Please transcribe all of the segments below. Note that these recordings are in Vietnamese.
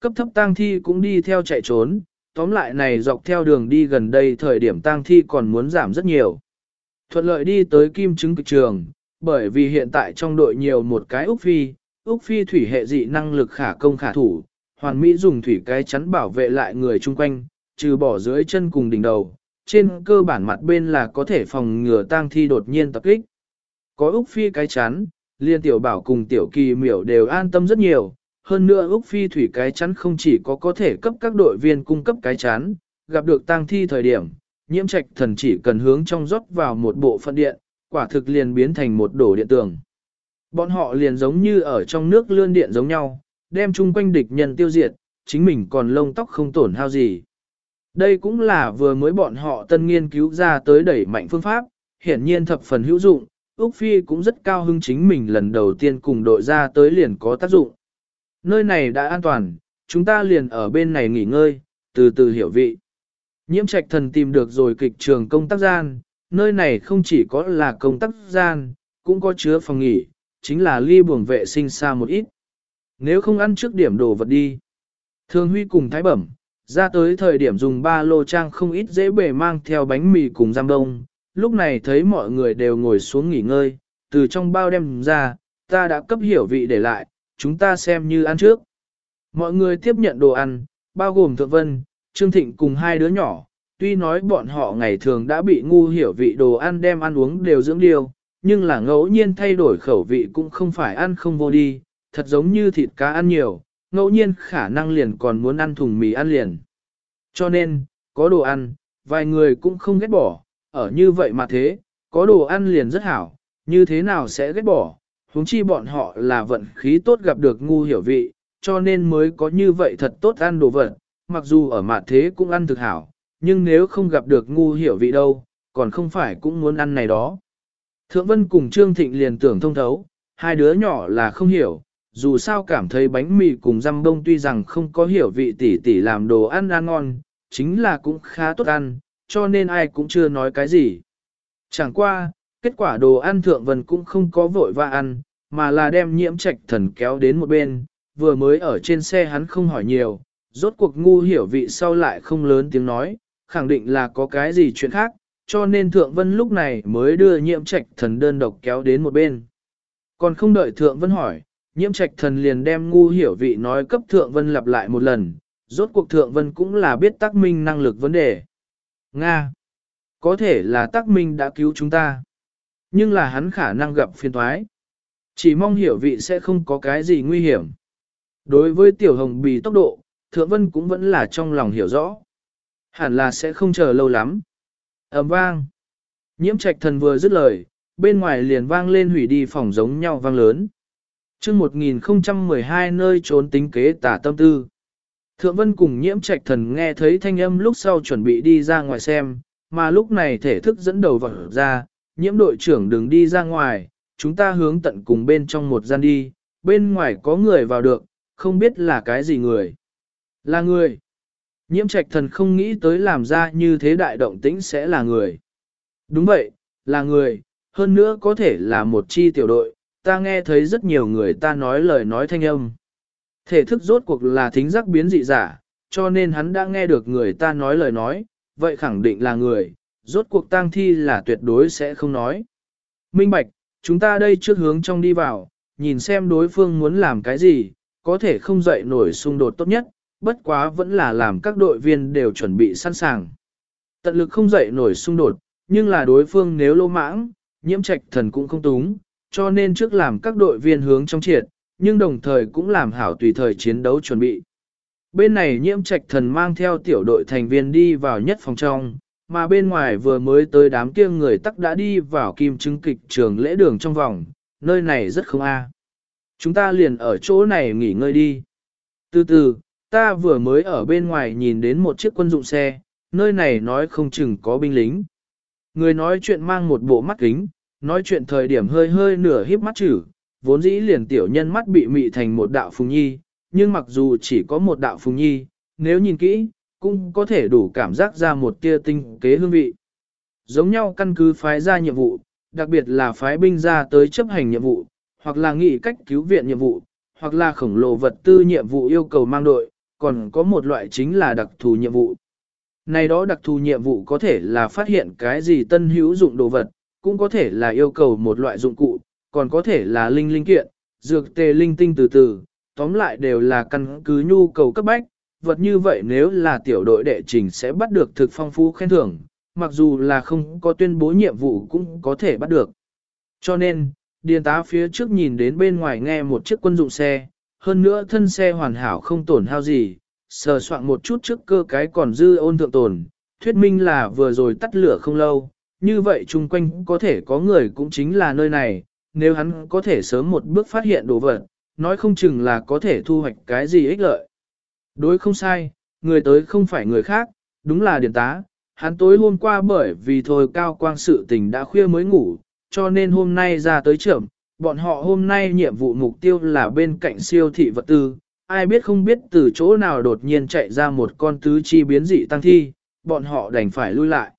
Cấp thấp tang thi cũng đi theo chạy trốn, tóm lại này dọc theo đường đi gần đây thời điểm tang thi còn muốn giảm rất nhiều. Thuận lợi đi tới kim chứng cực trường, bởi vì hiện tại trong đội nhiều một cái Úc Phi, Úc Phi thủy hệ dị năng lực khả công khả thủ, hoàn mỹ dùng thủy cái chắn bảo vệ lại người chung quanh, trừ bỏ dưới chân cùng đỉnh đầu, trên cơ bản mặt bên là có thể phòng ngừa tang thi đột nhiên tập kích. Có Úc Phi cái chắn, liên tiểu bảo cùng tiểu kỳ miểu đều an tâm rất nhiều, hơn nữa Úc Phi thủy cái chắn không chỉ có có thể cấp các đội viên cung cấp cái chắn, gặp được tang thi thời điểm, nhiễm trạch thần chỉ cần hướng trong rót vào một bộ phận điện, quả thực liền biến thành một đổ điện tường. Bọn họ liền giống như ở trong nước lươn điện giống nhau, đem chung quanh địch nhân tiêu diệt, chính mình còn lông tóc không tổn hao gì. Đây cũng là vừa mới bọn họ tân nghiên cứu ra tới đẩy mạnh phương pháp, hiển nhiên thập phần hữu dụng, Úc Phi cũng rất cao hứng chính mình lần đầu tiên cùng đội ra tới liền có tác dụng. Nơi này đã an toàn, chúng ta liền ở bên này nghỉ ngơi, từ từ hiểu vị. Nhiễm trạch thần tìm được rồi kịch trường công tác gian, nơi này không chỉ có là công tác gian, cũng có chứa phòng nghỉ, chính là ly buồng vệ sinh xa một ít. Nếu không ăn trước điểm đồ vật đi. Thường Huy cùng Thái Bẩm, ra tới thời điểm dùng ba lô trang không ít dễ bề mang theo bánh mì cùng giam đông, lúc này thấy mọi người đều ngồi xuống nghỉ ngơi, từ trong bao đem ra, ta đã cấp hiểu vị để lại, chúng ta xem như ăn trước. Mọi người tiếp nhận đồ ăn, bao gồm Thượng Vân, Trương Thịnh cùng hai đứa nhỏ, tuy nói bọn họ ngày thường đã bị ngu hiểu vị đồ ăn đem ăn uống đều dưỡng điều, nhưng là ngẫu nhiên thay đổi khẩu vị cũng không phải ăn không vô đi, thật giống như thịt cá ăn nhiều, ngẫu nhiên khả năng liền còn muốn ăn thùng mì ăn liền. Cho nên, có đồ ăn, vài người cũng không ghét bỏ, ở như vậy mà thế, có đồ ăn liền rất hảo, như thế nào sẽ ghét bỏ, huống chi bọn họ là vận khí tốt gặp được ngu hiểu vị, cho nên mới có như vậy thật tốt ăn đồ vật, mặc dù ở mạn thế cũng ăn thực hảo, nhưng nếu không gặp được ngu hiểu vị đâu, còn không phải cũng muốn ăn này đó. Thượng Vân cùng Trương Thịnh liền tưởng thông thấu, hai đứa nhỏ là không hiểu, dù sao cảm thấy bánh mì cùng răm bông tuy rằng không có hiểu vị tỷ tỷ làm đồ ăn ăn ngon, chính là cũng khá tốt ăn, cho nên ai cũng chưa nói cái gì. Chẳng qua, kết quả đồ ăn Thượng Vân cũng không có vội va ăn, mà là đem nhiễm trạch thần kéo đến một bên, vừa mới ở trên xe hắn không hỏi nhiều, rốt cuộc ngu hiểu vị sau lại không lớn tiếng nói, khẳng định là có cái gì chuyện khác, cho nên Thượng Vân lúc này mới đưa nhiễm trạch thần đơn độc kéo đến một bên. Còn không đợi Thượng Vân hỏi, nhiễm trạch thần liền đem ngu hiểu vị nói cấp Thượng Vân lặp lại một lần, rốt cuộc Thượng Vân cũng là biết tác minh năng lực vấn đề. Nga! Có thể là tác minh đã cứu chúng ta, nhưng là hắn khả năng gặp phiền thoái. Chỉ mong hiểu vị sẽ không có cái gì nguy hiểm. Đối với tiểu hồng bì tốc độ, Thượng Vân cũng vẫn là trong lòng hiểu rõ. Hẳn là sẽ không chờ lâu lắm. ầm vang. Nhiễm trạch thần vừa dứt lời, bên ngoài liền vang lên hủy đi phòng giống nhau vang lớn. chương 1012 nơi trốn tính kế tả tâm tư. Thượng Vân cùng nhiễm trạch thần nghe thấy thanh âm lúc sau chuẩn bị đi ra ngoài xem, mà lúc này thể thức dẫn đầu vào ra, nhiễm đội trưởng đừng đi ra ngoài, chúng ta hướng tận cùng bên trong một gian đi, bên ngoài có người vào được, không biết là cái gì người. Là người. Nhiễm trạch thần không nghĩ tới làm ra như thế đại động tĩnh sẽ là người. Đúng vậy, là người, hơn nữa có thể là một chi tiểu đội, ta nghe thấy rất nhiều người ta nói lời nói thanh âm. Thể thức rốt cuộc là thính giác biến dị giả, cho nên hắn đã nghe được người ta nói lời nói, vậy khẳng định là người, rốt cuộc tang thi là tuyệt đối sẽ không nói. Minh Bạch, chúng ta đây trước hướng trong đi vào, nhìn xem đối phương muốn làm cái gì, có thể không dậy nổi xung đột tốt nhất, bất quá vẫn là làm các đội viên đều chuẩn bị sẵn sàng. Tận lực không dậy nổi xung đột, nhưng là đối phương nếu lô mãng, nhiễm trạch thần cũng không túng, cho nên trước làm các đội viên hướng trong triệt, nhưng đồng thời cũng làm hảo tùy thời chiến đấu chuẩn bị. Bên này nhiễm trạch thần mang theo tiểu đội thành viên đi vào nhất phòng trong, mà bên ngoài vừa mới tới đám kia người tắc đã đi vào kim chứng kịch trường lễ đường trong vòng, nơi này rất không a. Chúng ta liền ở chỗ này nghỉ ngơi đi. Từ từ, ta vừa mới ở bên ngoài nhìn đến một chiếc quân dụng xe, nơi này nói không chừng có binh lính. Người nói chuyện mang một bộ mắt kính, nói chuyện thời điểm hơi hơi nửa híp mắt chữ, vốn dĩ liền tiểu nhân mắt bị mị thành một đạo phùng nhi, nhưng mặc dù chỉ có một đạo phùng nhi, nếu nhìn kỹ, cũng có thể đủ cảm giác ra một tia tinh kế hương vị. Giống nhau căn cứ phái ra nhiệm vụ, đặc biệt là phái binh ra tới chấp hành nhiệm vụ, hoặc là nghị cách cứu viện nhiệm vụ, hoặc là khổng lồ vật tư nhiệm vụ yêu cầu mang đội, còn có một loại chính là đặc thù nhiệm vụ. Này đó đặc thù nhiệm vụ có thể là phát hiện cái gì tân hữu dụng đồ vật, cũng có thể là yêu cầu một loại dụng cụ, còn có thể là linh linh kiện, dược tề linh tinh từ từ, tóm lại đều là căn cứ nhu cầu cấp bách, vật như vậy nếu là tiểu đội đệ trình sẽ bắt được thực phong phú khen thưởng, mặc dù là không có tuyên bố nhiệm vụ cũng có thể bắt được. Cho nên, điền tá phía trước nhìn đến bên ngoài nghe một chiếc quân dụng xe, hơn nữa thân xe hoàn hảo không tổn hao gì, sờ soạn một chút trước cơ cái còn dư ôn thượng tồn, thuyết minh là vừa rồi tắt lửa không lâu, như vậy chung quanh có thể có người cũng chính là nơi này, nếu hắn có thể sớm một bước phát hiện đồ vật, nói không chừng là có thể thu hoạch cái gì ích lợi. Đối không sai, người tới không phải người khác, đúng là điển tá, hắn tối hôm qua bởi vì thôi cao quang sự tình đã khuya mới ngủ, cho nên hôm nay ra tới trưởng, bọn họ hôm nay nhiệm vụ mục tiêu là bên cạnh siêu thị vật tư, ai biết không biết từ chỗ nào đột nhiên chạy ra một con tứ chi biến dị tăng thi, bọn họ đành phải lui lại.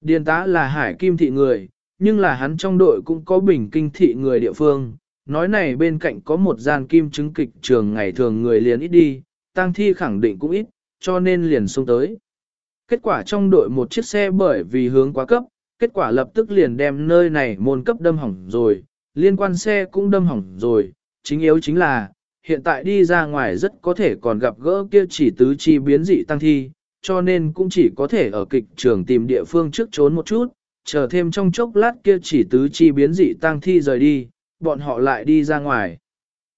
Điền tá là hải kim thị người, nhưng là hắn trong đội cũng có bình kinh thị người địa phương, nói này bên cạnh có một gian kim chứng kịch trường ngày thường người liền ít đi, Tang thi khẳng định cũng ít, cho nên liền xông tới. Kết quả trong đội một chiếc xe bởi vì hướng quá cấp, kết quả lập tức liền đem nơi này môn cấp đâm hỏng rồi, liên quan xe cũng đâm hỏng rồi, chính yếu chính là, hiện tại đi ra ngoài rất có thể còn gặp gỡ kia chỉ tứ chi biến dị tăng thi, cho nên cũng chỉ có thể ở kịch trường tìm địa phương trước trốn một chút, chờ thêm trong chốc lát kia chỉ tứ chi biến dị tăng thi rời đi, bọn họ lại đi ra ngoài.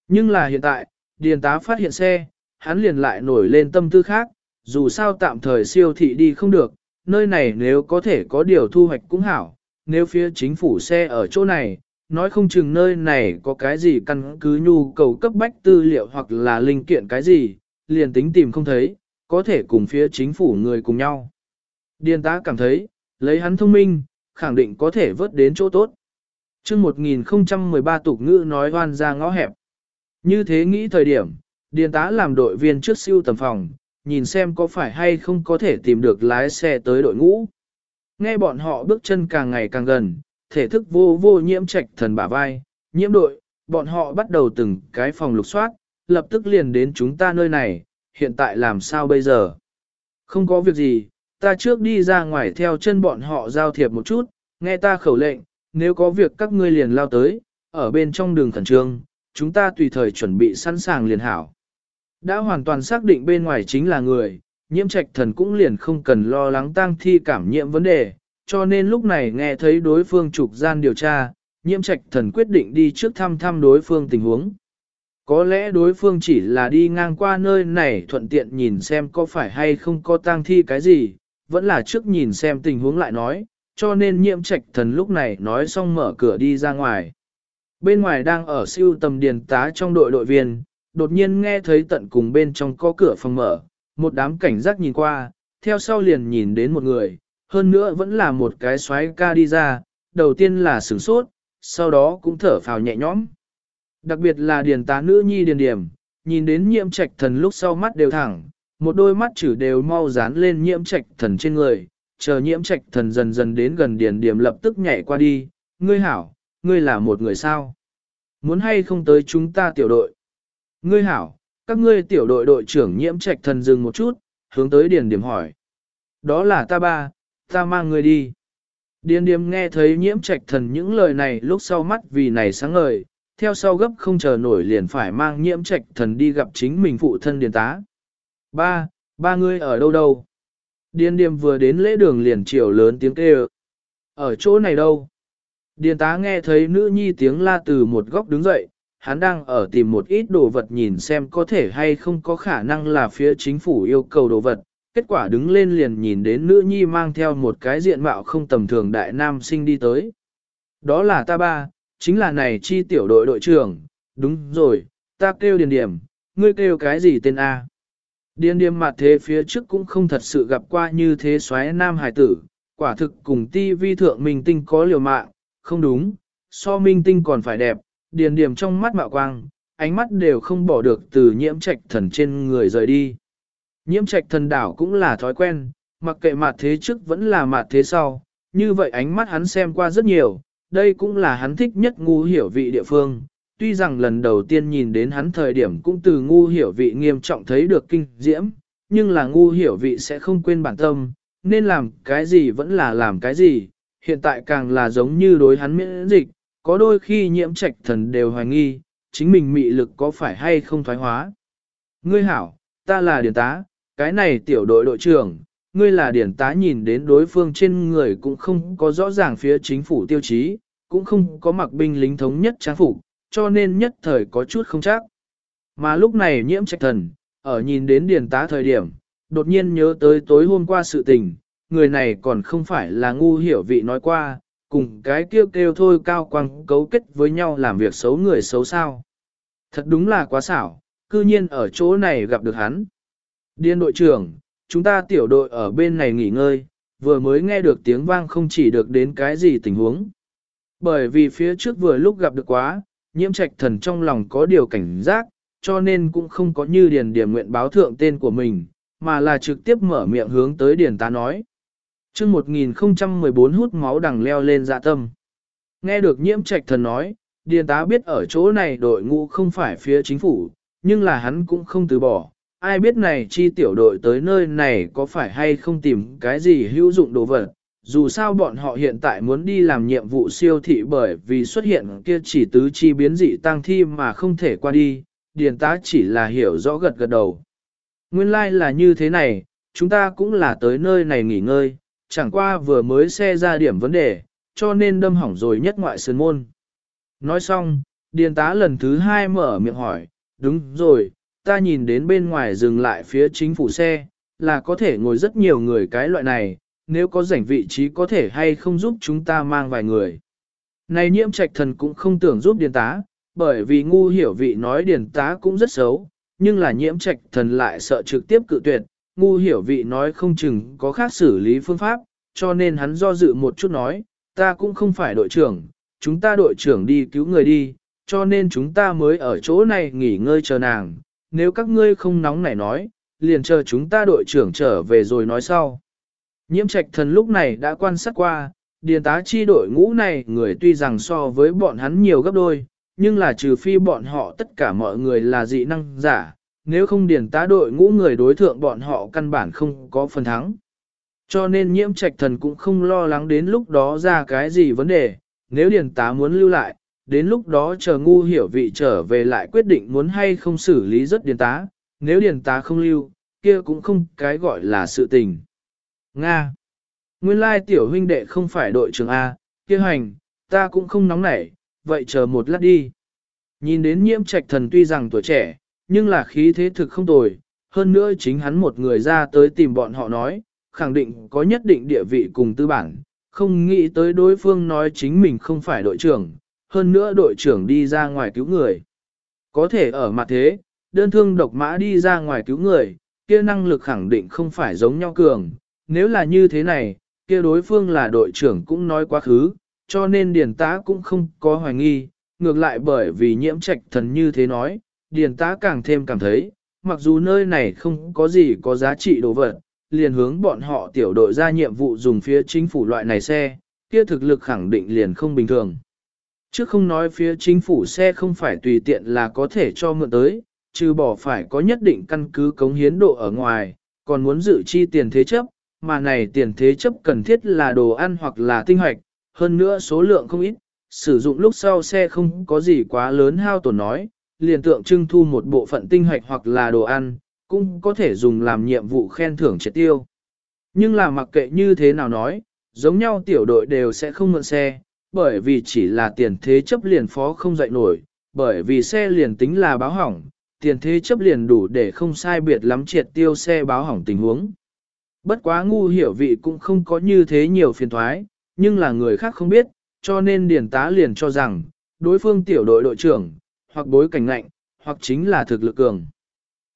Nhưng là hiện tại, điền tá phát hiện xe, hắn liền lại nổi lên tâm tư khác, dù sao tạm thời siêu thị đi không được, nơi này nếu có thể có điều thu hoạch cũng hảo, nếu phía chính phủ xe ở chỗ này, nói không chừng nơi này có cái gì căn cứ nhu cầu cấp bách tư liệu hoặc là linh kiện cái gì, liền tính tìm không thấy, có thể cùng phía chính phủ người cùng nhau. Điền tá cảm thấy, lấy hắn thông minh, khẳng định có thể vớt đến chỗ tốt. Trước 1013 tục ngữ nói hoan ra ngõ hẹp. Như thế nghĩ thời điểm, điền tá làm đội viên trước siêu tầm phòng, nhìn xem có phải hay không có thể tìm được lái xe tới đội ngũ. Nghe bọn họ bước chân càng ngày càng gần, thể thức vô vô nhiễm trạch thần bả vai, nhiễm đội, bọn họ bắt đầu từng cái phòng lục soát, lập tức liền đến chúng ta nơi này, hiện tại làm sao bây giờ? Không có việc gì, ta trước đi ra ngoài theo chân bọn họ giao thiệp một chút, nghe ta khẩu lệnh, nếu có việc các ngươi liền lao tới, ở bên trong đường khẩn trương, chúng ta tùy thời chuẩn bị sẵn sàng liền hảo. Đã hoàn toàn xác định bên ngoài chính là người, nhiễm trạch thần cũng liền không cần lo lắng tang thi cảm nhiễm vấn đề, cho nên lúc này nghe thấy đối phương trục gian điều tra, nhiễm trạch thần quyết định đi trước thăm thăm đối phương tình huống. Có lẽ đối phương chỉ là đi ngang qua nơi này thuận tiện nhìn xem có phải hay không có tang thi cái gì, vẫn là trước nhìn xem tình huống lại nói, cho nên nhiễm trạch thần lúc này nói xong mở cửa đi ra ngoài. Bên ngoài đang ở siêu tầm điền tá trong đội đội viên, đột nhiên nghe thấy tận cùng bên trong có cửa phòng mở, một đám cảnh giác nhìn qua, theo sau liền nhìn đến một người, hơn nữa vẫn là một cái xoáy ca đi ra, đầu tiên là sửng sốt, sau đó cũng thở phào nhẹ nhõm. Đặc biệt là điền tá nữ nhi điền điểm, nhìn đến nhiễm trạch thần lúc sau mắt đều thẳng, một đôi mắt chữ đều mau dán lên nhiễm trạch thần trên người, chờ nhiễm trạch thần dần dần đến gần điền điểm lập tức nhảy qua đi, ngươi hảo, ngươi là một người sao? Muốn hay không tới chúng ta tiểu đội? Ngươi hảo, các ngươi tiểu đội đội trưởng nhiễm trạch thần dừng một chút, hướng tới điền điểm hỏi. Đó là ta ba, ta mang ngươi đi. Điền điểm nghe thấy nhiễm trạch thần những lời này lúc sau mắt vì này sáng ngời, theo sau gấp không chờ nổi liền phải mang nhiễm trạch thần đi gặp chính mình phụ thân điền tá. Ba, ba ngươi ở đâu đâu? Điền điểm vừa đến lễ đường liền chiều lớn tiếng kêu. Ở chỗ này đâu? Điền tá nghe thấy nữ nhi tiếng la từ một góc đứng dậy, hắn đang ở tìm một ít đồ vật nhìn xem có thể hay không có khả năng là phía chính phủ yêu cầu đồ vật. Kết quả đứng lên liền nhìn đến nữ nhi mang theo một cái diện mạo không tầm thường đại nam sinh đi tới. Đó là ta ba, chính là này chi tiểu đội đội trưởng, đúng rồi, ta kêu điền điểm, ngươi kêu cái gì tên A. Điền điểm mặt thế phía trước cũng không thật sự gặp qua như thế xoáy nam hải tử, quả thực cùng ti vi thượng minh tinh có liều mạng, không đúng, so minh tinh còn phải đẹp, điền điểm trong mắt mạo quang, ánh mắt đều không bỏ được từ nhiễm trạch thần trên người rời đi. Nhiễm trạch thần đảo cũng là thói quen, mặc kệ mặt thế trước vẫn là mặt thế sau, như vậy ánh mắt hắn xem qua rất nhiều, đây cũng là hắn thích nhất ngu hiểu vị địa phương, tuy rằng lần đầu tiên nhìn đến hắn thời điểm cũng từ ngu hiểu vị nghiêm trọng thấy được kinh diễm, nhưng là ngu hiểu vị sẽ không quên bản tâm, nên làm cái gì vẫn là làm cái gì, hiện tại càng là giống như đối hắn miễn dịch, có đôi khi nhiễm trạch thần đều hoài nghi, chính mình mị lực có phải hay không thoái hóa. Ngươi hảo, ta là điển tá, cái này tiểu đội đội trưởng, ngươi là điển tá nhìn đến đối phương trên người cũng không có rõ ràng phía chính phủ tiêu chí, cũng không có mặc binh lính thống nhất trang phục, cho nên nhất thời có chút không chắc. Mà lúc này nhiễm trạch thần, ở nhìn đến điển tá thời điểm, đột nhiên nhớ tới tối hôm qua sự tình, người này còn không phải là ngu hiểu vị nói qua, cùng cái kêu kêu thôi cao quang cấu kết với nhau làm việc xấu người xấu sao. Thật đúng là quá xảo, cư nhiên ở chỗ này gặp được hắn. Điên đội trưởng, chúng ta tiểu đội ở bên này nghỉ ngơi, vừa mới nghe được tiếng vang không chỉ được đến cái gì tình huống. Bởi vì phía trước vừa lúc gặp được quá, nhiễm trạch thần trong lòng có điều cảnh giác, cho nên cũng không có như điền điểm nguyện báo thượng tên của mình, mà là trực tiếp mở miệng hướng tới điền ta nói chương 1014 hút máu đằng leo lên dạ tâm. Nghe được nhiễm trạch thần nói, điền tá biết ở chỗ này đội ngũ không phải phía chính phủ, nhưng là hắn cũng không từ bỏ. Ai biết này chi tiểu đội tới nơi này có phải hay không tìm cái gì hữu dụng đồ vật. Dù sao bọn họ hiện tại muốn đi làm nhiệm vụ siêu thị bởi vì xuất hiện kia chỉ tứ chi biến dị tăng thi mà không thể qua đi, điền tá chỉ là hiểu rõ gật gật đầu. Nguyên lai like là như thế này, chúng ta cũng là tới nơi này nghỉ ngơi, chẳng qua vừa mới xe ra điểm vấn đề, cho nên đâm hỏng rồi nhất ngoại sơn môn. Nói xong, điền tá lần thứ hai mở miệng hỏi, đúng rồi, ta nhìn đến bên ngoài dừng lại phía chính phủ xe, là có thể ngồi rất nhiều người cái loại này, nếu có rảnh vị trí có thể hay không giúp chúng ta mang vài người. Này nhiễm trạch thần cũng không tưởng giúp điền tá, bởi vì ngu hiểu vị nói điền tá cũng rất xấu, nhưng là nhiễm trạch thần lại sợ trực tiếp cự tuyệt, ngu hiểu vị nói không chừng có khác xử lý phương pháp, cho nên hắn do dự một chút nói, ta cũng không phải đội trưởng, chúng ta đội trưởng đi cứu người đi, cho nên chúng ta mới ở chỗ này nghỉ ngơi chờ nàng, nếu các ngươi không nóng nảy nói, liền chờ chúng ta đội trưởng trở về rồi nói sau. Nhiễm trạch thần lúc này đã quan sát qua, điền tá chi đội ngũ này người tuy rằng so với bọn hắn nhiều gấp đôi, nhưng là trừ phi bọn họ tất cả mọi người là dị năng giả, nếu không điển tá đội ngũ người đối thượng bọn họ căn bản không có phần thắng. Cho nên nhiễm trạch thần cũng không lo lắng đến lúc đó ra cái gì vấn đề, nếu điển tá muốn lưu lại, đến lúc đó chờ ngu hiểu vị trở về lại quyết định muốn hay không xử lý rất điển tá, nếu điển tá không lưu, kia cũng không cái gọi là sự tình. Nga Nguyên lai tiểu huynh đệ không phải đội trưởng A, kia hành, ta cũng không nóng nảy, vậy chờ một lát đi. Nhìn đến nhiễm trạch thần tuy rằng tuổi trẻ, nhưng là khí thế thực không tồi, hơn nữa chính hắn một người ra tới tìm bọn họ nói, khẳng định có nhất định địa vị cùng tư bản, không nghĩ tới đối phương nói chính mình không phải đội trưởng, hơn nữa đội trưởng đi ra ngoài cứu người. Có thể ở mặt thế, đơn thương độc mã đi ra ngoài cứu người, kia năng lực khẳng định không phải giống nhau cường, nếu là như thế này, kia đối phương là đội trưởng cũng nói quá khứ, cho nên điền tá cũng không có hoài nghi, ngược lại bởi vì nhiễm trạch thần như thế nói, điền tá càng thêm cảm thấy, mặc dù nơi này không có gì có giá trị đồ vật, liền hướng bọn họ tiểu đội ra nhiệm vụ dùng phía chính phủ loại này xe, kia thực lực khẳng định liền không bình thường. Chứ không nói phía chính phủ xe không phải tùy tiện là có thể cho mượn tới, trừ bỏ phải có nhất định căn cứ cống hiến độ ở ngoài, còn muốn dự chi tiền thế chấp, mà này tiền thế chấp cần thiết là đồ ăn hoặc là tinh hoạch, hơn nữa số lượng không ít, sử dụng lúc sau xe không có gì quá lớn hao tổn nói, liền tượng trưng thu một bộ phận tinh hoạch hoặc là đồ ăn, cũng có thể dùng làm nhiệm vụ khen thưởng triệt tiêu. Nhưng là mặc kệ như thế nào nói, giống nhau tiểu đội đều sẽ không mượn xe, bởi vì chỉ là tiền thế chấp liền phó không dậy nổi, bởi vì xe liền tính là báo hỏng, tiền thế chấp liền đủ để không sai biệt lắm triệt tiêu xe báo hỏng tình huống. Bất quá ngu hiểu vị cũng không có như thế nhiều phiền thoái, nhưng là người khác không biết, cho nên điền tá liền cho rằng, đối phương tiểu đội đội trưởng, hoặc bối cảnh lạnh, hoặc chính là thực lực cường.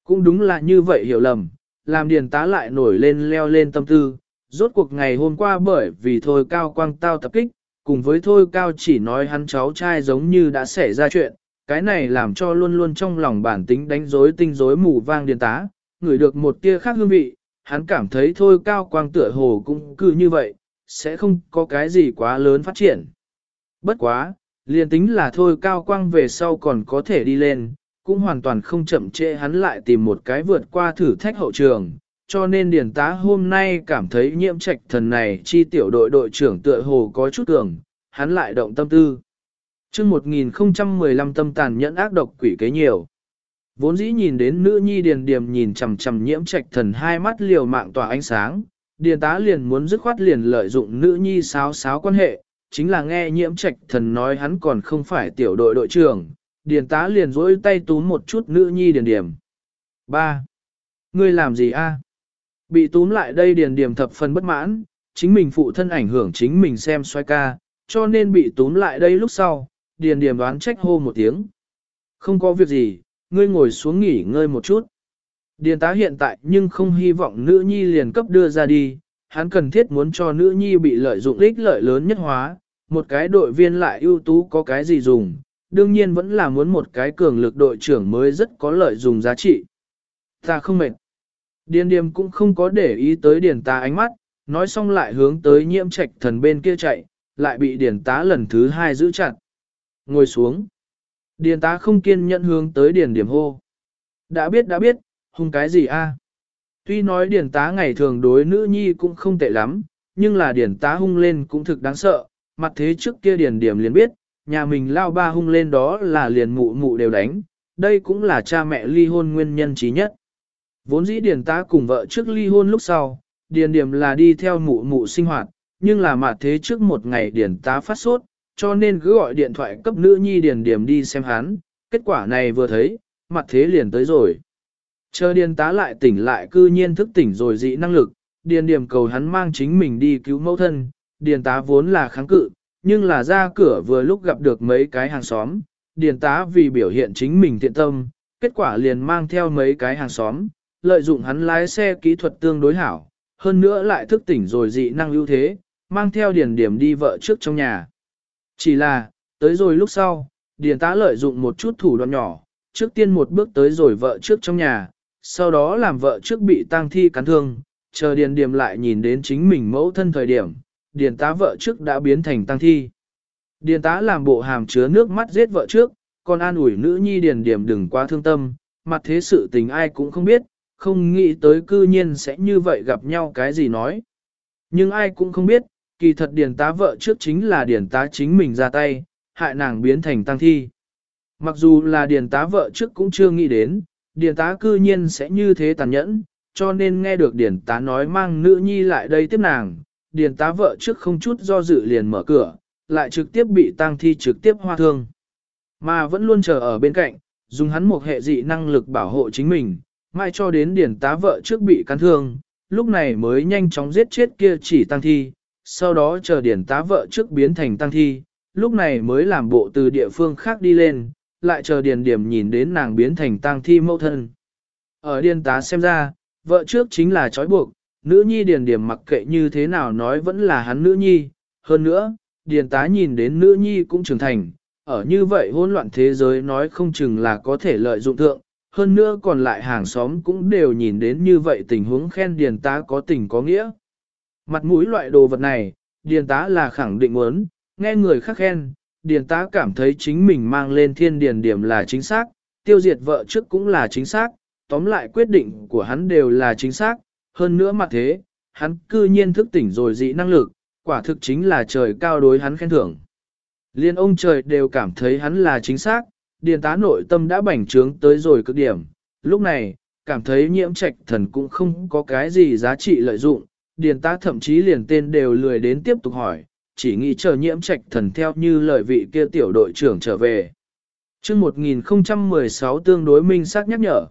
Cũng đúng là như vậy hiểu lầm, làm điền tá lại nổi lên leo lên tâm tư, rốt cuộc ngày hôm qua bởi vì thôi cao quang tao tập kích, cùng với thôi cao chỉ nói hắn cháu trai giống như đã xảy ra chuyện, cái này làm cho luôn luôn trong lòng bản tính đánh rối tinh rối mù vang điền tá, ngửi được một tia khác hương vị, hắn cảm thấy thôi cao quang tựa hồ cũng cứ như vậy, sẽ không có cái gì quá lớn phát triển. Bất quá, liền tính là thôi cao quang về sau còn có thể đi lên, cũng hoàn toàn không chậm trễ hắn lại tìm một cái vượt qua thử thách hậu trường, cho nên điển tá hôm nay cảm thấy nhiễm trạch thần này chi tiểu đội đội trưởng tựa hồ có chút tưởng hắn lại động tâm tư. chương 1015 tâm tàn nhẫn ác độc quỷ kế nhiều. Vốn dĩ nhìn đến nữ nhi điền điềm nhìn chằm chằm nhiễm trạch thần hai mắt liều mạng tỏa ánh sáng, điền tá liền muốn dứt khoát liền lợi dụng nữ nhi sáo sáo quan hệ, chính là nghe nhiễm trạch thần nói hắn còn không phải tiểu đội đội trưởng, điền tá liền rỗi tay túm một chút nữ nhi điền điểm. ba, Ngươi làm gì a? Bị túm lại đây điền điểm thập phần bất mãn, chính mình phụ thân ảnh hưởng chính mình xem xoay ca, cho nên bị túm lại đây lúc sau, điền điểm đoán trách hô một tiếng. Không có việc gì, ngươi ngồi xuống nghỉ ngơi một chút. Điền tá hiện tại nhưng không hy vọng nữ nhi liền cấp đưa ra đi, hắn cần thiết muốn cho nữ nhi bị lợi dụng ích lợi lớn nhất hóa, một cái đội viên lại ưu tú có cái gì dùng, đương nhiên vẫn là muốn một cái cường lực đội trưởng mới rất có lợi dùng giá trị. Ta không mệt. Điền điềm cũng không có để ý tới điền tá ánh mắt, nói xong lại hướng tới nhiễm trạch thần bên kia chạy, lại bị điền tá lần thứ hai giữ chặt. Ngồi xuống. Điền tá không kiên nhẫn hướng tới điền điểm hô. Đã biết đã biết, hung cái gì a? Tuy nói điền tá ngày thường đối nữ nhi cũng không tệ lắm, nhưng là điền tá hung lên cũng thực đáng sợ, mặt thế trước kia điền điểm liền biết, nhà mình lao ba hung lên đó là liền mụ mụ đều đánh, đây cũng là cha mẹ ly hôn nguyên nhân trí nhất. Vốn dĩ điền tá cùng vợ trước ly hôn lúc sau, điền điểm là đi theo mụ mụ sinh hoạt, nhưng là mặt thế trước một ngày điền tá phát sốt, cho nên cứ gọi điện thoại cấp nữ nhi điền điểm đi xem hắn, kết quả này vừa thấy, mặt thế liền tới rồi. Chờ điền tá lại tỉnh lại cư nhiên thức tỉnh rồi dị năng lực, điền điểm cầu hắn mang chính mình đi cứu mẫu thân, điền tá vốn là kháng cự, nhưng là ra cửa vừa lúc gặp được mấy cái hàng xóm, điền tá vì biểu hiện chính mình thiện tâm, kết quả liền mang theo mấy cái hàng xóm, lợi dụng hắn lái xe kỹ thuật tương đối hảo, hơn nữa lại thức tỉnh rồi dị năng ưu thế, mang theo điền điểm đi vợ trước trong nhà. Chỉ là, tới rồi lúc sau, điền tá lợi dụng một chút thủ đoạn nhỏ, trước tiên một bước tới rồi vợ trước trong nhà, sau đó làm vợ trước bị tang thi cắn thương, chờ điền điểm lại nhìn đến chính mình mẫu thân thời điểm, điền tá vợ trước đã biến thành tăng thi. Điền tá làm bộ hàm chứa nước mắt giết vợ trước, còn an ủi nữ nhi điền điểm đừng quá thương tâm, mặt thế sự tình ai cũng không biết, không nghĩ tới cư nhiên sẽ như vậy gặp nhau cái gì nói. Nhưng ai cũng không biết, kỳ thật điền tá vợ trước chính là điền tá chính mình ra tay, hại nàng biến thành tăng thi. Mặc dù là điền tá vợ trước cũng chưa nghĩ đến, điền tá cư nhiên sẽ như thế tàn nhẫn, cho nên nghe được điền tá nói mang nữ nhi lại đây tiếp nàng, điền tá vợ trước không chút do dự liền mở cửa, lại trực tiếp bị tang thi trực tiếp hoa thương. Mà vẫn luôn chờ ở bên cạnh, dùng hắn một hệ dị năng lực bảo hộ chính mình, mai cho đến điền tá vợ trước bị cắn thương, lúc này mới nhanh chóng giết chết kia chỉ tang thi, sau đó chờ điền tá vợ trước biến thành tang thi, lúc này mới làm bộ từ địa phương khác đi lên, lại chờ điền điểm nhìn đến nàng biến thành tang thi mẫu thân. Ở điền tá xem ra, vợ trước chính là trói buộc, nữ nhi điền điểm mặc kệ như thế nào nói vẫn là hắn nữ nhi, hơn nữa, điền tá nhìn đến nữ nhi cũng trưởng thành, ở như vậy hỗn loạn thế giới nói không chừng là có thể lợi dụng thượng, hơn nữa còn lại hàng xóm cũng đều nhìn đến như vậy tình huống khen điền tá có tình có nghĩa. Mặt mũi loại đồ vật này, điền tá là khẳng định muốn, nghe người khác khen, điền tá cảm thấy chính mình mang lên thiên điền điểm là chính xác, tiêu diệt vợ trước cũng là chính xác, tóm lại quyết định của hắn đều là chính xác, hơn nữa mặt thế, hắn cư nhiên thức tỉnh rồi dị năng lực, quả thực chính là trời cao đối hắn khen thưởng. Liên ông trời đều cảm thấy hắn là chính xác, điền tá nội tâm đã bành trướng tới rồi cực điểm. Lúc này, cảm thấy nhiễm trạch thần cũng không có cái gì giá trị lợi dụng, điền tá thậm chí liền tên đều lười đến tiếp tục hỏi, chỉ nghĩ chờ nhiễm trạch thần theo như lời vị kia tiểu đội trưởng trở về. trước 1016 tương đối minh xác nhắc nhở.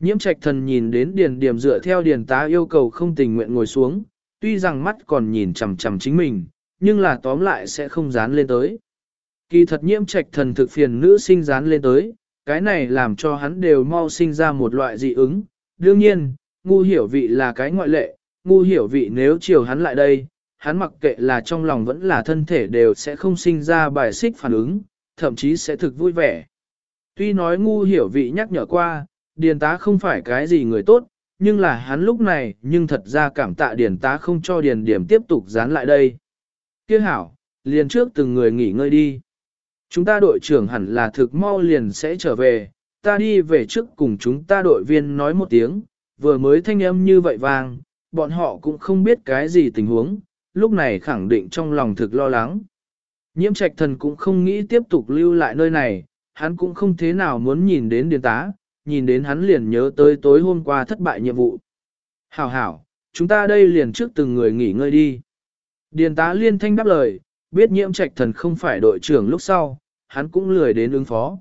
Nhiễm trạch thần nhìn đến điền điểm dựa theo điền tá yêu cầu không tình nguyện ngồi xuống, tuy rằng mắt còn nhìn chằm chằm chính mình, nhưng là tóm lại sẽ không dán lên tới. Kỳ thật nhiễm trạch thần thực phiền nữ sinh dán lên tới, cái này làm cho hắn đều mau sinh ra một loại dị ứng. Đương nhiên, ngu hiểu vị là cái ngoại lệ, ngu hiểu vị nếu chiều hắn lại đây, hắn mặc kệ là trong lòng vẫn là thân thể đều sẽ không sinh ra bài xích phản ứng, thậm chí sẽ thực vui vẻ. Tuy nói ngu hiểu vị nhắc nhở qua, điền tá không phải cái gì người tốt, nhưng là hắn lúc này nhưng thật ra cảm tạ điền tá không cho điền điểm tiếp tục dán lại đây. Kia hảo, liền trước từng người nghỉ ngơi đi. Chúng ta đội trưởng hẳn là thực mau liền sẽ trở về, ta đi về trước cùng chúng ta đội viên nói một tiếng, vừa mới thanh âm như vậy vang, bọn họ cũng không biết cái gì tình huống, lúc này khẳng định trong lòng thực lo lắng. Nhiễm trạch thần cũng không nghĩ tiếp tục lưu lại nơi này, hắn cũng không thế nào muốn nhìn đến điền tá, nhìn đến hắn liền nhớ tới tối hôm qua thất bại nhiệm vụ. Hảo hảo, chúng ta đây liền trước từng người nghỉ ngơi đi. Điền tá liên thanh đáp lời, biết nhiễm trạch thần không phải đội trưởng lúc sau, hắn cũng lười đến ứng phó.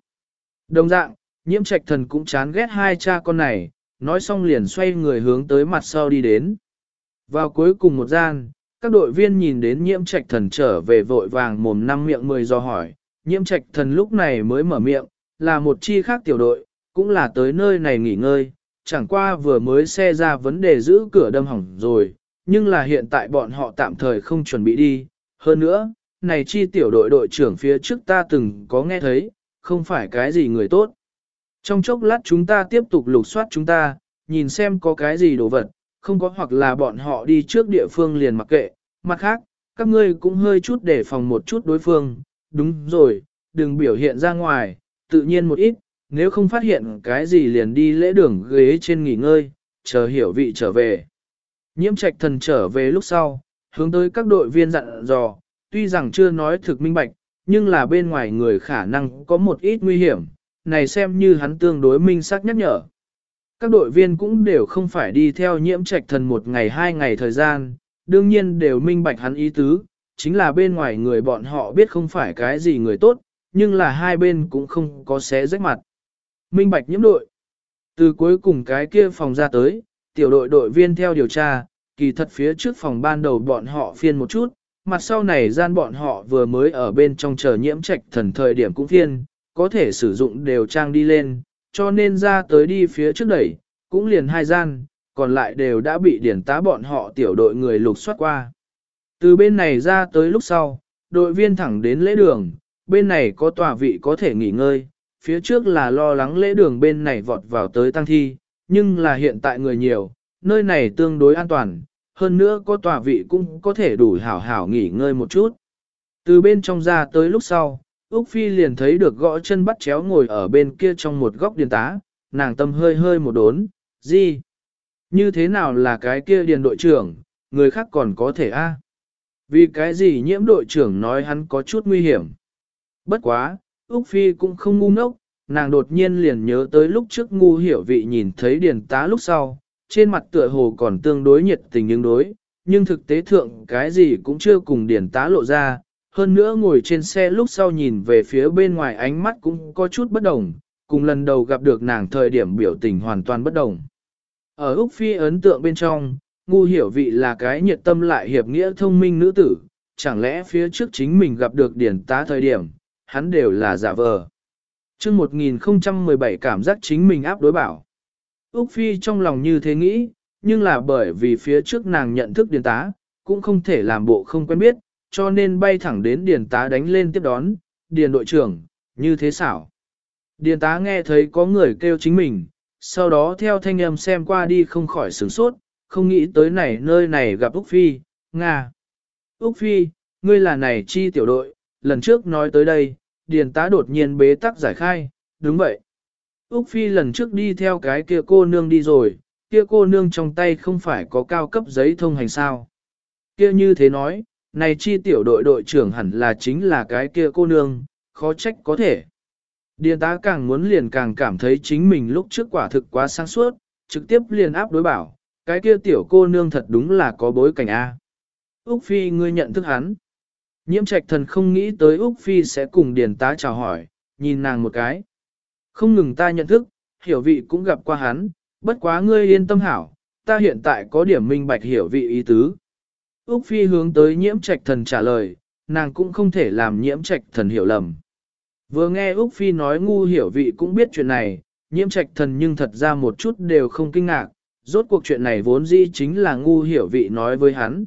Đồng dạng, nhiễm trạch thần cũng chán ghét hai cha con này, nói xong liền xoay người hướng tới mặt sau đi đến. Vào cuối cùng một gian, các đội viên nhìn đến nhiễm trạch thần trở về vội vàng mồm năm miệng mười do hỏi, nhiễm trạch thần lúc này mới mở miệng, là một chi khác tiểu đội, cũng là tới nơi này nghỉ ngơi, chẳng qua vừa mới xe ra vấn đề giữ cửa đâm hỏng rồi, nhưng là hiện tại bọn họ tạm thời không chuẩn bị đi. Hơn nữa, này chi tiểu đội đội trưởng phía trước ta từng có nghe thấy, không phải cái gì người tốt. Trong chốc lát chúng ta tiếp tục lục soát chúng ta, nhìn xem có cái gì đồ vật, không có hoặc là bọn họ đi trước địa phương liền mặc kệ. Mặt khác, các ngươi cũng hơi chút để phòng một chút đối phương. Đúng rồi, đừng biểu hiện ra ngoài, tự nhiên một ít, nếu không phát hiện cái gì liền đi lễ đường ghế trên nghỉ ngơi, chờ hiểu vị trở về. Nhiễm trạch thần trở về lúc sau, hướng tới các đội viên dặn dò, tuy rằng chưa nói thực minh bạch, nhưng là bên ngoài người khả năng có một ít nguy hiểm, này xem như hắn tương đối minh xác nhắc nhở. Các đội viên cũng đều không phải đi theo nhiễm trạch thần một ngày hai ngày thời gian, đương nhiên đều minh bạch hắn ý tứ, chính là bên ngoài người bọn họ biết không phải cái gì người tốt, nhưng là hai bên cũng không có xé rách mặt. Minh bạch nhiễm đội. Từ cuối cùng cái kia phòng ra tới, tiểu đội đội viên theo điều tra, kỳ thật phía trước phòng ban đầu bọn họ phiên một chút, mặt sau này gian bọn họ vừa mới ở bên trong chờ nhiễm trạch thần thời điểm cũng phiên, có thể sử dụng đều trang đi lên, cho nên ra tới đi phía trước đẩy, cũng liền hai gian, còn lại đều đã bị điển tá bọn họ tiểu đội người lục soát qua. Từ bên này ra tới lúc sau, đội viên thẳng đến lễ đường, bên này có tòa vị có thể nghỉ ngơi, phía trước là lo lắng lễ đường bên này vọt vào tới tăng thi, nhưng là hiện tại người nhiều, nơi này tương đối an toàn, hơn nữa có tòa vị cũng có thể đủ hảo hảo nghỉ ngơi một chút. Từ bên trong ra tới lúc sau, Úc Phi liền thấy được gõ chân bắt chéo ngồi ở bên kia trong một góc điền tá, nàng tâm hơi hơi một đốn, gì? Như thế nào là cái kia điền đội trưởng, người khác còn có thể a? Vì cái gì nhiễm đội trưởng nói hắn có chút nguy hiểm. Bất quá, Úc Phi cũng không ngu ngốc, nàng đột nhiên liền nhớ tới lúc trước ngu hiểu vị nhìn thấy điền tá lúc sau, trên mặt tựa hồ còn tương đối nhiệt tình nhưng đối, nhưng thực tế thượng cái gì cũng chưa cùng điền tá lộ ra, hơn nữa ngồi trên xe lúc sau nhìn về phía bên ngoài ánh mắt cũng có chút bất đồng, cùng lần đầu gặp được nàng thời điểm biểu tình hoàn toàn bất đồng. Ở Úc Phi ấn tượng bên trong, ngu hiểu vị là cái nhiệt tâm lại hiệp nghĩa thông minh nữ tử, chẳng lẽ phía trước chính mình gặp được điển tá thời điểm, hắn đều là giả vờ. chương 1017 cảm giác chính mình áp đối bảo. Úc Phi trong lòng như thế nghĩ, nhưng là bởi vì phía trước nàng nhận thức Điền tá, cũng không thể làm bộ không quen biết, cho nên bay thẳng đến điền tá đánh lên tiếp đón, điền đội trưởng, như thế xảo. Điền tá nghe thấy có người kêu chính mình, sau đó theo thanh âm xem qua đi không khỏi sửng sốt, không nghĩ tới này nơi này gặp Úc Phi, Nga. Úc Phi, ngươi là này chi tiểu đội, lần trước nói tới đây, điền tá đột nhiên bế tắc giải khai, đúng vậy. Úc Phi lần trước đi theo cái kia cô nương đi rồi, kia cô nương trong tay không phải có cao cấp giấy thông hành sao. Kia như thế nói, này chi tiểu đội đội trưởng hẳn là chính là cái kia cô nương, khó trách có thể. Điền tá càng muốn liền càng cảm thấy chính mình lúc trước quả thực quá sáng suốt, trực tiếp liền áp đối bảo, cái kia tiểu cô nương thật đúng là có bối cảnh A. Úc Phi ngươi nhận thức hắn. Nhiễm trạch thần không nghĩ tới Úc Phi sẽ cùng điền tá chào hỏi, nhìn nàng một cái. Không ngừng ta nhận thức, hiểu vị cũng gặp qua hắn, bất quá ngươi yên tâm hảo, ta hiện tại có điểm minh bạch hiểu vị ý tứ. Úc Phi hướng tới nhiễm trạch thần trả lời, nàng cũng không thể làm nhiễm trạch thần hiểu lầm. Vừa nghe Úc Phi nói ngu hiểu vị cũng biết chuyện này, nhiễm trạch thần nhưng thật ra một chút đều không kinh ngạc, rốt cuộc chuyện này vốn dĩ chính là ngu hiểu vị nói với hắn.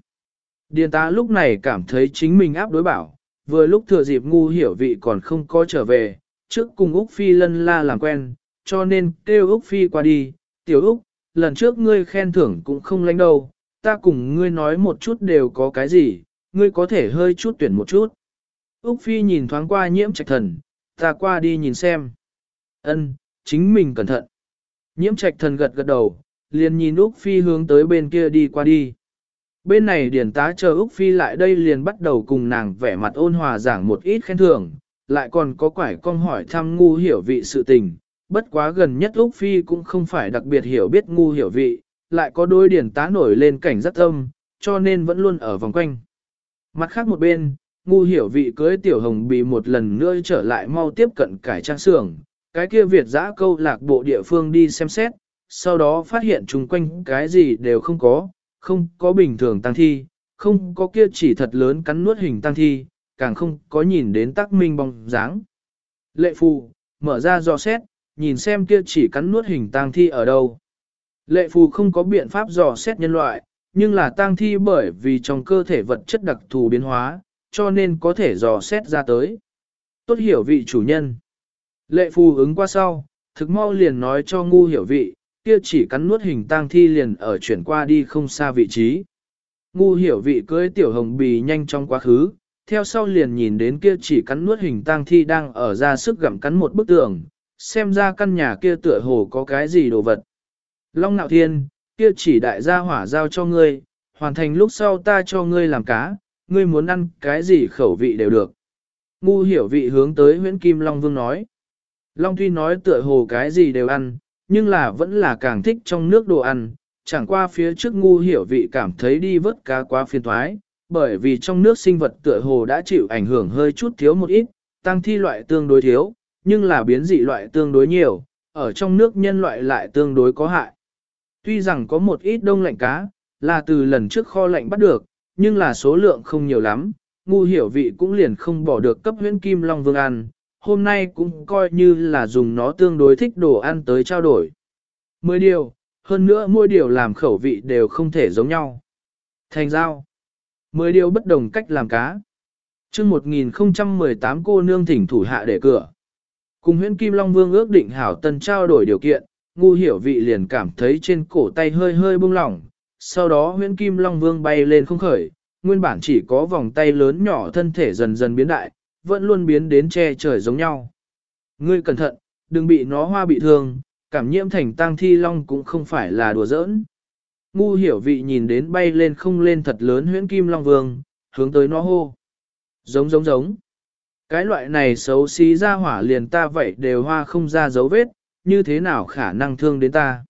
Điền Tá lúc này cảm thấy chính mình áp đối bảo, vừa lúc thừa dịp ngu hiểu vị còn không có trở về, trước cùng Úc Phi lân la làm quen, cho nên kêu Úc Phi qua đi, tiểu Úc, lần trước ngươi khen thưởng cũng không lãnh đâu, ta cùng ngươi nói một chút đều có cái gì, ngươi có thể hơi chút tuyển một chút. Úc Phi nhìn thoáng qua nhiễm trạch thần, ta qua đi nhìn xem. Ân, chính mình cẩn thận. Nhiễm trạch thần gật gật đầu, liền nhìn Úc Phi hướng tới bên kia đi qua đi. Bên này điển tá chờ Úc Phi lại đây liền bắt đầu cùng nàng vẻ mặt ôn hòa giảng một ít khen thưởng, lại còn có quải con hỏi thăm ngu hiểu vị sự tình. Bất quá gần nhất Úc Phi cũng không phải đặc biệt hiểu biết ngu hiểu vị, lại có đôi điển tá nổi lên cảnh rất tâm, cho nên vẫn luôn ở vòng quanh. Mặt khác một bên, ngu hiểu vị cưới tiểu hồng bị một lần nữa trở lại mau tiếp cận cải trang xưởng, cái kia Việt giã câu lạc bộ địa phương đi xem xét, sau đó phát hiện chung quanh cái gì đều không có, không có bình thường tăng thi, không có kia chỉ thật lớn cắn nuốt hình tăng thi, càng không có nhìn đến tác minh bóng dáng. Lệ phù, mở ra dò xét, nhìn xem kia chỉ cắn nuốt hình tăng thi ở đâu. Lệ phù không có biện pháp dò xét nhân loại, nhưng là tăng thi bởi vì trong cơ thể vật chất đặc thù biến hóa, cho nên có thể dò xét ra tới. Tốt hiểu vị chủ nhân. Lệ phù ứng qua sau, thực mau liền nói cho ngu hiểu vị, kia chỉ cắn nuốt hình tang thi liền ở chuyển qua đi không xa vị trí. Ngu hiểu vị cưới tiểu hồng bì nhanh trong quá khứ, theo sau liền nhìn đến kia chỉ cắn nuốt hình tang thi đang ở ra sức gặm cắn một bức tường, xem ra căn nhà kia tựa hồ có cái gì đồ vật. Long nạo thiên, kia chỉ đại gia hỏa giao cho ngươi, hoàn thành lúc sau ta cho ngươi làm cá, ngươi muốn ăn cái gì khẩu vị đều được. Ngu hiểu vị hướng tới huyễn Kim Long Vương nói. Long tuy nói tựa hồ cái gì đều ăn, nhưng là vẫn là càng thích trong nước đồ ăn, chẳng qua phía trước ngu hiểu vị cảm thấy đi vớt cá quá phiền thoái, bởi vì trong nước sinh vật tựa hồ đã chịu ảnh hưởng hơi chút thiếu một ít, tăng thi loại tương đối thiếu, nhưng là biến dị loại tương đối nhiều, ở trong nước nhân loại lại tương đối có hại. Tuy rằng có một ít đông lạnh cá, là từ lần trước kho lạnh bắt được, nhưng là số lượng không nhiều lắm, ngu hiểu vị cũng liền không bỏ được cấp huyễn kim long vương ăn, hôm nay cũng coi như là dùng nó tương đối thích đồ ăn tới trao đổi. Mười điều, hơn nữa mỗi điều làm khẩu vị đều không thể giống nhau. Thành giao. Mười điều bất đồng cách làm cá. chương 1018 cô nương thỉnh thủ hạ để cửa. Cùng huyện Kim Long Vương ước định hảo tân trao đổi điều kiện, ngu hiểu vị liền cảm thấy trên cổ tay hơi hơi bông lỏng. Sau đó huyện Kim Long Vương bay lên không khởi, nguyên bản chỉ có vòng tay lớn nhỏ thân thể dần dần biến đại, vẫn luôn biến đến che trời giống nhau. Ngươi cẩn thận, đừng bị nó hoa bị thương, cảm nhiễm thành tang thi long cũng không phải là đùa giỡn. Ngu hiểu vị nhìn đến bay lên không lên thật lớn huyễn kim long vương, hướng tới nó hô. Giống giống giống. Cái loại này xấu xí ra hỏa liền ta vậy đều hoa không ra dấu vết, như thế nào khả năng thương đến ta.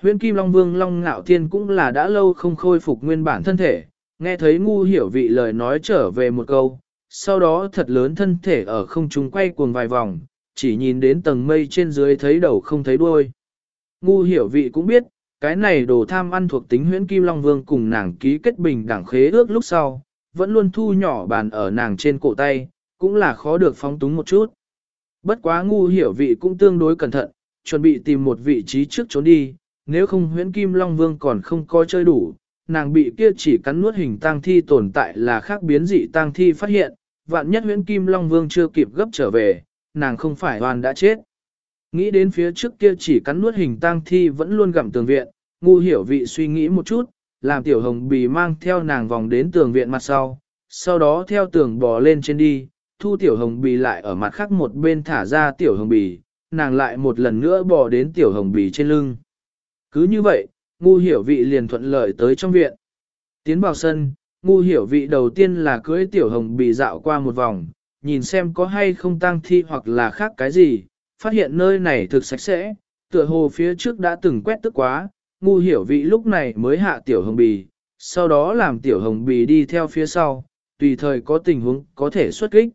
Huyễn kim long vương long ngạo thiên cũng là đã lâu không khôi phục nguyên bản thân thể, nghe thấy ngu hiểu vị lời nói trở về một câu, sau đó thật lớn thân thể ở không trung quay cuồng vài vòng, chỉ nhìn đến tầng mây trên dưới thấy đầu không thấy đuôi. Ngu hiểu vị cũng biết, cái này đồ tham ăn thuộc tính huyễn Kim Long Vương cùng nàng ký kết bình đẳng khế ước lúc sau, vẫn luôn thu nhỏ bàn ở nàng trên cổ tay, cũng là khó được phóng túng một chút. Bất quá ngu hiểu vị cũng tương đối cẩn thận, chuẩn bị tìm một vị trí trước trốn đi, nếu không huyễn Kim Long Vương còn không coi chơi đủ, nàng bị kia chỉ cắn nuốt hình tang thi tồn tại là khác biến dị tang thi phát hiện, vạn nhất huyễn kim long vương chưa kịp gấp trở về, nàng không phải hoàn đã chết. Nghĩ đến phía trước kia chỉ cắn nuốt hình tang thi vẫn luôn gặm tường viện, ngu hiểu vị suy nghĩ một chút, làm tiểu hồng bì mang theo nàng vòng đến tường viện mặt sau, sau đó theo tường bò lên trên đi, thu tiểu hồng bì lại ở mặt khác một bên thả ra tiểu hồng bì, nàng lại một lần nữa bò đến tiểu hồng bì trên lưng. Cứ như vậy, ngu hiểu vị liền thuận lợi tới trong viện. Tiến vào sân, ngu hiểu vị đầu tiên là cưới tiểu hồng bị dạo qua một vòng, nhìn xem có hay không tang thi hoặc là khác cái gì, phát hiện nơi này thực sạch sẽ, tựa hồ phía trước đã từng quét tức quá, ngu hiểu vị lúc này mới hạ tiểu hồng bì, sau đó làm tiểu hồng bì đi theo phía sau, tùy thời có tình huống có thể xuất kích.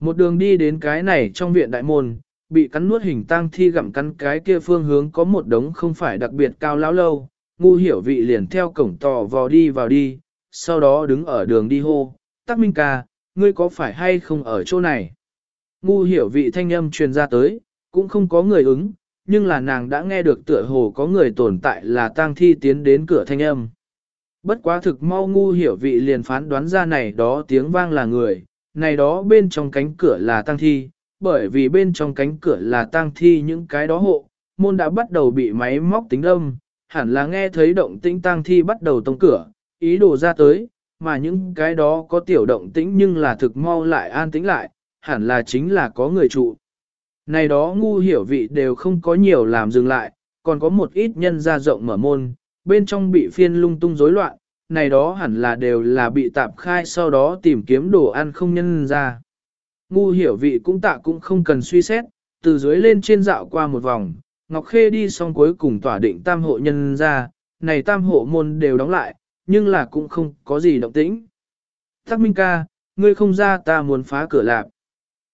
Một đường đi đến cái này trong viện đại môn, bị cắn nuốt hình tang thi gặm cắn cái kia phương hướng có một đống không phải đặc biệt cao lão lâu, ngu hiểu vị liền theo cổng tò vò đi vào đi, sau đó đứng ở đường đi hô, tắc minh ca, ngươi có phải hay không ở chỗ này? Ngu hiểu vị thanh âm truyền ra tới, cũng không có người ứng, nhưng là nàng đã nghe được tựa hồ có người tồn tại là tang thi tiến đến cửa thanh âm. Bất quá thực mau ngu hiểu vị liền phán đoán ra này đó tiếng vang là người, này đó bên trong cánh cửa là tang thi, bởi vì bên trong cánh cửa là tang thi những cái đó hộ, môn đã bắt đầu bị máy móc tính âm, hẳn là nghe thấy động tĩnh tang thi bắt đầu tông cửa, ý đồ ra tới, mà những cái đó có tiểu động tĩnh nhưng là thực mau lại an tĩnh lại, hẳn là chính là có người trụ. Này đó ngu hiểu vị đều không có nhiều làm dừng lại, còn có một ít nhân ra rộng mở môn, bên trong bị phiên lung tung rối loạn, này đó hẳn là đều là bị tạp khai sau đó tìm kiếm đồ ăn không nhân ra. Ngu hiểu vị cũng tạ cũng không cần suy xét, từ dưới lên trên dạo qua một vòng, Ngọc Khê đi xong cuối cùng tỏa định tam hộ nhân ra, này tam hộ môn đều đóng lại, nhưng là cũng không có gì động tĩnh. Tắc Minh ca, ngươi không ra ta muốn phá cửa lạp.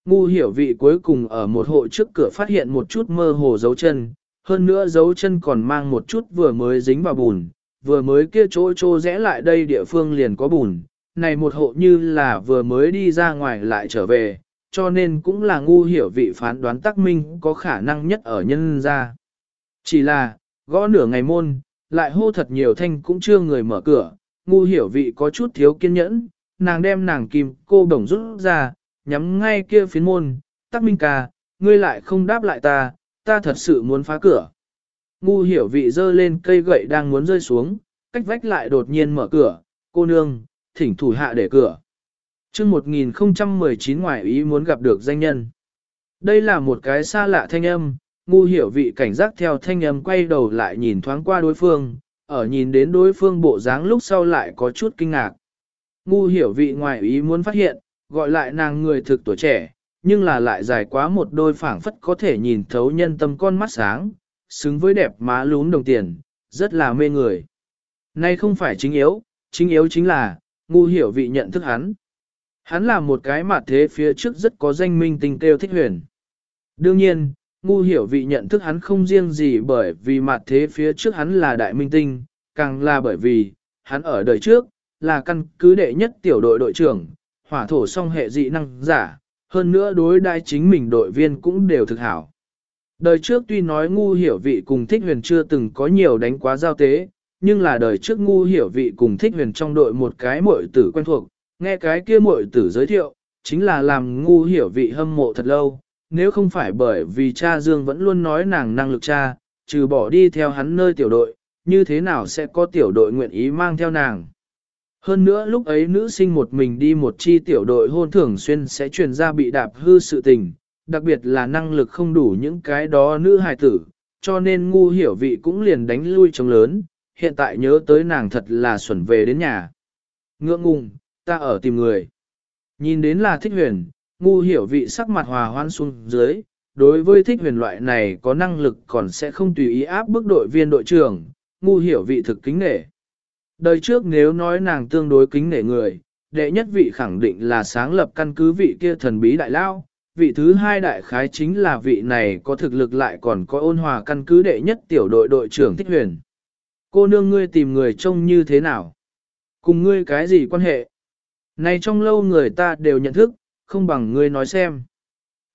Ngu hiểu vị cuối cùng ở một hộ trước cửa phát hiện một chút mơ hồ dấu chân, hơn nữa dấu chân còn mang một chút vừa mới dính vào bùn, vừa mới kia chỗ chỗ rẽ lại đây địa phương liền có bùn, này một hộ như là vừa mới đi ra ngoài lại trở về, cho nên cũng là ngu hiểu vị phán đoán tắc minh có khả năng nhất ở nhân gia. Chỉ là, gõ nửa ngày môn, lại hô thật nhiều thanh cũng chưa người mở cửa, ngu hiểu vị có chút thiếu kiên nhẫn, nàng đem nàng kim cô đồng rút ra, nhắm ngay kia phiến môn, tắc minh ca, ngươi lại không đáp lại ta, ta thật sự muốn phá cửa. Ngu hiểu vị dơ lên cây gậy đang muốn rơi xuống, cách vách lại đột nhiên mở cửa, cô nương, thỉnh thủ hạ để cửa. chương 1019 ngoài ý muốn gặp được danh nhân. Đây là một cái xa lạ thanh âm, ngu hiểu vị cảnh giác theo thanh âm quay đầu lại nhìn thoáng qua đối phương, ở nhìn đến đối phương bộ dáng lúc sau lại có chút kinh ngạc. Ngu hiểu vị ngoại ý muốn phát hiện, gọi lại nàng người thực tuổi trẻ, nhưng là lại dài quá một đôi phảng phất có thể nhìn thấu nhân tâm con mắt sáng, xứng với đẹp má lún đồng tiền, rất là mê người. Nay không phải chính yếu, chính yếu chính là, ngu hiểu vị nhận thức hắn. Hắn là một cái mặt thế phía trước rất có danh minh tình kêu thích huyền. Đương nhiên, ngu hiểu vị nhận thức hắn không riêng gì bởi vì mặt thế phía trước hắn là đại minh tinh, càng là bởi vì, hắn ở đời trước, là căn cứ đệ nhất tiểu đội đội trưởng, hỏa thổ song hệ dị năng giả, hơn nữa đối đai chính mình đội viên cũng đều thực hảo. Đời trước tuy nói ngu hiểu vị cùng thích huyền chưa từng có nhiều đánh quá giao tế, nhưng là đời trước ngu hiểu vị cùng thích huyền trong đội một cái muội tử quen thuộc, nghe cái kia muội tử giới thiệu, chính là làm ngu hiểu vị hâm mộ thật lâu, nếu không phải bởi vì cha Dương vẫn luôn nói nàng năng lực cha, trừ bỏ đi theo hắn nơi tiểu đội, như thế nào sẽ có tiểu đội nguyện ý mang theo nàng. Hơn nữa lúc ấy nữ sinh một mình đi một chi tiểu đội hôn thường xuyên sẽ truyền ra bị đạp hư sự tình, đặc biệt là năng lực không đủ những cái đó nữ hài tử, cho nên ngu hiểu vị cũng liền đánh lui trống lớn, hiện tại nhớ tới nàng thật là xuẩn về đến nhà. Ngượng ngùng, ta ở tìm người. Nhìn đến là thích huyền, ngu hiểu vị sắc mặt hòa hoan xuống dưới, đối với thích huyền loại này có năng lực còn sẽ không tùy ý áp bức đội viên đội trưởng, ngu hiểu vị thực kính nể. Đời trước nếu nói nàng tương đối kính nể người, đệ nhất vị khẳng định là sáng lập căn cứ vị kia thần bí đại lao, vị thứ hai đại khái chính là vị này có thực lực lại còn có ôn hòa căn cứ đệ nhất tiểu đội đội trưởng Thích Huyền. Cô nương ngươi tìm người trông như thế nào? Cùng ngươi cái gì quan hệ? Này trong lâu người ta đều nhận thức, không bằng ngươi nói xem.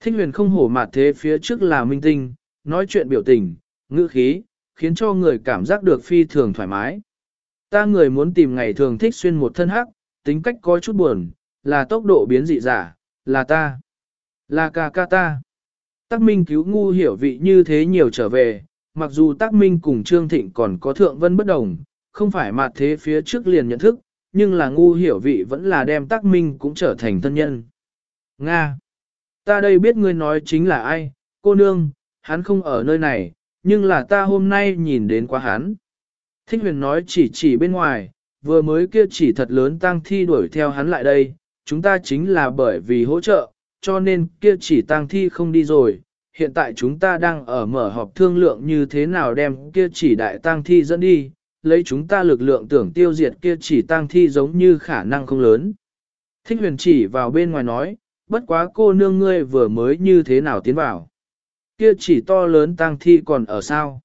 Thích huyền không hổ mặt thế phía trước là minh tinh, nói chuyện biểu tình, ngữ khí, khiến cho người cảm giác được phi thường thoải mái. Ta người muốn tìm ngày thường thích xuyên một thân hắc, tính cách có chút buồn, là tốc độ biến dị giả, là ta, là ca ca ta. Tắc Minh cứu ngu hiểu vị như thế nhiều trở về, mặc dù Tắc Minh cùng Trương Thịnh còn có thượng vân bất đồng, không phải mặt thế phía trước liền nhận thức, nhưng là ngu hiểu vị vẫn là đem Tắc Minh cũng trở thành thân nhân. Nga! Ta đây biết ngươi nói chính là ai, cô nương, hắn không ở nơi này, nhưng là ta hôm nay nhìn đến quá hắn. Thích huyền nói chỉ chỉ bên ngoài, vừa mới kia chỉ thật lớn tang thi đuổi theo hắn lại đây, chúng ta chính là bởi vì hỗ trợ, cho nên kia chỉ tang thi không đi rồi. Hiện tại chúng ta đang ở mở họp thương lượng như thế nào đem kia chỉ đại tang thi dẫn đi, lấy chúng ta lực lượng tưởng tiêu diệt kia chỉ tang thi giống như khả năng không lớn. Thích huyền chỉ vào bên ngoài nói, bất quá cô nương ngươi vừa mới như thế nào tiến vào. Kia chỉ to lớn tang thi còn ở sao?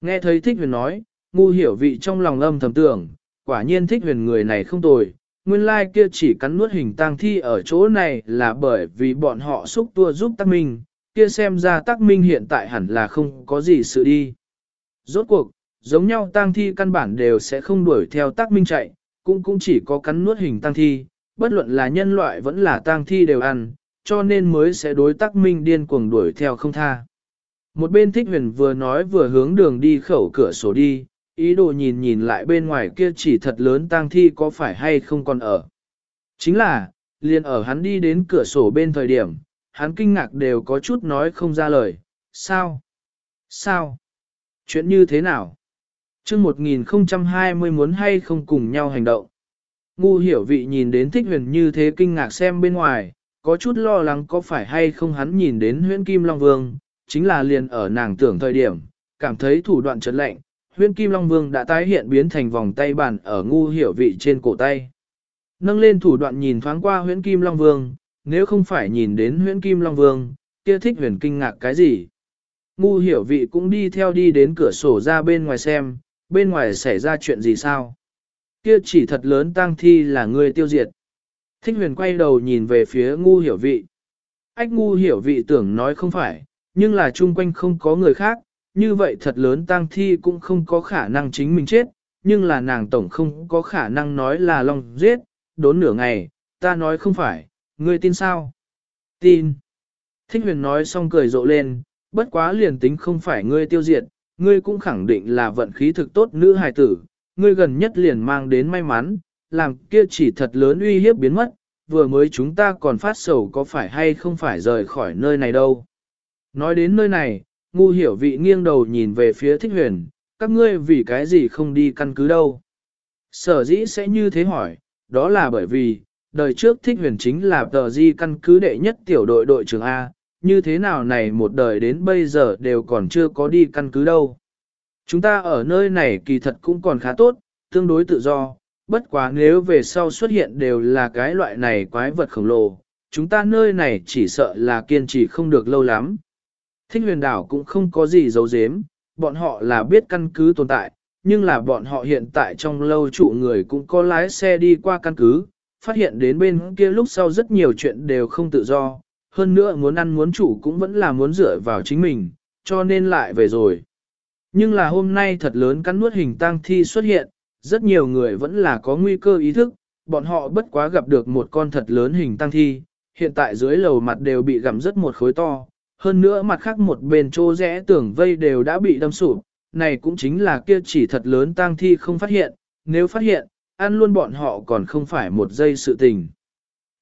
Nghe thấy thích huyền nói, ngu hiểu vị trong lòng âm thầm tưởng, quả nhiên thích huyền người này không tồi. Nguyên lai like kia chỉ cắn nuốt hình tang thi ở chỗ này là bởi vì bọn họ xúc tua giúp tác minh, kia xem ra tác minh hiện tại hẳn là không có gì sự đi. Rốt cuộc, giống nhau tang thi căn bản đều sẽ không đuổi theo tác minh chạy, cũng cũng chỉ có cắn nuốt hình tang thi, bất luận là nhân loại vẫn là tang thi đều ăn, cho nên mới sẽ đối tác minh điên cuồng đuổi theo không tha. Một bên thích huyền vừa nói vừa hướng đường đi khẩu cửa sổ đi, ý đồ nhìn nhìn lại bên ngoài kia chỉ thật lớn tang thi có phải hay không còn ở. Chính là, liền ở hắn đi đến cửa sổ bên thời điểm, hắn kinh ngạc đều có chút nói không ra lời, sao? Sao? Chuyện như thế nào? chương 1020 muốn hay không cùng nhau hành động. Ngu hiểu vị nhìn đến thích huyền như thế kinh ngạc xem bên ngoài, có chút lo lắng có phải hay không hắn nhìn đến huyễn kim long vương, chính là liền ở nàng tưởng thời điểm, cảm thấy thủ đoạn trấn lạnh, huyễn kim long vương đã tái hiện biến thành vòng tay bàn ở ngu hiểu vị trên cổ tay. Nâng lên thủ đoạn nhìn thoáng qua huyễn kim long vương, nếu không phải nhìn đến huyễn kim long vương, kia thích huyền kinh ngạc cái gì. Ngu hiểu vị cũng đi theo đi đến cửa sổ ra bên ngoài xem, bên ngoài xảy ra chuyện gì sao. Kia chỉ thật lớn tang thi là người tiêu diệt. Thích huyền quay đầu nhìn về phía ngu hiểu vị. Ách ngu hiểu vị tưởng nói không phải, nhưng là chung quanh không có người khác, như vậy thật lớn tang thi cũng không có khả năng chính mình chết, nhưng là nàng tổng không có khả năng nói là lòng giết, đốn nửa ngày, ta nói không phải, ngươi tin sao? Tin. Thích huyền nói xong cười rộ lên, bất quá liền tính không phải ngươi tiêu diệt, ngươi cũng khẳng định là vận khí thực tốt nữ hài tử, ngươi gần nhất liền mang đến may mắn, làm kia chỉ thật lớn uy hiếp biến mất, vừa mới chúng ta còn phát sầu có phải hay không phải rời khỏi nơi này đâu. Nói đến nơi này, ngu hiểu vị nghiêng đầu nhìn về phía thích huyền, các ngươi vì cái gì không đi căn cứ đâu. Sở dĩ sẽ như thế hỏi, đó là bởi vì, đời trước thích huyền chính là tờ di căn cứ đệ nhất tiểu đội đội trưởng A, như thế nào này một đời đến bây giờ đều còn chưa có đi căn cứ đâu. Chúng ta ở nơi này kỳ thật cũng còn khá tốt, tương đối tự do, bất quá nếu về sau xuất hiện đều là cái loại này quái vật khổng lồ, chúng ta nơi này chỉ sợ là kiên trì không được lâu lắm. Thích huyền đảo cũng không có gì giấu giếm, bọn họ là biết căn cứ tồn tại, nhưng là bọn họ hiện tại trong lâu trụ người cũng có lái xe đi qua căn cứ, phát hiện đến bên kia lúc sau rất nhiều chuyện đều không tự do, hơn nữa muốn ăn muốn chủ cũng vẫn là muốn dựa vào chính mình, cho nên lại về rồi. Nhưng là hôm nay thật lớn cắn nuốt hình tang thi xuất hiện, rất nhiều người vẫn là có nguy cơ ý thức, bọn họ bất quá gặp được một con thật lớn hình tang thi, hiện tại dưới lầu mặt đều bị gặm rất một khối to, hơn nữa mặt khác một bên chỗ rẽ tưởng vây đều đã bị đâm sụp, này cũng chính là kia chỉ thật lớn tang thi không phát hiện, nếu phát hiện, ăn luôn bọn họ còn không phải một giây sự tình.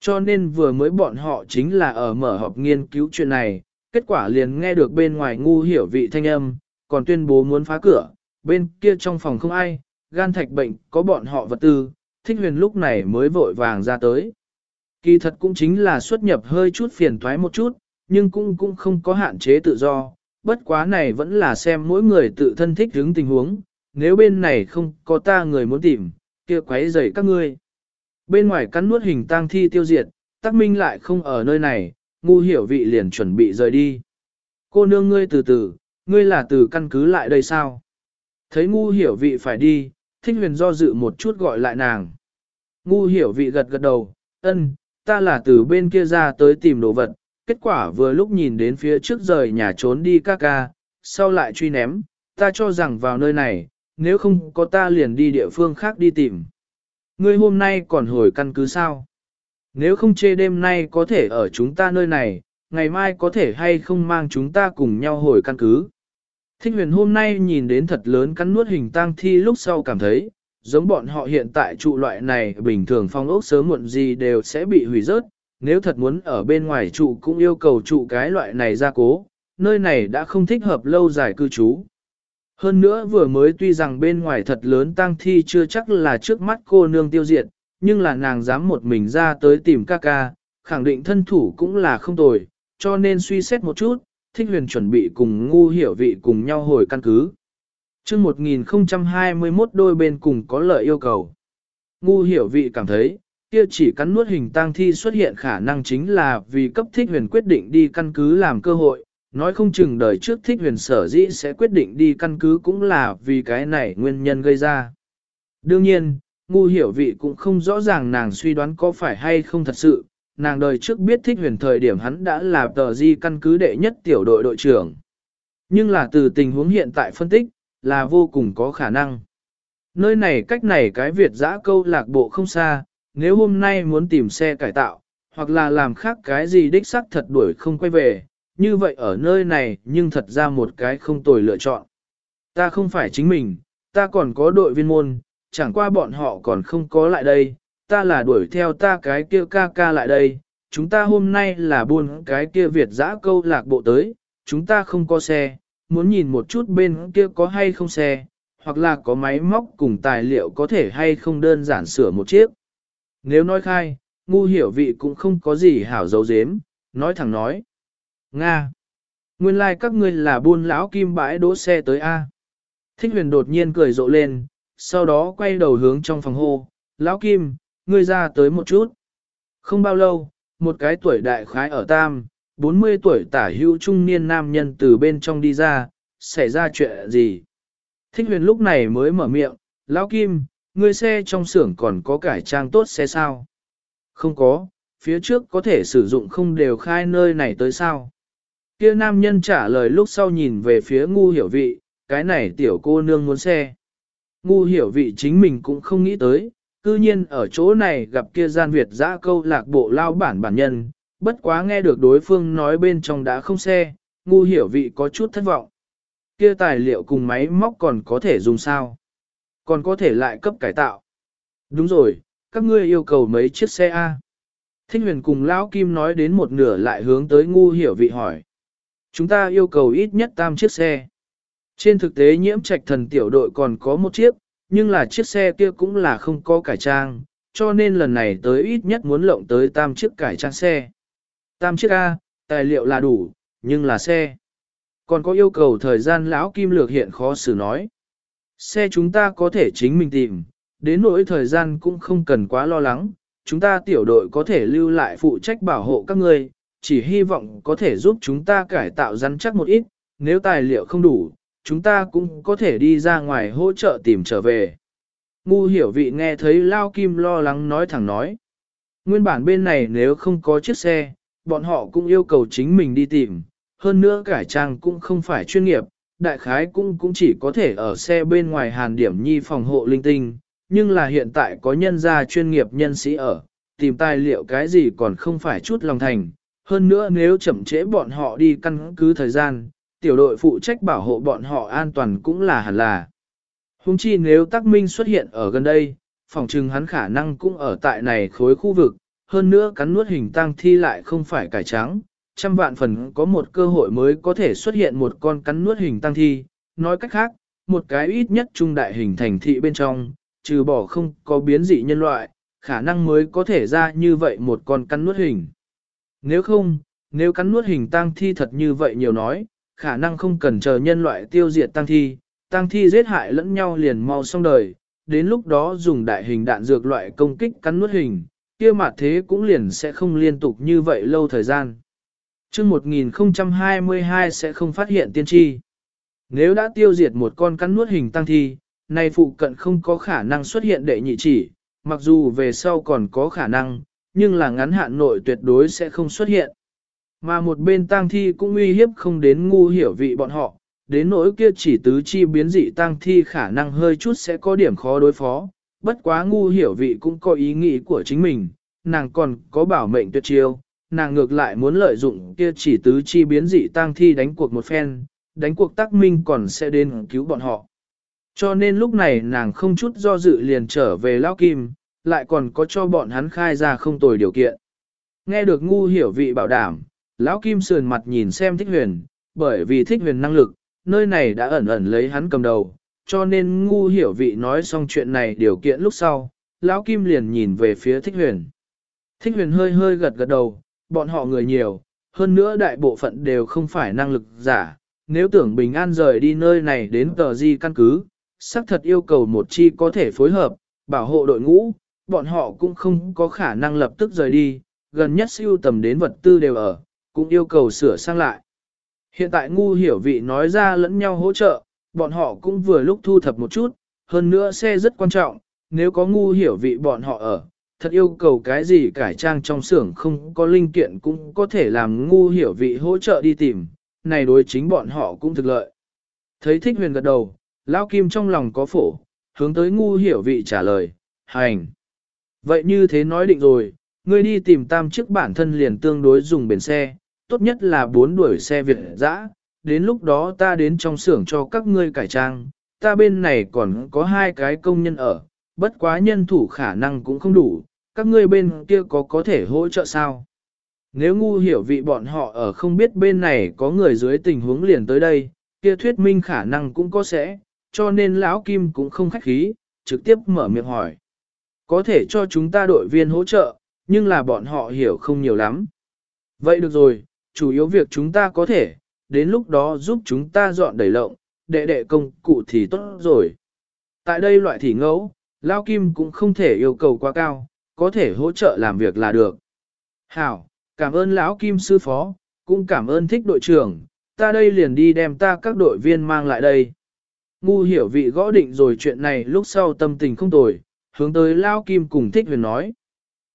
Cho nên vừa mới bọn họ chính là ở mở họp nghiên cứu chuyện này, kết quả liền nghe được bên ngoài ngu hiểu vị thanh âm, còn tuyên bố muốn phá cửa, bên kia trong phòng không ai, gan thạch bệnh có bọn họ vật tư, thích huyền lúc này mới vội vàng ra tới. Kỳ thật cũng chính là xuất nhập hơi chút phiền thoái một chút, nhưng cũng cũng không có hạn chế tự do, bất quá này vẫn là xem mỗi người tự thân thích hướng tình huống, nếu bên này không có ta người muốn tìm, kia quấy rầy các ngươi. Bên ngoài cắn nuốt hình tang thi tiêu diệt, tắc minh lại không ở nơi này, ngu hiểu vị liền chuẩn bị rời đi. Cô nương ngươi từ từ, ngươi là từ căn cứ lại đây sao? Thấy ngu hiểu vị phải đi, thích huyền do dự một chút gọi lại nàng. Ngu hiểu vị gật gật đầu, ân, ta là từ bên kia ra tới tìm đồ vật, kết quả vừa lúc nhìn đến phía trước rời nhà trốn đi ca ca, sau lại truy ném, ta cho rằng vào nơi này, nếu không có ta liền đi địa phương khác đi tìm. Ngươi hôm nay còn hồi căn cứ sao? Nếu không chê đêm nay có thể ở chúng ta nơi này, ngày mai có thể hay không mang chúng ta cùng nhau hồi căn cứ. Thích huyền hôm nay nhìn đến thật lớn cắn nuốt hình tang thi lúc sau cảm thấy, giống bọn họ hiện tại trụ loại này bình thường phong ốc sớm muộn gì đều sẽ bị hủy rớt, nếu thật muốn ở bên ngoài trụ cũng yêu cầu trụ cái loại này ra cố, nơi này đã không thích hợp lâu dài cư trú. Hơn nữa vừa mới tuy rằng bên ngoài thật lớn tang thi chưa chắc là trước mắt cô nương tiêu diệt, nhưng là nàng dám một mình ra tới tìm ca ca, khẳng định thân thủ cũng là không tồi, cho nên suy xét một chút, thích huyền chuẩn bị cùng ngu hiểu vị cùng nhau hồi căn cứ. chương 1021 đôi bên cùng có lợi yêu cầu. Ngu hiểu vị cảm thấy, kia chỉ cắn nuốt hình tang thi xuất hiện khả năng chính là vì cấp thích huyền quyết định đi căn cứ làm cơ hội, nói không chừng đời trước thích huyền sở dĩ sẽ quyết định đi căn cứ cũng là vì cái này nguyên nhân gây ra. Đương nhiên, ngu hiểu vị cũng không rõ ràng nàng suy đoán có phải hay không thật sự, nàng đời trước biết thích huyền thời điểm hắn đã là tờ di căn cứ đệ nhất tiểu đội đội trưởng. Nhưng là từ tình huống hiện tại phân tích, là vô cùng có khả năng. Nơi này cách này cái Việt giã câu lạc bộ không xa, nếu hôm nay muốn tìm xe cải tạo, hoặc là làm khác cái gì đích sắc thật đuổi không quay về, như vậy ở nơi này nhưng thật ra một cái không tồi lựa chọn. Ta không phải chính mình, ta còn có đội viên môn, chẳng qua bọn họ còn không có lại đây, ta là đuổi theo ta cái kia ca ca lại đây, chúng ta hôm nay là buôn cái kia Việt giã câu lạc bộ tới, chúng ta không có xe, muốn nhìn một chút bên kia có hay không xe, hoặc là có máy móc cùng tài liệu có thể hay không đơn giản sửa một chiếc. Nếu nói khai, ngu hiểu vị cũng không có gì hảo dấu dếm, nói thẳng nói. Nga! Nguyên lai like các ngươi là buôn lão kim bãi đỗ xe tới A. Thích huyền đột nhiên cười rộ lên, sau đó quay đầu hướng trong phòng hô, lão kim, ngươi ra tới một chút. Không bao lâu, một cái tuổi đại khái ở tam, 40 tuổi tả hữu trung niên nam nhân từ bên trong đi ra, xảy ra chuyện gì? Thích huyền lúc này mới mở miệng, lão kim, ngươi xe trong xưởng còn có cải trang tốt xe sao? Không có, phía trước có thể sử dụng không đều khai nơi này tới sao? Kia nam nhân trả lời lúc sau nhìn về phía ngu hiểu vị, cái này tiểu cô nương muốn xe. Ngu hiểu vị chính mình cũng không nghĩ tới, cư nhiên ở chỗ này gặp kia gian Việt giã câu lạc bộ lao bản bản nhân, bất quá nghe được đối phương nói bên trong đã không xe, ngu hiểu vị có chút thất vọng. Kia tài liệu cùng máy móc còn có thể dùng sao? Còn có thể lại cấp cải tạo. Đúng rồi, các ngươi yêu cầu mấy chiếc xe A. Thích huyền cùng Lão Kim nói đến một nửa lại hướng tới ngu hiểu vị hỏi. Chúng ta yêu cầu ít nhất tam chiếc xe. Trên thực tế nhiễm trạch thần tiểu đội còn có một chiếc, nhưng là chiếc xe kia cũng là không có cải trang, cho nên lần này tới ít nhất muốn lộng tới tam chiếc cải trang xe. Tam chiếc A, tài liệu là đủ, nhưng là xe. Còn có yêu cầu thời gian lão kim lược hiện khó xử nói. Xe chúng ta có thể chính mình tìm, đến nỗi thời gian cũng không cần quá lo lắng, chúng ta tiểu đội có thể lưu lại phụ trách bảo hộ các ngươi, chỉ hy vọng có thể giúp chúng ta cải tạo rắn chắc một ít, nếu tài liệu không đủ, chúng ta cũng có thể đi ra ngoài hỗ trợ tìm trở về. Ngu hiểu vị nghe thấy Lao Kim lo lắng nói thẳng nói. Nguyên bản bên này nếu không có chiếc xe, bọn họ cũng yêu cầu chính mình đi tìm, hơn nữa cải trang cũng không phải chuyên nghiệp, đại khái cũng cũng chỉ có thể ở xe bên ngoài hàn điểm nhi phòng hộ linh tinh, nhưng là hiện tại có nhân gia chuyên nghiệp nhân sĩ ở, tìm tài liệu cái gì còn không phải chút lòng thành, hơn nữa nếu chậm trễ bọn họ đi căn cứ thời gian, tiểu đội phụ trách bảo hộ bọn họ an toàn cũng là hẳn là. Hùng chi nếu Tắc minh xuất hiện ở gần đây, phòng trừng hắn khả năng cũng ở tại này khối khu vực, hơn nữa cắn nuốt hình tăng thi lại không phải cải trắng, trăm vạn phần có một cơ hội mới có thể xuất hiện một con cắn nuốt hình tăng thi, nói cách khác, một cái ít nhất trung đại hình thành thị bên trong, trừ bỏ không có biến dị nhân loại, khả năng mới có thể ra như vậy một con cắn nuốt hình. Nếu không, nếu cắn nuốt hình tăng thi thật như vậy nhiều nói, khả năng không cần chờ nhân loại tiêu diệt tăng thi, tăng thi giết hại lẫn nhau liền mau xong đời, đến lúc đó dùng đại hình đạn dược loại công kích cắn nuốt hình, kia mặt thế cũng liền sẽ không liên tục như vậy lâu thời gian. Trước 1022 sẽ không phát hiện tiên tri. Nếu đã tiêu diệt một con cắn nuốt hình tăng thi, nay phụ cận không có khả năng xuất hiện đệ nhị chỉ, mặc dù về sau còn có khả năng, nhưng là ngắn hạn nội tuyệt đối sẽ không xuất hiện. Mà một bên tang thi cũng uy hiếp không đến ngu hiểu vị bọn họ, đến nỗi kia chỉ tứ chi biến dị tang thi khả năng hơi chút sẽ có điểm khó đối phó, bất quá ngu hiểu vị cũng có ý nghĩ của chính mình, nàng còn có bảo mệnh tuyệt chiêu, nàng ngược lại muốn lợi dụng kia chỉ tứ chi biến dị tang thi đánh cuộc một phen, đánh cuộc tác minh còn sẽ đến cứu bọn họ. Cho nên lúc này nàng không chút do dự liền trở về Lao Kim, lại còn có cho bọn hắn khai ra không tồi điều kiện. Nghe được ngu hiểu vị bảo đảm, Lão Kim sườn mặt nhìn xem thích huyền, bởi vì thích huyền năng lực, nơi này đã ẩn ẩn lấy hắn cầm đầu, cho nên ngu hiểu vị nói xong chuyện này điều kiện lúc sau, Lão Kim liền nhìn về phía thích huyền. Thích huyền hơi hơi gật gật đầu, bọn họ người nhiều, hơn nữa đại bộ phận đều không phải năng lực giả, nếu tưởng bình an rời đi nơi này đến tờ di căn cứ, xác thật yêu cầu một chi có thể phối hợp, bảo hộ đội ngũ, bọn họ cũng không có khả năng lập tức rời đi, gần nhất siêu tầm đến vật tư đều ở, cũng yêu cầu sửa sang lại. Hiện tại ngu hiểu vị nói ra lẫn nhau hỗ trợ, bọn họ cũng vừa lúc thu thập một chút, hơn nữa xe rất quan trọng, nếu có ngu hiểu vị bọn họ ở, thật yêu cầu cái gì cải trang trong xưởng không có linh kiện cũng có thể làm ngu hiểu vị hỗ trợ đi tìm, này đối chính bọn họ cũng thực lợi. Thấy thích huyền gật đầu, Lão Kim trong lòng có phổ, hướng tới ngu hiểu vị trả lời, hành. Vậy như thế nói định rồi, ngươi đi tìm tam chức bản thân liền tương đối dùng bền xe, tốt nhất là bốn đuổi xe Việt dã, đến lúc đó ta đến trong xưởng cho các ngươi cải trang, ta bên này còn có hai cái công nhân ở, bất quá nhân thủ khả năng cũng không đủ, các ngươi bên kia có có thể hỗ trợ sao? Nếu ngu hiểu vị bọn họ ở không biết bên này có người dưới tình huống liền tới đây, kia thuyết minh khả năng cũng có sẽ, cho nên lão Kim cũng không khách khí, trực tiếp mở miệng hỏi. Có thể cho chúng ta đội viên hỗ trợ, nhưng là bọn họ hiểu không nhiều lắm. Vậy được rồi, chủ yếu việc chúng ta có thể, đến lúc đó giúp chúng ta dọn đẩy lộng, đệ đệ công cụ thì tốt rồi. Tại đây loại thỉ ngẫu, Lao Kim cũng không thể yêu cầu quá cao, có thể hỗ trợ làm việc là được. Hảo, cảm ơn lão Kim sư phó, cũng cảm ơn thích đội trưởng, ta đây liền đi đem ta các đội viên mang lại đây. Ngu hiểu vị gõ định rồi chuyện này lúc sau tâm tình không tồi, hướng tới Lao Kim cùng thích huyền nói.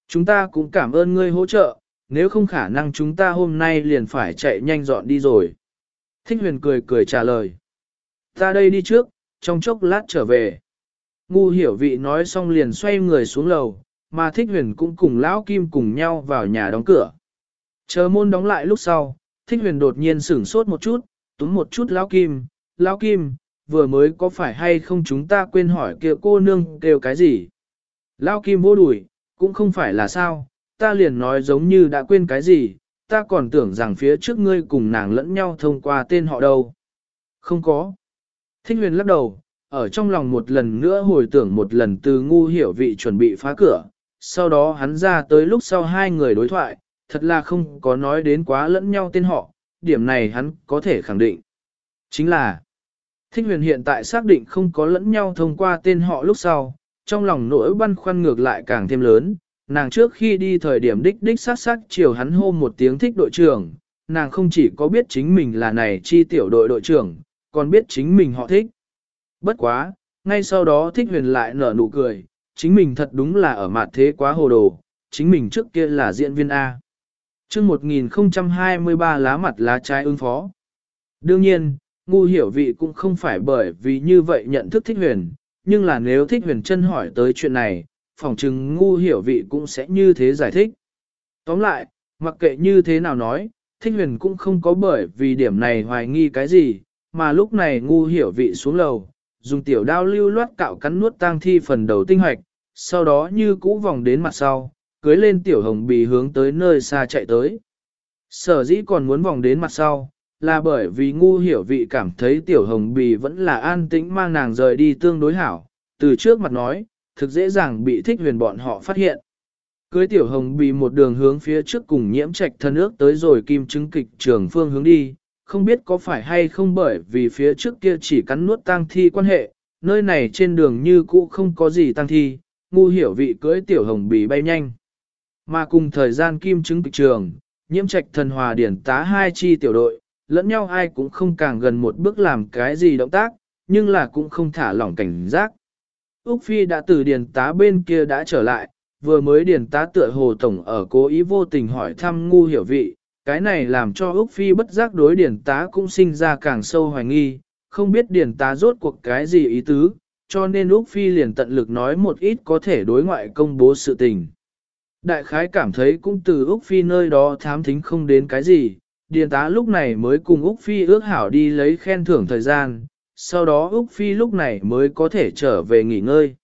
Chúng ta cũng cảm ơn ngươi hỗ trợ, nếu không khả năng chúng ta hôm nay liền phải chạy nhanh dọn đi rồi. Thích huyền cười cười trả lời. Ta đây đi trước, trong chốc lát trở về. Ngu hiểu vị nói xong liền xoay người xuống lầu, mà thích huyền cũng cùng lão kim cùng nhau vào nhà đóng cửa. Chờ môn đóng lại lúc sau, thích huyền đột nhiên sửng sốt một chút, túm một chút lão kim, lão kim, vừa mới có phải hay không chúng ta quên hỏi kia cô nương kêu cái gì? Lão kim vô đuổi, cũng không phải là sao, ta liền nói giống như đã quên cái gì, ta còn tưởng rằng phía trước ngươi cùng nàng lẫn nhau thông qua tên họ đâu. Không có. Thích huyền lắc đầu, ở trong lòng một lần nữa hồi tưởng một lần từ ngu hiểu vị chuẩn bị phá cửa, sau đó hắn ra tới lúc sau hai người đối thoại, thật là không có nói đến quá lẫn nhau tên họ, điểm này hắn có thể khẳng định. Chính là, Thích huyền hiện tại xác định không có lẫn nhau thông qua tên họ lúc sau, trong lòng nỗi băn khoăn ngược lại càng thêm lớn, nàng trước khi đi thời điểm đích đích sát sát chiều hắn hô một tiếng thích đội trưởng, nàng không chỉ có biết chính mình là này chi tiểu đội đội trưởng, còn biết chính mình họ thích. Bất quá, ngay sau đó thích huyền lại nở nụ cười, chính mình thật đúng là ở mặt thế quá hồ đồ, chính mình trước kia là diễn viên A. chương 1023 lá mặt lá trái ứng phó. Đương nhiên, ngu hiểu vị cũng không phải bởi vì như vậy nhận thức thích huyền, nhưng là nếu thích huyền chân hỏi tới chuyện này, phỏng chừng ngu hiểu vị cũng sẽ như thế giải thích. Tóm lại, mặc kệ như thế nào nói, thích huyền cũng không có bởi vì điểm này hoài nghi cái gì, mà lúc này ngu hiểu vị xuống lầu, dùng tiểu đao lưu loát cạo cắn nuốt tang thi phần đầu tinh hoạch, sau đó như cũ vòng đến mặt sau, cưới lên tiểu hồng bì hướng tới nơi xa chạy tới. Sở dĩ còn muốn vòng đến mặt sau, là bởi vì ngu hiểu vị cảm thấy tiểu hồng bì vẫn là an tĩnh mang nàng rời đi tương đối hảo, từ trước mặt nói, thực dễ dàng bị thích huyền bọn họ phát hiện. Cưới tiểu hồng bị một đường hướng phía trước cùng nhiễm trạch thân ước tới rồi kim chứng kịch trường phương hướng đi, không biết có phải hay không bởi vì phía trước kia chỉ cắn nuốt tang thi quan hệ, nơi này trên đường như cũ không có gì tang thi, ngu hiểu vị cưới tiểu hồng bị bay nhanh. Mà cùng thời gian kim chứng kịch trường, nhiễm trạch thần hòa điển tá hai chi tiểu đội, lẫn nhau ai cũng không càng gần một bước làm cái gì động tác, nhưng là cũng không thả lỏng cảnh giác. Úc Phi đã từ điền tá bên kia đã trở lại, vừa mới điền tá tựa hồ tổng ở cố ý vô tình hỏi thăm ngu hiểu vị, cái này làm cho Úc Phi bất giác đối điền tá cũng sinh ra càng sâu hoài nghi, không biết điền tá rốt cuộc cái gì ý tứ, cho nên Úc Phi liền tận lực nói một ít có thể đối ngoại công bố sự tình. Đại khái cảm thấy cũng từ Úc Phi nơi đó thám thính không đến cái gì, điền tá lúc này mới cùng Úc Phi ước hảo đi lấy khen thưởng thời gian, sau đó Úc Phi lúc này mới có thể trở về nghỉ ngơi.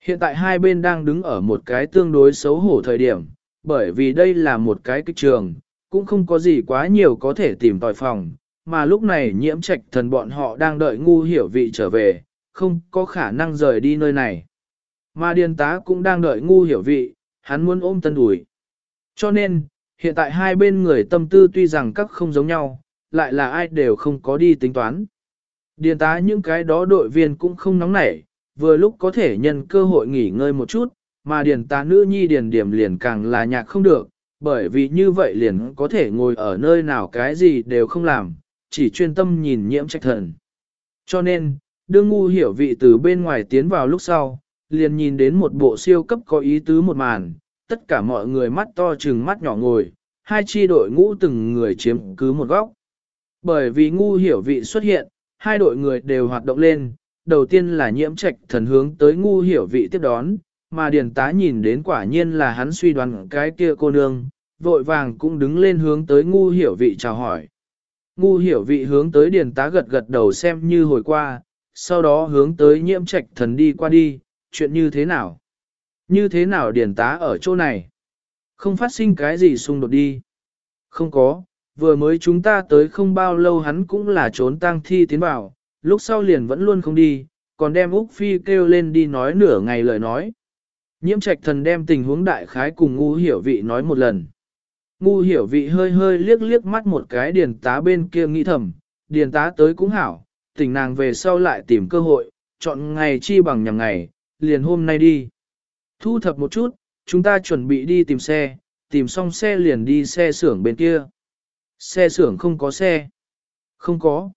Hiện tại hai bên đang đứng ở một cái tương đối xấu hổ thời điểm, bởi vì đây là một cái kích trường, cũng không có gì quá nhiều có thể tìm tòi phòng, mà lúc này nhiễm trạch thần bọn họ đang đợi ngu hiểu vị trở về, không có khả năng rời đi nơi này. Mà điền tá cũng đang đợi ngu hiểu vị, hắn muốn ôm tân đùi. Cho nên, hiện tại hai bên người tâm tư tuy rằng các không giống nhau, lại là ai đều không có đi tính toán. Điền tá những cái đó đội viên cũng không nóng nảy, vừa lúc có thể nhân cơ hội nghỉ ngơi một chút, mà điền tá nữ nhi điền điểm liền càng là nhạc không được, bởi vì như vậy liền có thể ngồi ở nơi nào cái gì đều không làm, chỉ chuyên tâm nhìn nhiễm trách thần. Cho nên, đương ngu hiểu vị từ bên ngoài tiến vào lúc sau, liền nhìn đến một bộ siêu cấp có ý tứ một màn, tất cả mọi người mắt to chừng mắt nhỏ ngồi, hai chi đội ngũ từng người chiếm cứ một góc. Bởi vì ngu hiểu vị xuất hiện, hai đội người đều hoạt động lên, đầu tiên là nhiễm trạch thần hướng tới ngu hiểu vị tiếp đón, mà điền tá nhìn đến quả nhiên là hắn suy đoán cái kia cô nương, vội vàng cũng đứng lên hướng tới ngu hiểu vị chào hỏi. Ngu hiểu vị hướng tới điền tá gật gật đầu xem như hồi qua, sau đó hướng tới nhiễm trạch thần đi qua đi, chuyện như thế nào? Như thế nào Điền tá ở chỗ này? Không phát sinh cái gì xung đột đi. Không có, vừa mới chúng ta tới không bao lâu hắn cũng là trốn tang thi tiến vào, lúc sau liền vẫn luôn không đi, còn đem Úc Phi kêu lên đi nói nửa ngày lời nói. Nhiễm trạch thần đem tình huống đại khái cùng ngu hiểu vị nói một lần. Ngu hiểu vị hơi hơi liếc liếc mắt một cái điền tá bên kia nghĩ thầm, điền tá tới cũng hảo, tỉnh nàng về sau lại tìm cơ hội, chọn ngày chi bằng nhằm ngày, liền hôm nay đi. Thu thập một chút, chúng ta chuẩn bị đi tìm xe, tìm xong xe liền đi xe xưởng bên kia. Xe xưởng không có xe. Không có.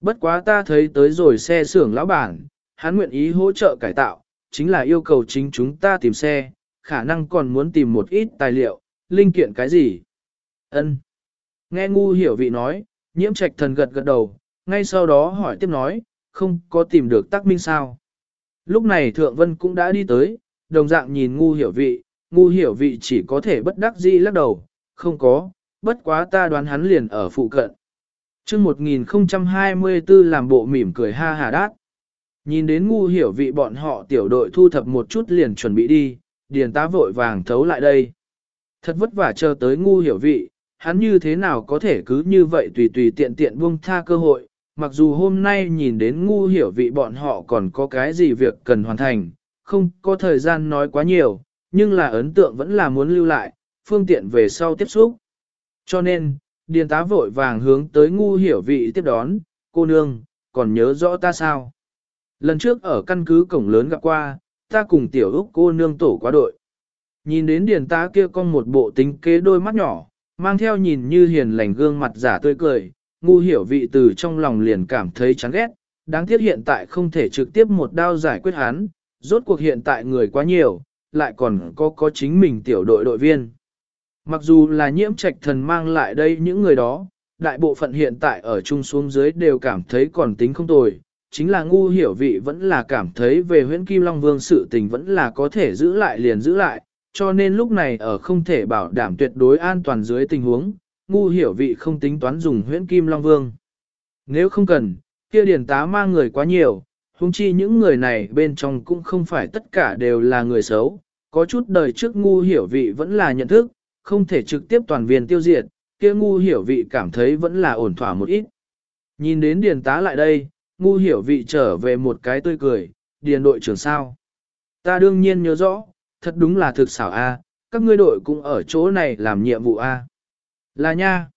Bất quá ta thấy tới rồi xe xưởng lão bản, hắn nguyện ý hỗ trợ cải tạo, chính là yêu cầu chính chúng ta tìm xe, khả năng còn muốn tìm một ít tài liệu, linh kiện cái gì. Ân. Nghe ngu hiểu vị nói, nhiễm trạch thần gật gật đầu, ngay sau đó hỏi tiếp nói, không có tìm được tác minh sao. Lúc này thượng vân cũng đã đi tới, đồng dạng nhìn ngu hiểu vị, ngu hiểu vị chỉ có thể bất đắc dĩ lắc đầu, không có, bất quá ta đoán hắn liền ở phụ cận. chương 1024 làm bộ mỉm cười ha hà đát. Nhìn đến ngu hiểu vị bọn họ tiểu đội thu thập một chút liền chuẩn bị đi, điền tá vội vàng thấu lại đây. Thật vất vả chờ tới ngu hiểu vị, hắn như thế nào có thể cứ như vậy tùy tùy tiện tiện buông tha cơ hội, mặc dù hôm nay nhìn đến ngu hiểu vị bọn họ còn có cái gì việc cần hoàn thành, không có thời gian nói quá nhiều, nhưng là ấn tượng vẫn là muốn lưu lại, phương tiện về sau tiếp xúc. Cho nên, điền tá vội vàng hướng tới ngu hiểu vị tiếp đón, cô nương, còn nhớ rõ ta sao? Lần trước ở căn cứ cổng lớn gặp qua, ta cùng tiểu Úc cô nương tổ quá đội. Nhìn đến điền tá kia con một bộ tính kế đôi mắt nhỏ, mang theo nhìn như hiền lành gương mặt giả tươi cười, ngu hiểu vị từ trong lòng liền cảm thấy chán ghét, đáng tiếc hiện tại không thể trực tiếp một đao giải quyết hắn, rốt cuộc hiện tại người quá nhiều, lại còn có có chính mình tiểu đội đội viên. Mặc dù là nhiễm trạch thần mang lại đây những người đó, đại bộ phận hiện tại ở chung xuống dưới đều cảm thấy còn tính không tồi, chính là ngu hiểu vị vẫn là cảm thấy về huyễn Kim Long Vương sự tình vẫn là có thể giữ lại liền giữ lại, cho nên lúc này ở không thể bảo đảm tuyệt đối an toàn dưới tình huống, ngu hiểu vị không tính toán dùng huyễn Kim Long Vương. Nếu không cần, kia điển tá mang người quá nhiều, huống chi những người này bên trong cũng không phải tất cả đều là người xấu, có chút đời trước ngu hiểu vị vẫn là nhận thức, không thể trực tiếp toàn viên tiêu diệt, kia ngu hiểu vị cảm thấy vẫn là ổn thỏa một ít. Nhìn đến điền tá lại đây, ngu hiểu vị trở về một cái tươi cười, điền đội trưởng sao. Ta đương nhiên nhớ rõ, thật đúng là thực xảo A, các ngươi đội cũng ở chỗ này làm nhiệm vụ A. Là nha.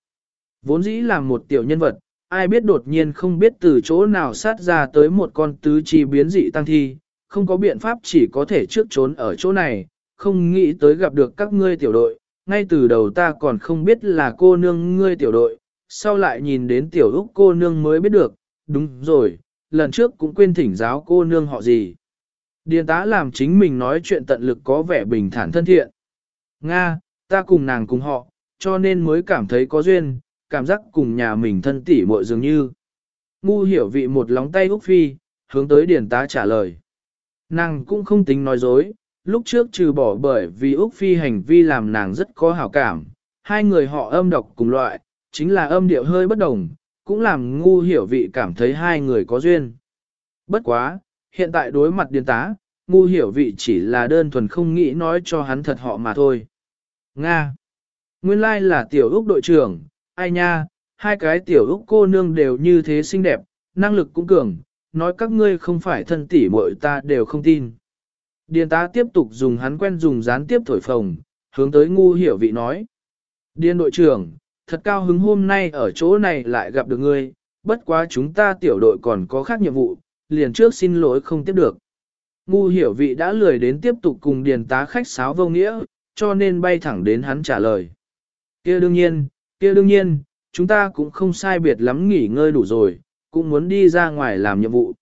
Vốn dĩ làm một tiểu nhân vật, ai biết đột nhiên không biết từ chỗ nào sát ra tới một con tứ chi biến dị tăng thi, không có biện pháp chỉ có thể trước trốn ở chỗ này, không nghĩ tới gặp được các ngươi tiểu đội, ngay từ đầu ta còn không biết là cô nương ngươi tiểu đội, sau lại nhìn đến tiểu Úc cô nương mới biết được, đúng rồi, lần trước cũng quên thỉnh giáo cô nương họ gì. Điền tá làm chính mình nói chuyện tận lực có vẻ bình thản thân thiện. Nga, ta cùng nàng cùng họ, cho nên mới cảm thấy có duyên, cảm giác cùng nhà mình thân tỉ muội dường như. Ngu hiểu vị một lóng tay Úc Phi, hướng tới điền tá trả lời. Nàng cũng không tính nói dối, lúc trước trừ bỏ bởi vì Úc Phi hành vi làm nàng rất có hảo cảm, hai người họ âm độc cùng loại, chính là âm điệu hơi bất đồng, cũng làm ngu hiểu vị cảm thấy hai người có duyên. Bất quá, hiện tại đối mặt điền tá, ngu hiểu vị chỉ là đơn thuần không nghĩ nói cho hắn thật họ mà thôi. Nga. Nguyên lai là tiểu Úc đội trưởng, ai nha, hai cái tiểu Úc cô nương đều như thế xinh đẹp, năng lực cũng cường, nói các ngươi không phải thân tỷ muội ta đều không tin. Điền tá tiếp tục dùng hắn quen dùng gián tiếp thổi phồng, hướng tới ngu hiểu vị nói. Điền đội trưởng, thật cao hứng hôm nay ở chỗ này lại gặp được ngươi, bất quá chúng ta tiểu đội còn có khác nhiệm vụ, liền trước xin lỗi không tiếp được. Ngu hiểu vị đã lười đến tiếp tục cùng điền tá khách sáo vô nghĩa, cho nên bay thẳng đến hắn trả lời. kia đương nhiên, kia đương nhiên, chúng ta cũng không sai biệt lắm nghỉ ngơi đủ rồi, cũng muốn đi ra ngoài làm nhiệm vụ.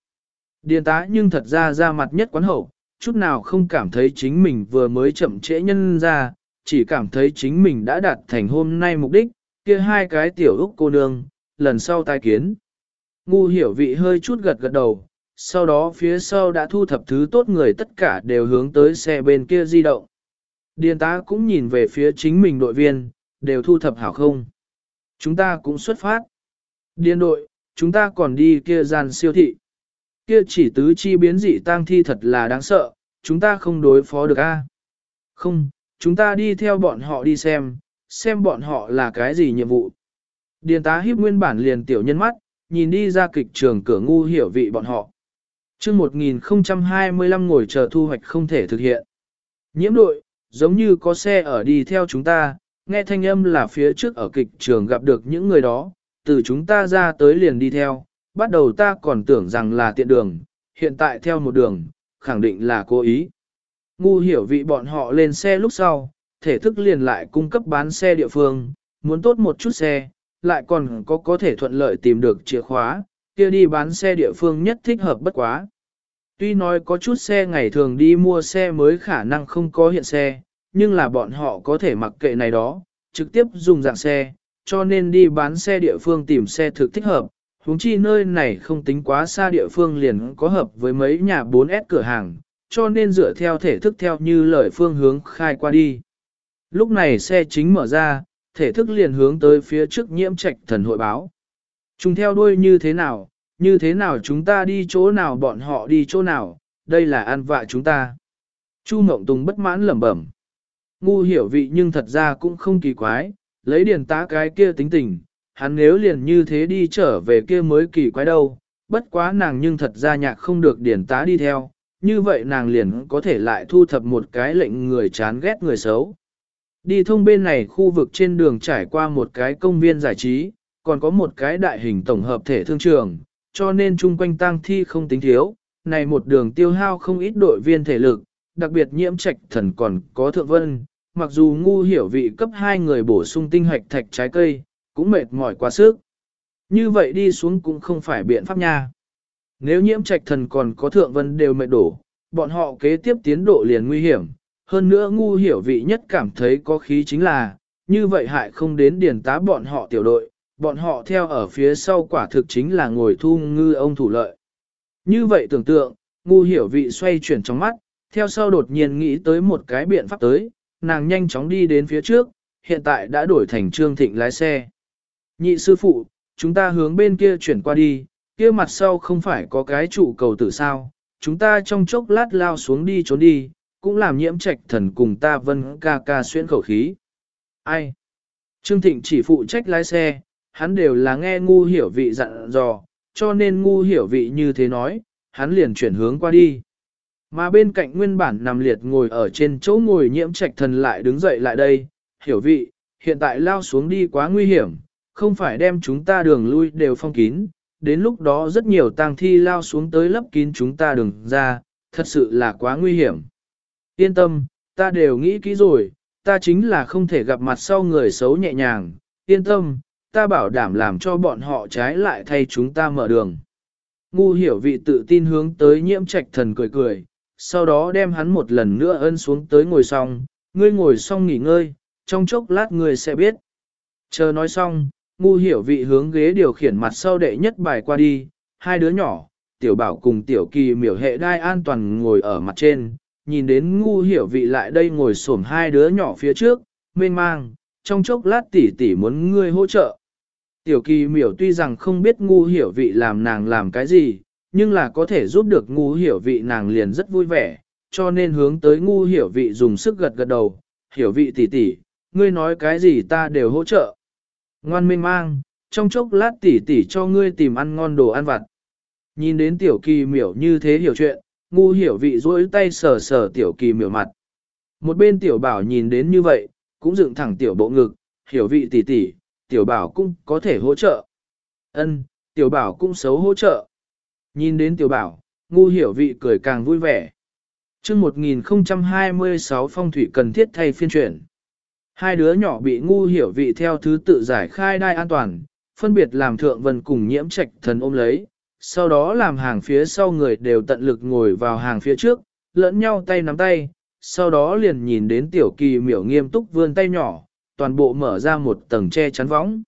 Điền tá nhưng thật ra ra mặt nhất quán hậu, chút nào không cảm thấy chính mình vừa mới chậm trễ nhân ra, chỉ cảm thấy chính mình đã đạt thành hôm nay mục đích, kia hai cái tiểu úc cô nương, lần sau tai kiến. Ngu hiểu vị hơi chút gật gật đầu, sau đó phía sau đã thu thập thứ tốt người tất cả đều hướng tới xe bên kia di động. Điền tá cũng nhìn về phía chính mình đội viên, đều thu thập hảo không. Chúng ta cũng xuất phát. Điền đội, chúng ta còn đi kia gian siêu thị. Kia chỉ tứ chi biến dị tang thi thật là đáng sợ, chúng ta không đối phó được a. Không, chúng ta đi theo bọn họ đi xem, xem bọn họ là cái gì nhiệm vụ. Điền tá hiếp nguyên bản liền tiểu nhân mắt, nhìn đi ra kịch trường cửa ngu hiểu vị bọn họ. chương 1025 ngồi chờ thu hoạch không thể thực hiện. Nhiễm đội, giống như có xe ở đi theo chúng ta, nghe thanh âm là phía trước ở kịch trường gặp được những người đó, từ chúng ta ra tới liền đi theo, bắt đầu ta còn tưởng rằng là tiện đường, hiện tại theo một đường, khẳng định là cố ý. Ngu hiểu vị bọn họ lên xe lúc sau, thể thức liền lại cung cấp bán xe địa phương, muốn tốt một chút xe, lại còn có có thể thuận lợi tìm được chìa khóa, kia đi bán xe địa phương nhất thích hợp bất quá. Tuy nói có chút xe ngày thường đi mua xe mới khả năng không có hiện xe, nhưng là bọn họ có thể mặc kệ này đó, trực tiếp dùng dạng xe, cho nên đi bán xe địa phương tìm xe thực thích hợp. Huống chi nơi này không tính quá xa địa phương liền có hợp với mấy nhà 4S cửa hàng, cho nên dựa theo thể thức theo như lời phương hướng khai qua đi. Lúc này xe chính mở ra, thể thức liền hướng tới phía trước nhiễm trạch thần hội báo. Chúng theo đuôi như thế nào, như thế nào chúng ta đi chỗ nào bọn họ đi chỗ nào, đây là an vạ chúng ta. Chu Mộng Tùng bất mãn lẩm bẩm. Ngu hiểu vị nhưng thật ra cũng không kỳ quái, lấy điền tá cái kia tính tình, hắn nếu liền như thế đi trở về kia mới kỳ quái đâu, bất quá nàng nhưng thật ra nhạc không được điển tá đi theo, như vậy nàng liền có thể lại thu thập một cái lệnh người chán ghét người xấu. Đi thông bên này khu vực trên đường trải qua một cái công viên giải trí, còn có một cái đại hình tổng hợp thể thương trường, cho nên chung quanh tang thi không tính thiếu, này một đường tiêu hao không ít đội viên thể lực, đặc biệt nhiễm trạch thần còn có thượng vân, mặc dù ngu hiểu vị cấp hai người bổ sung tinh hoạch thạch trái cây, cũng mệt mỏi quá sức. Như vậy đi xuống cũng không phải biện pháp nha. Nếu nhiễm trạch thần còn có thượng vân đều mệt đổ, bọn họ kế tiếp tiến độ liền nguy hiểm. Hơn nữa ngu hiểu vị nhất cảm thấy có khí chính là, như vậy hại không đến điển tá bọn họ tiểu đội, bọn họ theo ở phía sau quả thực chính là ngồi thu ngư ông thủ lợi. Như vậy tưởng tượng, ngu hiểu vị xoay chuyển trong mắt, theo sau đột nhiên nghĩ tới một cái biện pháp tới, nàng nhanh chóng đi đến phía trước, hiện tại đã đổi thành Trương Thịnh lái xe. Nhị sư phụ, chúng ta hướng bên kia chuyển qua đi, kia mặt sau không phải có cái trụ cầu tử sao, chúng ta trong chốc lát lao xuống đi trốn đi, cũng làm nhiễm trạch thần cùng ta vân ca ca xuyên khẩu khí. Ai? Trương Thịnh chỉ phụ trách lái xe, hắn đều là nghe ngu hiểu vị dặn dò, cho nên ngu hiểu vị như thế nói, hắn liền chuyển hướng qua đi. Mà bên cạnh nguyên bản nằm liệt ngồi ở trên chỗ ngồi nhiễm trạch thần lại đứng dậy lại đây, hiểu vị, hiện tại lao xuống đi quá nguy hiểm, không phải đem chúng ta đường lui đều phong kín, đến lúc đó rất nhiều tang thi lao xuống tới lấp kín chúng ta đường ra, thật sự là quá nguy hiểm. Yên tâm, ta đều nghĩ kỹ rồi, ta chính là không thể gặp mặt sau người xấu nhẹ nhàng, yên tâm, ta bảo đảm làm cho bọn họ trái lại thay chúng ta mở đường. Ngu hiểu vị tự tin hướng tới nhiễm trạch thần cười cười, sau đó đem hắn một lần nữa ân xuống tới ngồi xong, ngươi ngồi xong nghỉ ngơi, trong chốc lát ngươi sẽ biết. Chờ nói xong, ngu hiểu vị hướng ghế điều khiển mặt sau đệ nhất bài qua đi, hai đứa nhỏ, tiểu bảo cùng tiểu kỳ miểu hệ đai an toàn ngồi ở mặt trên, nhìn đến ngu hiểu vị lại đây ngồi xổm hai đứa nhỏ phía trước, mênh mang, trong chốc lát tỷ tỷ muốn ngươi hỗ trợ. Tiểu kỳ miểu tuy rằng không biết ngu hiểu vị làm nàng làm cái gì, nhưng là có thể giúp được ngu hiểu vị nàng liền rất vui vẻ, cho nên hướng tới ngu hiểu vị dùng sức gật gật đầu, hiểu vị tỷ tỷ, ngươi nói cái gì ta đều hỗ trợ. Ngoan minh mang, trong chốc lát tỉ tỉ cho ngươi tìm ăn ngon đồ ăn vặt. Nhìn đến tiểu kỳ miểu như thế hiểu chuyện, ngu hiểu vị duỗi tay sờ sờ tiểu kỳ miểu mặt. Một bên tiểu bảo nhìn đến như vậy, cũng dựng thẳng tiểu bộ ngực, hiểu vị tỉ tỉ, tiểu bảo cũng có thể hỗ trợ. Ân, tiểu bảo cũng xấu hỗ trợ. Nhìn đến tiểu bảo, ngu hiểu vị cười càng vui vẻ. chương 1026 phong thủy cần thiết thay phiên chuyển. Hai đứa nhỏ bị ngu hiểu vị theo thứ tự giải khai đai an toàn, phân biệt làm thượng vân cùng nhiễm trạch thần ôm lấy, sau đó làm hàng phía sau người đều tận lực ngồi vào hàng phía trước, lẫn nhau tay nắm tay, sau đó liền nhìn đến tiểu kỳ miểu nghiêm túc vươn tay nhỏ, toàn bộ mở ra một tầng che chắn võng.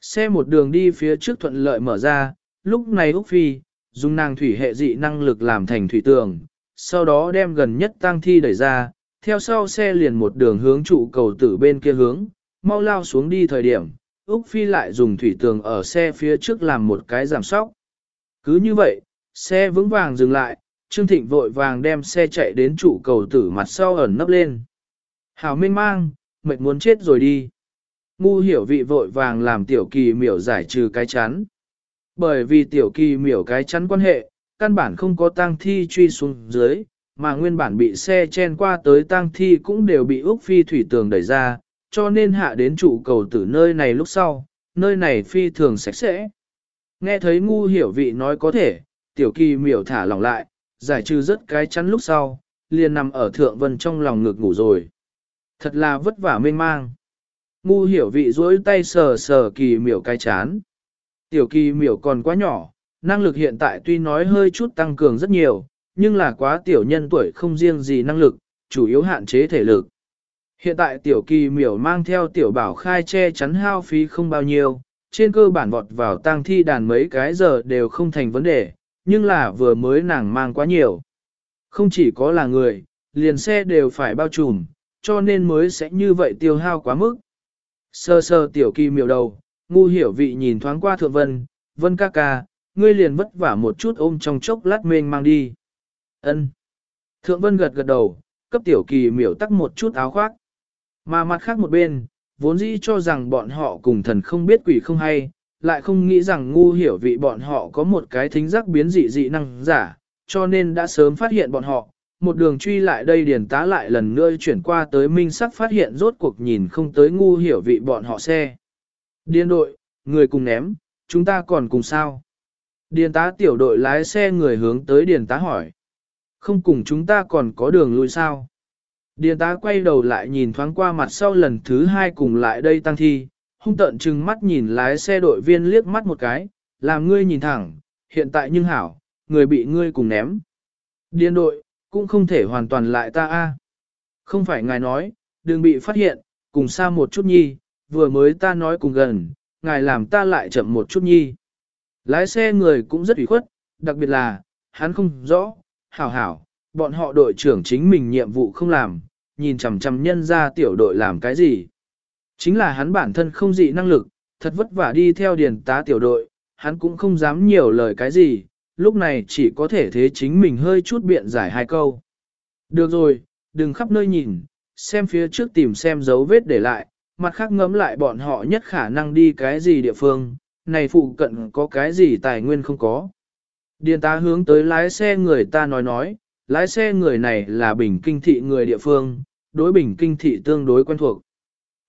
Xe một đường đi phía trước thuận lợi mở ra, lúc này Úc Phi, dùng nàng thủy hệ dị năng lực làm thành thủy tường, sau đó đem gần nhất tang thi đẩy ra, theo sau xe liền một đường hướng trụ cầu tử bên kia hướng, mau lao xuống đi thời điểm, Úc Phi lại dùng thủy tường ở xe phía trước làm một cái giảm sóc. Cứ như vậy, Xe vững vàng dừng lại, Trương Thịnh vội vàng đem xe chạy đến trụ cầu tử mặt sau ẩn nấp lên. Hảo mênh mang, mệt muốn chết rồi đi. Ngu hiểu vị vội vàng làm tiểu kỳ miểu giải trừ cái chắn. Bởi vì tiểu kỳ miểu cái chắn quan hệ, căn bản không có tang thi truy xuống dưới, mà nguyên bản bị xe chen qua tới tang thi cũng đều bị Úc Phi thủy tường đẩy ra, cho nên hạ đến trụ cầu tử nơi này lúc sau, nơi này phi thường sạch sẽ. Nghe thấy ngu hiểu vị nói có thể, tiểu kỳ miểu thả lòng lại, giải trừ rất cái chắn lúc sau, liền nằm ở thượng vân trong lòng ngực ngủ rồi. Thật là vất vả mênh mang. Ngu hiểu vị duỗi tay sờ sờ kỳ miểu cái chán. Tiểu kỳ miểu còn quá nhỏ, năng lực hiện tại tuy nói hơi chút tăng cường rất nhiều, nhưng là quá tiểu nhân tuổi không riêng gì năng lực, chủ yếu hạn chế thể lực. Hiện tại tiểu kỳ miểu mang theo tiểu bảo khai che chắn hao phí không bao nhiêu, trên cơ bản vọt vào tang thi đàn mấy cái giờ đều không thành vấn đề, nhưng là vừa mới nàng mang quá nhiều. Không chỉ có là người, liền xe đều phải bao trùm, cho nên mới sẽ như vậy tiêu hao quá mức. Sơ sơ tiểu kỳ miểu đầu, ngu hiểu vị nhìn thoáng qua thượng vân, vân ca ca, ngươi liền vất vả một chút ôm trong chốc lát mênh mang đi ân Thượng vân gật gật đầu, cấp tiểu kỳ miểu tắc một chút áo khoác. Mà mặt khác một bên, vốn dĩ cho rằng bọn họ cùng thần không biết quỷ không hay, lại không nghĩ rằng ngu hiểu vị bọn họ có một cái thính giác biến dị dị năng giả, cho nên đã sớm phát hiện bọn họ. Một đường truy lại đây điền tá lại lần nữa chuyển qua tới minh sắc phát hiện rốt cuộc nhìn không tới ngu hiểu vị bọn họ xe. Điền đội, người cùng ném, chúng ta còn cùng sao? Điền tá tiểu đội lái xe người hướng tới điền tá hỏi. Không cùng chúng ta còn có đường lui sao? Điền tá quay đầu lại nhìn thoáng qua mặt sau lần thứ hai cùng lại đây tăng thi, hung tợn chừng mắt nhìn lái xe đội viên liếc mắt một cái, làm ngươi nhìn thẳng, hiện tại nhưng hảo, người bị ngươi cùng ném. Điền đội, cũng không thể hoàn toàn lại ta a. Không phải ngài nói, đừng bị phát hiện, cùng xa một chút nhi, vừa mới ta nói cùng gần, ngài làm ta lại chậm một chút nhi. Lái xe người cũng rất ủy khuất, đặc biệt là, hắn không rõ, hảo hảo, bọn họ đội trưởng chính mình nhiệm vụ không làm, nhìn chằm chằm nhân ra tiểu đội làm cái gì. Chính là hắn bản thân không dị năng lực, thật vất vả đi theo điền tá tiểu đội, hắn cũng không dám nhiều lời cái gì, lúc này chỉ có thể thế chính mình hơi chút biện giải hai câu. Được rồi, đừng khắp nơi nhìn, xem phía trước tìm xem dấu vết để lại, mặt khác ngẫm lại bọn họ nhất khả năng đi cái gì địa phương, này phụ cận có cái gì tài nguyên không có. Điền tá hướng tới lái xe người ta nói nói, lái xe người này là bình kinh thị người địa phương, đối bình kinh thị tương đối quen thuộc.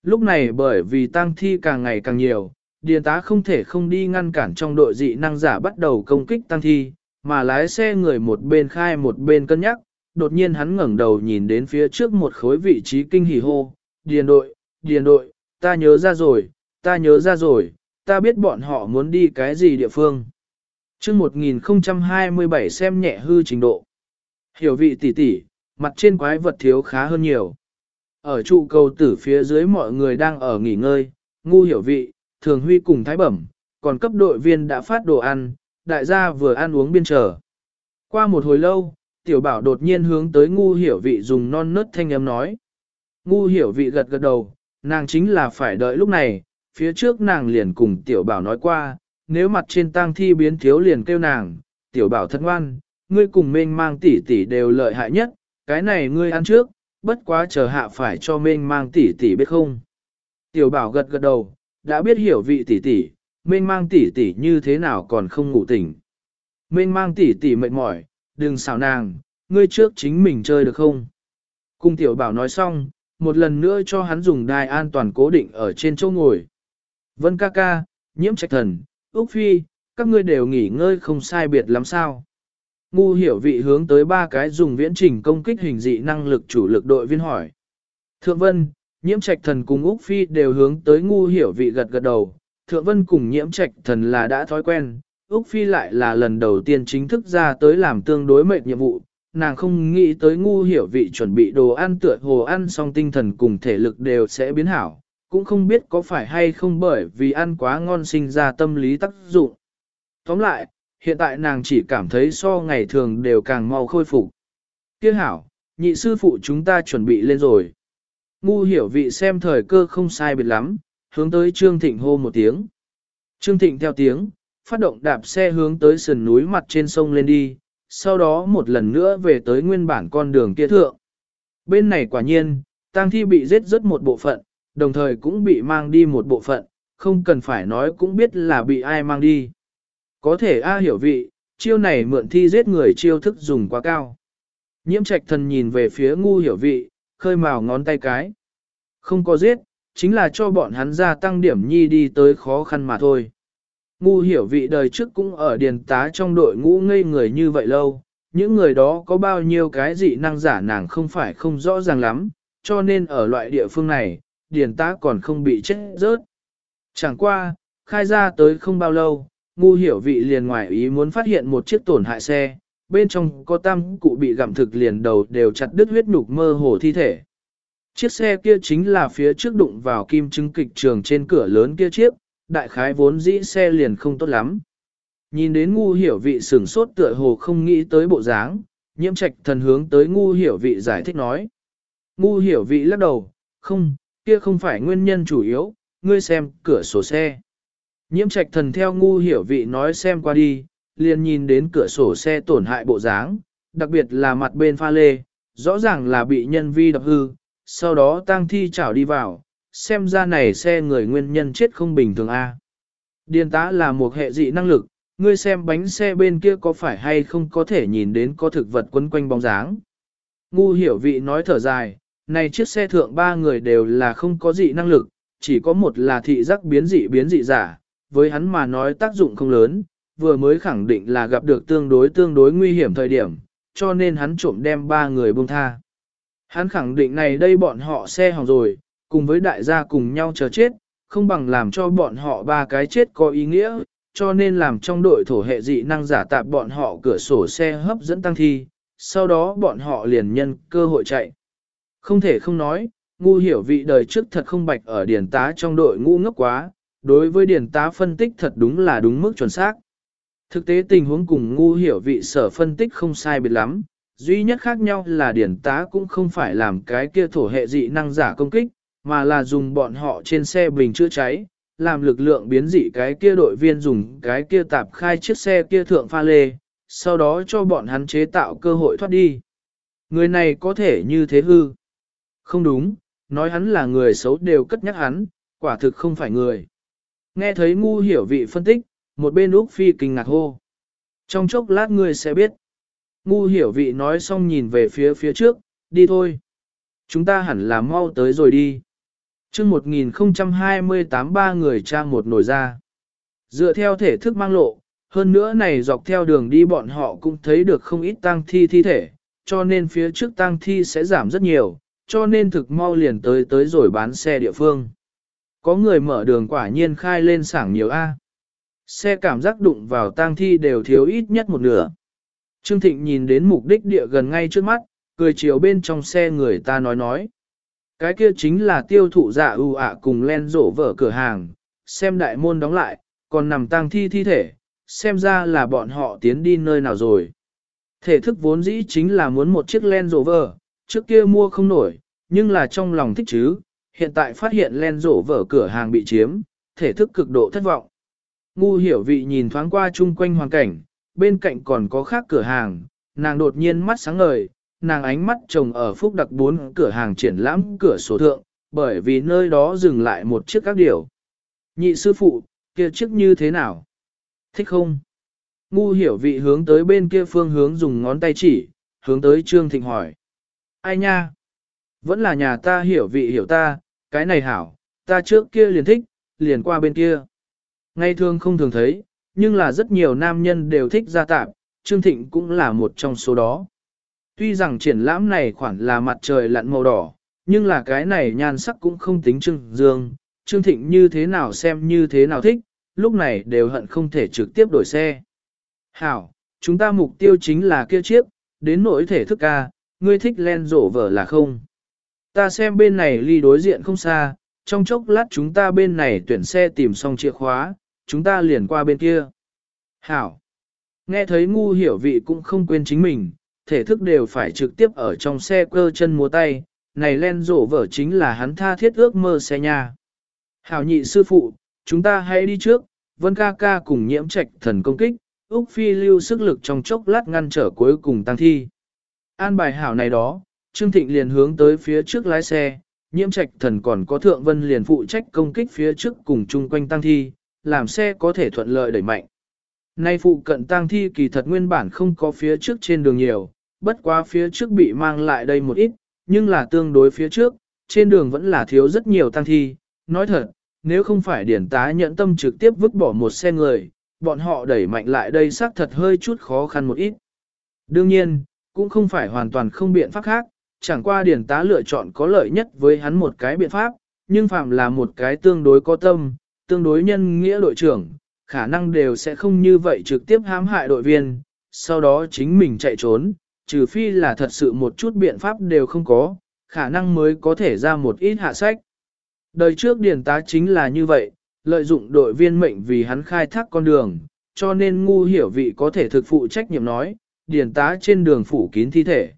Lúc này bởi vì tang thi càng ngày càng nhiều, điền tá không thể không đi ngăn cản trong đội dị năng giả bắt đầu công kích tăng thi, mà lái xe người một bên khai một bên cân nhắc, đột nhiên hắn ngẩng đầu nhìn đến phía trước một khối vị trí kinh hỉ hô, điền đội, điền đội, ta nhớ ra rồi, ta nhớ ra rồi, ta biết bọn họ muốn đi cái gì địa phương chương 1027 xem nhẹ hư trình độ. Hiểu vị tỷ tỷ, mặt trên quái vật thiếu khá hơn nhiều. Ở trụ cầu tử phía dưới mọi người đang ở nghỉ ngơi, ngu hiểu vị, thường huy cùng thái bẩm, còn cấp đội viên đã phát đồ ăn, đại gia vừa ăn uống biên trở. Qua một hồi lâu, tiểu bảo đột nhiên hướng tới ngu hiểu vị dùng non nớt thanh âm nói. Ngu hiểu vị gật gật đầu, nàng chính là phải đợi lúc này, phía trước nàng liền cùng tiểu bảo nói qua, nếu mặt trên tang thi biến thiếu liền kêu nàng, tiểu bảo thân ngoan, ngươi cùng mênh mang tỷ tỷ đều lợi hại nhất, cái này ngươi ăn trước, bất quá chờ hạ phải cho mênh mang tỷ tỷ biết không. Tiểu bảo gật gật đầu, đã biết hiểu vị tỷ tỷ, mênh mang tỷ tỷ như thế nào còn không ngủ tỉnh. Mênh mang tỷ tỷ mệt mỏi, đừng xào nàng, ngươi trước chính mình chơi được không? Cung tiểu bảo nói xong, một lần nữa cho hắn dùng đai an toàn cố định ở trên chỗ ngồi. Vân ca ca, nhiễm trạch thần, Úc Phi, các ngươi đều nghỉ ngơi không sai biệt lắm sao. Ngu hiểu vị hướng tới ba cái dùng viễn trình công kích hình dị năng lực chủ lực đội viên hỏi. Thượng Vân, nhiễm trạch thần cùng Úc Phi đều hướng tới ngu hiểu vị gật gật đầu. Thượng Vân cùng nhiễm trạch thần là đã thói quen, Úc Phi lại là lần đầu tiên chính thức ra tới làm tương đối mệt nhiệm vụ. Nàng không nghĩ tới ngu hiểu vị chuẩn bị đồ ăn tựa hồ ăn xong tinh thần cùng thể lực đều sẽ biến hảo, cũng không biết có phải hay không bởi vì ăn quá ngon sinh ra tâm lý tác dụng. Tóm lại, hiện tại nàng chỉ cảm thấy so ngày thường đều càng mau khôi phục. Tiếc hảo, nhị sư phụ chúng ta chuẩn bị lên rồi. Ngu hiểu vị xem thời cơ không sai biệt lắm, hướng tới Trương Thịnh hô một tiếng. Trương Thịnh theo tiếng, phát động đạp xe hướng tới sườn núi mặt trên sông lên đi, sau đó một lần nữa về tới nguyên bản con đường kia thượng. Bên này quả nhiên, tang thi bị giết rất một bộ phận, đồng thời cũng bị mang đi một bộ phận, không cần phải nói cũng biết là bị ai mang đi. Có thể A hiểu vị, chiêu này mượn thi giết người chiêu thức dùng quá cao. Nhiễm trạch thần nhìn về phía ngu hiểu vị, khơi mào ngón tay cái. Không có giết, chính là cho bọn hắn gia tăng điểm nhi đi tới khó khăn mà thôi. Ngu hiểu vị đời trước cũng ở điền tá trong đội ngũ ngây người như vậy lâu, những người đó có bao nhiêu cái dị năng giả nàng không phải không rõ ràng lắm, cho nên ở loại địa phương này, điền tá còn không bị chết rớt. Chẳng qua, khai ra tới không bao lâu, ngu hiểu vị liền ngoài ý muốn phát hiện một chiếc tổn hại xe, bên trong có tam cụ bị gặm thực liền đầu đều chặt đứt huyết nhục mơ hồ thi thể. Chiếc xe kia chính là phía trước đụng vào kim chứng kịch trường trên cửa lớn kia chiếc, đại khái vốn dĩ xe liền không tốt lắm. Nhìn đến ngu hiểu vị sửng sốt tựa hồ không nghĩ tới bộ dáng, nhiễm trạch thần hướng tới ngu hiểu vị giải thích nói. Ngu hiểu vị lắc đầu, không, kia không phải nguyên nhân chủ yếu, ngươi xem cửa sổ xe. Nhiễm trạch thần theo ngu hiểu vị nói xem qua đi, liền nhìn đến cửa sổ xe tổn hại bộ dáng, đặc biệt là mặt bên pha lê, rõ ràng là bị nhân vi đập hư, sau đó tang thi chảo đi vào, xem ra này xe người nguyên nhân chết không bình thường a. Điền tá là một hệ dị năng lực, ngươi xem bánh xe bên kia có phải hay không có thể nhìn đến có thực vật quấn quanh bóng dáng. Ngu hiểu vị nói thở dài, này chiếc xe thượng ba người đều là không có dị năng lực, chỉ có một là thị giác biến dị biến dị giả, với hắn mà nói tác dụng không lớn, vừa mới khẳng định là gặp được tương đối tương đối nguy hiểm thời điểm, cho nên hắn trộm đem ba người buông tha. Hắn khẳng định này đây bọn họ xe hỏng rồi, cùng với đại gia cùng nhau chờ chết, không bằng làm cho bọn họ ba cái chết có ý nghĩa, cho nên làm trong đội thổ hệ dị năng giả tạp bọn họ cửa sổ xe hấp dẫn tăng thi, sau đó bọn họ liền nhân cơ hội chạy. Không thể không nói, ngu hiểu vị đời trước thật không bạch ở điển tá trong đội ngu ngốc quá, đối với điển tá phân tích thật đúng là đúng mức chuẩn xác. Thực tế tình huống cùng ngu hiểu vị sở phân tích không sai biệt lắm, duy nhất khác nhau là điển tá cũng không phải làm cái kia thổ hệ dị năng giả công kích, mà là dùng bọn họ trên xe bình chữa cháy, làm lực lượng biến dị cái kia đội viên dùng cái kia tạp khai chiếc xe kia thượng pha lê, sau đó cho bọn hắn chế tạo cơ hội thoát đi. Người này có thể như thế hư. Không đúng, nói hắn là người xấu đều cất nhắc hắn, quả thực không phải người. Nghe thấy ngu hiểu vị phân tích, một bên Úc Phi kinh ngạc hô. Trong chốc lát ngươi sẽ biết. Ngu hiểu vị nói xong nhìn về phía phía trước, đi thôi. Chúng ta hẳn là mau tới rồi đi. chương 1028 ba người trang một nồi ra. Dựa theo thể thức mang lộ, hơn nữa này dọc theo đường đi bọn họ cũng thấy được không ít tang thi thi thể, cho nên phía trước tang thi sẽ giảm rất nhiều, cho nên thực mau liền tới tới rồi bán xe địa phương. Có người mở đường quả nhiên khai lên sảng nhiều A. Xe cảm giác đụng vào tang thi đều thiếu ít nhất một nửa. Trương Thịnh nhìn đến mục đích địa gần ngay trước mắt, cười chiều bên trong xe người ta nói nói. Cái kia chính là tiêu thụ giả ưu ạ cùng len rổ vở cửa hàng, xem đại môn đóng lại, còn nằm tang thi thi thể, xem ra là bọn họ tiến đi nơi nào rồi. Thể thức vốn dĩ chính là muốn một chiếc len rổ vở, trước kia mua không nổi, nhưng là trong lòng thích chứ, hiện tại phát hiện len rổ vở cửa hàng bị chiếm, thể thức cực độ thất vọng. Ngu hiểu vị nhìn thoáng qua chung quanh hoàn cảnh, bên cạnh còn có khác cửa hàng, nàng đột nhiên mắt sáng ngời, nàng ánh mắt trồng ở phúc đặc bốn cửa hàng triển lãm cửa sổ thượng, bởi vì nơi đó dừng lại một chiếc các điều. Nhị sư phụ, kia chiếc như thế nào? Thích không? Ngu hiểu vị hướng tới bên kia phương hướng dùng ngón tay chỉ, hướng tới Trương Thịnh hỏi. Ai nha? Vẫn là nhà ta hiểu vị hiểu ta, cái này hảo, ta trước kia liền thích, liền qua bên kia. Ngay thường không thường thấy, nhưng là rất nhiều nam nhân đều thích gia tạp, Trương Thịnh cũng là một trong số đó. Tuy rằng triển lãm này khoản là mặt trời lặn màu đỏ, nhưng là cái này nhan sắc cũng không tính trưng dương, Trương Thịnh như thế nào xem như thế nào thích, lúc này đều hận không thể trực tiếp đổi xe. Hảo, chúng ta mục tiêu chính là kia chiếc, đến nỗi thể thức ca, ngươi thích len rổ vở là không. Ta xem bên này ly đối diện không xa, trong chốc lát chúng ta bên này tuyển xe tìm xong chìa khóa, chúng ta liền qua bên kia. Hảo. Nghe thấy ngu hiểu vị cũng không quên chính mình, thể thức đều phải trực tiếp ở trong xe cơ chân múa tay, này len rổ vở chính là hắn tha thiết ước mơ xe nhà. Hảo nhị sư phụ, chúng ta hãy đi trước, Vân ca ca cùng nhiễm trạch thần công kích, Úc Phi lưu sức lực trong chốc lát ngăn trở cuối cùng tăng thi. An bài hảo này đó, Trương Thịnh liền hướng tới phía trước lái xe, nhiễm trạch thần còn có thượng vân liền phụ trách công kích phía trước cùng chung quanh tăng thi, làm xe có thể thuận lợi đẩy mạnh. Nay phụ cận tăng thi kỳ thật nguyên bản không có phía trước trên đường nhiều, bất quá phía trước bị mang lại đây một ít, nhưng là tương đối phía trước, trên đường vẫn là thiếu rất nhiều tăng thi. Nói thật, nếu không phải điển tá nhận tâm trực tiếp vứt bỏ một xe người, bọn họ đẩy mạnh lại đây xác thật hơi chút khó khăn một ít. Đương nhiên, cũng không phải hoàn toàn không biện pháp khác, chẳng qua điển tá lựa chọn có lợi nhất với hắn một cái biện pháp, nhưng phạm là một cái tương đối có tâm, tương đối nhân nghĩa đội trưởng, khả năng đều sẽ không như vậy trực tiếp hãm hại đội viên, sau đó chính mình chạy trốn, trừ phi là thật sự một chút biện pháp đều không có, khả năng mới có thể ra một ít hạ sách. Đời trước điển tá chính là như vậy, lợi dụng đội viên mệnh vì hắn khai thác con đường, cho nên ngu hiểu vị có thể thực phụ trách nhiệm nói, điển tá trên đường phủ kín thi thể.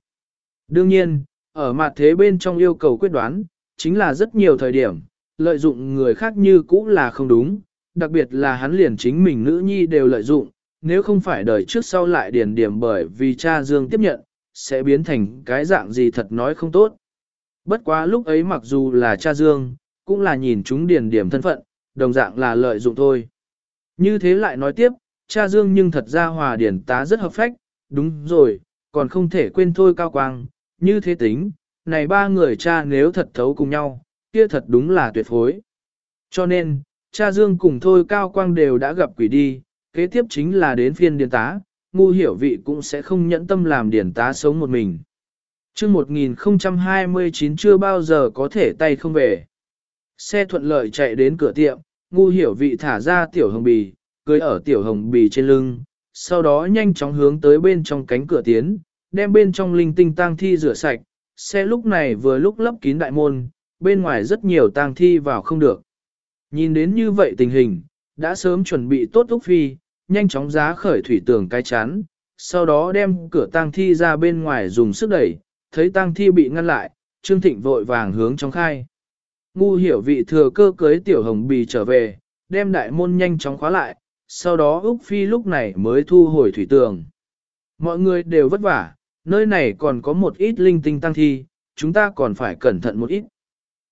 Đương nhiên, ở mặt thế bên trong yêu cầu quyết đoán, chính là rất nhiều thời điểm, lợi dụng người khác như cũ là không đúng, đặc biệt là hắn liền chính mình nữ nhi đều lợi dụng, nếu không phải đời trước sau lại điển điểm bởi vì cha Dương tiếp nhận, sẽ biến thành cái dạng gì thật nói không tốt. Bất quá lúc ấy mặc dù là cha Dương, cũng là nhìn chúng điển điểm thân phận, đồng dạng là lợi dụng thôi. Như thế lại nói tiếp, cha Dương nhưng thật ra hòa điển tá rất hợp phách, đúng rồi, còn không thể quên thôi cao quang, như thế tính, này ba người cha nếu thật thấu cùng nhau, kia thật đúng là tuyệt phối. Cho nên, cha Dương cùng thôi cao quang đều đã gặp quỷ đi, kế tiếp chính là đến phiên điền tá, ngu hiểu vị cũng sẽ không nhẫn tâm làm điền tá sống một mình. chương 1029 chưa bao giờ có thể tay không về. Xe thuận lợi chạy đến cửa tiệm, ngu hiểu vị thả ra tiểu hồng bì, cưới ở tiểu hồng bì trên lưng, sau đó nhanh chóng hướng tới bên trong cánh cửa tiến, đem bên trong linh tinh tang thi rửa sạch, xe lúc này vừa lúc lấp kín đại môn, bên ngoài rất nhiều tang thi vào không được. Nhìn đến như vậy tình hình, đã sớm chuẩn bị tốt Úc Phi, nhanh chóng giá khởi thủy tường cái chắn, sau đó đem cửa tang thi ra bên ngoài dùng sức đẩy, thấy tang thi bị ngăn lại, Trương Thịnh vội vàng hướng trong khai. Ngu hiểu vị thừa cơ cưới tiểu hồng bì trở về, đem đại môn nhanh chóng khóa lại, sau đó Úc Phi lúc này mới thu hồi thủy tường. Mọi người đều vất vả, nơi này còn có một ít linh tinh tăng thi, chúng ta còn phải cẩn thận một ít.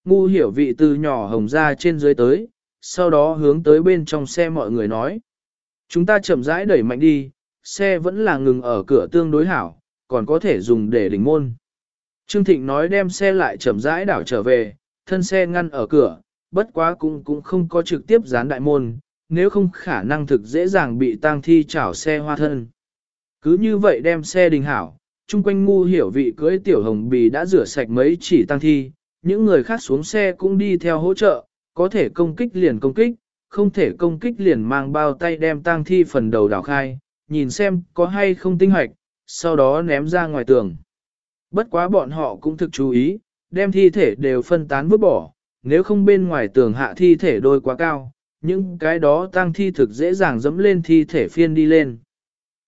Ngu hiểu vị từ nhỏ hồng ra trên dưới tới, sau đó hướng tới bên trong xe mọi người nói. Chúng ta chậm rãi đẩy mạnh đi, xe vẫn là ngừng ở cửa tương đối hảo, còn có thể dùng để đỉnh môn. Trương Thịnh nói đem xe lại chậm rãi đảo trở về, thân xe ngăn ở cửa, bất quá cũng cũng không có trực tiếp dán đại môn, nếu không khả năng thực dễ dàng bị tang thi chảo xe hoa thân. Cứ như vậy đem xe đình hảo, chung quanh ngu hiểu vị cưới tiểu hồng bì đã rửa sạch mấy chỉ tang thi, những người khác xuống xe cũng đi theo hỗ trợ, có thể công kích liền công kích, không thể công kích liền mang bao tay đem tang thi phần đầu đảo khai, nhìn xem có hay không tinh hoạch, sau đó ném ra ngoài tường. Bất quá bọn họ cũng thực chú ý, đem thi thể đều phân tán vứt bỏ, nếu không bên ngoài tường hạ thi thể đôi quá cao, những cái đó tang thi thực dễ dàng dẫm lên thi thể phiên đi lên.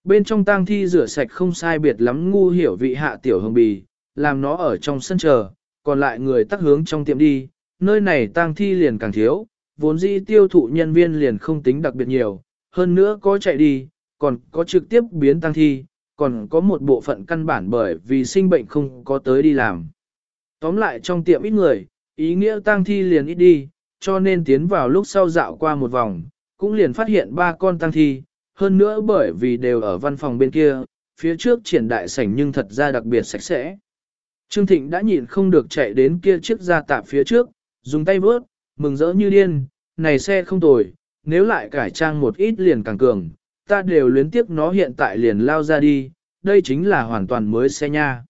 Bên trong tang thi rửa sạch không sai biệt lắm ngu hiểu vị hạ tiểu hồng bì, làm nó ở trong sân chờ, còn lại người tắt hướng trong tiệm đi, nơi này tang thi liền càng thiếu, vốn dĩ tiêu thụ nhân viên liền không tính đặc biệt nhiều, hơn nữa có chạy đi, còn có trực tiếp biến tang thi, còn có một bộ phận căn bản bởi vì sinh bệnh không có tới đi làm. Tóm lại trong tiệm ít người, ý nghĩa tang thi liền ít đi, cho nên tiến vào lúc sau dạo qua một vòng, cũng liền phát hiện ba con tang thi, hơn nữa bởi vì đều ở văn phòng bên kia, phía trước triển đại sảnh nhưng thật ra đặc biệt sạch sẽ. Trương Thịnh đã nhịn không được chạy đến kia chiếc ra tạp phía trước, dùng tay vớt, mừng rỡ như điên, này xe không tồi, nếu lại cải trang một ít liền càng cường, ta đều luyến tiếc nó hiện tại liền lao ra đi, đây chính là hoàn toàn mới xe nha.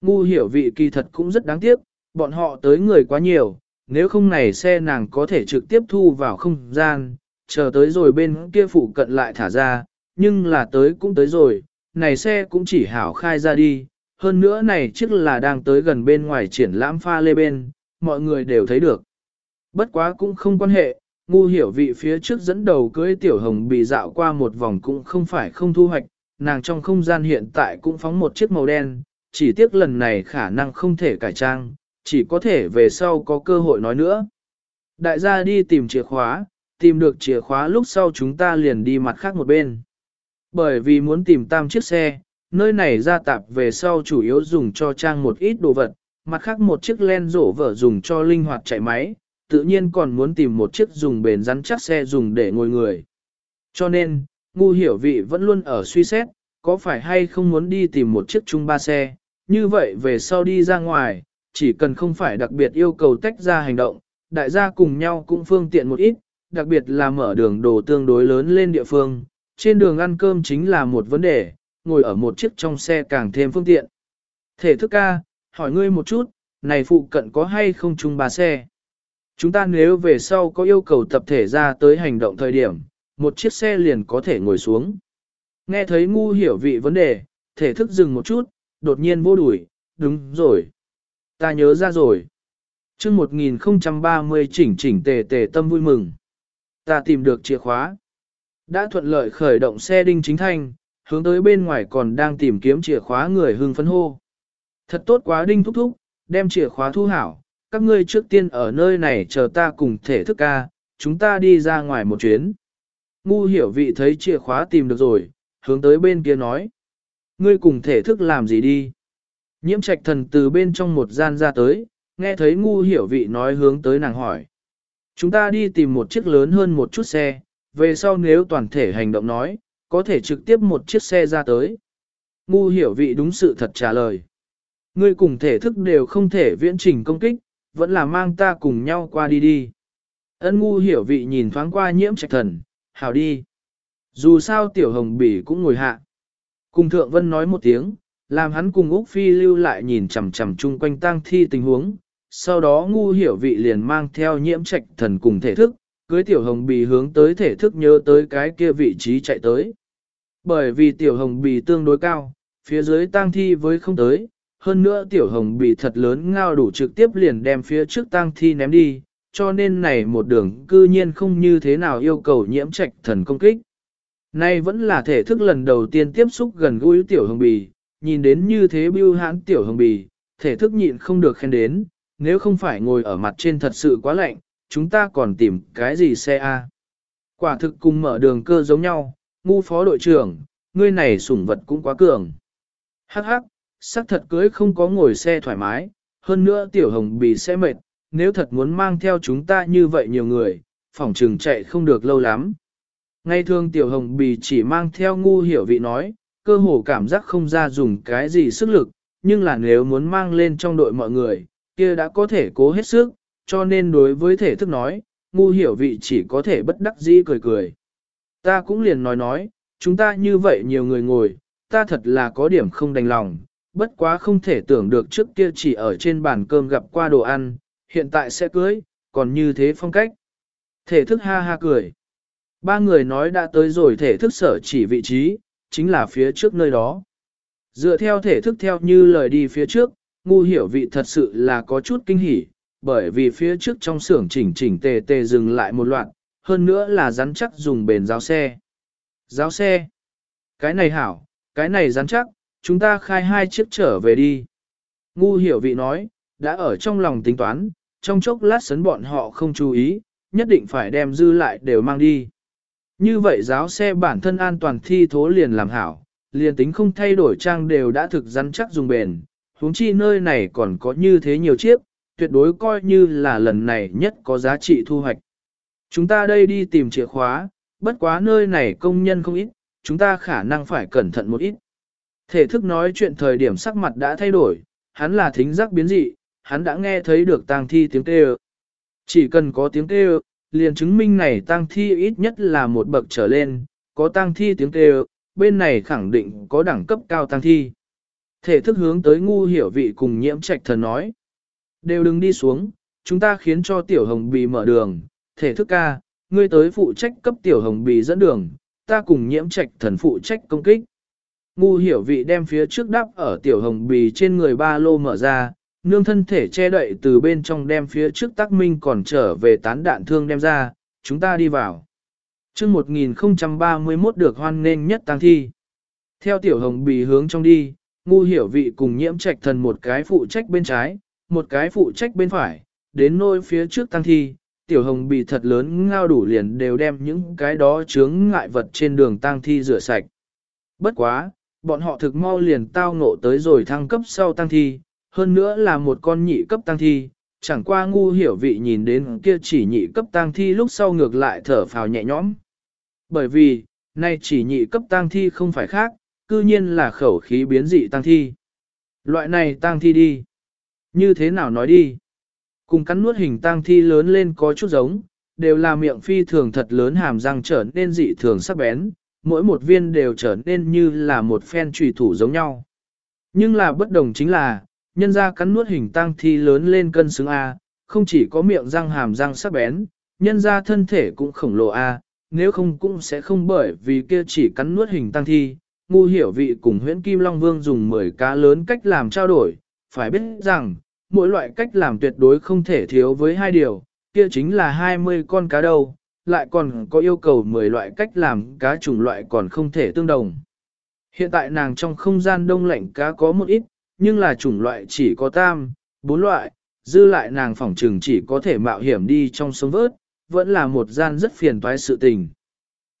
Ngu hiểu vị kỳ thật cũng rất đáng tiếc, bọn họ tới người quá nhiều, nếu không này xe nàng có thể trực tiếp thu vào không gian, chờ tới rồi bên kia phụ cận lại thả ra, nhưng là tới cũng tới rồi, này xe cũng chỉ hảo khai ra đi, hơn nữa này chiếc là đang tới gần bên ngoài triển lãm pha lê bên, mọi người đều thấy được. Bất quá cũng không quan hệ, ngu hiểu vị phía trước dẫn đầu cưới tiểu hồng bị dạo qua một vòng cũng không phải không thu hoạch, nàng trong không gian hiện tại cũng phóng một chiếc màu đen, chỉ tiếc lần này khả năng không thể cải trang, chỉ có thể về sau có cơ hội nói nữa. Đại gia đi tìm chìa khóa, tìm được chìa khóa lúc sau chúng ta liền đi mặt khác một bên. Bởi vì muốn tìm tam chiếc xe, nơi này ra tạp về sau chủ yếu dùng cho trang một ít đồ vật, mặt khác một chiếc len rổ vở dùng cho linh hoạt chạy máy, tự nhiên còn muốn tìm một chiếc dùng bền rắn chắc xe dùng để ngồi người. Cho nên, ngu hiểu vị vẫn luôn ở suy xét, có phải hay không muốn đi tìm một chiếc chung ba xe, như vậy về sau đi ra ngoài, chỉ cần không phải đặc biệt yêu cầu tách ra hành động, đại gia cùng nhau cũng phương tiện một ít, đặc biệt là mở đường đồ tương đối lớn lên địa phương, trên đường ăn cơm chính là một vấn đề, ngồi ở một chiếc trong xe càng thêm phương tiện. Thể thức ca, hỏi ngươi một chút, này phụ cận có hay không chung ba xe? Chúng ta nếu về sau có yêu cầu tập thể ra tới hành động thời điểm, một chiếc xe liền có thể ngồi xuống. Nghe thấy ngu hiểu vị vấn đề, thể thức dừng một chút, đột nhiên vô đuổi, đúng rồi. Ta nhớ ra rồi. chương 1030 chỉnh chỉnh tề tề tâm vui mừng. Ta tìm được chìa khóa. Đã thuận lợi khởi động xe đinh chính thanh, hướng tới bên ngoài còn đang tìm kiếm chìa khóa người hưng phấn hô. Thật tốt quá đinh thúc thúc, đem chìa khóa thu hảo, các ngươi trước tiên ở nơi này chờ ta cùng thể thức ca, chúng ta đi ra ngoài một chuyến. Ngu hiểu vị thấy chìa khóa tìm được rồi, hướng tới bên kia nói. Ngươi cùng thể thức làm gì đi? Nhiễm trạch thần từ bên trong một gian ra tới, nghe thấy ngu hiểu vị nói hướng tới nàng hỏi. Chúng ta đi tìm một chiếc lớn hơn một chút xe, về sau nếu toàn thể hành động nói, có thể trực tiếp một chiếc xe ra tới. Ngu hiểu vị đúng sự thật trả lời. Ngươi cùng thể thức đều không thể viễn trình công kích, vẫn là mang ta cùng nhau qua đi đi. Ân ngu hiểu vị nhìn thoáng qua nhiễm trạch thần, hào đi. Dù sao tiểu hồng bỉ cũng ngồi hạ. Cùng thượng vân nói một tiếng, làm hắn cùng Úc Phi lưu lại nhìn chằm chằm chung quanh tang thi tình huống. Sau đó ngu hiểu vị liền mang theo nhiễm trạch thần cùng thể thức, cưới tiểu hồng bì hướng tới thể thức nhớ tới cái kia vị trí chạy tới. Bởi vì tiểu hồng bì tương đối cao, phía dưới tang thi với không tới, hơn nữa tiểu hồng bì thật lớn ngao đủ trực tiếp liền đem phía trước tang thi ném đi, cho nên này một đường cư nhiên không như thế nào yêu cầu nhiễm trạch thần công kích. Nay vẫn là thể thức lần đầu tiên tiếp xúc gần gũi tiểu hồng bì, nhìn đến như thế bưu hãn tiểu hồng bì, thể thức nhịn không được khen đến, nếu không phải ngồi ở mặt trên thật sự quá lạnh, chúng ta còn tìm cái gì xe A. Quả thực cùng mở đường cơ giống nhau, ngu phó đội trưởng, ngươi này sủng vật cũng quá cường. Hắc hắc, sắc thật cưới không có ngồi xe thoải mái, hơn nữa tiểu hồng bì sẽ mệt, nếu thật muốn mang theo chúng ta như vậy nhiều người, phòng trường chạy không được lâu lắm. Ngay thường tiểu hồng bì chỉ mang theo ngu hiểu vị nói, cơ hồ cảm giác không ra dùng cái gì sức lực, nhưng là nếu muốn mang lên trong đội mọi người, kia đã có thể cố hết sức, cho nên đối với thể thức nói, ngu hiểu vị chỉ có thể bất đắc dĩ cười cười. Ta cũng liền nói nói, chúng ta như vậy nhiều người ngồi, ta thật là có điểm không đành lòng, bất quá không thể tưởng được trước kia chỉ ở trên bàn cơm gặp qua đồ ăn, hiện tại sẽ cưới, còn như thế phong cách. Thể thức ha ha cười. Ba người nói đã tới rồi thể thức sở chỉ vị trí, chính là phía trước nơi đó. Dựa theo thể thức theo như lời đi phía trước, ngu hiểu vị thật sự là có chút kinh hỉ, bởi vì phía trước trong xưởng chỉnh chỉnh tề tề dừng lại một loạt, hơn nữa là rắn chắc dùng bền giáo xe. Giáo xe. Cái này hảo, cái này rắn chắc, chúng ta khai hai chiếc trở về đi. Ngu hiểu vị nói, đã ở trong lòng tính toán, trong chốc lát sấn bọn họ không chú ý, nhất định phải đem dư lại đều mang đi. Như vậy giáo xe bản thân an toàn thi thố liền làm hảo, liền tính không thay đổi trang đều đã thực rắn chắc dùng bền, huống chi nơi này còn có như thế nhiều chiếc, tuyệt đối coi như là lần này nhất có giá trị thu hoạch. Chúng ta đây đi tìm chìa khóa, bất quá nơi này công nhân không ít, chúng ta khả năng phải cẩn thận một ít. Thể thức nói chuyện thời điểm sắc mặt đã thay đổi, hắn là thính giác biến dị, hắn đã nghe thấy được tang thi tiếng kêu. Chỉ cần có tiếng kêu, liền chứng minh này tang thi ít nhất là một bậc trở lên, có tang thi tiếng kêu, bên này khẳng định có đẳng cấp cao tang thi. Thể thức hướng tới ngu hiểu vị cùng nhiễm trạch thần nói. Đều đừng đi xuống, chúng ta khiến cho tiểu hồng bì mở đường, thể thức ca, ngươi tới phụ trách cấp tiểu hồng bì dẫn đường, ta cùng nhiễm trạch thần phụ trách công kích. Ngu hiểu vị đem phía trước đắp ở tiểu hồng bì trên người ba lô mở ra, nương thân thể che đậy từ bên trong đem phía trước tác minh còn trở về tán đạn thương đem ra, chúng ta đi vào. chương 1031 được hoan nghênh nhất tăng thi. Theo tiểu hồng bì hướng trong đi, ngu hiểu vị cùng nhiễm trạch thần một cái phụ trách bên trái, một cái phụ trách bên phải, đến nôi phía trước tăng thi, tiểu hồng bị thật lớn ngao đủ liền đều đem những cái đó chướng ngại vật trên đường tang thi rửa sạch. Bất quá, bọn họ thực mau liền tao ngộ tới rồi thăng cấp sau tăng thi, hơn nữa là một con nhị cấp tăng thi, chẳng qua ngu hiểu vị nhìn đến kia chỉ nhị cấp tăng thi lúc sau ngược lại thở phào nhẹ nhõm. Bởi vì, nay chỉ nhị cấp tăng thi không phải khác, cư nhiên là khẩu khí biến dị tăng thi. Loại này tăng thi đi. Như thế nào nói đi? Cùng cắn nuốt hình tăng thi lớn lên có chút giống, đều là miệng phi thường thật lớn hàm răng trở nên dị thường sắc bén, mỗi một viên đều trở nên như là một phen trùy thủ giống nhau. Nhưng là bất đồng chính là, nhân ra cắn nuốt hình tăng thi lớn lên cân xứng A, không chỉ có miệng răng hàm răng sắc bén, nhân ra thân thể cũng khổng lồ A, nếu không cũng sẽ không bởi vì kia chỉ cắn nuốt hình tăng thi. Ngu hiểu vị cùng huyễn Kim Long Vương dùng 10 cá lớn cách làm trao đổi, phải biết rằng, mỗi loại cách làm tuyệt đối không thể thiếu với hai điều, kia chính là 20 con cá đâu, lại còn có yêu cầu 10 loại cách làm cá chủng loại còn không thể tương đồng. Hiện tại nàng trong không gian đông lạnh cá có một ít, nhưng là chủng loại chỉ có tam, bốn loại, dư lại nàng phỏng trừng chỉ có thể mạo hiểm đi trong sống vớt, vẫn là một gian rất phiền toái sự tình.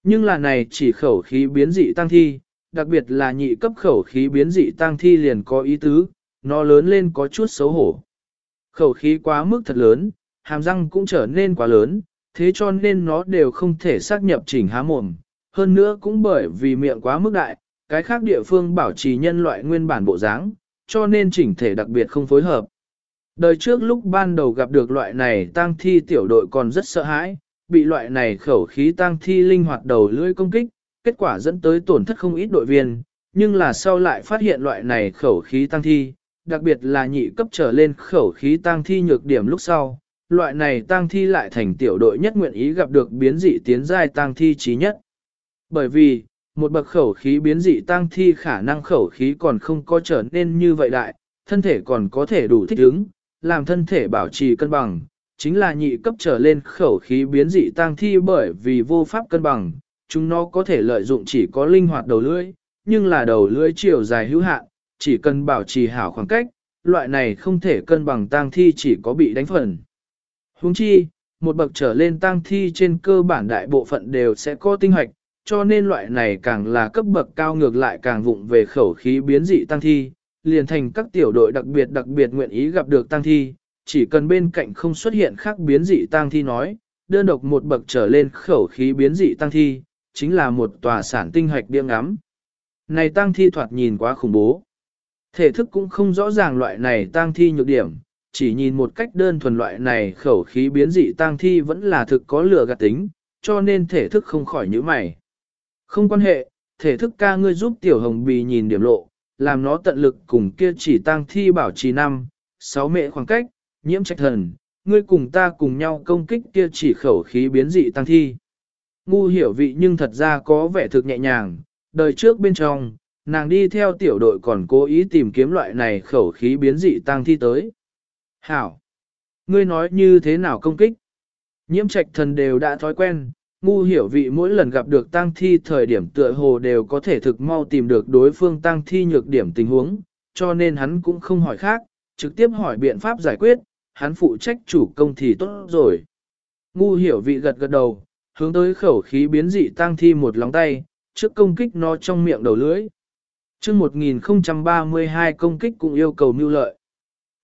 Nhưng là này chỉ khẩu khí biến dị tăng thi, đặc biệt là nhị cấp khẩu khí biến dị tăng thi liền có ý tứ, nó lớn lên có chút xấu hổ. Khẩu khí quá mức thật lớn, hàm răng cũng trở nên quá lớn, thế cho nên nó đều không thể xác nhập chỉnh há mồm. Hơn nữa cũng bởi vì miệng quá mức đại, cái khác địa phương bảo trì nhân loại nguyên bản bộ dáng, cho nên chỉnh thể đặc biệt không phối hợp. Đời trước lúc ban đầu gặp được loại này tang thi tiểu đội còn rất sợ hãi, bị loại này khẩu khí tang thi linh hoạt đầu lưỡi công kích, kết quả dẫn tới tổn thất không ít đội viên, nhưng là sau lại phát hiện loại này khẩu khí tăng thi, đặc biệt là nhị cấp trở lên khẩu khí tăng thi nhược điểm lúc sau, loại này tăng thi lại thành tiểu đội nhất nguyện ý gặp được biến dị tiến giai tăng thi trí nhất. Bởi vì, một bậc khẩu khí biến dị tăng thi khả năng khẩu khí còn không có trở nên như vậy đại, thân thể còn có thể đủ thích ứng, làm thân thể bảo trì cân bằng, chính là nhị cấp trở lên khẩu khí biến dị tăng thi bởi vì vô pháp cân bằng, chúng nó có thể lợi dụng chỉ có linh hoạt đầu lưỡi, nhưng là đầu lưỡi chiều dài hữu hạn, chỉ cần bảo trì hảo khoảng cách, loại này không thể cân bằng tang thi chỉ có bị đánh phần. Huống chi, một bậc trở lên tang thi trên cơ bản đại bộ phận đều sẽ có tinh hoạch, cho nên loại này càng là cấp bậc cao ngược lại càng vụng về khẩu khí biến dị tăng thi, liền thành các tiểu đội đặc biệt đặc biệt nguyện ý gặp được tăng thi, chỉ cần bên cạnh không xuất hiện khác biến dị tăng thi nói, đơn độc một bậc trở lên khẩu khí biến dị tăng thi, chính là một tòa sản tinh hoạch điên ngắm. Này tăng thi thoạt nhìn quá khủng bố. Thể thức cũng không rõ ràng loại này tăng thi nhược điểm, chỉ nhìn một cách đơn thuần loại này khẩu khí biến dị tăng thi vẫn là thực có lửa gạt tính, cho nên thể thức không khỏi nhíu mày. Không quan hệ, thể thức ca ngươi giúp tiểu hồng bì nhìn điểm lộ, làm nó tận lực cùng kia chỉ tăng thi bảo trì năm, sáu mệ khoảng cách, nhiễm trạch thần, ngươi cùng ta cùng nhau công kích kia chỉ khẩu khí biến dị tăng thi. Ngu hiểu vị nhưng thật ra có vẻ thực nhẹ nhàng, đời trước bên trong, nàng đi theo tiểu đội còn cố ý tìm kiếm loại này khẩu khí biến dị tăng thi tới. Hảo! Ngươi nói như thế nào công kích? Nhiễm trạch thần đều đã thói quen, ngu hiểu vị mỗi lần gặp được tăng thi thời điểm tựa hồ đều có thể thực mau tìm được đối phương tăng thi nhược điểm tình huống, cho nên hắn cũng không hỏi khác, trực tiếp hỏi biện pháp giải quyết, hắn phụ trách chủ công thì tốt rồi. Ngu hiểu vị gật gật đầu, hướng tới khẩu khí biến dị tăng thi một lóng tay, trước công kích nó trong miệng đầu lưỡi. trước 1032 công kích cũng yêu cầu mưu lợi.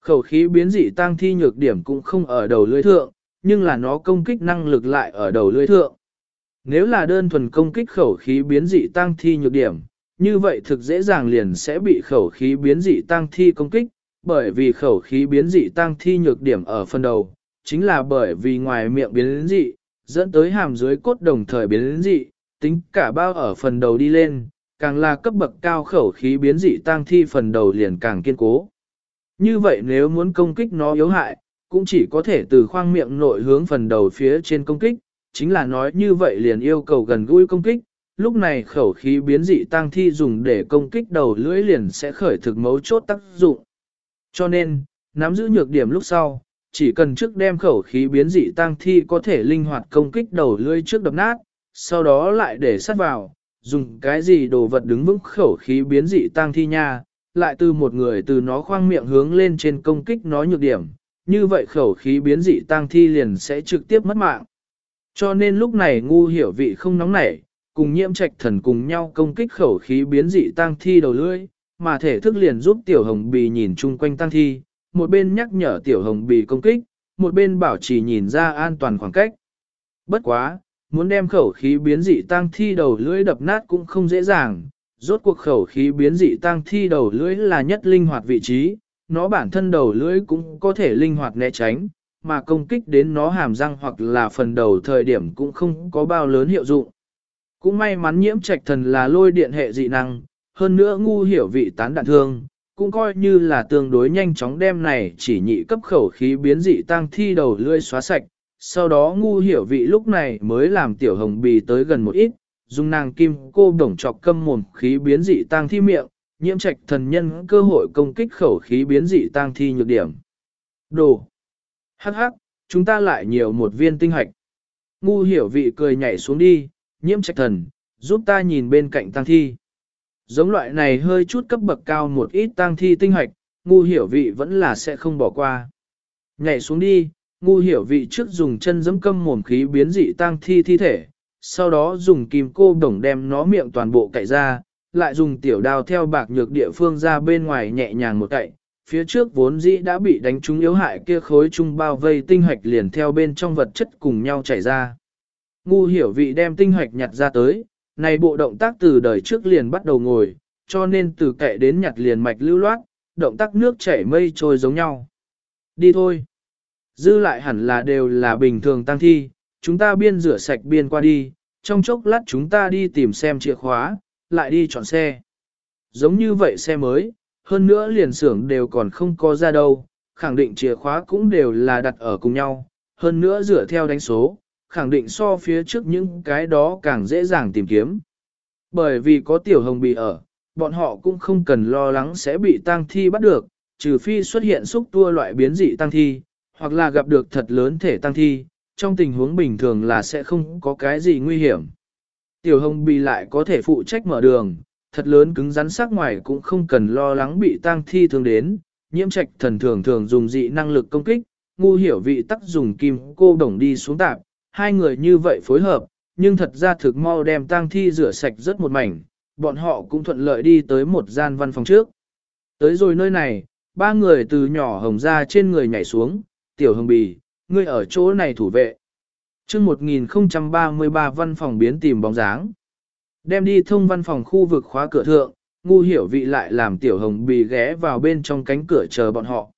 Khẩu khí biến dị tăng thi nhược điểm cũng không ở đầu lưỡi thượng, nhưng là nó công kích năng lực lại ở đầu lưỡi thượng. Nếu là đơn thuần công kích khẩu khí biến dị tăng thi nhược điểm, như vậy thực dễ dàng liền sẽ bị khẩu khí biến dị tăng thi công kích, bởi vì khẩu khí biến dị tăng thi nhược điểm ở phần đầu, chính là bởi vì ngoài miệng biến dị, dẫn tới hàm dưới cốt đồng thời biến dị, tính cả bao ở phần đầu đi lên, càng là cấp bậc cao khẩu khí biến dị tăng thi phần đầu liền càng kiên cố. Như vậy nếu muốn công kích nó yếu hại, cũng chỉ có thể từ khoang miệng nội hướng phần đầu phía trên công kích, chính là nói như vậy liền yêu cầu gần gũi công kích, lúc này khẩu khí biến dị tăng thi dùng để công kích đầu lưỡi liền sẽ khởi thực mấu chốt tác dụng. Cho nên, nắm giữ nhược điểm lúc sau, chỉ cần trước đem khẩu khí biến dị tăng thi có thể linh hoạt công kích đầu lưỡi trước đập nát, sau đó lại để sát vào, dùng cái gì đồ vật đứng vững khẩu khí biến dị tăng thi nha, lại từ một người từ nó khoang miệng hướng lên trên công kích nó nhược điểm, như vậy khẩu khí biến dị tang thi liền sẽ trực tiếp mất mạng. Cho nên lúc này ngu hiểu vị không nóng nảy, cùng nhiễm trạch thần cùng nhau công kích khẩu khí biến dị tang thi đầu lưỡi, mà thể thức liền giúp tiểu hồng bì nhìn chung quanh tang thi, một bên nhắc nhở tiểu hồng bì công kích, một bên bảo trì nhìn ra an toàn khoảng cách. Bất quá, muốn đem khẩu khí biến dị tăng thi đầu lưỡi đập nát cũng không dễ dàng, rốt cuộc khẩu khí biến dị tăng thi đầu lưỡi là nhất linh hoạt vị trí, nó bản thân đầu lưỡi cũng có thể linh hoạt né tránh, mà công kích đến nó hàm răng hoặc là phần đầu thời điểm cũng không có bao lớn hiệu dụng. Cũng may mắn nhiễm trạch thần là lôi điện hệ dị năng, hơn nữa ngu hiểu vị tán đạn thương, cũng coi như là tương đối nhanh chóng đem này chỉ nhị cấp khẩu khí biến dị tăng thi đầu lươi xóa sạch. Sau đó ngu hiểu vị lúc này mới làm tiểu hồng bì tới gần một ít, dùng nàng kim cô đồng chọc câm mồm khí biến dị tăng thi miệng, nhiễm trạch thần nhân cơ hội công kích khẩu khí biến dị tăng thi nhược điểm. Đồ! Hắc hắc, chúng ta lại nhiều một viên tinh hạch. Ngu hiểu vị cười nhảy xuống đi, nhiễm trạch thần, giúp ta nhìn bên cạnh tăng thi. Giống loại này hơi chút cấp bậc cao một ít tăng thi tinh hạch, ngu hiểu vị vẫn là sẽ không bỏ qua. Nhảy xuống đi, ngu hiểu vị trước dùng chân giẫm câm mồm khí biến dị tăng thi thi thể, sau đó dùng kim cô đồng đem nó miệng toàn bộ cậy ra, lại dùng tiểu đao theo bạc nhược địa phương ra bên ngoài nhẹ nhàng một cậy. Phía trước vốn dĩ đã bị đánh trúng yếu hại kia khối trung bao vây tinh hạch liền theo bên trong vật chất cùng nhau chảy ra. Ngu hiểu vị đem tinh hoạch nhặt ra tới, này bộ động tác từ đời trước liền bắt đầu ngồi, cho nên từ kệ đến nhặt liền mạch lưu loát, động tác nước chảy mây trôi giống nhau. Đi thôi. Dư lại hẳn là đều là bình thường tăng thi, chúng ta biên rửa sạch biên qua đi, trong chốc lát chúng ta đi tìm xem chìa khóa, lại đi chọn xe. Giống như vậy xe mới, hơn nữa liền xưởng đều còn không có ra đâu, khẳng định chìa khóa cũng đều là đặt ở cùng nhau, hơn nữa rửa theo đánh số, khẳng định so phía trước những cái đó càng dễ dàng tìm kiếm. Bởi vì có tiểu hồng bị ở, bọn họ cũng không cần lo lắng sẽ bị tang thi bắt được, trừ phi xuất hiện xúc tua loại biến dị tang thi, hoặc là gặp được thật lớn thể tang thi, trong tình huống bình thường là sẽ không có cái gì nguy hiểm. Tiểu hồng bị lại có thể phụ trách mở đường, thật lớn cứng rắn sắc ngoài cũng không cần lo lắng bị tang thi thương đến, nhiễm trạch thần thường thường dùng dị năng lực công kích, ngu hiểu vị tắc dùng kim cô đồng đi xuống tạp, hai người như vậy phối hợp, nhưng thật ra thực mau đem tang thi rửa sạch rất một mảnh, bọn họ cũng thuận lợi đi tới một gian văn phòng trước. Tới rồi nơi này, ba người từ nhỏ hồng ra trên người nhảy xuống, tiểu hồng bì, ngươi ở chỗ này thủ vệ. chương 1033 văn phòng biến tìm bóng dáng. Đem đi thông văn phòng khu vực khóa cửa thượng, ngu hiểu vị lại làm tiểu hồng bì ghé vào bên trong cánh cửa chờ bọn họ.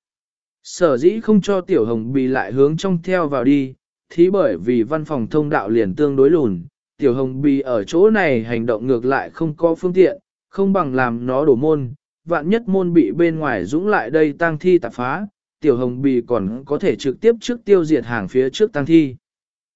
Sở dĩ không cho tiểu hồng bì lại hướng trong theo vào đi, thí bởi vì văn phòng thông đạo liền tương đối lùn, tiểu hồng bì ở chỗ này hành động ngược lại không có phương tiện, không bằng làm nó đổ môn, vạn nhất môn bị bên ngoài dũng lại đây tăng thi tạp phá, tiểu hồng bì còn có thể trực tiếp trước tiêu diệt hàng phía trước tăng thi.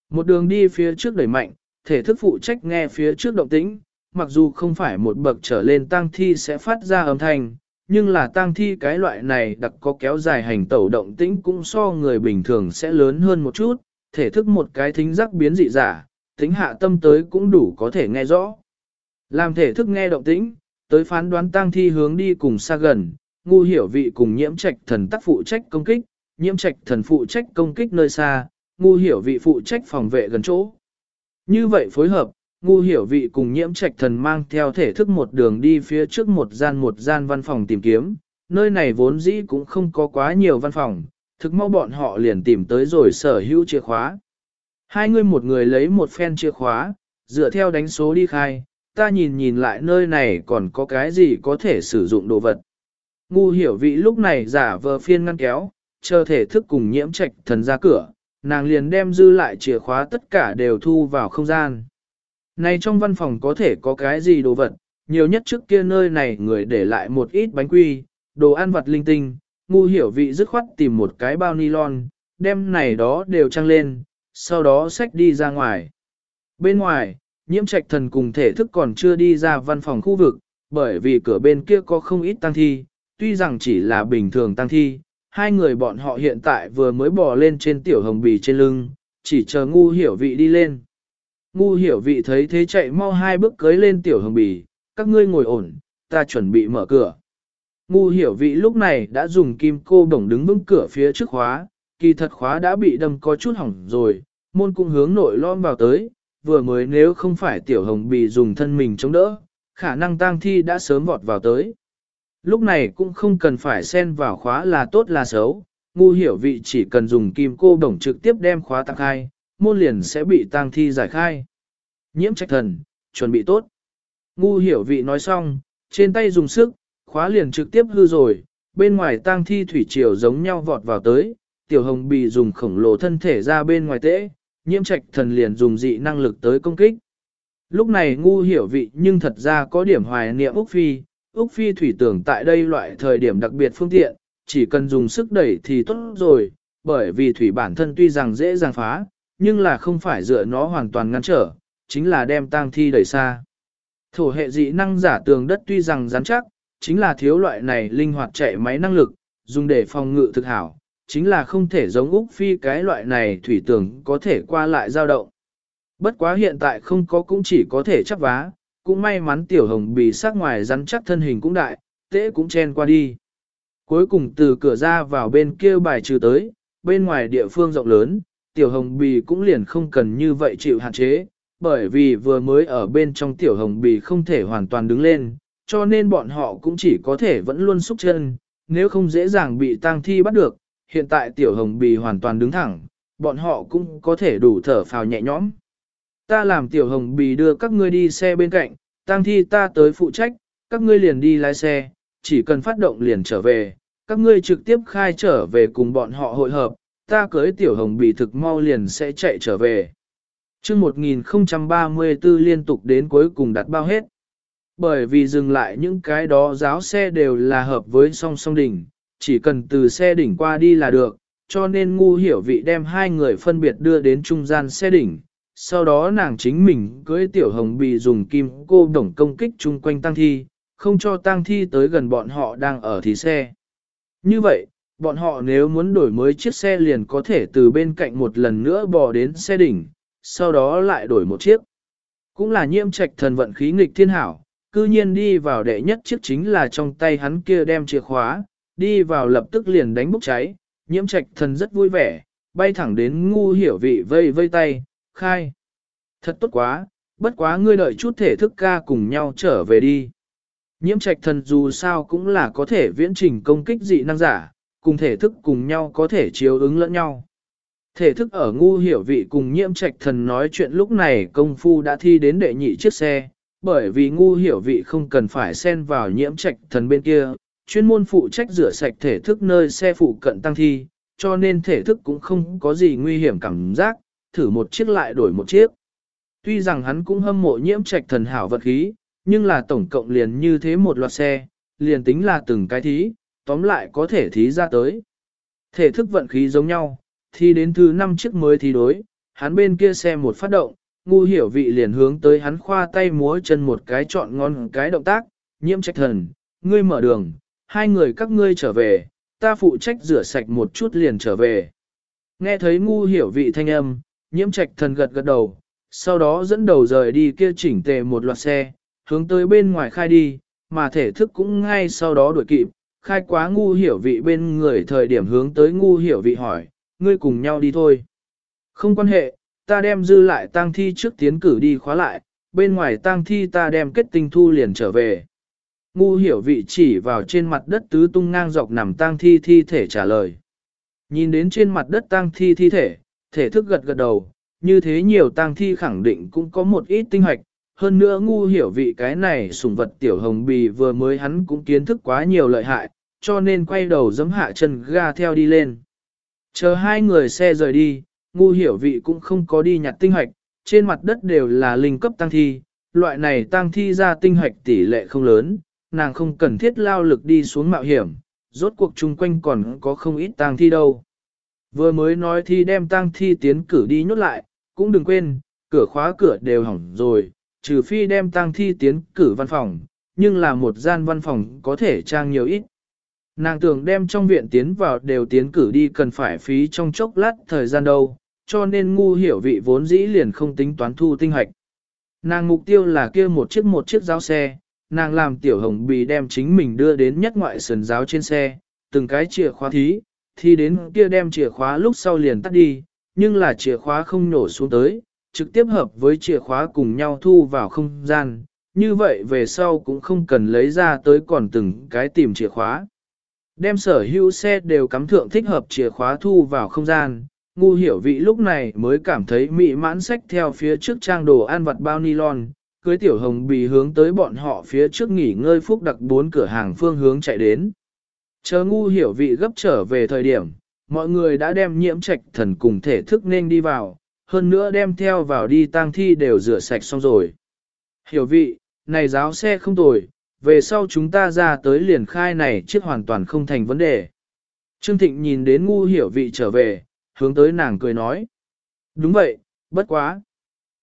Một đường đi phía trước đẩy mạnh, thể thức phụ trách nghe phía trước động tĩnh, mặc dù không phải một bậc trở lên tăng thi sẽ phát ra âm thanh, nhưng là tăng thi cái loại này đặc có kéo dài hành tẩu động tĩnh cũng so người bình thường sẽ lớn hơn một chút, thể thức một cái thính giác biến dị giả, tính hạ tâm tới cũng đủ có thể nghe rõ. Làm thể thức nghe động tĩnh, tới phán đoán tang thi hướng đi cùng xa gần, ngu hiểu vị cùng nhiễm trạch thần tác phụ trách công kích, nhiễm trạch thần phụ trách công kích nơi xa, ngu hiểu vị phụ trách phòng vệ gần chỗ. Như vậy phối hợp, ngu hiểu vị cùng nhiễm trạch thần mang theo thể thức một đường đi phía trước một gian một gian văn phòng tìm kiếm, nơi này vốn dĩ cũng không có quá nhiều văn phòng, thực mau bọn họ liền tìm tới rồi sở hữu chìa khóa. Hai người một người lấy một phen chìa khóa, dựa theo đánh số đi khai, ta nhìn nhìn lại nơi này còn có cái gì có thể sử dụng đồ vật. Ngu hiểu vị lúc này giả vờ phiên ngăn kéo, chờ thể thức cùng nhiễm trạch thần ra cửa, nàng liền đem dư lại chìa khóa tất cả đều thu vào không gian. Này trong văn phòng có thể có cái gì đồ vật, nhiều nhất trước kia nơi này người để lại một ít bánh quy, đồ ăn vặt linh tinh, ngu hiểu vị dứt khoát tìm một cái bao nylon, đem này đó đều trăng lên, sau đó xách đi ra ngoài. Bên ngoài, nhiễm trạch thần cùng thể thức còn chưa đi ra văn phòng khu vực, bởi vì cửa bên kia có không ít tăng thi, tuy rằng chỉ là bình thường tăng thi, hai người bọn họ hiện tại vừa mới bò lên trên tiểu hồng bì trên lưng, chỉ chờ ngu hiểu vị đi lên. Ngu hiểu vị thấy thế chạy mau hai bước cưới lên tiểu hồng bì, các ngươi ngồi ổn, ta chuẩn bị mở cửa. Ngu hiểu vị lúc này đã dùng kim cô đồng đứng vững cửa phía trước khóa, kỳ thật khóa đã bị đâm có chút hỏng rồi, môn cũng hướng nội lom vào tới, vừa mới nếu không phải tiểu hồng bị dùng thân mình chống đỡ, khả năng tang thi đã sớm vọt vào tới. Lúc này cũng không cần phải xen vào khóa là tốt là xấu, ngu hiểu vị chỉ cần dùng kim cô đồng trực tiếp đem khóa tạc khai, môn liền sẽ bị tang thi giải khai. Nhiễm trách thần, chuẩn bị tốt. Ngu hiểu vị nói xong, trên tay dùng sức, khóa liền trực tiếp hư rồi, bên ngoài tang thi thủy triều giống nhau vọt vào tới, tiểu hồng bị dùng khổng lồ thân thể ra bên ngoài tễ, nhiễm trạch thần liền dùng dị năng lực tới công kích. Lúc này ngu hiểu vị nhưng thật ra có điểm hoài niệm Úc Phi, Úc Phi thủy tưởng tại đây loại thời điểm đặc biệt phương tiện, chỉ cần dùng sức đẩy thì tốt rồi, bởi vì thủy bản thân tuy rằng dễ dàng phá, nhưng là không phải dựa nó hoàn toàn ngăn trở, chính là đem tang thi đẩy xa. Thổ hệ dị năng giả tường đất tuy rằng rắn chắc, chính là thiếu loại này linh hoạt chạy máy năng lực, dùng để phòng ngự thực hảo, chính là không thể giống Úc Phi cái loại này thủy tường có thể qua lại dao động. Bất quá hiện tại không có cũng chỉ có thể chấp vá, cũng may mắn tiểu hồng bì sát ngoài rắn chắc thân hình cũng đại, tế cũng chen qua đi. Cuối cùng từ cửa ra vào bên kia bài trừ tới, bên ngoài địa phương rộng lớn, tiểu hồng bì cũng liền không cần như vậy chịu hạn chế, bởi vì vừa mới ở bên trong tiểu hồng bì không thể hoàn toàn đứng lên, cho nên bọn họ cũng chỉ có thể vẫn luôn xúc chân, nếu không dễ dàng bị tang thi bắt được, hiện tại tiểu hồng bì hoàn toàn đứng thẳng, bọn họ cũng có thể đủ thở phào nhẹ nhõm. Ta làm tiểu hồng bì đưa các ngươi đi xe bên cạnh, tang thi ta tới phụ trách, các ngươi liền đi lái xe, chỉ cần phát động liền trở về, các ngươi trực tiếp khai trở về cùng bọn họ hội hợp, ta cưới tiểu hồng bì thực mau liền sẽ chạy trở về. Trước 1034 liên tục đến cuối cùng đặt bao hết. Bởi vì dừng lại những cái đó giáo xe đều là hợp với song song đỉnh, chỉ cần từ xe đỉnh qua đi là được, cho nên ngu hiểu vị đem hai người phân biệt đưa đến trung gian xe đỉnh. Sau đó nàng chính mình cưới tiểu hồng bị dùng kim cô đồng công kích chung quanh tăng thi, không cho tăng thi tới gần bọn họ đang ở thì xe. Như vậy, bọn họ nếu muốn đổi mới chiếc xe liền có thể từ bên cạnh một lần nữa bò đến xe đỉnh, sau đó lại đổi một chiếc. Cũng là nhiễm trạch thần vận khí nghịch thiên hảo, cư nhiên đi vào đệ nhất chiếc chính là trong tay hắn kia đem chìa khóa, đi vào lập tức liền đánh bốc cháy, nhiễm trạch thần rất vui vẻ, bay thẳng đến ngu hiểu vị vây vây tay, khai. Thật tốt quá, bất quá ngươi đợi chút thể thức ca cùng nhau trở về đi. Nhiễm trạch thần dù sao cũng là có thể viễn trình công kích dị năng giả, cùng thể thức cùng nhau có thể chiếu ứng lẫn nhau. Thể thức ở ngu hiểu vị cùng nhiễm trạch thần nói chuyện lúc này công phu đã thi đến đệ nhị chiếc xe, bởi vì ngu hiểu vị không cần phải xen vào nhiễm trạch thần bên kia, chuyên môn phụ trách rửa sạch thể thức nơi xe phụ cận tăng thi, cho nên thể thức cũng không có gì nguy hiểm cảm giác, thử một chiếc lại đổi một chiếc. Tuy rằng hắn cũng hâm mộ nhiễm trạch thần hảo vật khí, nhưng là tổng cộng liền như thế một loạt xe, liền tính là từng cái thí, tóm lại có thể thí ra tới. Thể thức vận khí giống nhau, thì đến thứ năm chiếc mới thi đối, hắn bên kia xe một phát động, ngu hiểu vị liền hướng tới hắn khoa tay múa chân một cái chọn ngon cái động tác, nhiễm trách thần, ngươi mở đường, hai người các ngươi trở về, ta phụ trách rửa sạch một chút liền trở về. Nghe thấy ngu hiểu vị thanh âm, nhiễm trạch thần gật gật đầu, sau đó dẫn đầu rời đi kia chỉnh tề một loạt xe, hướng tới bên ngoài khai đi, mà thể thức cũng ngay sau đó đuổi kịp, khai quá ngu hiểu vị bên người thời điểm hướng tới ngu hiểu vị hỏi, ngươi cùng nhau đi thôi. Không quan hệ, ta đem dư lại tang thi trước tiến cử đi khóa lại, bên ngoài tang thi ta đem kết tinh thu liền trở về. Ngu hiểu vị chỉ vào trên mặt đất tứ tung ngang dọc nằm tang thi thi thể trả lời. Nhìn đến trên mặt đất tang thi thi thể, thể thức gật gật đầu, như thế nhiều tang thi khẳng định cũng có một ít tinh hoạch, hơn nữa ngu hiểu vị cái này sùng vật tiểu hồng bì vừa mới hắn cũng kiến thức quá nhiều lợi hại, cho nên quay đầu giấm hạ chân ga theo đi lên. Chờ hai người xe rời đi, ngu hiểu vị cũng không có đi nhặt tinh hoạch, trên mặt đất đều là linh cấp tăng thi, loại này tăng thi ra tinh hoạch tỷ lệ không lớn, nàng không cần thiết lao lực đi xuống mạo hiểm, rốt cuộc chung quanh còn có không ít tăng thi đâu. Vừa mới nói thi đem tăng thi tiến cử đi nhốt lại, cũng đừng quên, cửa khóa cửa đều hỏng rồi, trừ phi đem tăng thi tiến cử văn phòng, nhưng là một gian văn phòng có thể trang nhiều ít. Nàng tưởng đem trong viện tiến vào đều tiến cử đi cần phải phí trong chốc lát thời gian đâu, cho nên ngu hiểu vị vốn dĩ liền không tính toán thu tinh hoạch. Nàng mục tiêu là kia một chiếc một chiếc giáo xe, nàng làm tiểu hồng bì đem chính mình đưa đến nhất ngoại sườn giáo trên xe, từng cái chìa khóa thí, thì đến kia đem chìa khóa lúc sau liền tắt đi, nhưng là chìa khóa không nổ xuống tới, trực tiếp hợp với chìa khóa cùng nhau thu vào không gian, như vậy về sau cũng không cần lấy ra tới còn từng cái tìm chìa khóa. Đem sở hữu xe đều cắm thượng thích hợp chìa khóa thu vào không gian, ngu hiểu vị lúc này mới cảm thấy mị mãn sách theo phía trước trang đồ ăn vặt bao nylon, cưới tiểu hồng bì hướng tới bọn họ phía trước nghỉ ngơi phúc đặc bốn cửa hàng phương hướng chạy đến. Chờ ngu hiểu vị gấp trở về thời điểm, mọi người đã đem nhiễm trạch thần cùng thể thức nên đi vào, hơn nữa đem theo vào đi tang thi đều rửa sạch xong rồi. Hiểu vị, này giáo xe không tồi, về sau chúng ta ra tới liền khai này chiếc hoàn toàn không thành vấn đề. Trương Thịnh nhìn đến ngu hiểu vị trở về, hướng tới nàng cười nói. Đúng vậy, bất quá.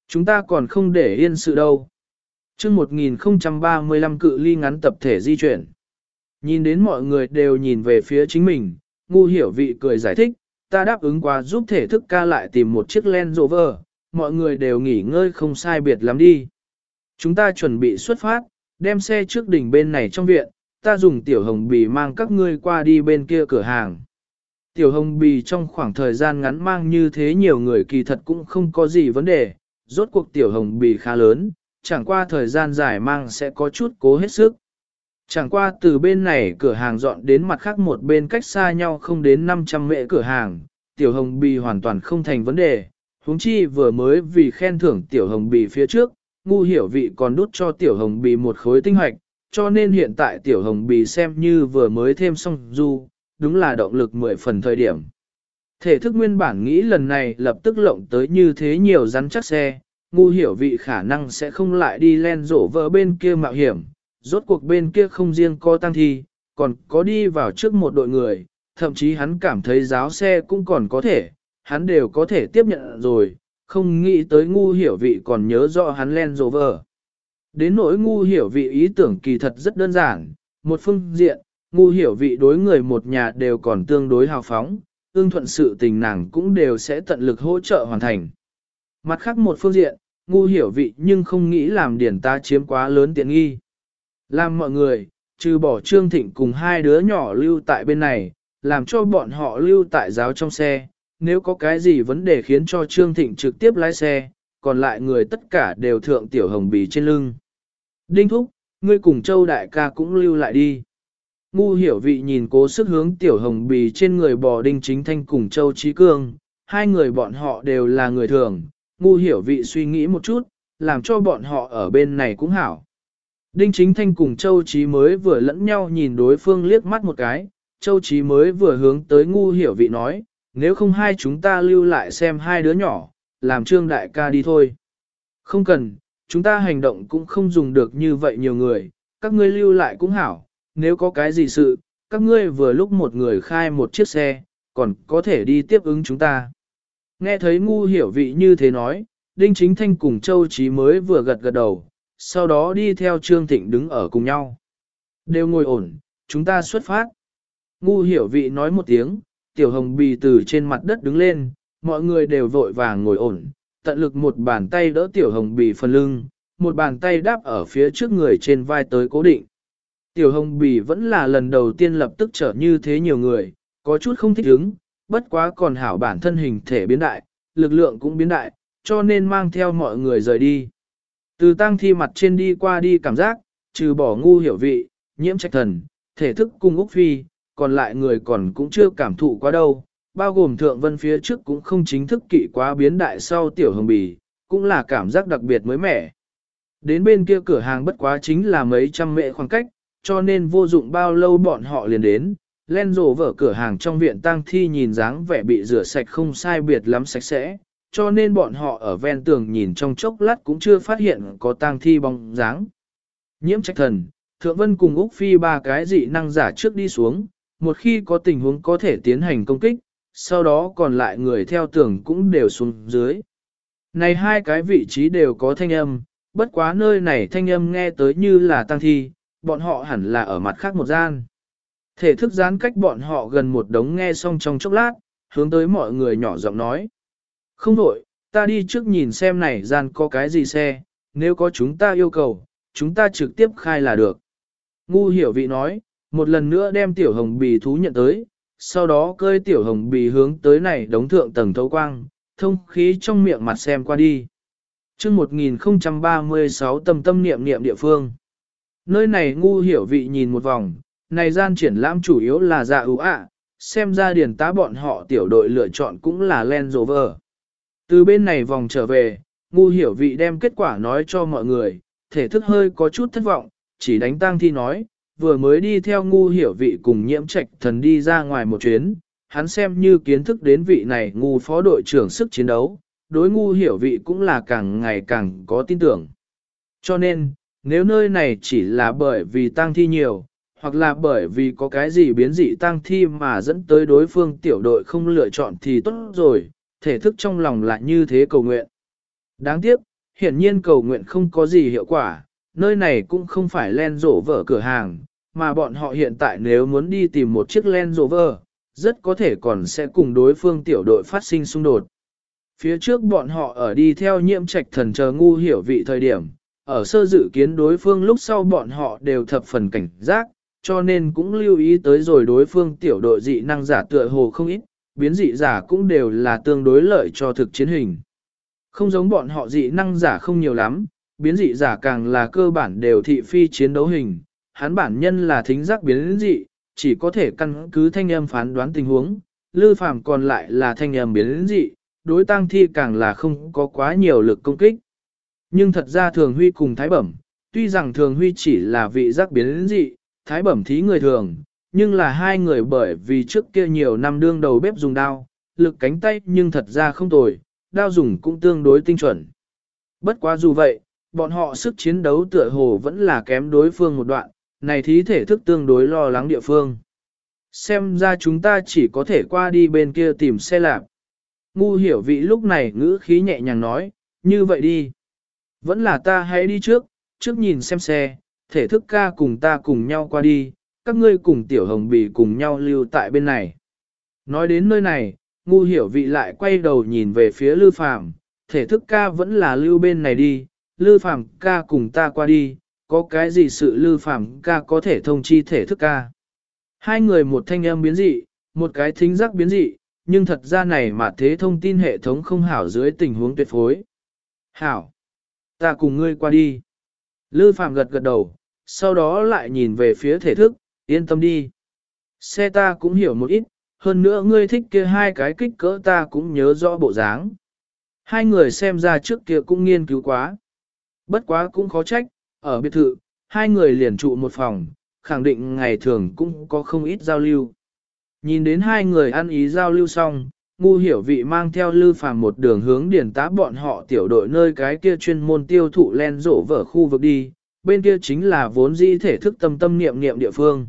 Chúng ta còn không để yên sự đâu. chương 1035 cự ly ngắn tập thể di chuyển. Nhìn đến mọi người đều nhìn về phía chính mình, ngu hiểu vị cười giải thích, ta đáp ứng qua giúp thể thức ca lại tìm một chiếc Land Rover, mọi người đều nghỉ ngơi không sai biệt lắm đi. Chúng ta chuẩn bị xuất phát, đem xe trước đỉnh bên này trong viện, ta dùng tiểu hồng bì mang các ngươi qua đi bên kia cửa hàng. Tiểu hồng bì trong khoảng thời gian ngắn mang như thế nhiều người kỳ thật cũng không có gì vấn đề, rốt cuộc tiểu hồng bì khá lớn, chẳng qua thời gian dài mang sẽ có chút cố hết sức. Chẳng qua từ bên này cửa hàng dọn đến mặt khác một bên cách xa nhau không đến 500 mệ cửa hàng, tiểu hồng bì hoàn toàn không thành vấn đề, huống chi vừa mới vì khen thưởng tiểu hồng bì phía trước, ngu hiểu vị còn đút cho tiểu hồng bì một khối tinh hoạch, cho nên hiện tại tiểu hồng bì xem như vừa mới thêm xong du, đúng là động lực mười phần thời điểm. Thể thức nguyên bản nghĩ lần này lập tức lộng tới như thế nhiều rắn chắc xe, ngu hiểu vị khả năng sẽ không lại đi len rổ vỡ bên kia mạo hiểm, rốt cuộc bên kia không riêng có tăng thi, còn có đi vào trước một đội người, thậm chí hắn cảm thấy giáo xe cũng còn có thể, hắn đều có thể tiếp nhận rồi, không nghĩ tới ngu hiểu vị còn nhớ rõ hắn len rổ vỡ. Đến nỗi ngu hiểu vị ý tưởng kỳ thật rất đơn giản, một phương diện, ngu hiểu vị đối người một nhà đều còn tương đối hào phóng, ương thuận sự tình nàng cũng đều sẽ tận lực hỗ trợ hoàn thành. Mặt khác một phương diện, ngu hiểu vị nhưng không nghĩ làm điển ta chiếm quá lớn tiện nghi. Làm mọi người, trừ bỏ Trương Thịnh cùng hai đứa nhỏ lưu tại bên này, làm cho bọn họ lưu tại giáo trong xe, nếu có cái gì vấn đề khiến cho Trương Thịnh trực tiếp lái xe, còn lại người tất cả đều thượng tiểu hồng bì trên lưng. Đinh Thúc, ngươi cùng Châu Đại ca cũng lưu lại đi. Ngu hiểu vị nhìn cố sức hướng tiểu hồng bì trên người bò đinh chính thanh cùng Châu Trí Cương, hai người bọn họ đều là người thường, ngu hiểu vị suy nghĩ một chút, làm cho bọn họ ở bên này cũng hảo. Đinh chính thanh cùng Châu Trí mới vừa lẫn nhau nhìn đối phương liếc mắt một cái, Châu Trí mới vừa hướng tới ngu hiểu vị nói, nếu không hai chúng ta lưu lại xem hai đứa nhỏ, làm trương đại ca đi thôi. Không cần, chúng ta hành động cũng không dùng được như vậy nhiều người, các ngươi lưu lại cũng hảo, nếu có cái gì sự, các ngươi vừa lúc một người khai một chiếc xe, còn có thể đi tiếp ứng chúng ta. Nghe thấy ngu hiểu vị như thế nói, Đinh Chính Thanh cùng Châu Chí mới vừa gật gật đầu, sau đó đi theo Trương Thịnh đứng ở cùng nhau. Đều ngồi ổn, chúng ta xuất phát. Ngu hiểu vị nói một tiếng, tiểu hồng bì từ trên mặt đất đứng lên, mọi người đều vội vàng ngồi ổn, tận lực một bàn tay đỡ tiểu hồng bì phần lưng, một bàn tay đáp ở phía trước người trên vai tới cố định. Tiểu hồng bì vẫn là lần đầu tiên lập tức trở như thế nhiều người, có chút không thích ứng, bất quá còn hảo bản thân hình thể biến đại, lực lượng cũng biến đại, cho nên mang theo mọi người rời đi. Từ tang thi mặt trên đi qua đi cảm giác, trừ bỏ ngu hiểu vị, nhiễm trạch thần, thể thức cung Úc Phi, còn lại người còn cũng chưa cảm thụ quá đâu, bao gồm thượng vân phía trước cũng không chính thức kỵ quá biến đại sau tiểu hồng bì, cũng là cảm giác đặc biệt mới mẻ. Đến bên kia cửa hàng bất quá chính là mấy trăm mệ khoảng cách, cho nên vô dụng bao lâu bọn họ liền đến. Len rổ vở cửa hàng trong viện tang thi nhìn dáng vẻ bị rửa sạch không sai biệt lắm sạch sẽ, cho nên bọn họ ở ven tường nhìn trong chốc lát cũng chưa phát hiện có tang thi bóng dáng. Nhiễm trách thần, Thượng Vân cùng Úc Phi ba cái dị năng giả trước đi xuống, một khi có tình huống có thể tiến hành công kích, sau đó còn lại người theo tường cũng đều xuống dưới. Này hai cái vị trí đều có thanh âm, bất quá nơi này thanh âm nghe tới như là tăng thi, bọn họ hẳn là ở mặt khác một gian. Thể thức gián cách bọn họ gần một đống nghe xong trong chốc lát, hướng tới mọi người nhỏ giọng nói. Không đổi, ta đi trước nhìn xem này gian có cái gì xe, nếu có chúng ta yêu cầu, chúng ta trực tiếp khai là được. Ngu hiểu vị nói, một lần nữa đem tiểu hồng bì thú nhận tới, sau đó cơi tiểu hồng bì hướng tới này đống thượng tầng thấu quang, thông khí trong miệng mặt xem qua đi. chương 1036 tâm tâm niệm niệm địa phương. Nơi này ngu hiểu vị nhìn một vòng, này gian triển lãm chủ yếu là dạ ưu ạ, xem ra điển tá bọn họ tiểu đội lựa chọn cũng là Land Rover. Từ bên này vòng trở về, ngu hiểu vị đem kết quả nói cho mọi người, thể thức hơi có chút thất vọng, chỉ đánh tang thi nói, vừa mới đi theo ngu hiểu vị cùng nhiễm trạch thần đi ra ngoài một chuyến, hắn xem như kiến thức đến vị này ngu phó đội trưởng sức chiến đấu, đối ngu hiểu vị cũng là càng ngày càng có tin tưởng. Cho nên, nếu nơi này chỉ là bởi vì tang thi nhiều, hoặc là bởi vì có cái gì biến dị tang thi mà dẫn tới đối phương tiểu đội không lựa chọn thì tốt rồi, thể thức trong lòng lại như thế cầu nguyện. Đáng tiếc, hiển nhiên cầu nguyện không có gì hiệu quả, nơi này cũng không phải len rổ vở cửa hàng, mà bọn họ hiện tại nếu muốn đi tìm một chiếc len rổ vở, rất có thể còn sẽ cùng đối phương tiểu đội phát sinh xung đột. Phía trước bọn họ ở đi theo nhiễm trạch thần chờ ngu hiểu vị thời điểm, ở sơ dự kiến đối phương lúc sau bọn họ đều thập phần cảnh giác, cho nên cũng lưu ý tới rồi đối phương tiểu đội dị năng giả tựa hồ không ít, biến dị giả cũng đều là tương đối lợi cho thực chiến hình. Không giống bọn họ dị năng giả không nhiều lắm, biến dị giả càng là cơ bản đều thị phi chiến đấu hình, hắn bản nhân là thính giác biến dị, chỉ có thể căn cứ thanh âm phán đoán tình huống, lư phàm còn lại là thanh âm biến dị, đối tăng thi càng là không có quá nhiều lực công kích. Nhưng thật ra thường huy cùng thái bẩm, tuy rằng thường huy chỉ là vị giác biến dị, thái bẩm thí người thường, nhưng là hai người bởi vì trước kia nhiều năm đương đầu bếp dùng đao, lực cánh tay nhưng thật ra không tồi, đao dùng cũng tương đối tinh chuẩn. Bất quá dù vậy, bọn họ sức chiến đấu tựa hồ vẫn là kém đối phương một đoạn, này thí thể thức tương đối lo lắng địa phương. Xem ra chúng ta chỉ có thể qua đi bên kia tìm xe lạp. Ngu hiểu vị lúc này ngữ khí nhẹ nhàng nói, như vậy đi. Vẫn là ta hãy đi trước, trước nhìn xem xe, thể thức ca cùng ta cùng nhau qua đi, các ngươi cùng tiểu hồng bì cùng nhau lưu tại bên này. Nói đến nơi này, ngu hiểu vị lại quay đầu nhìn về phía Lư Phàm, thể thức ca vẫn là lưu bên này đi, Lư Phàm ca cùng ta qua đi, có cái gì sự Lư Phàm ca có thể thông chi thể thức ca. Hai người một thanh âm biến dị, một cái thính giác biến dị, nhưng thật ra này mà thế thông tin hệ thống không hảo dưới tình huống tuyệt phối. Hảo, ta cùng ngươi qua đi. Lư Phạm gật gật đầu, sau đó lại nhìn về phía thể thức, yên tâm đi. Xe ta cũng hiểu một ít, hơn nữa ngươi thích kia hai cái kích cỡ ta cũng nhớ rõ bộ dáng. Hai người xem ra trước kia cũng nghiên cứu quá. Bất quá cũng khó trách, ở biệt thự, hai người liền trụ một phòng, khẳng định ngày thường cũng có không ít giao lưu. Nhìn đến hai người ăn ý giao lưu xong, ngu hiểu vị mang theo lư phàm một đường hướng điển tá bọn họ tiểu đội nơi cái kia chuyên môn tiêu thụ len rổ vở khu vực đi, bên kia chính là vốn dĩ thể thức tâm tâm niệm niệm địa phương.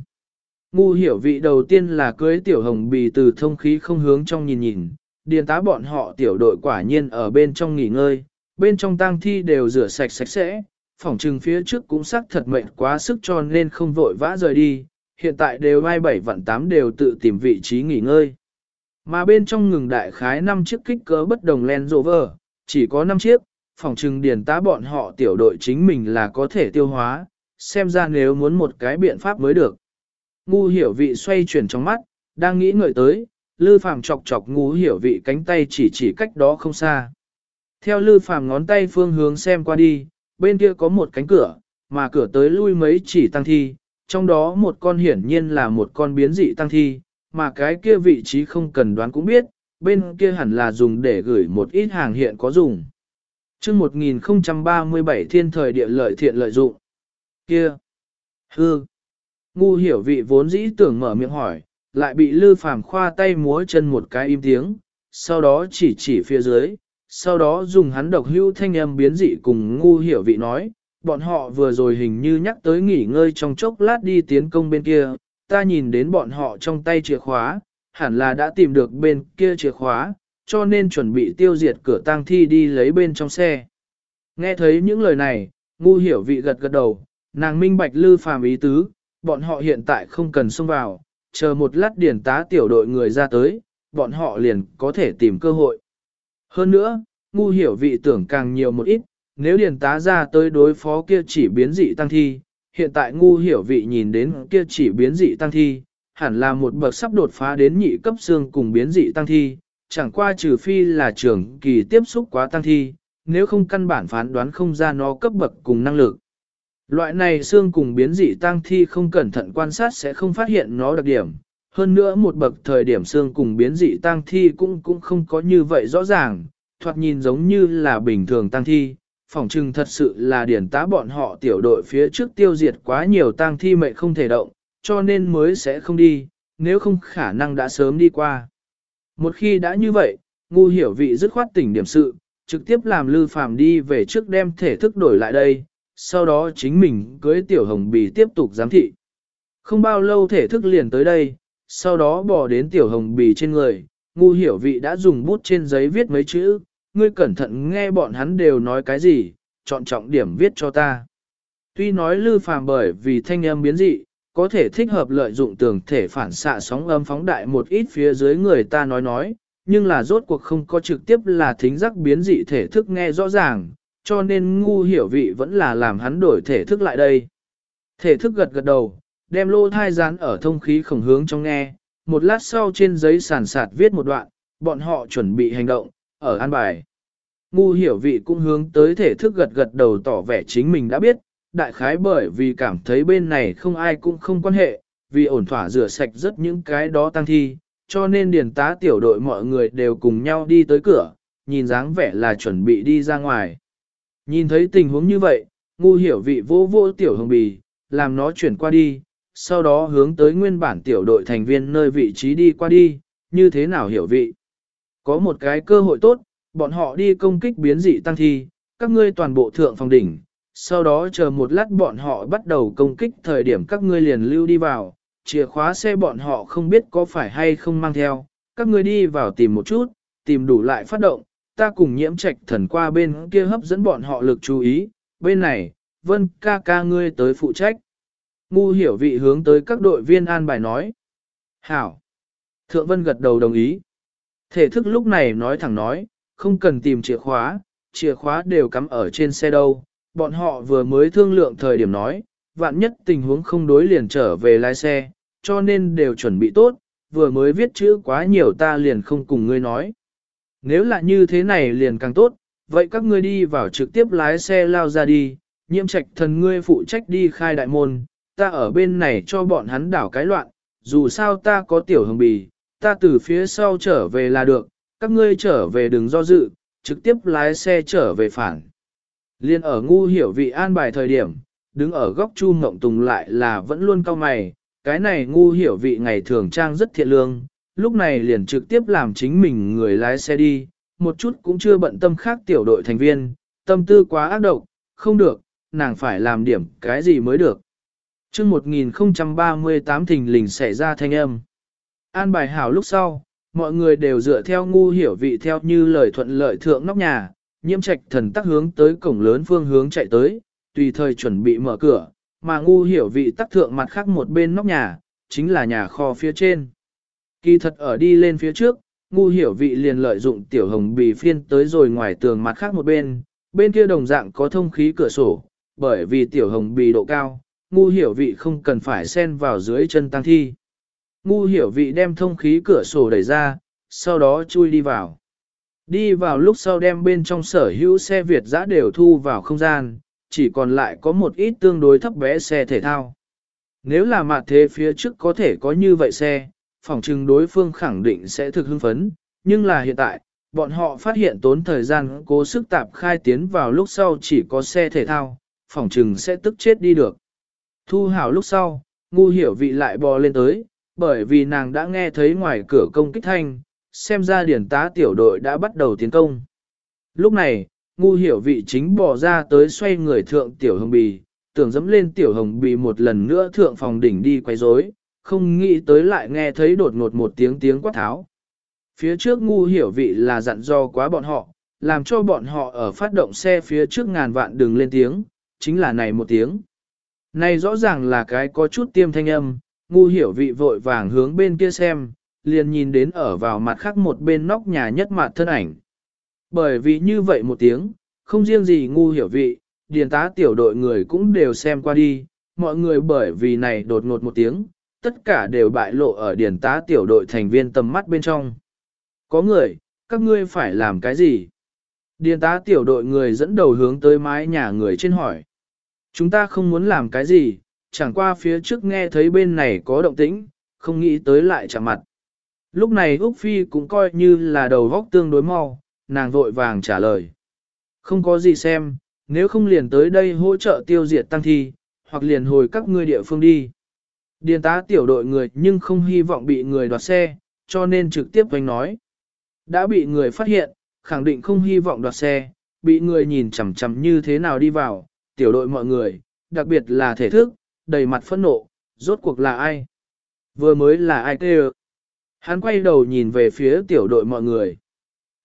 Ngu hiểu vị đầu tiên là cưới tiểu hồng bì từ thông khí không hướng trong nhìn nhìn, điền tá bọn họ tiểu đội quả nhiên ở bên trong nghỉ ngơi, bên trong tang thi đều rửa sạch sạch sẽ, phòng trừng phía trước cũng sắc thật mệnh quá sức cho nên không vội vã rời đi, hiện tại đều ai bảy vạn tám đều tự tìm vị trí nghỉ ngơi. Mà bên trong ngừng đại khái 5 chiếc kích cỡ bất đồng Land Rover, chỉ có 5 chiếc, phòng trừng điền tá bọn họ tiểu đội chính mình là có thể tiêu hóa, xem ra nếu muốn một cái biện pháp mới được. Ngu hiểu vị xoay chuyển trong mắt, đang nghĩ ngợi tới, lư phàm chọc chọc ngu hiểu vị cánh tay chỉ chỉ cách đó không xa. Theo lư phàm ngón tay phương hướng xem qua đi, bên kia có một cánh cửa, mà cửa tới lui mấy chỉ tăng thi, trong đó một con hiển nhiên là một con biến dị tăng thi, mà cái kia vị trí không cần đoán cũng biết, bên kia hẳn là dùng để gửi một ít hàng hiện có dùng. chương 1037 thiên thời địa lợi thiện lợi dụng. Kia! Hư! Ngu hiểu vị vốn dĩ tưởng mở miệng hỏi, lại bị lư phàm khoa tay múa chân một cái im tiếng, sau đó chỉ chỉ phía dưới, sau đó dùng hắn độc hưu thanh âm biến dị cùng ngu hiểu vị nói, bọn họ vừa rồi hình như nhắc tới nghỉ ngơi trong chốc lát đi tiến công bên kia, ta nhìn đến bọn họ trong tay chìa khóa, hẳn là đã tìm được bên kia chìa khóa, cho nên chuẩn bị tiêu diệt cửa tang thi đi lấy bên trong xe. Nghe thấy những lời này, ngu hiểu vị gật gật đầu, nàng minh bạch lư phàm ý tứ, bọn họ hiện tại không cần xông vào, chờ một lát điển tá tiểu đội người ra tới, bọn họ liền có thể tìm cơ hội. Hơn nữa, ngu hiểu vị tưởng càng nhiều một ít, nếu điển tá ra tới đối phó kia chỉ biến dị tăng thi, hiện tại ngu hiểu vị nhìn đến kia chỉ biến dị tăng thi, hẳn là một bậc sắp đột phá đến nhị cấp xương cùng biến dị tăng thi, chẳng qua trừ phi là trưởng kỳ tiếp xúc quá tăng thi, nếu không căn bản phán đoán không ra nó cấp bậc cùng năng lực. Loại này xương cùng biến dị tăng thi không cẩn thận quan sát sẽ không phát hiện nó đặc điểm. Hơn nữa một bậc thời điểm xương cùng biến dị tăng thi cũng cũng không có như vậy rõ ràng, thoạt nhìn giống như là bình thường tăng thi. Phỏng chừng thật sự là điển tá bọn họ tiểu đội phía trước tiêu diệt quá nhiều tang thi mệnh không thể động, cho nên mới sẽ không đi, nếu không khả năng đã sớm đi qua. Một khi đã như vậy, ngu hiểu vị dứt khoát tỉnh điểm sự, trực tiếp làm Lư Phàm đi về trước đem thể thức đổi lại đây, sau đó chính mình cưới tiểu hồng bì tiếp tục giám thị. Không bao lâu thể thức liền tới đây, sau đó bỏ đến tiểu hồng bì trên người, ngu hiểu vị đã dùng bút trên giấy viết mấy chữ, ngươi cẩn thận nghe bọn hắn đều nói cái gì, chọn trọng điểm viết cho ta. Tuy nói Lư Phàm bởi vì thanh âm biến dị, có thể thích hợp lợi dụng tường thể phản xạ sóng âm phóng đại một ít phía dưới người ta nói nói, nhưng là rốt cuộc không có trực tiếp là thính giác biến dị thể thức nghe rõ ràng, cho nên ngu hiểu vị vẫn là làm hắn đổi thể thức lại đây. Thể thức gật gật đầu, đem lô thai dán ở thông khí khổng hướng trong nghe, một lát sau trên giấy sàn sạt viết một đoạn, bọn họ chuẩn bị hành động, ở an bài. Ngu hiểu vị cũng hướng tới thể thức gật gật đầu tỏ vẻ chính mình đã biết, đại khái bởi vì cảm thấy bên này không ai cũng không quan hệ, vì ổn thỏa rửa sạch rất những cái đó tăng thi, cho nên điền tá tiểu đội mọi người đều cùng nhau đi tới cửa, nhìn dáng vẻ là chuẩn bị đi ra ngoài. Nhìn thấy tình huống như vậy, ngu hiểu vị vô vô tiểu hồng bì, làm nó chuyển qua đi, sau đó hướng tới nguyên bản tiểu đội thành viên nơi vị trí đi qua đi, như thế nào hiểu vị. Có một cái cơ hội tốt, bọn họ đi công kích biến dị tăng thi, các ngươi toàn bộ thượng phòng đỉnh, sau đó chờ một lát bọn họ bắt đầu công kích thời điểm các ngươi liền lưu đi vào, chìa khóa xe bọn họ không biết có phải hay không mang theo, các ngươi đi vào tìm một chút, tìm đủ lại phát động, ta cùng nhiễm trạch thần qua bên kia hấp dẫn bọn họ lực chú ý, bên này, vân ca ca ngươi tới phụ trách. Ngu hiểu vị hướng tới các đội viên an bài nói. Hảo. Thượng vân gật đầu đồng ý. Thể thức lúc này nói thẳng nói, không cần tìm chìa khóa, chìa khóa đều cắm ở trên xe đâu. Bọn họ vừa mới thương lượng thời điểm nói, vạn nhất tình huống không đối liền trở về lái xe, cho nên đều chuẩn bị tốt, vừa mới viết chữ quá nhiều ta liền không cùng ngươi nói. Nếu là như thế này liền càng tốt, vậy các ngươi đi vào trực tiếp lái xe lao ra đi, nhiễm trạch thần ngươi phụ trách đi khai đại môn, ta ở bên này cho bọn hắn đảo cái loạn, dù sao ta có tiểu hồng bì, ta từ phía sau trở về là được, các ngươi trở về đừng do dự, trực tiếp lái xe trở về phản. Liên ở ngu hiểu vị an bài thời điểm, đứng ở góc chu mộng tùng lại là vẫn luôn cao mày, cái này ngu hiểu vị ngày thường trang rất thiện lương, lúc này liền trực tiếp làm chính mình người lái xe đi, một chút cũng chưa bận tâm khác tiểu đội thành viên, tâm tư quá ác độc, không được, nàng phải làm điểm cái gì mới được. Trước 1038 thình lình xảy ra thanh âm. An bài hảo lúc sau, mọi người đều dựa theo ngu hiểu vị theo như lời thuận lợi thượng nóc nhà, nhiễm trạch thần tắc hướng tới cổng lớn phương hướng chạy tới, tùy thời chuẩn bị mở cửa, mà ngu hiểu vị tắc thượng mặt khác một bên nóc nhà, chính là nhà kho phía trên. Kỳ thật ở đi lên phía trước, ngu hiểu vị liền lợi dụng tiểu hồng bì phiên tới rồi ngoài tường mặt khác một bên, bên kia đồng dạng có thông khí cửa sổ, bởi vì tiểu hồng bì độ cao, ngu hiểu vị không cần phải xen vào dưới chân tăng thi. Ngu hiểu vị đem thông khí cửa sổ đẩy ra, sau đó chui đi vào. Đi vào lúc sau đem bên trong sở hữu xe Việt giã đều thu vào không gian, chỉ còn lại có một ít tương đối thấp bé xe thể thao. Nếu là mặt thế phía trước có thể có như vậy xe, phỏng chừng đối phương khẳng định sẽ thực hưng phấn, nhưng là hiện tại, bọn họ phát hiện tốn thời gian cố sức tạp khai tiến vào lúc sau chỉ có xe thể thao, phỏng chừng sẽ tức chết đi được. Thu hảo lúc sau, ngu hiểu vị lại bò lên tới, bởi vì nàng đã nghe thấy ngoài cửa công kích thanh, xem ra điển tá tiểu đội đã bắt đầu tiến công. Lúc này, ngu hiểu vị chính bỏ ra tới xoay người thượng tiểu hồng bì, tưởng dẫm lên tiểu hồng bì một lần nữa thượng phòng đỉnh đi quay rối, không nghĩ tới lại nghe thấy đột ngột một tiếng tiếng quát tháo. Phía trước ngu hiểu vị là dặn do quá bọn họ, làm cho bọn họ ở phát động xe phía trước ngàn vạn đừng lên tiếng, chính là này một tiếng. Này rõ ràng là cái có chút tiêm thanh âm, ngu hiểu vị vội vàng hướng bên kia xem, liền nhìn đến ở vào mặt khác một bên nóc nhà nhất mặt thân ảnh. Bởi vì như vậy một tiếng, không riêng gì ngu hiểu vị, điền tá tiểu đội người cũng đều xem qua đi, mọi người bởi vì này đột ngột một tiếng, tất cả đều bại lộ ở Điền tá tiểu đội thành viên tầm mắt bên trong. Có người, các ngươi phải làm cái gì? Điền tá tiểu đội người dẫn đầu hướng tới mái nhà người trên hỏi. Chúng ta không muốn làm cái gì, chẳng qua phía trước nghe thấy bên này có động tĩnh, không nghĩ tới lại chạm mặt. Lúc này Úc Phi cũng coi như là đầu góc tương đối mau, nàng vội vàng trả lời. Không có gì xem, nếu không liền tới đây hỗ trợ tiêu diệt tăng thi, hoặc liền hồi các ngươi địa phương đi. Điền tá tiểu đội người nhưng không hy vọng bị người đoạt xe, cho nên trực tiếp vánh nói. Đã bị người phát hiện, khẳng định không hy vọng đoạt xe, bị người nhìn chằm chằm như thế nào đi vào, tiểu đội mọi người, đặc biệt là thể thức, đầy mặt phẫn nộ, rốt cuộc là ai? Vừa mới là ai tê Hắn quay đầu nhìn về phía tiểu đội mọi người.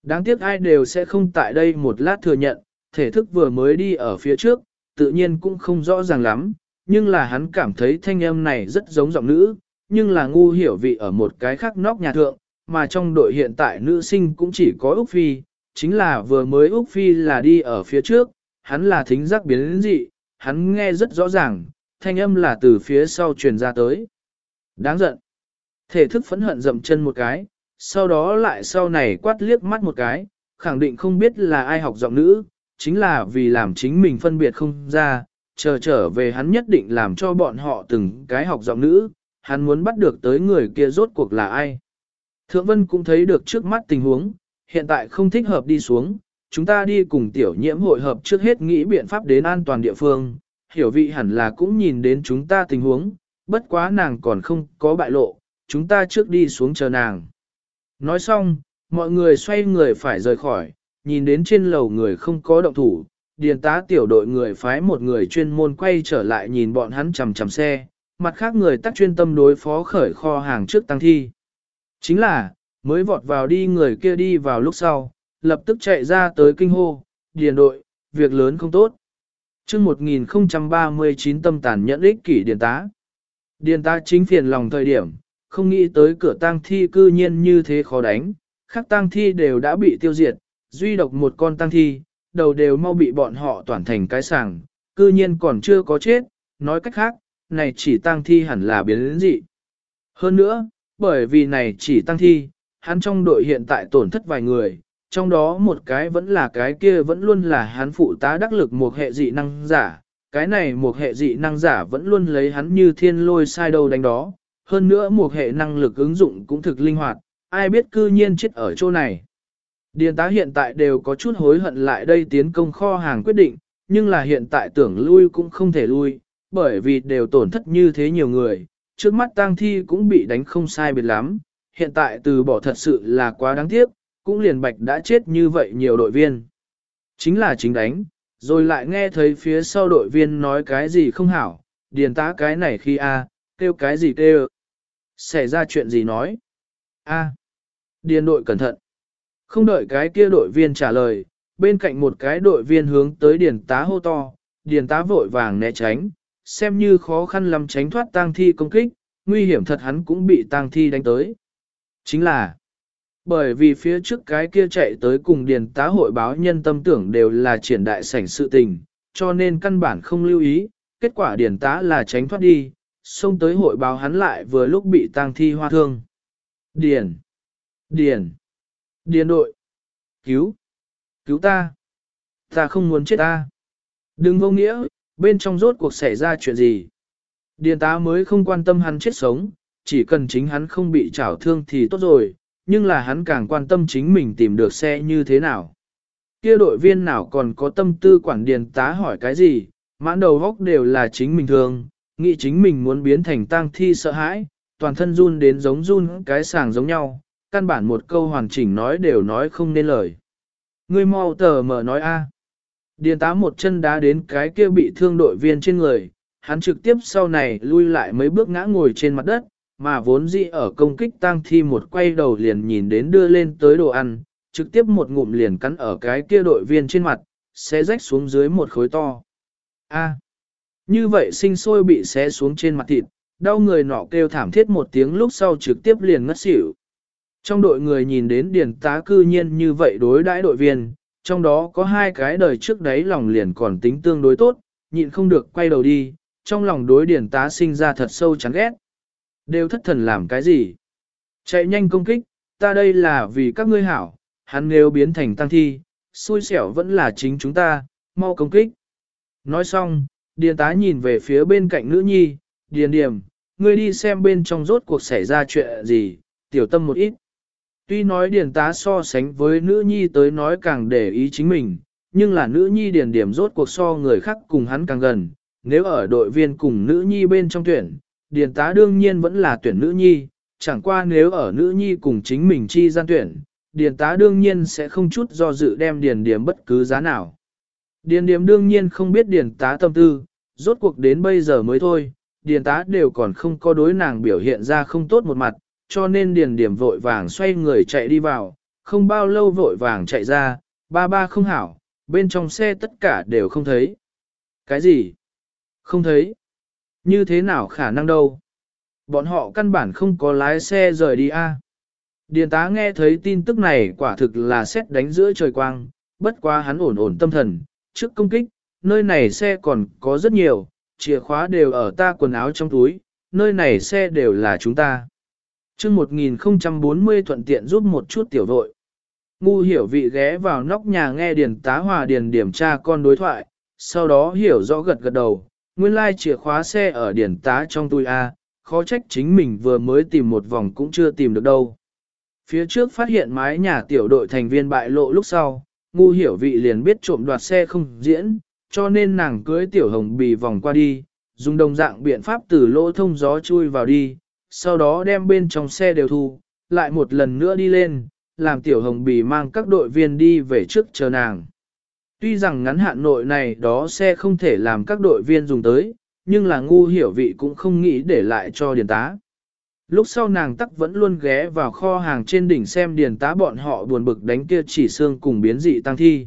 Đáng tiếc ai đều sẽ không tại đây một lát thừa nhận, thể thức vừa mới đi ở phía trước, tự nhiên cũng không rõ ràng lắm, nhưng là hắn cảm thấy thanh âm này rất giống giọng nữ, nhưng là ngu hiểu vị ở một cái khác nóc nhà thượng, mà trong đội hiện tại nữ sinh cũng chỉ có Úc Phi, chính là vừa mới Úc Phi là đi ở phía trước, hắn là thính giác biến dị, hắn nghe rất rõ ràng, thanh âm là từ phía sau truyền ra tới. Đáng giận. Thể thức phẫn hận dậm chân một cái, sau đó lại sau này quát liếc mắt một cái, khẳng định không biết là ai học giọng nữ, chính là vì làm chính mình phân biệt không ra, chờ trở về hắn nhất định làm cho bọn họ từng cái học giọng nữ, hắn muốn bắt được tới người kia rốt cuộc là ai. Thượng Vân cũng thấy được trước mắt tình huống, hiện tại không thích hợp đi xuống, chúng ta đi cùng tiểu nhiễm hội hợp trước hết nghĩ biện pháp đến an toàn địa phương, hiểu vị hẳn là cũng nhìn đến chúng ta tình huống, bất quá nàng còn không có bại lộ, chúng ta trước đi xuống chờ nàng. Nói xong, mọi người xoay người phải rời khỏi, nhìn đến trên lầu người không có động thủ, điền tá tiểu đội người phái một người chuyên môn quay trở lại nhìn bọn hắn chầm chầm xe, mặt khác người tắt chuyên tâm đối phó khởi kho hàng trước tăng thi. Chính là, mới vọt vào đi người kia đi vào lúc sau, lập tức chạy ra tới kinh hô, điền đội, việc lớn không tốt chương 1039 tâm tàn nhẫn ích kỷ điền tá. Điền tá chính phiền lòng thời điểm, không nghĩ tới cửa tang thi cư nhiên như thế khó đánh, khắc tang thi đều đã bị tiêu diệt, duy độc một con tang thi, đầu đều mau bị bọn họ toàn thành cái sàng, cư nhiên còn chưa có chết, nói cách khác, này chỉ tang thi hẳn là biến đến dị. Hơn nữa, bởi vì này chỉ tang thi, hắn trong đội hiện tại tổn thất vài người, trong đó một cái vẫn là cái kia vẫn luôn là hắn phụ tá đắc lực một hệ dị năng giả, cái này một hệ dị năng giả vẫn luôn lấy hắn như thiên lôi sai đầu đánh đó, hơn nữa một hệ năng lực ứng dụng cũng thực linh hoạt, ai biết cư nhiên chết ở chỗ này. Điền tá hiện tại đều có chút hối hận lại đây tiến công kho hàng quyết định, nhưng là hiện tại tưởng lui cũng không thể lui, bởi vì đều tổn thất như thế nhiều người, trước mắt tang thi cũng bị đánh không sai biệt lắm, hiện tại từ bỏ thật sự là quá đáng tiếc, cũng liền bạch đã chết như vậy nhiều đội viên. Chính là chính đánh, rồi lại nghe thấy phía sau đội viên nói cái gì không hảo, điền tá cái này khi a kêu cái gì kêu. Xảy ra chuyện gì nói? a điền đội cẩn thận. Không đợi cái kia đội viên trả lời, bên cạnh một cái đội viên hướng tới điền tá hô to, điền tá vội vàng né tránh, xem như khó khăn lắm tránh thoát tang thi công kích, nguy hiểm thật hắn cũng bị tang thi đánh tới. Chính là, bởi vì phía trước cái kia chạy tới cùng điền tá hội báo nhân tâm tưởng đều là triển đại sảnh sự tình, cho nên căn bản không lưu ý, kết quả điền tá là tránh thoát đi, xông tới hội báo hắn lại vừa lúc bị tang thi hoa thương. Điền! Điền! Điền đội! Cứu! Cứu ta! Ta không muốn chết ta! Đừng vô nghĩa, bên trong rốt cuộc xảy ra chuyện gì. Điền tá mới không quan tâm hắn chết sống, chỉ cần chính hắn không bị trảo thương thì tốt rồi, nhưng là hắn càng quan tâm chính mình tìm được xe như thế nào. Kia đội viên nào còn có tâm tư quản điền tá hỏi cái gì, mãn đầu góc đều là chính mình thường, nghĩ chính mình muốn biến thành tang thi sợ hãi, toàn thân run đến giống run cái sàng giống nhau, căn bản một câu hoàn chỉnh nói đều nói không nên lời. Ngươi mau tờ mở nói a. Điền tá một chân đá đến cái kia bị thương đội viên trên người, hắn trực tiếp sau này lui lại mấy bước ngã ngồi trên mặt đất, mà vốn dĩ ở công kích tang thi một quay đầu liền nhìn đến đưa lên tới đồ ăn, trực tiếp một ngụm liền cắn ở cái kia đội viên trên mặt, xé rách xuống dưới một khối to. A. như vậy sinh sôi bị xé xuống trên mặt thịt, đau người nọ kêu thảm thiết một tiếng lúc sau trực tiếp liền ngất xỉu. Trong đội người nhìn đến điền tá cư nhiên như vậy đối đãi đội viên, trong đó có hai cái đời trước đấy lòng liền còn tính tương đối tốt, nhịn không được quay đầu đi, trong lòng đối điển tá sinh ra thật sâu chán ghét. Đều thất thần làm cái gì? Chạy nhanh công kích, ta đây là vì các ngươi hảo, hắn nếu biến thành tăng thi, xui xẻo vẫn là chính chúng ta, mau công kích. Nói xong, điền tá nhìn về phía bên cạnh nữ nhi, điền điểm, ngươi đi xem bên trong rốt cuộc xảy ra chuyện gì, tiểu tâm một ít. Tuy nói điền tá so sánh với nữ nhi tới nói càng để ý chính mình, nhưng là nữ nhi điền điểm rốt cuộc so người khác cùng hắn càng gần, nếu ở đội viên cùng nữ nhi bên trong tuyển, điền tá đương nhiên vẫn là tuyển nữ nhi, chẳng qua nếu ở nữ nhi cùng chính mình chi gian tuyển, điền tá đương nhiên sẽ không chút do dự đem điền điểm bất cứ giá nào. Điền điểm đương nhiên không biết điền tá tâm tư, rốt cuộc đến bây giờ mới thôi, điền tá đều còn không có đối nàng biểu hiện ra không tốt một mặt, cho nên điền điểm vội vàng xoay người chạy đi vào, không bao lâu vội vàng chạy ra, ba ba không hảo, bên trong xe tất cả đều không thấy. Cái gì? Không thấy. Như thế nào khả năng đâu? Bọn họ căn bản không có lái xe rời đi a. Điền tá nghe thấy tin tức này quả thực là xét đánh giữa trời quang, bất quá hắn ổn ổn tâm thần, trước công kích, nơi này xe còn có rất nhiều, chìa khóa đều ở ta quần áo trong túi, nơi này xe đều là chúng ta. chương 1040 thuận tiện giúp một chút tiểu vội. Ngu hiểu vị ghé vào nóc nhà nghe điền tá hòa điền điểm tra con đối thoại, sau đó hiểu rõ gật gật đầu, nguyên lai chìa khóa xe ở điển tá trong túi A, khó trách chính mình vừa mới tìm một vòng cũng chưa tìm được đâu. Phía trước phát hiện mái nhà tiểu đội thành viên bại lộ lúc sau, ngu hiểu vị liền biết trộm đoạt xe không diễn, cho nên nàng cưới tiểu hồng bì vòng qua đi, dùng đồng dạng biện pháp từ lỗ thông gió chui vào đi, sau đó đem bên trong xe đều thu, lại một lần nữa đi lên, làm tiểu hồng bì mang các đội viên đi về trước chờ nàng. Tuy rằng ngắn hạn nội này đó xe không thể làm các đội viên dùng tới, nhưng là ngu hiểu vị cũng không nghĩ để lại cho điền tá. Lúc sau nàng tắc vẫn luôn ghé vào kho hàng trên đỉnh xem điền tá bọn họ buồn bực đánh kia chỉ xương cùng biến dị tăng thi.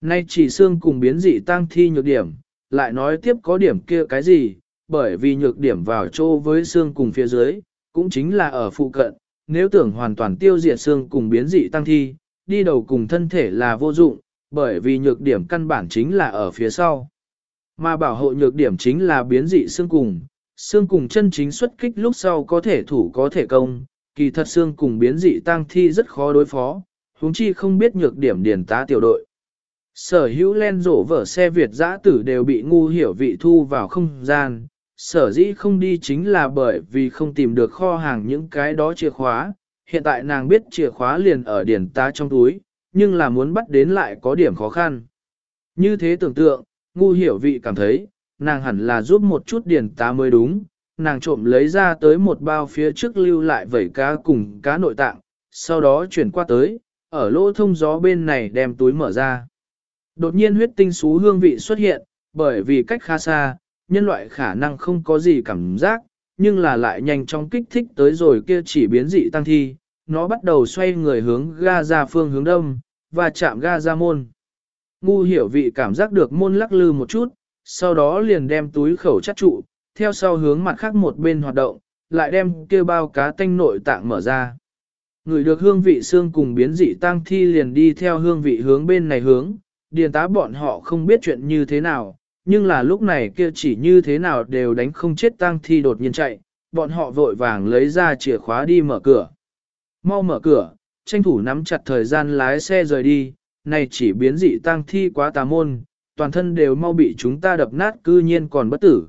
Nay chỉ xương cùng biến dị tăng thi nhược điểm, lại nói tiếp có điểm kia cái gì, bởi vì nhược điểm vào chỗ với xương cùng phía dưới, cũng chính là ở phụ cận, nếu tưởng hoàn toàn tiêu diệt xương cùng biến dị tăng thi, đi đầu cùng thân thể là vô dụng, bởi vì nhược điểm căn bản chính là ở phía sau. Mà bảo hộ nhược điểm chính là biến dị xương cùng, xương cùng chân chính xuất kích lúc sau có thể thủ có thể công, kỳ thật xương cùng biến dị tăng thi rất khó đối phó, huống chi không biết nhược điểm điển tá tiểu đội. Sở hữu len rổ vở xe Việt giã tử đều bị ngu hiểu vị thu vào không gian, sở dĩ không đi chính là bởi vì không tìm được kho hàng những cái đó chìa khóa, hiện tại nàng biết chìa khóa liền ở điển tá trong túi, nhưng là muốn bắt đến lại có điểm khó khăn. Như thế tưởng tượng, ngu hiểu vị cảm thấy, nàng hẳn là giúp một chút điền tá mới đúng, nàng trộm lấy ra tới một bao phía trước lưu lại vẩy cá cùng cá nội tạng, sau đó chuyển qua tới, ở lỗ thông gió bên này đem túi mở ra. Đột nhiên huyết tinh xú hương vị xuất hiện, bởi vì cách khá xa, nhân loại khả năng không có gì cảm giác, nhưng là lại nhanh chóng kích thích tới rồi kia chỉ biến dị tăng thi, nó bắt đầu xoay người hướng ga ra phương hướng đông, và chạm ga ra môn. Ngu hiểu vị cảm giác được môn lắc lư một chút, sau đó liền đem túi khẩu chắc trụ, theo sau hướng mặt khác một bên hoạt động, lại đem kia bao cá tanh nội tạng mở ra. Người được hương vị xương cùng biến dị tăng thi liền đi theo hương vị hướng bên này hướng, điền tá bọn họ không biết chuyện như thế nào, nhưng là lúc này kia chỉ như thế nào đều đánh không chết tăng thi đột nhiên chạy, bọn họ vội vàng lấy ra chìa khóa đi mở cửa. Mau mở cửa, tranh thủ nắm chặt thời gian lái xe rời đi, này chỉ biến dị tăng thi quá tà môn, toàn thân đều mau bị chúng ta đập nát cư nhiên còn bất tử.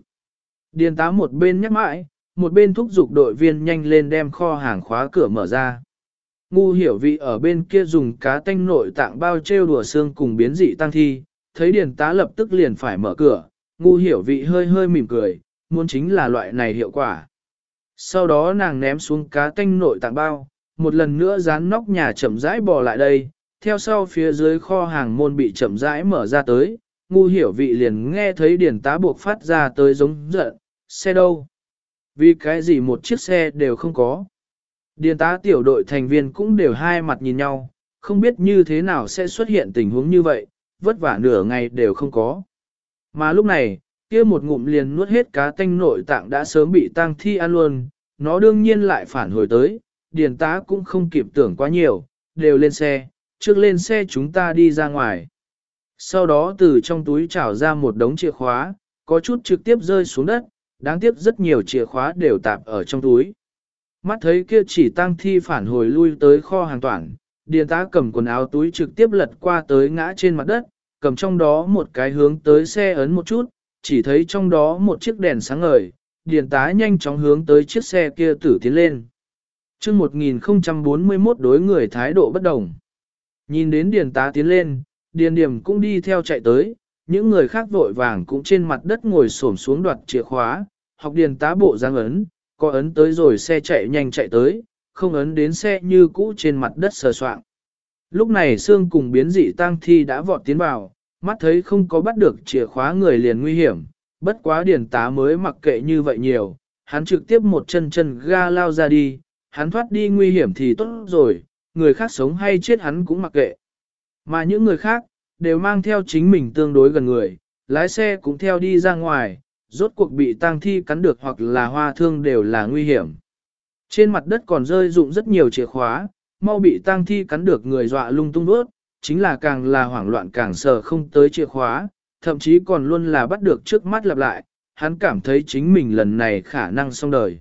Điền tá một bên nhắc mãi, một bên thúc giục đội viên nhanh lên đem kho hàng khóa cửa mở ra. Ngu hiểu vị ở bên kia dùng cá tanh nội tạng bao treo đùa xương cùng biến dị tăng thi, thấy điền tá lập tức liền phải mở cửa, ngu hiểu vị hơi hơi mỉm cười, muốn chính là loại này hiệu quả. Sau đó nàng ném xuống cá tanh nội tạng bao, một lần nữa dán nóc nhà chậm rãi bò lại đây, theo sau phía dưới kho hàng môn bị chậm rãi mở ra tới, ngu hiểu vị liền nghe thấy điển tá buộc phát ra tới giống giận, xe đâu? Vì cái gì một chiếc xe đều không có. Điền tá tiểu đội thành viên cũng đều hai mặt nhìn nhau, không biết như thế nào sẽ xuất hiện tình huống như vậy, vất vả nửa ngày đều không có. Mà lúc này, kia một ngụm liền nuốt hết cá tanh nội tạng đã sớm bị tang thi ăn luôn, nó đương nhiên lại phản hồi tới, điền tá cũng không kịp tưởng quá nhiều, đều lên xe, trước lên xe chúng ta đi ra ngoài. Sau đó từ trong túi trảo ra một đống chìa khóa, có chút trực tiếp rơi xuống đất, đáng tiếc rất nhiều chìa khóa đều tạp ở trong túi. Mắt thấy kia chỉ tăng thi phản hồi lui tới kho hàng toàn, điền tá cầm quần áo túi trực tiếp lật qua tới ngã trên mặt đất, cầm trong đó một cái hướng tới xe ấn một chút, chỉ thấy trong đó một chiếc đèn sáng ngời, điền tá nhanh chóng hướng tới chiếc xe kia tử tiến lên chương 1041 đối người thái độ bất đồng. Nhìn đến điền tá tiến lên, điền điểm cũng đi theo chạy tới, những người khác vội vàng cũng trên mặt đất ngồi xổm xuống đoạt chìa khóa, học điền tá bộ giang ấn, có ấn tới rồi xe chạy nhanh chạy tới, không ấn đến xe như cũ trên mặt đất sờ soạng. Lúc này xương cùng biến dị tang thi đã vọt tiến vào, mắt thấy không có bắt được chìa khóa người liền nguy hiểm, bất quá Điền tá mới mặc kệ như vậy nhiều, hắn trực tiếp một chân chân ga lao ra đi, hắn thoát đi nguy hiểm thì tốt rồi, người khác sống hay chết hắn cũng mặc kệ. Mà những người khác, đều mang theo chính mình tương đối gần người, lái xe cũng theo đi ra ngoài, rốt cuộc bị tang thi cắn được hoặc là hoa thương đều là nguy hiểm. Trên mặt đất còn rơi dụng rất nhiều chìa khóa, mau bị tang thi cắn được người dọa lung tung bớt, chính là càng là hoảng loạn càng sợ không tới chìa khóa, thậm chí còn luôn là bắt được trước mắt lặp lại, hắn cảm thấy chính mình lần này khả năng xong đời.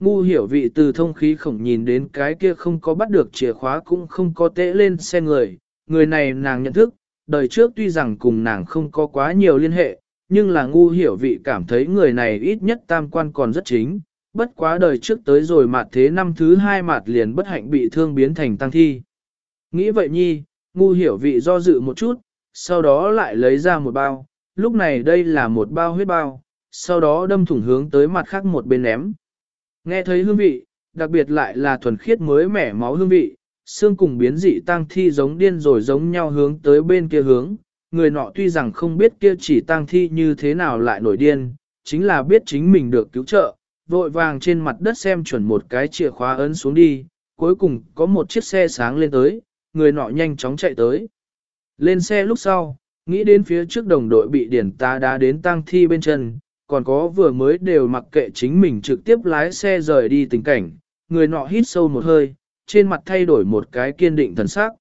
Ngu hiểu vị từ thông khí khổng nhìn đến cái kia không có bắt được chìa khóa cũng không có tễ lên xe người, người này nàng nhận thức, đời trước tuy rằng cùng nàng không có quá nhiều liên hệ, nhưng là ngu hiểu vị cảm thấy người này ít nhất tam quan còn rất chính, bất quá đời trước tới rồi mặt thế năm thứ hai mặt liền bất hạnh bị thương biến thành tăng thi. Nghĩ vậy nhi, ngu hiểu vị do dự một chút, sau đó lại lấy ra một bao, lúc này đây là một bao huyết bao, sau đó đâm thủng hướng tới mặt khác một bên ném. Nghe thấy hương vị, đặc biệt lại là thuần khiết mới mẻ máu hương vị, xương cùng biến dị tang thi giống điên rồi giống nhau hướng tới bên kia hướng. Người nọ tuy rằng không biết kia chỉ tang thi như thế nào lại nổi điên, chính là biết chính mình được cứu trợ, vội vàng trên mặt đất xem chuẩn một cái chìa khóa ấn xuống đi, cuối cùng có một chiếc xe sáng lên tới, người nọ nhanh chóng chạy tới. Lên xe lúc sau, nghĩ đến phía trước đồng đội bị điển ta đá đến tang thi bên chân, còn có vừa mới đều mặc kệ chính mình trực tiếp lái xe rời đi tình cảnh, người nọ hít sâu một hơi, trên mặt thay đổi một cái kiên định thần sắc.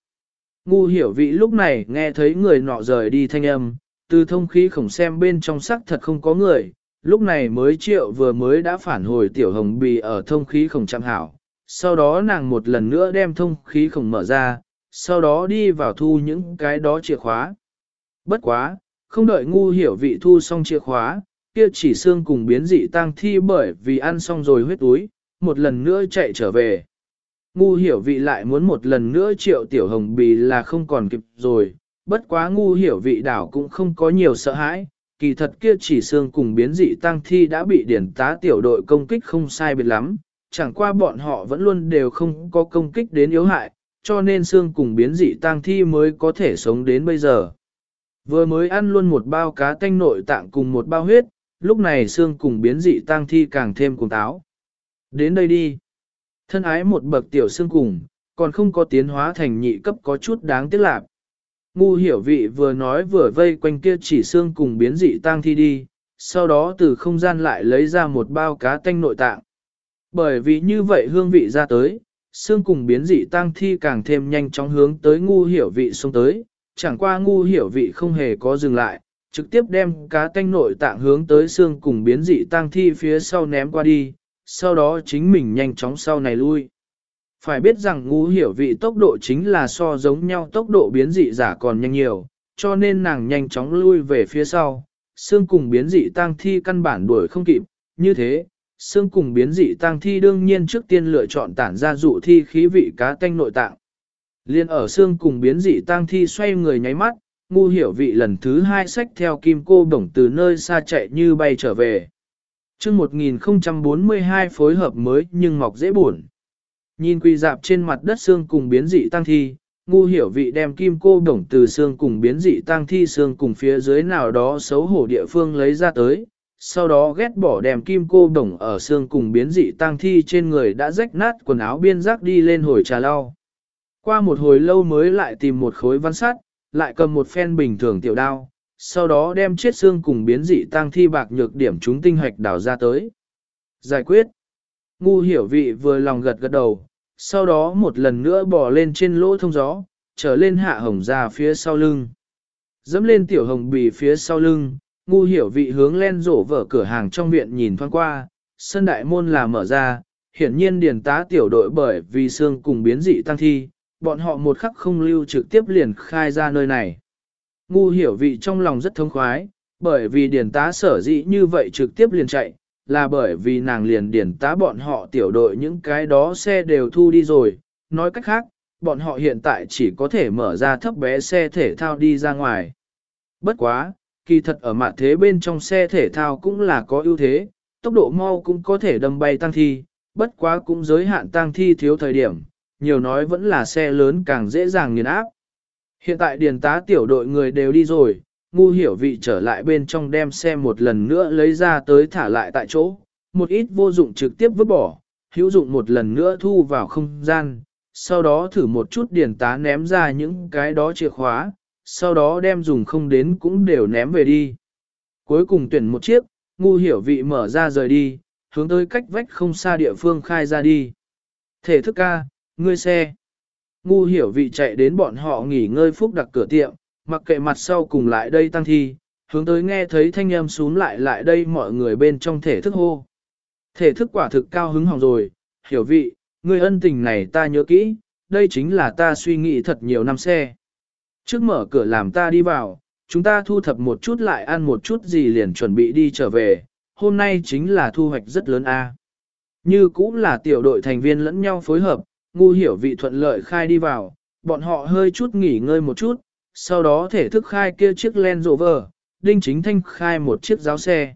Ngu hiểu vị lúc này nghe thấy người nọ rời đi thanh âm, từ thông khí khổng xem bên trong sắc thật không có người, lúc này mới triệu vừa mới đã phản hồi tiểu hồng bì ở thông khí khổng chạm hảo. Sau đó nàng một lần nữa đem thông khí khổng mở ra, sau đó đi vào thu những cái đó chìa khóa. Bất quá, không đợi ngu hiểu vị thu xong chìa khóa, kia chỉ xương cùng biến dị tang thi bởi vì ăn xong rồi huyết túi, một lần nữa chạy trở về. Ngu hiểu vị lại muốn một lần nữa triệu tiểu hồng bì là không còn kịp rồi, bất quá ngu hiểu vị đảo cũng không có nhiều sợ hãi, kỳ thật kia chỉ xương cùng biến dị tăng thi đã bị điển tá tiểu đội công kích không sai biệt lắm, chẳng qua bọn họ vẫn luôn đều không có công kích đến yếu hại, cho nên xương cùng biến dị tăng thi mới có thể sống đến bây giờ. Vừa mới ăn luôn một bao cá tanh nội tạng cùng một bao huyết, lúc này xương cùng biến dị tang thi càng thêm cùng táo. Đến đây đi. Thân ái một bậc tiểu xương cùng, còn không có tiến hóa thành nhị cấp có chút đáng tiếc lạc. Ngu hiểu vị vừa nói vừa vây quanh kia chỉ xương cùng biến dị tang thi đi, sau đó từ không gian lại lấy ra một bao cá tanh nội tạng. Bởi vì như vậy hương vị ra tới, xương cùng biến dị tang thi càng thêm nhanh chóng hướng tới ngu hiểu vị xông tới, chẳng qua ngu hiểu vị không hề có dừng lại, trực tiếp đem cá tanh nội tạng hướng tới xương cùng biến dị tang thi phía sau ném qua đi, sau đó chính mình nhanh chóng sau này lui. Phải biết rằng ngu hiểu vị tốc độ chính là so giống nhau tốc độ biến dị giả còn nhanh nhiều, cho nên nàng nhanh chóng lui về phía sau, xương cùng biến dị tăng thi căn bản đuổi không kịp, như thế, xương cùng biến dị tăng thi đương nhiên trước tiên lựa chọn tản ra dụ thi khí vị cá tanh nội tạng. Liên ở xương cùng biến dị tăng thi xoay người nháy mắt, ngu hiểu vị lần thứ hai sách theo kim cô bổng từ nơi xa chạy như bay trở về. chương 1042 phối hợp mới nhưng mọc dễ buồn. Nhìn quỳ dạp trên mặt đất xương cùng biến dị tăng thi, ngu hiểu vị đem kim cô đồng từ xương cùng biến dị tăng thi xương cùng phía dưới nào đó xấu hổ địa phương lấy ra tới, sau đó ghét bỏ đem kim cô đồng ở xương cùng biến dị tăng thi trên người đã rách nát quần áo biên giác đi lên hồi trà lau. Qua một hồi lâu mới lại tìm một khối văn sắt, lại cầm một phen bình thường tiểu đao, sau đó đem chết xương cùng biến dị tăng thi bạc nhược điểm chúng tinh hoạch đào ra tới. Giải quyết. Ngu hiểu vị vừa lòng gật gật đầu, sau đó một lần nữa bỏ lên trên lỗ thông gió, trở lên hạ hồng ra phía sau lưng. Dẫm lên tiểu hồng bì phía sau lưng, ngu hiểu vị hướng len rổ vở cửa hàng trong viện nhìn thoáng qua, sân đại môn là mở ra, hiển nhiên điền tá tiểu đội bởi vì xương cùng biến dị tăng thi, bọn họ một khắc không lưu trực tiếp liền khai ra nơi này. Ngu hiểu vị trong lòng rất thông khoái, bởi vì điển tá sở dĩ như vậy trực tiếp liền chạy, là bởi vì nàng liền điển tá bọn họ tiểu đội những cái đó xe đều thu đi rồi, nói cách khác, bọn họ hiện tại chỉ có thể mở ra thấp bé xe thể thao đi ra ngoài. Bất quá, kỳ thật ở mặt thế bên trong xe thể thao cũng là có ưu thế, tốc độ mau cũng có thể đâm bay tăng thi, bất quá cũng giới hạn tăng thi thiếu thời điểm, nhiều nói vẫn là xe lớn càng dễ dàng nghiền áp. Hiện tại điền tá tiểu đội người đều đi rồi, ngu hiểu vị trở lại bên trong đem xe một lần nữa lấy ra tới thả lại tại chỗ, một ít vô dụng trực tiếp vứt bỏ, hữu dụng một lần nữa thu vào không gian, sau đó thử một chút điền tá ném ra những cái đó chìa khóa, sau đó đem dùng không đến cũng đều ném về đi. Cuối cùng tuyển một chiếc, ngu hiểu vị mở ra rời đi, hướng tới cách vách không xa địa phương khai ra đi. Thể thức ca, ngươi xe. Ngu hiểu vị chạy đến bọn họ nghỉ ngơi phúc đặc cửa tiệm, mặc kệ mặt sau cùng lại đây tăng thi, hướng tới nghe thấy thanh âm xuống lại lại đây mọi người bên trong thể thức hô. Thể thức quả thực cao hứng hỏng rồi, hiểu vị, người ân tình này ta nhớ kỹ, đây chính là ta suy nghĩ thật nhiều năm xe. Trước mở cửa làm ta đi vào, chúng ta thu thập một chút lại ăn một chút gì liền chuẩn bị đi trở về, hôm nay chính là thu hoạch rất lớn a. Như cũng là tiểu đội thành viên lẫn nhau phối hợp, ngu hiểu vị thuận lợi khai đi vào, bọn họ hơi chút nghỉ ngơi một chút, sau đó thể thức khai kia chiếc Land Rover, Đinh Chính Thanh khai một chiếc giáo xe.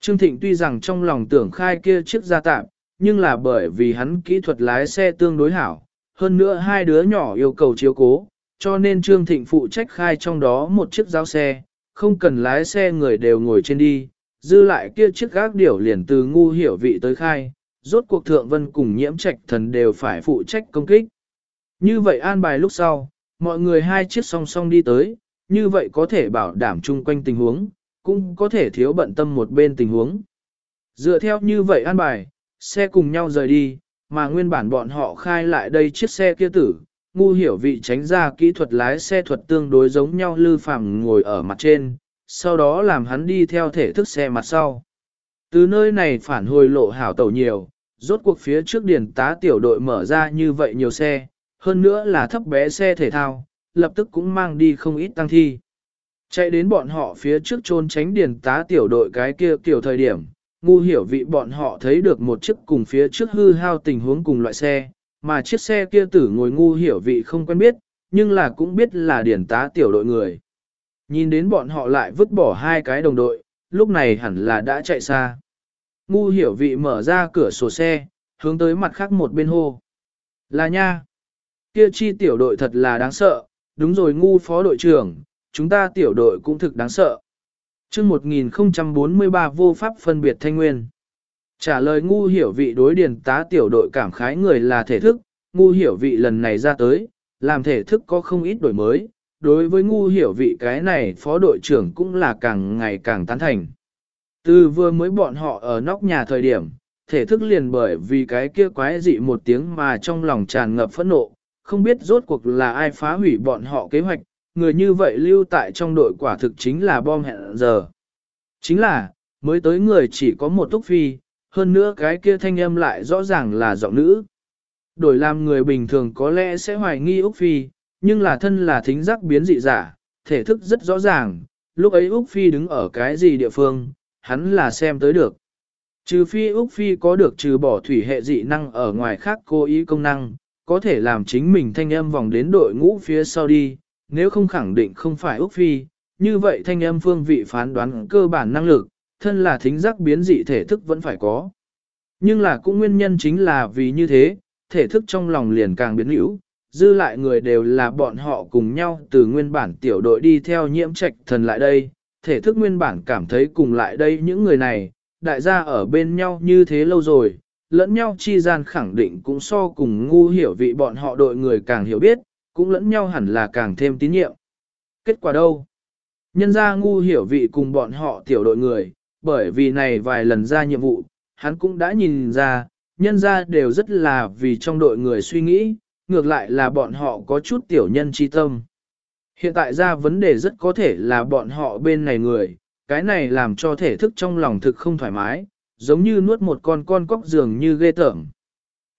Trương Thịnh tuy rằng trong lòng tưởng khai kia chiếc gia tạm, nhưng là bởi vì hắn kỹ thuật lái xe tương đối hảo, hơn nữa hai đứa nhỏ yêu cầu chiếu cố, cho nên Trương Thịnh phụ trách khai trong đó một chiếc giáo xe, không cần lái xe người đều ngồi trên đi, dư lại kia chiếc gác điểu liền từ ngu hiểu vị tới khai, rốt cuộc thượng vân cùng nhiễm trạch thần đều phải phụ trách công kích. Như vậy an bài lúc sau, mọi người hai chiếc song song đi tới, như vậy có thể bảo đảm chung quanh tình huống, cũng có thể thiếu bận tâm một bên tình huống. Dựa theo như vậy an bài, xe cùng nhau rời đi, mà nguyên bản bọn họ khai lại đây chiếc xe kia tử, ngu hiểu vị tránh ra kỹ thuật lái xe thuật tương đối giống nhau lư phẳng ngồi ở mặt trên, sau đó làm hắn đi theo thể thức xe mặt sau. Từ nơi này phản hồi lộ hảo tẩu nhiều, rốt cuộc phía trước điển tá tiểu đội mở ra như vậy nhiều xe, hơn nữa là thấp bé xe thể thao, lập tức cũng mang đi không ít tăng thi. Chạy đến bọn họ phía trước trôn tránh điển tá tiểu đội cái kia kiểu thời điểm, ngu hiểu vị bọn họ thấy được một chiếc cùng phía trước hư hao tình huống cùng loại xe, mà chiếc xe kia tử ngồi ngu hiểu vị không quen biết, nhưng là cũng biết là điển tá tiểu đội người. Nhìn đến bọn họ lại vứt bỏ hai cái đồng đội, lúc này hẳn là đã chạy xa. Ngu hiểu vị mở ra cửa sổ xe, hướng tới mặt khác một bên hô. Là nha. Kia chi tiểu đội thật là đáng sợ, đúng rồi ngu phó đội trưởng, chúng ta tiểu đội cũng thực đáng sợ. chương 1043 vô pháp phân biệt thanh nguyên. Trả lời ngu hiểu vị đối điền tá tiểu đội cảm khái người là thể thức, ngu hiểu vị lần này ra tới, làm thể thức có không ít đổi mới, đối với ngu hiểu vị cái này phó đội trưởng cũng là càng ngày càng tán thành. Từ vừa mới bọn họ ở nóc nhà thời điểm, thể thức liền bởi vì cái kia quái dị một tiếng mà trong lòng tràn ngập phẫn nộ, không biết rốt cuộc là ai phá hủy bọn họ kế hoạch, người như vậy lưu tại trong đội quả thực chính là bom hẹn giờ. Chính là, mới tới người chỉ có một túc phi, hơn nữa cái kia thanh âm lại rõ ràng là giọng nữ. Đổi làm người bình thường có lẽ sẽ hoài nghi Úc Phi, nhưng là thân là thính giác biến dị giả, thể thức rất rõ ràng, lúc ấy Úc Phi đứng ở cái gì địa phương, hắn là xem tới được. Trừ Phi Úc Phi có được trừ bỏ thủy hệ dị năng ở ngoài khác cố ý công năng, có thể làm chính mình thanh âm vòng đến đội ngũ phía sau đi, nếu không khẳng định không phải Úc Phi, như vậy thanh âm phương vị phán đoán cơ bản năng lực, thân là thính giác biến dị thể thức vẫn phải có. Nhưng là cũng nguyên nhân chính là vì như thế, thể thức trong lòng liền càng biến hữu, dư lại người đều là bọn họ cùng nhau từ nguyên bản tiểu đội đi theo nhiễm trạch thần lại đây, thể thức nguyên bản cảm thấy cùng lại đây những người này, đại gia ở bên nhau như thế lâu rồi, lẫn nhau chi gian khẳng định cũng so cùng ngu hiểu vị bọn họ đội người càng hiểu biết, cũng lẫn nhau hẳn là càng thêm tín nhiệm. Kết quả đâu? Nhân ra ngu hiểu vị cùng bọn họ tiểu đội người, bởi vì này vài lần ra nhiệm vụ, hắn cũng đã nhìn ra, nhân ra đều rất là vì trong đội người suy nghĩ, ngược lại là bọn họ có chút tiểu nhân chi tâm. Hiện tại ra vấn đề rất có thể là bọn họ bên này người, cái này làm cho thể thức trong lòng thực không thoải mái, giống như nuốt một con con cóc dường như ghê tởm.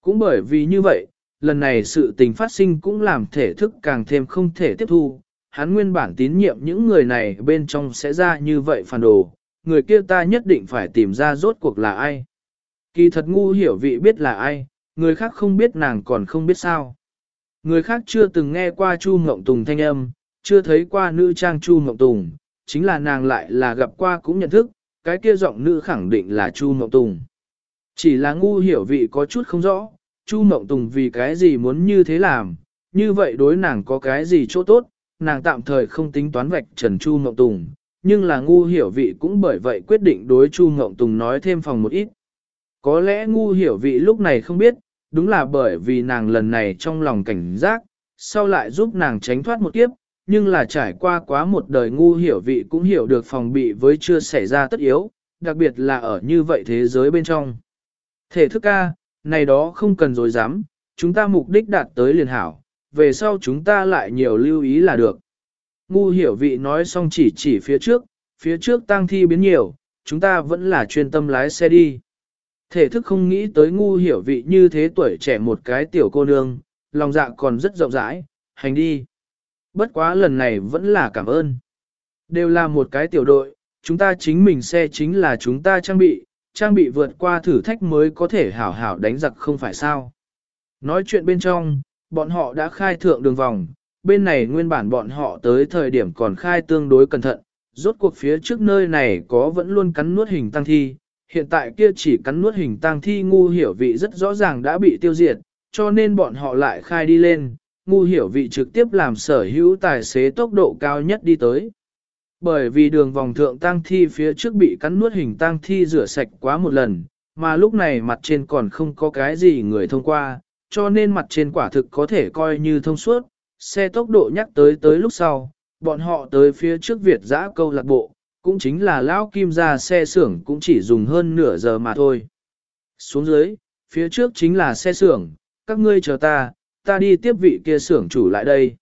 Cũng bởi vì như vậy, lần này sự tình phát sinh cũng làm thể thức càng thêm không thể tiếp thu, hắn nguyên bản tín nhiệm những người này bên trong sẽ ra như vậy phản đồ, người kia ta nhất định phải tìm ra rốt cuộc là ai. Kỳ thật ngu hiểu vị biết là ai, người khác không biết nàng còn không biết sao. Người khác chưa từng nghe qua Chu Ngộng Tùng thanh âm, chưa thấy qua nữ trang Chu Mộng Tùng, chính là nàng lại là gặp qua cũng nhận thức, cái kia giọng nữ khẳng định là Chu Mộng Tùng. Chỉ là ngu hiểu vị có chút không rõ, Chu Mộng Tùng vì cái gì muốn như thế làm, như vậy đối nàng có cái gì chỗ tốt, nàng tạm thời không tính toán vạch trần Chu Mộng Tùng, nhưng là ngu hiểu vị cũng bởi vậy quyết định đối Chu Mộng Tùng nói thêm phòng một ít. Có lẽ ngu hiểu vị lúc này không biết, đúng là bởi vì nàng lần này trong lòng cảnh giác, sau lại giúp nàng tránh thoát một kiếp, nhưng là trải qua quá một đời ngu hiểu vị cũng hiểu được phòng bị với chưa xảy ra tất yếu, đặc biệt là ở như vậy thế giới bên trong. Thể thức ca, này đó không cần dối dám, chúng ta mục đích đạt tới liền hảo, về sau chúng ta lại nhiều lưu ý là được. Ngu hiểu vị nói xong chỉ chỉ phía trước, phía trước tang thi biến nhiều, chúng ta vẫn là chuyên tâm lái xe đi. Thể thức không nghĩ tới ngu hiểu vị như thế tuổi trẻ một cái tiểu cô nương, lòng dạ còn rất rộng rãi, hành đi. Bất quá lần này vẫn là cảm ơn. Đều là một cái tiểu đội, chúng ta chính mình xe chính là chúng ta trang bị, trang bị vượt qua thử thách mới có thể hảo hảo đánh giặc không phải sao. Nói chuyện bên trong, bọn họ đã khai thượng đường vòng, bên này nguyên bản bọn họ tới thời điểm còn khai tương đối cẩn thận, rốt cuộc phía trước nơi này có vẫn luôn cắn nuốt hình tăng thi, hiện tại kia chỉ cắn nuốt hình tăng thi ngu hiểu vị rất rõ ràng đã bị tiêu diệt, cho nên bọn họ lại khai đi lên, ngu hiểu vị trực tiếp làm sở hữu tài xế tốc độ cao nhất đi tới. Bởi vì đường vòng thượng tăng thi phía trước bị cắn nuốt hình tăng thi rửa sạch quá một lần, mà lúc này mặt trên còn không có cái gì người thông qua, cho nên mặt trên quả thực có thể coi như thông suốt, xe tốc độ nhắc tới tới lúc sau, bọn họ tới phía trước Việt giã câu lạc bộ, cũng chính là lão kim ra xe xưởng cũng chỉ dùng hơn nửa giờ mà thôi. Xuống dưới, phía trước chính là xe xưởng, các ngươi chờ ta, ta đi tiếp vị kia xưởng chủ lại đây.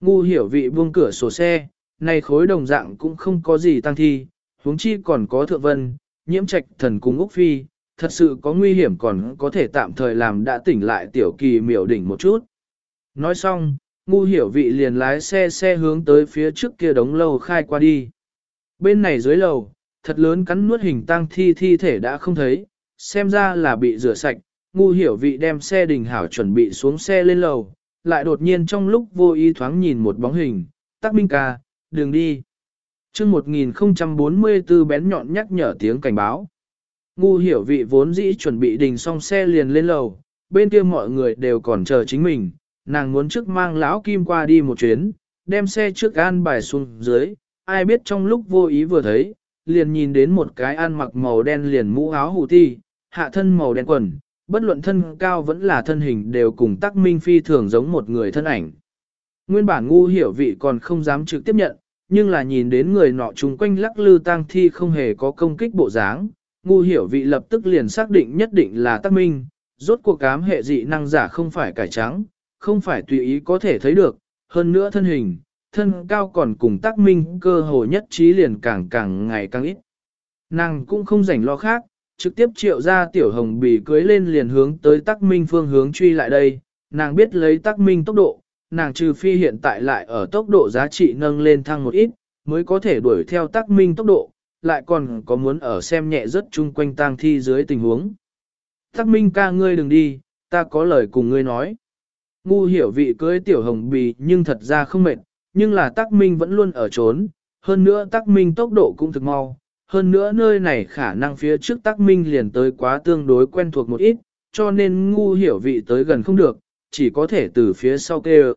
Ngu hiểu vị buông cửa sổ xe, này khối đồng dạng cũng không có gì tăng thi, huống chi còn có thượng vân, nhiễm trạch thần cung Úc Phi, thật sự có nguy hiểm còn có thể tạm thời làm đã tỉnh lại tiểu kỳ miểu đỉnh một chút. Nói xong, ngu hiểu vị liền lái xe xe hướng tới phía trước kia đống lâu khai qua đi. Bên này dưới lầu, thật lớn cắn nuốt hình tăng thi thi thể đã không thấy, xem ra là bị rửa sạch, ngu hiểu vị đem xe đình hảo chuẩn bị xuống xe lên lầu, lại đột nhiên trong lúc vô ý thoáng nhìn một bóng hình, tắc minh ca, đường đi. chương 1044 bén nhọn nhắc nhở tiếng cảnh báo. Ngu hiểu vị vốn dĩ chuẩn bị đình xong xe liền lên lầu, bên kia mọi người đều còn chờ chính mình, nàng muốn trước mang lão kim qua đi một chuyến, đem xe trước an bài xuống dưới, ai biết trong lúc vô ý vừa thấy, liền nhìn đến một cái ăn mặc màu đen liền mũ áo hủ ti, hạ thân màu đen quần, bất luận thân cao vẫn là thân hình đều cùng tắc minh phi thường giống một người thân ảnh. Nguyên bản ngu hiểu vị còn không dám trực tiếp nhận, nhưng là nhìn đến người nọ chung quanh lắc lư tang thi không hề có công kích bộ dáng, ngu hiểu vị lập tức liền xác định nhất định là tắc minh, rốt cuộc cám hệ dị năng giả không phải cải trắng, không phải tùy ý có thể thấy được, hơn nữa thân hình, thân cao còn cùng tắc minh cơ hồ nhất trí liền càng càng ngày càng ít. Nàng cũng không rảnh lo khác, trực tiếp triệu ra tiểu hồng bì cưới lên liền hướng tới tắc minh phương hướng truy lại đây, nàng biết lấy tắc minh tốc độ, nàng trừ phi hiện tại lại ở tốc độ giá trị nâng lên thăng một ít, mới có thể đuổi theo tắc minh tốc độ, lại còn có muốn ở xem nhẹ rất chung quanh tang thi dưới tình huống. Tắc minh ca ngươi đừng đi, ta có lời cùng ngươi nói. Ngu hiểu vị cưới tiểu hồng bì nhưng thật ra không mệt, nhưng là tắc minh vẫn luôn ở trốn, hơn nữa tắc minh tốc độ cũng thực mau, hơn nữa nơi này khả năng phía trước tắc minh liền tới quá tương đối quen thuộc một ít, cho nên ngu hiểu vị tới gần không được, chỉ có thể từ phía sau kêu.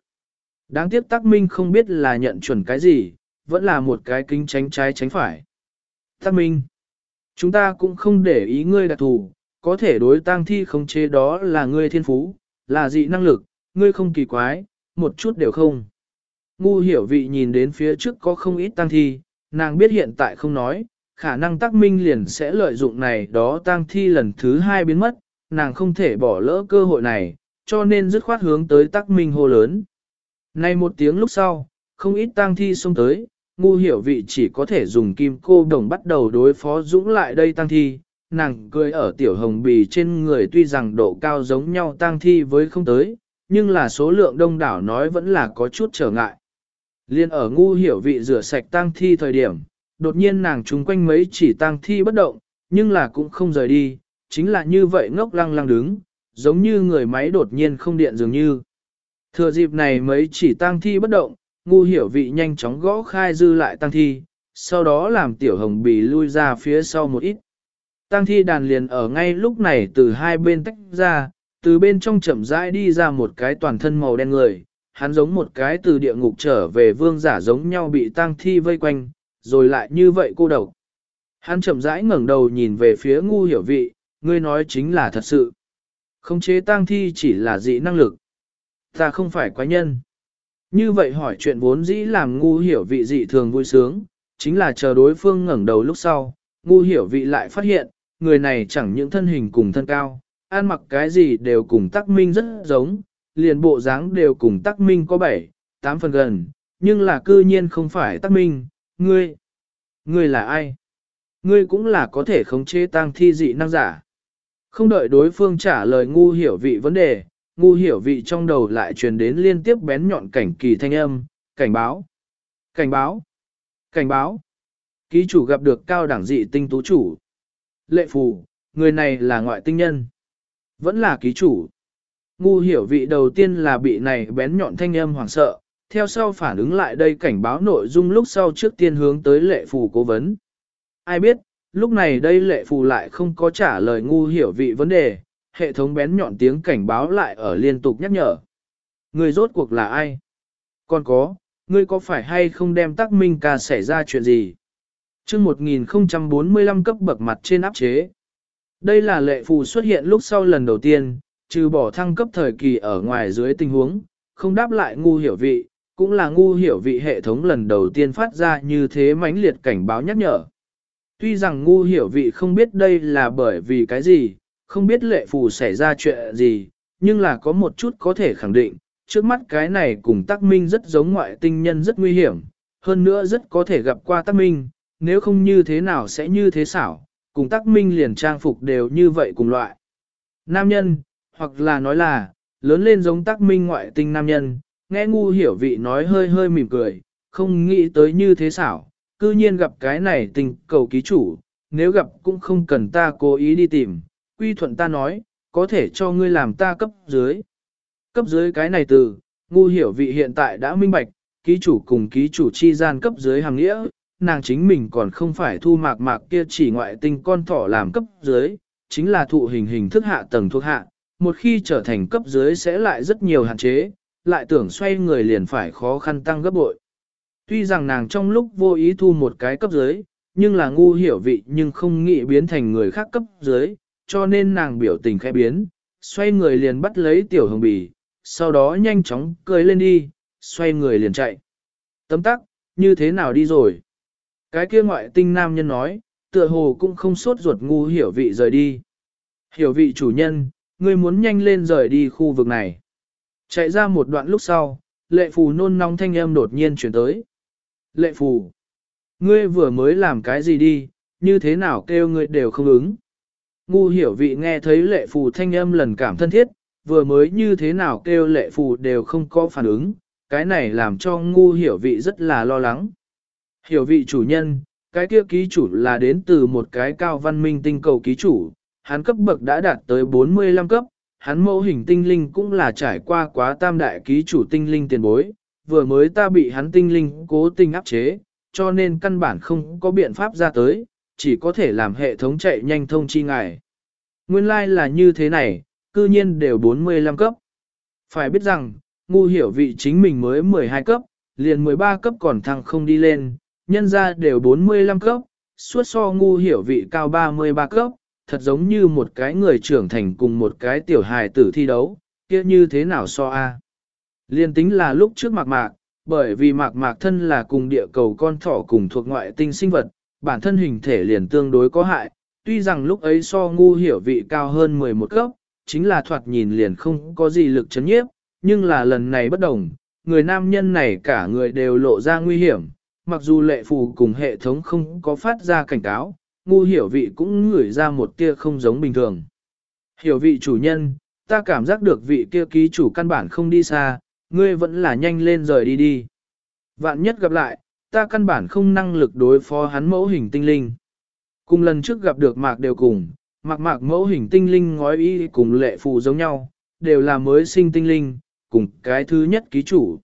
Đáng tiếc tắc minh không biết là nhận chuẩn cái gì, vẫn là một cái kính tránh trái tránh phải. Tắc minh, chúng ta cũng không để ý ngươi đặc thù, có thể đối tang thi không chế đó là ngươi thiên phú, là dị năng lực, ngươi không kỳ quái, một chút đều không. Ngu hiểu vị nhìn đến phía trước có không ít tăng thi, nàng biết hiện tại không nói, khả năng tắc minh liền sẽ lợi dụng này đó Tang thi lần thứ hai biến mất, nàng không thể bỏ lỡ cơ hội này, cho nên dứt khoát hướng tới tắc minh hô lớn. Này một tiếng lúc sau, không ít Tang thi xông tới, ngu hiểu vị chỉ có thể dùng kim cô đồng bắt đầu đối phó dũng lại đây Tang thi. Nàng cười ở tiểu hồng bì trên người tuy rằng độ cao giống nhau Tang thi với không tới, nhưng là số lượng đông đảo nói vẫn là có chút trở ngại. Liên ở ngu hiểu vị rửa sạch Tang thi thời điểm, đột nhiên nàng trúng quanh mấy chỉ tang thi bất động, nhưng là cũng không rời đi, chính là như vậy ngốc lăng lăng đứng, giống như người máy đột nhiên không điện dường như. Thừa dịp này mấy chỉ tang thi bất động, ngu hiểu vị nhanh chóng gõ khai dư lại tang thi, sau đó làm tiểu hồng bì lui ra phía sau một ít. tang thi đàn liền ở ngay lúc này từ hai bên tách ra, từ bên trong chậm rãi đi ra một cái toàn thân màu đen người, hắn giống một cái từ địa ngục trở về vương giả giống nhau bị tang thi vây quanh, rồi lại như vậy cô độc. Hắn chậm rãi ngẩng đầu nhìn về phía ngu hiểu vị, ngươi nói chính là thật sự. Không chế tang thi chỉ là dị năng lực. Ta không phải quái nhân. Như vậy hỏi chuyện vốn dĩ làm ngu hiểu vị dị thường vui sướng, chính là chờ đối phương ngẩng đầu lúc sau, ngu hiểu vị lại phát hiện, người này chẳng những thân hình cùng thân cao, ăn mặc cái gì đều cùng tắc minh rất giống, liền bộ dáng đều cùng tắc minh có bảy, tám phần gần, nhưng là cư nhiên không phải tắc minh, ngươi, ngươi là ai? Ngươi cũng là có thể khống chế tang thi dị năng giả. Không đợi đối phương trả lời ngu hiểu vị vấn đề, ngu hiểu vị trong đầu lại truyền đến liên tiếp bén nhọn cảnh kỳ thanh âm, cảnh báo, cảnh báo, cảnh báo. Ký chủ gặp được cao đẳng dị tinh tú chủ. Lệ phù, người này là ngoại tinh nhân. Vẫn là ký chủ. Ngu hiểu vị đầu tiên là bị này bén nhọn thanh âm hoảng sợ, theo sau phản ứng lại đây cảnh báo nội dung lúc sau trước tiên hướng tới lệ phù cố vấn. Ai biết, lúc này đây lệ phù lại không có trả lời ngu hiểu vị vấn đề, hệ thống bén nhọn tiếng cảnh báo lại ở liên tục nhắc nhở. Người rốt cuộc là ai? Còn có, ngươi có phải hay không đem tắc minh ca xảy ra chuyện gì? chương 1045 cấp bậc mặt trên áp chế. Đây là lệ phù xuất hiện lúc sau lần đầu tiên, trừ bỏ thăng cấp thời kỳ ở ngoài dưới tình huống, không đáp lại ngu hiểu vị, cũng là ngu hiểu vị hệ thống lần đầu tiên phát ra như thế mãnh liệt cảnh báo nhắc nhở. Tuy rằng ngu hiểu vị không biết đây là bởi vì cái gì, không biết lệ phù xảy ra chuyện gì, nhưng là có một chút có thể khẳng định, trước mắt cái này cùng tác minh rất giống ngoại tinh nhân rất nguy hiểm, hơn nữa rất có thể gặp qua tác minh, nếu không như thế nào sẽ như thế xảo, cùng tác minh liền trang phục đều như vậy cùng loại. Nam nhân, hoặc là nói là, lớn lên giống tác minh ngoại tinh nam nhân, nghe ngu hiểu vị nói hơi hơi mỉm cười, không nghĩ tới như thế xảo, cư nhiên gặp cái này tình cầu ký chủ, nếu gặp cũng không cần ta cố ý đi tìm, quy thuận ta nói, có thể cho ngươi làm ta cấp dưới. Cấp dưới cái này từ, ngu hiểu vị hiện tại đã minh bạch, ký chủ cùng ký chủ chi gian cấp dưới hàng nghĩa, nàng chính mình còn không phải thu mạc mạc kia chỉ ngoại tinh con thỏ làm cấp dưới, chính là thụ hình hình thức hạ tầng thuộc hạ, một khi trở thành cấp dưới sẽ lại rất nhiều hạn chế, lại tưởng xoay người liền phải khó khăn tăng gấp bội. Tuy rằng nàng trong lúc vô ý thu một cái cấp dưới, nhưng là ngu hiểu vị nhưng không nghĩ biến thành người khác cấp dưới, cho nên nàng biểu tình khẽ biến, xoay người liền bắt lấy tiểu hồng bì, sau đó nhanh chóng cười lên đi, xoay người liền chạy. Tấm tắc, như thế nào đi rồi? Cái kia ngoại tinh nam nhân nói, tựa hồ cũng không sốt ruột ngu hiểu vị rời đi. Hiểu vị chủ nhân, ngươi muốn nhanh lên rời đi khu vực này. Chạy ra một đoạn lúc sau, lệ phù nôn nóng thanh âm đột nhiên chuyển tới. Lệ phù, ngươi vừa mới làm cái gì đi, như thế nào kêu ngươi đều không ứng. Ngu hiểu vị nghe thấy lệ phù thanh âm lần cảm thân thiết, vừa mới như thế nào kêu lệ phù đều không có phản ứng, cái này làm cho ngu hiểu vị rất là lo lắng. Hiểu vị chủ nhân, cái kia ký chủ là đến từ một cái cao văn minh tinh cầu ký chủ, hắn cấp bậc đã đạt tới 45 cấp, hắn mẫu hình tinh linh cũng là trải qua quá tam đại ký chủ tinh linh tiền bối, vừa mới ta bị hắn tinh linh cố tình áp chế, cho nên căn bản không có biện pháp ra tới, chỉ có thể làm hệ thống chạy nhanh thông chi ngài. Nguyên lai like là như thế này, cư nhiên đều 45 cấp. Phải biết rằng, ngu hiểu vị chính mình mới 12 cấp, liền 13 cấp còn thăng không đi lên, nhân ra đều 45 cấp, suốt so ngu hiểu vị cao 33 cấp, thật giống như một cái người trưởng thành cùng một cái tiểu hài tử thi đấu, kia như thế nào so a? Liên tính là lúc trước mạc mạc, bởi vì mạc mạc thân là cùng địa cầu con thỏ cùng thuộc ngoại tinh sinh vật, bản thân hình thể liền tương đối có hại, tuy rằng lúc ấy so ngu hiểu vị cao hơn 11 cấp, chính là thoạt nhìn liền không có gì lực chấn nhiếp, nhưng là lần này bất đồng, người nam nhân này cả người đều lộ ra nguy hiểm, mặc dù lệ phù cùng hệ thống không có phát ra cảnh cáo, ngu hiểu vị cũng ngửi ra một tia không giống bình thường. Hiểu vị chủ nhân, ta cảm giác được vị kia ký chủ căn bản không đi xa, ngươi vẫn là nhanh lên rời đi đi. Vạn nhất gặp lại, ta căn bản không năng lực đối phó hắn mẫu hình tinh linh. Cùng lần trước gặp được mạc đều cùng, mạc mạc mẫu hình tinh linh ngói y cùng lệ phù giống nhau, đều là mới sinh tinh linh, cùng cái thứ nhất ký chủ.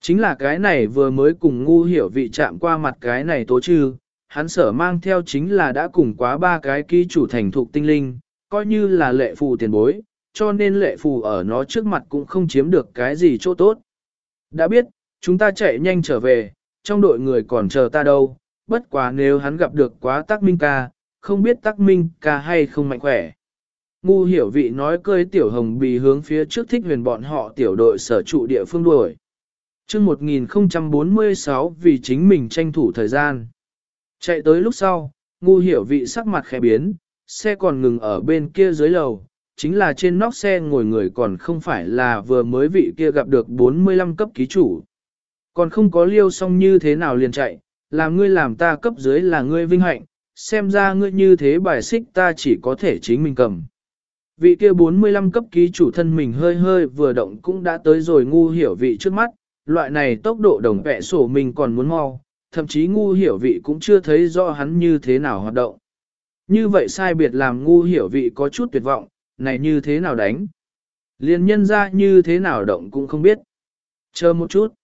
Chính là cái này vừa mới cùng ngu hiểu vị chạm qua mặt cái này tố trư, hắn sở mang theo chính là đã cùng quá ba cái ký chủ thành thục tinh linh, coi như là lệ phù tiền bối, cho nên lệ phù ở nó trước mặt cũng không chiếm được cái gì chỗ tốt. Đã biết, chúng ta chạy nhanh trở về, trong đội người còn chờ ta đâu, bất quá nếu hắn gặp được quá tắc minh ca, không biết tắc minh ca hay không mạnh khỏe. Ngu hiểu vị nói cơi tiểu hồng bì hướng phía trước thích huyền bọn họ tiểu đội sở trụ địa phương đuổi. Trước 1046 vì chính mình tranh thủ thời gian. Chạy tới lúc sau, ngu hiểu vị sắc mặt khẽ biến, xe còn ngừng ở bên kia dưới lầu, chính là trên nóc xe ngồi người còn không phải là vừa mới vị kia gặp được 45 cấp ký chủ. Còn không có liêu xong như thế nào liền chạy, làm ngươi làm ta cấp dưới là ngươi vinh hạnh, xem ra ngươi như thế bài xích ta chỉ có thể chính mình cầm. Vị kia 45 cấp ký chủ thân mình hơi hơi vừa động cũng đã tới rồi ngu hiểu vị trước mắt, loại này tốc độ đồng vẽ sổ mình còn muốn mau, thậm chí ngu hiểu vị cũng chưa thấy rõ hắn như thế nào hoạt động. Như vậy sai biệt làm ngu hiểu vị có chút tuyệt vọng, này như thế nào đánh? Liên nhân ra như thế nào động cũng không biết. Chờ một chút.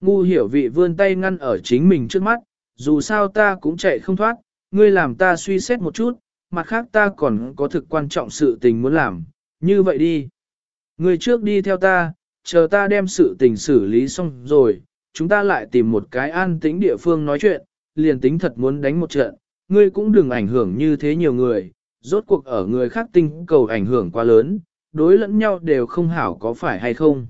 Ngu hiểu vị vươn tay ngăn ở chính mình trước mắt, dù sao ta cũng chạy không thoát, ngươi làm ta suy xét một chút, mặt khác ta còn có thực quan trọng sự tình muốn làm, như vậy đi. Ngươi trước đi theo ta, chờ ta đem sự tình xử lý xong rồi, chúng ta lại tìm một cái an tĩnh địa phương nói chuyện, liền tính thật muốn đánh một trận, ngươi cũng đừng ảnh hưởng như thế nhiều người, rốt cuộc ở người khác tinh cầu ảnh hưởng quá lớn, đối lẫn nhau đều không hảo có phải hay không.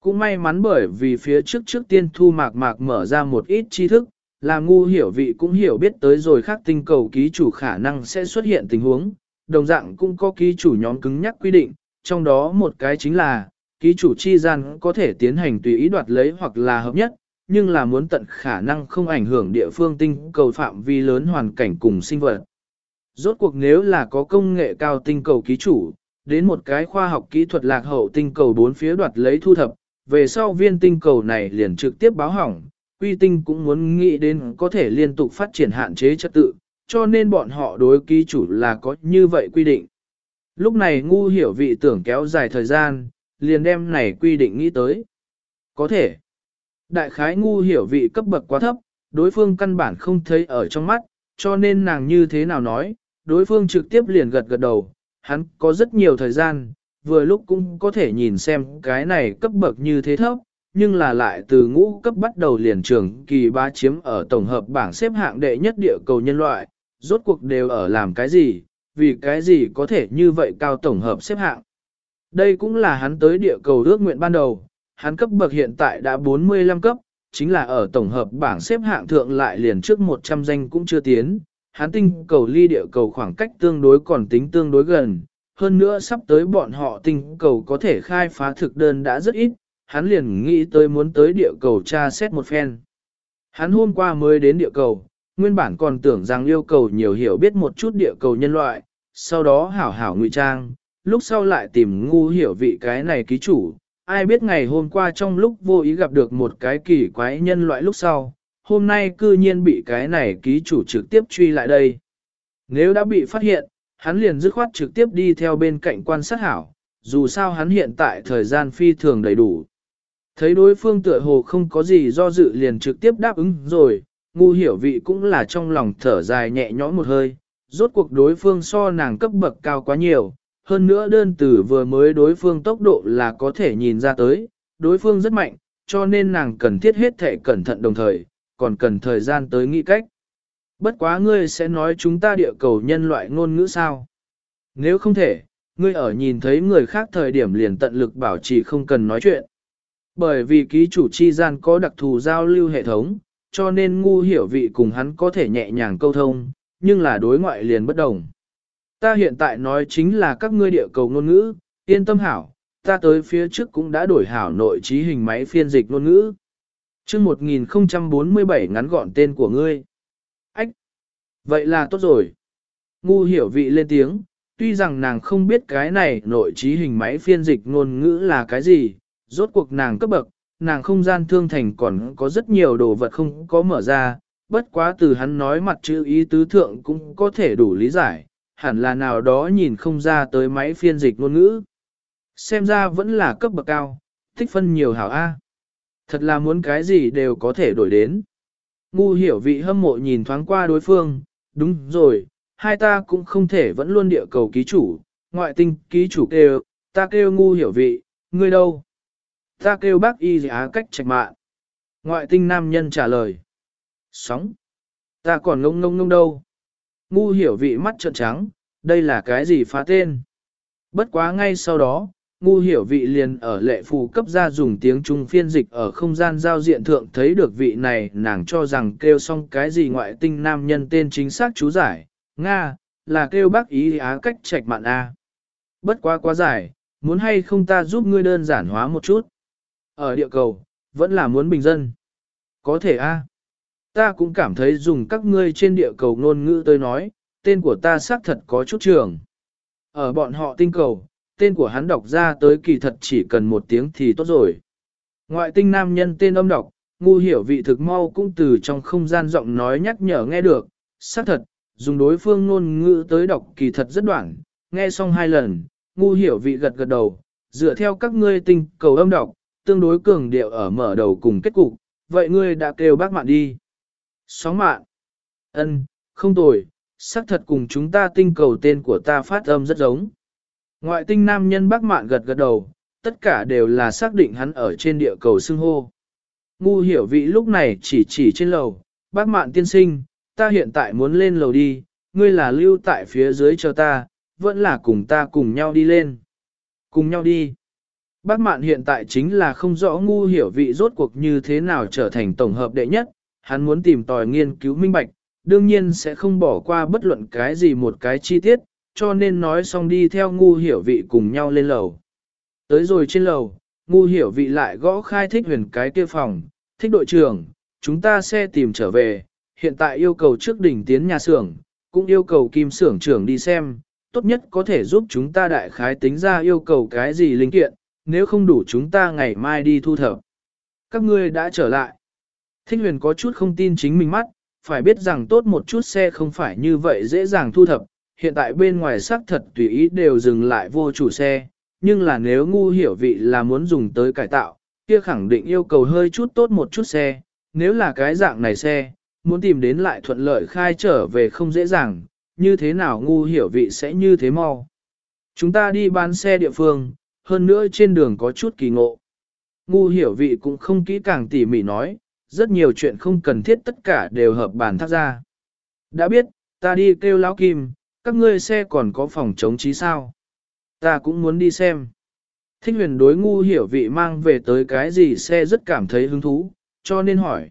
Cũng may mắn bởi vì phía trước trước tiên thu mạc mạc mở ra một ít tri thức, là ngu hiểu vị cũng hiểu biết tới rồi khác tinh cầu ký chủ khả năng sẽ xuất hiện tình huống, đồng dạng cũng có ký chủ nhóm cứng nhắc quy định, trong đó một cái chính là, ký chủ chi gian có thể tiến hành tùy ý đoạt lấy hoặc là hợp nhất, nhưng là muốn tận khả năng không ảnh hưởng địa phương tinh cầu phạm vi lớn hoàn cảnh cùng sinh vật. Rốt cuộc nếu là có công nghệ cao tinh cầu ký chủ, đến một cái khoa học kỹ thuật lạc hậu tinh cầu bốn phía đoạt lấy thu thập, về sau viên tinh cầu này liền trực tiếp báo hỏng, quy tinh cũng muốn nghĩ đến có thể liên tục phát triển hạn chế trật tự, cho nên bọn họ đối ký chủ là có như vậy quy định. Lúc này ngu hiểu vị tưởng kéo dài thời gian, liền đem này quy định nghĩ tới. Có thể, đại khái ngu hiểu vị cấp bậc quá thấp, đối phương căn bản không thấy ở trong mắt, cho nên nàng như thế nào nói, đối phương trực tiếp liền gật gật đầu, hắn có rất nhiều thời gian, vừa lúc cũng có thể nhìn xem cái này cấp bậc như thế thấp, nhưng là lại từ ngũ cấp bắt đầu liền trường kỳ ba chiếm ở tổng hợp bảng xếp hạng đệ nhất địa cầu nhân loại, rốt cuộc đều ở làm cái gì, vì cái gì có thể như vậy cao tổng hợp xếp hạng. Đây cũng là hắn tới địa cầu ước nguyện ban đầu, hắn cấp bậc hiện tại đã 45 cấp, chính là ở tổng hợp bảng xếp hạng thượng lại liền trước 100 danh cũng chưa tiến, hắn tinh cầu ly địa cầu khoảng cách tương đối còn tính tương đối gần, hơn nữa sắp tới bọn họ tinh cầu có thể khai phá thực đơn đã rất ít, hắn liền nghĩ tới muốn tới địa cầu tra xét một phen. Hắn hôm qua mới đến địa cầu, nguyên bản còn tưởng rằng yêu cầu nhiều hiểu biết một chút địa cầu nhân loại, sau đó hảo hảo ngụy trang, lúc sau lại tìm ngu hiểu vị cái này ký chủ. Ai biết ngày hôm qua trong lúc vô ý gặp được một cái kỳ quái nhân loại lúc sau, hôm nay cư nhiên bị cái này ký chủ trực tiếp truy lại đây. Nếu đã bị phát hiện, hắn liền dứt khoát trực tiếp đi theo bên cạnh quan sát hảo, dù sao hắn hiện tại thời gian phi thường đầy đủ. Thấy đối phương tựa hồ không có gì do dự liền trực tiếp đáp ứng rồi, ngu hiểu vị cũng là trong lòng thở dài nhẹ nhõm một hơi, rốt cuộc đối phương so nàng cấp bậc cao quá nhiều, hơn nữa đơn từ vừa mới đối phương tốc độ là có thể nhìn ra tới, đối phương rất mạnh, cho nên nàng cần thiết hết thể cẩn thận đồng thời, còn cần thời gian tới nghĩ cách. Bất quá ngươi sẽ nói chúng ta địa cầu nhân loại ngôn ngữ sao? Nếu không thể, ngươi ở nhìn thấy người khác thời điểm liền tận lực bảo trì không cần nói chuyện. Bởi vì ký chủ chi gian có đặc thù giao lưu hệ thống, cho nên ngu hiểu vị cùng hắn có thể nhẹ nhàng câu thông, nhưng là đối ngoại liền bất đồng. Ta hiện tại nói chính là các ngươi địa cầu ngôn ngữ, yên tâm hảo, ta tới phía trước cũng đã đổi hảo nội trí hình máy phiên dịch ngôn ngữ. chương 1047 ngắn gọn tên của ngươi. Ách! Vậy là tốt rồi. Ngu hiểu vị lên tiếng, tuy rằng nàng không biết cái này nội trí hình máy phiên dịch ngôn ngữ là cái gì, rốt cuộc nàng cấp bậc, nàng không gian thương thành còn có rất nhiều đồ vật không có mở ra, bất quá từ hắn nói mặt chữ ý tứ thượng cũng có thể đủ lý giải, hẳn là nào đó nhìn không ra tới máy phiên dịch ngôn ngữ. Xem ra vẫn là cấp bậc cao, thích phân nhiều hảo A. Thật là muốn cái gì đều có thể đổi đến. Ngu hiểu vị hâm mộ nhìn thoáng qua đối phương, đúng rồi, hai ta cũng không thể vẫn luôn địa cầu ký chủ, ngoại tinh ký chủ kêu, ta kêu ngu hiểu vị, ngươi đâu? Ta kêu bác y á cách trạch mạng. Ngoại tinh nam nhân trả lời. Sóng. Ta còn ngông ngông ngông đâu. Ngu hiểu vị mắt trợn trắng, đây là cái gì phá tên. Bất quá ngay sau đó, ngu hiểu vị liền ở lệ phù cấp ra dùng tiếng Trung phiên dịch ở không gian giao diện thượng thấy được vị này nàng cho rằng kêu xong cái gì ngoại tinh nam nhân tên chính xác chú giải, Nga, là kêu bác ý á cách trạch mạn A. Bất quá quá giải, muốn hay không ta giúp ngươi đơn giản hóa một chút. Ở địa cầu, vẫn là muốn bình dân. Có thể A. Ta cũng cảm thấy dùng các ngươi trên địa cầu ngôn ngữ tới nói, tên của ta xác thật có chút trường. Ở bọn họ tinh cầu, tên của hắn đọc ra tới kỳ thật chỉ cần một tiếng thì tốt rồi. Ngoại tinh nam nhân tên âm đọc, ngu hiểu vị thực mau cũng từ trong không gian giọng nói nhắc nhở nghe được, xác thật, dùng đối phương ngôn ngữ tới đọc kỳ thật rất đoạn, nghe xong hai lần, ngu hiểu vị gật gật đầu, dựa theo các ngươi tinh cầu âm đọc, tương đối cường điệu ở mở đầu cùng kết cục, vậy ngươi đã kêu bác mạn đi. Sóng mạn, ân, không tồi, xác thật cùng chúng ta tinh cầu tên của ta phát âm rất giống. Ngoại tinh nam nhân bác mạn gật gật đầu, tất cả đều là xác định hắn ở trên địa cầu xưng hô. Ngu hiểu vị lúc này chỉ chỉ trên lầu, bác mạn tiên sinh, ta hiện tại muốn lên lầu đi, ngươi là lưu tại phía dưới cho ta, vẫn là cùng ta cùng nhau đi lên. Cùng nhau đi. Bác mạn hiện tại chính là không rõ ngu hiểu vị rốt cuộc như thế nào trở thành tổng hợp đệ nhất, hắn muốn tìm tòi nghiên cứu minh bạch, đương nhiên sẽ không bỏ qua bất luận cái gì một cái chi tiết, cho nên nói xong đi theo ngu hiểu vị cùng nhau lên lầu. Tới rồi trên lầu, ngu hiểu vị lại gõ khai thích huyền cái kia phòng, thích đội trưởng, chúng ta sẽ tìm trở về, hiện tại yêu cầu trước đỉnh tiến nhà xưởng, cũng yêu cầu kim xưởng trưởng đi xem, tốt nhất có thể giúp chúng ta đại khái tính ra yêu cầu cái gì linh kiện, nếu không đủ chúng ta ngày mai đi thu thập. Các ngươi đã trở lại. Thích huyền có chút không tin chính mình mắt, phải biết rằng tốt một chút xe không phải như vậy dễ dàng thu thập, hiện tại bên ngoài xác thật tùy ý đều dừng lại vô chủ xe, nhưng là nếu ngu hiểu vị là muốn dùng tới cải tạo, kia khẳng định yêu cầu hơi chút tốt một chút xe, nếu là cái dạng này xe, muốn tìm đến lại thuận lợi khai trở về không dễ dàng, như thế nào ngu hiểu vị sẽ như thế mau. Chúng ta đi bán xe địa phương, hơn nữa trên đường có chút kỳ ngộ. Ngu hiểu vị cũng không kỹ càng tỉ mỉ nói, rất nhiều chuyện không cần thiết tất cả đều hợp bàn thác ra. Đã biết, ta đi kêu lão kim, các ngươi xe còn có phòng chống trí sao? Ta cũng muốn đi xem. Thích huyền đối ngu hiểu vị mang về tới cái gì xe rất cảm thấy hứng thú, cho nên hỏi.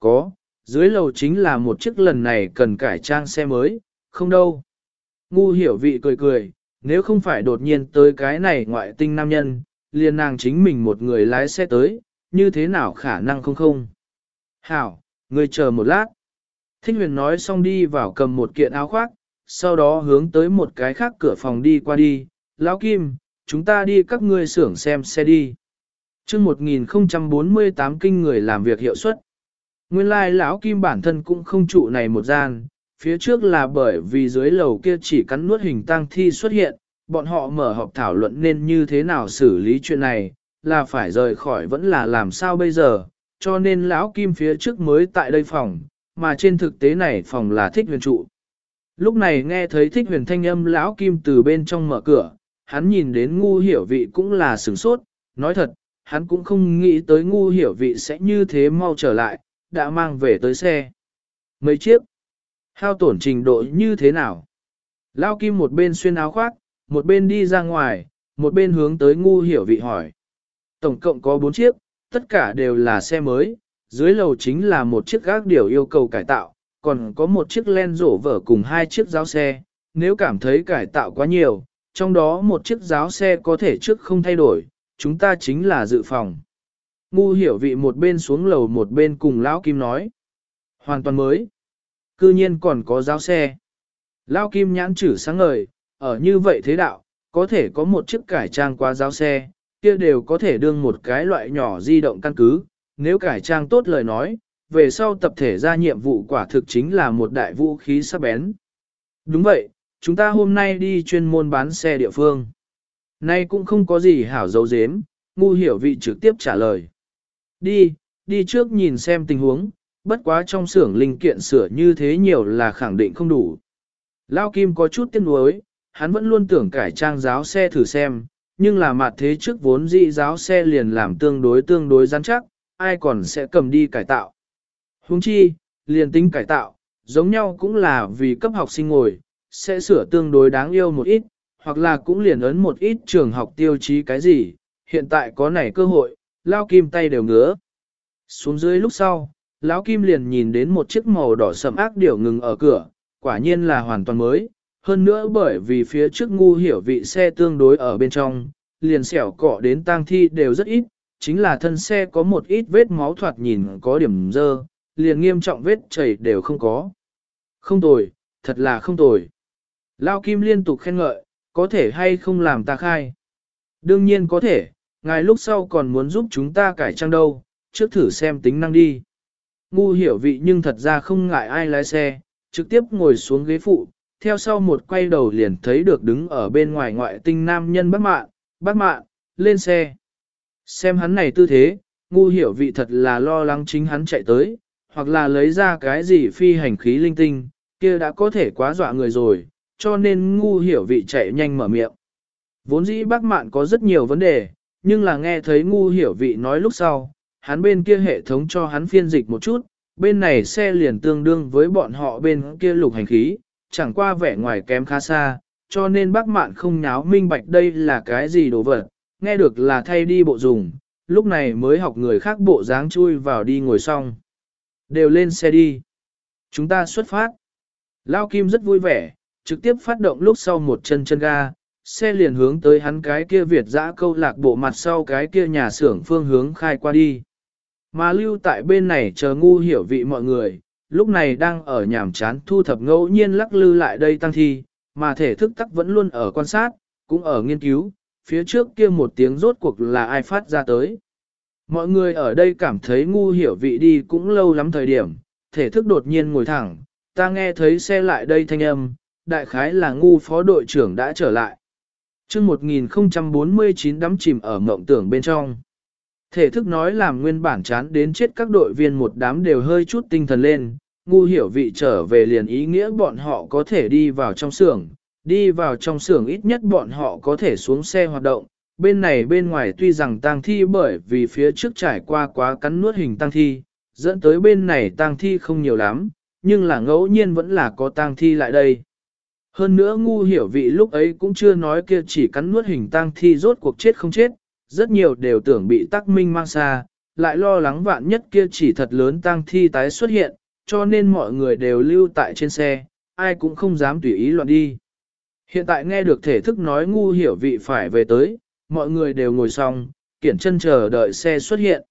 Có, dưới lầu chính là một chiếc lần này cần cải trang xe mới, không đâu. Ngu hiểu vị cười cười, nếu không phải đột nhiên tới cái này ngoại tinh nam nhân, liền nàng chính mình một người lái xe tới, như thế nào khả năng không không. Hảo, người chờ một lát. Thích huyền nói xong đi vào cầm một kiện áo khoác, sau đó hướng tới một cái khác cửa phòng đi qua đi. Lão Kim, chúng ta đi các ngươi xưởng xem xe đi. chương 1048 kinh người làm việc hiệu suất. Nguyên lai like, lão Kim bản thân cũng không trụ này một gian, phía trước là bởi vì dưới lầu kia chỉ cắn nuốt hình tang thi xuất hiện, bọn họ mở họp thảo luận nên như thế nào xử lý chuyện này, là phải rời khỏi vẫn là làm sao bây giờ, cho nên lão Kim phía trước mới tại đây phòng, mà trên thực tế này phòng là thích huyền trụ. Lúc này nghe thấy thích huyền thanh âm lão Kim từ bên trong mở cửa, hắn nhìn đến ngu hiểu vị cũng là sửng sốt, nói thật, hắn cũng không nghĩ tới ngu hiểu vị sẽ như thế mau trở lại, đã mang về tới xe. Mấy chiếc, hao tổn trình độ như thế nào? Lão Kim một bên xuyên áo khoác, một bên đi ra ngoài, một bên hướng tới ngu hiểu vị hỏi. Tổng cộng có bốn chiếc, tất cả đều là xe mới, dưới lầu chính là một chiếc gác điều yêu cầu cải tạo, còn có một chiếc len rổ vở cùng hai chiếc giáo xe, nếu cảm thấy cải tạo quá nhiều, trong đó một chiếc giáo xe có thể trước không thay đổi, chúng ta chính là dự phòng. Ngu hiểu vị một bên xuống lầu một bên cùng Lão Kim nói. Hoàn toàn mới. Cư nhiên còn có giáo xe. Lão Kim nhãn chử sáng ngời, ở như vậy thế đạo, có thể có một chiếc cải trang qua giáo xe, kia đều có thể đương một cái loại nhỏ di động căn cứ. Nếu cải trang tốt lời nói, về sau tập thể ra nhiệm vụ quả thực chính là một đại vũ khí sắc bén. Đúng vậy, chúng ta hôm nay đi chuyên môn bán xe địa phương. Nay cũng không có gì hảo dấu dếm, ngu hiểu vị trực tiếp trả lời. Đi, đi trước nhìn xem tình huống, bất quá trong xưởng linh kiện sửa như thế nhiều là khẳng định không đủ. Lao Kim có chút tiếc nuối, hắn vẫn luôn tưởng cải trang giáo xe thử xem, nhưng là mặt thế trước vốn dị giáo xe liền làm tương đối tương đối rắn chắc, ai còn sẽ cầm đi cải tạo. Huống chi, liền tính cải tạo, giống nhau cũng là vì cấp học sinh ngồi, sẽ sửa tương đối đáng yêu một ít, hoặc là cũng liền ấn một ít trường học tiêu chí cái gì, hiện tại có nảy cơ hội, lao kim tay đều ngứa. Xuống dưới lúc sau, lão kim liền nhìn đến một chiếc màu đỏ sầm ác điểu ngừng ở cửa, quả nhiên là hoàn toàn mới, hơn nữa bởi vì phía trước ngu hiểu vị xe tương đối ở bên trong, liền xẻo cọ đến tang thi đều rất ít, chính là thân xe có một ít vết máu thoạt nhìn có điểm dơ, liền nghiêm trọng vết chảy đều không có. Không tồi, thật là không tồi. Lao Kim liên tục khen ngợi, có thể hay không làm ta khai? Đương nhiên có thể, ngài lúc sau còn muốn giúp chúng ta cải trang đâu, trước thử xem tính năng đi. Ngu hiểu vị nhưng thật ra không ngại ai lái xe, trực tiếp ngồi xuống ghế phụ, theo sau một quay đầu liền thấy được đứng ở bên ngoài ngoại tinh nam nhân bác mạn, bác mạn, lên xe. Xem hắn này tư thế, ngu hiểu vị thật là lo lắng chính hắn chạy tới, hoặc là lấy ra cái gì phi hành khí linh tinh, kia đã có thể quá dọa người rồi, cho nên ngu hiểu vị chạy nhanh mở miệng. Vốn dĩ bác mạn có rất nhiều vấn đề, nhưng là nghe thấy ngu hiểu vị nói lúc sau, hắn bên kia hệ thống cho hắn phiên dịch một chút, bên này xe liền tương đương với bọn họ bên kia lục hành khí, chẳng qua vẻ ngoài kém khá xa, cho nên bác mạn không nháo minh bạch đây là cái gì đồ vật, nghe được là thay đi bộ dùng, lúc này mới học người khác bộ dáng chui vào đi ngồi xong. Đều lên xe đi. Chúng ta xuất phát. Lao Kim rất vui vẻ, trực tiếp phát động lúc sau một chân chân ga, xe liền hướng tới hắn cái kia Việt dã câu lạc bộ mặt sau cái kia nhà xưởng phương hướng khai qua đi. Mà lưu tại bên này chờ ngu hiểu vị mọi người, lúc này đang ở nhàm chán thu thập ngẫu nhiên lắc lư lại đây tăng thi, mà thể thức tắc vẫn luôn ở quan sát, cũng ở nghiên cứu, phía trước kia một tiếng rốt cuộc là ai phát ra tới. Mọi người ở đây cảm thấy ngu hiểu vị đi cũng lâu lắm thời điểm, thể thức đột nhiên ngồi thẳng, ta nghe thấy xe lại đây thanh âm, đại khái là ngu phó đội trưởng đã trở lại. chương 1049 đắm chìm ở mộng tưởng bên trong. Thể thức nói làm nguyên bản chán đến chết các đội viên một đám đều hơi chút tinh thần lên, ngu hiểu vị trở về liền ý nghĩa bọn họ có thể đi vào trong xưởng, đi vào trong xưởng ít nhất bọn họ có thể xuống xe hoạt động. Bên này bên ngoài tuy rằng tang thi bởi vì phía trước trải qua quá cắn nuốt hình tang thi, dẫn tới bên này tang thi không nhiều lắm, nhưng là ngẫu nhiên vẫn là có tang thi lại đây. Hơn nữa ngu hiểu vị lúc ấy cũng chưa nói kia chỉ cắn nuốt hình tang thi rốt cuộc chết không chết, rất nhiều đều tưởng bị tắc minh mang xa, lại lo lắng vạn nhất kia chỉ thật lớn tang thi tái xuất hiện, cho nên mọi người đều lưu tại trên xe, ai cũng không dám tùy ý loạn đi. Hiện tại nghe được thể thức nói ngu hiểu vị phải về tới, mọi người đều ngồi xong, kiển chân chờ đợi xe xuất hiện.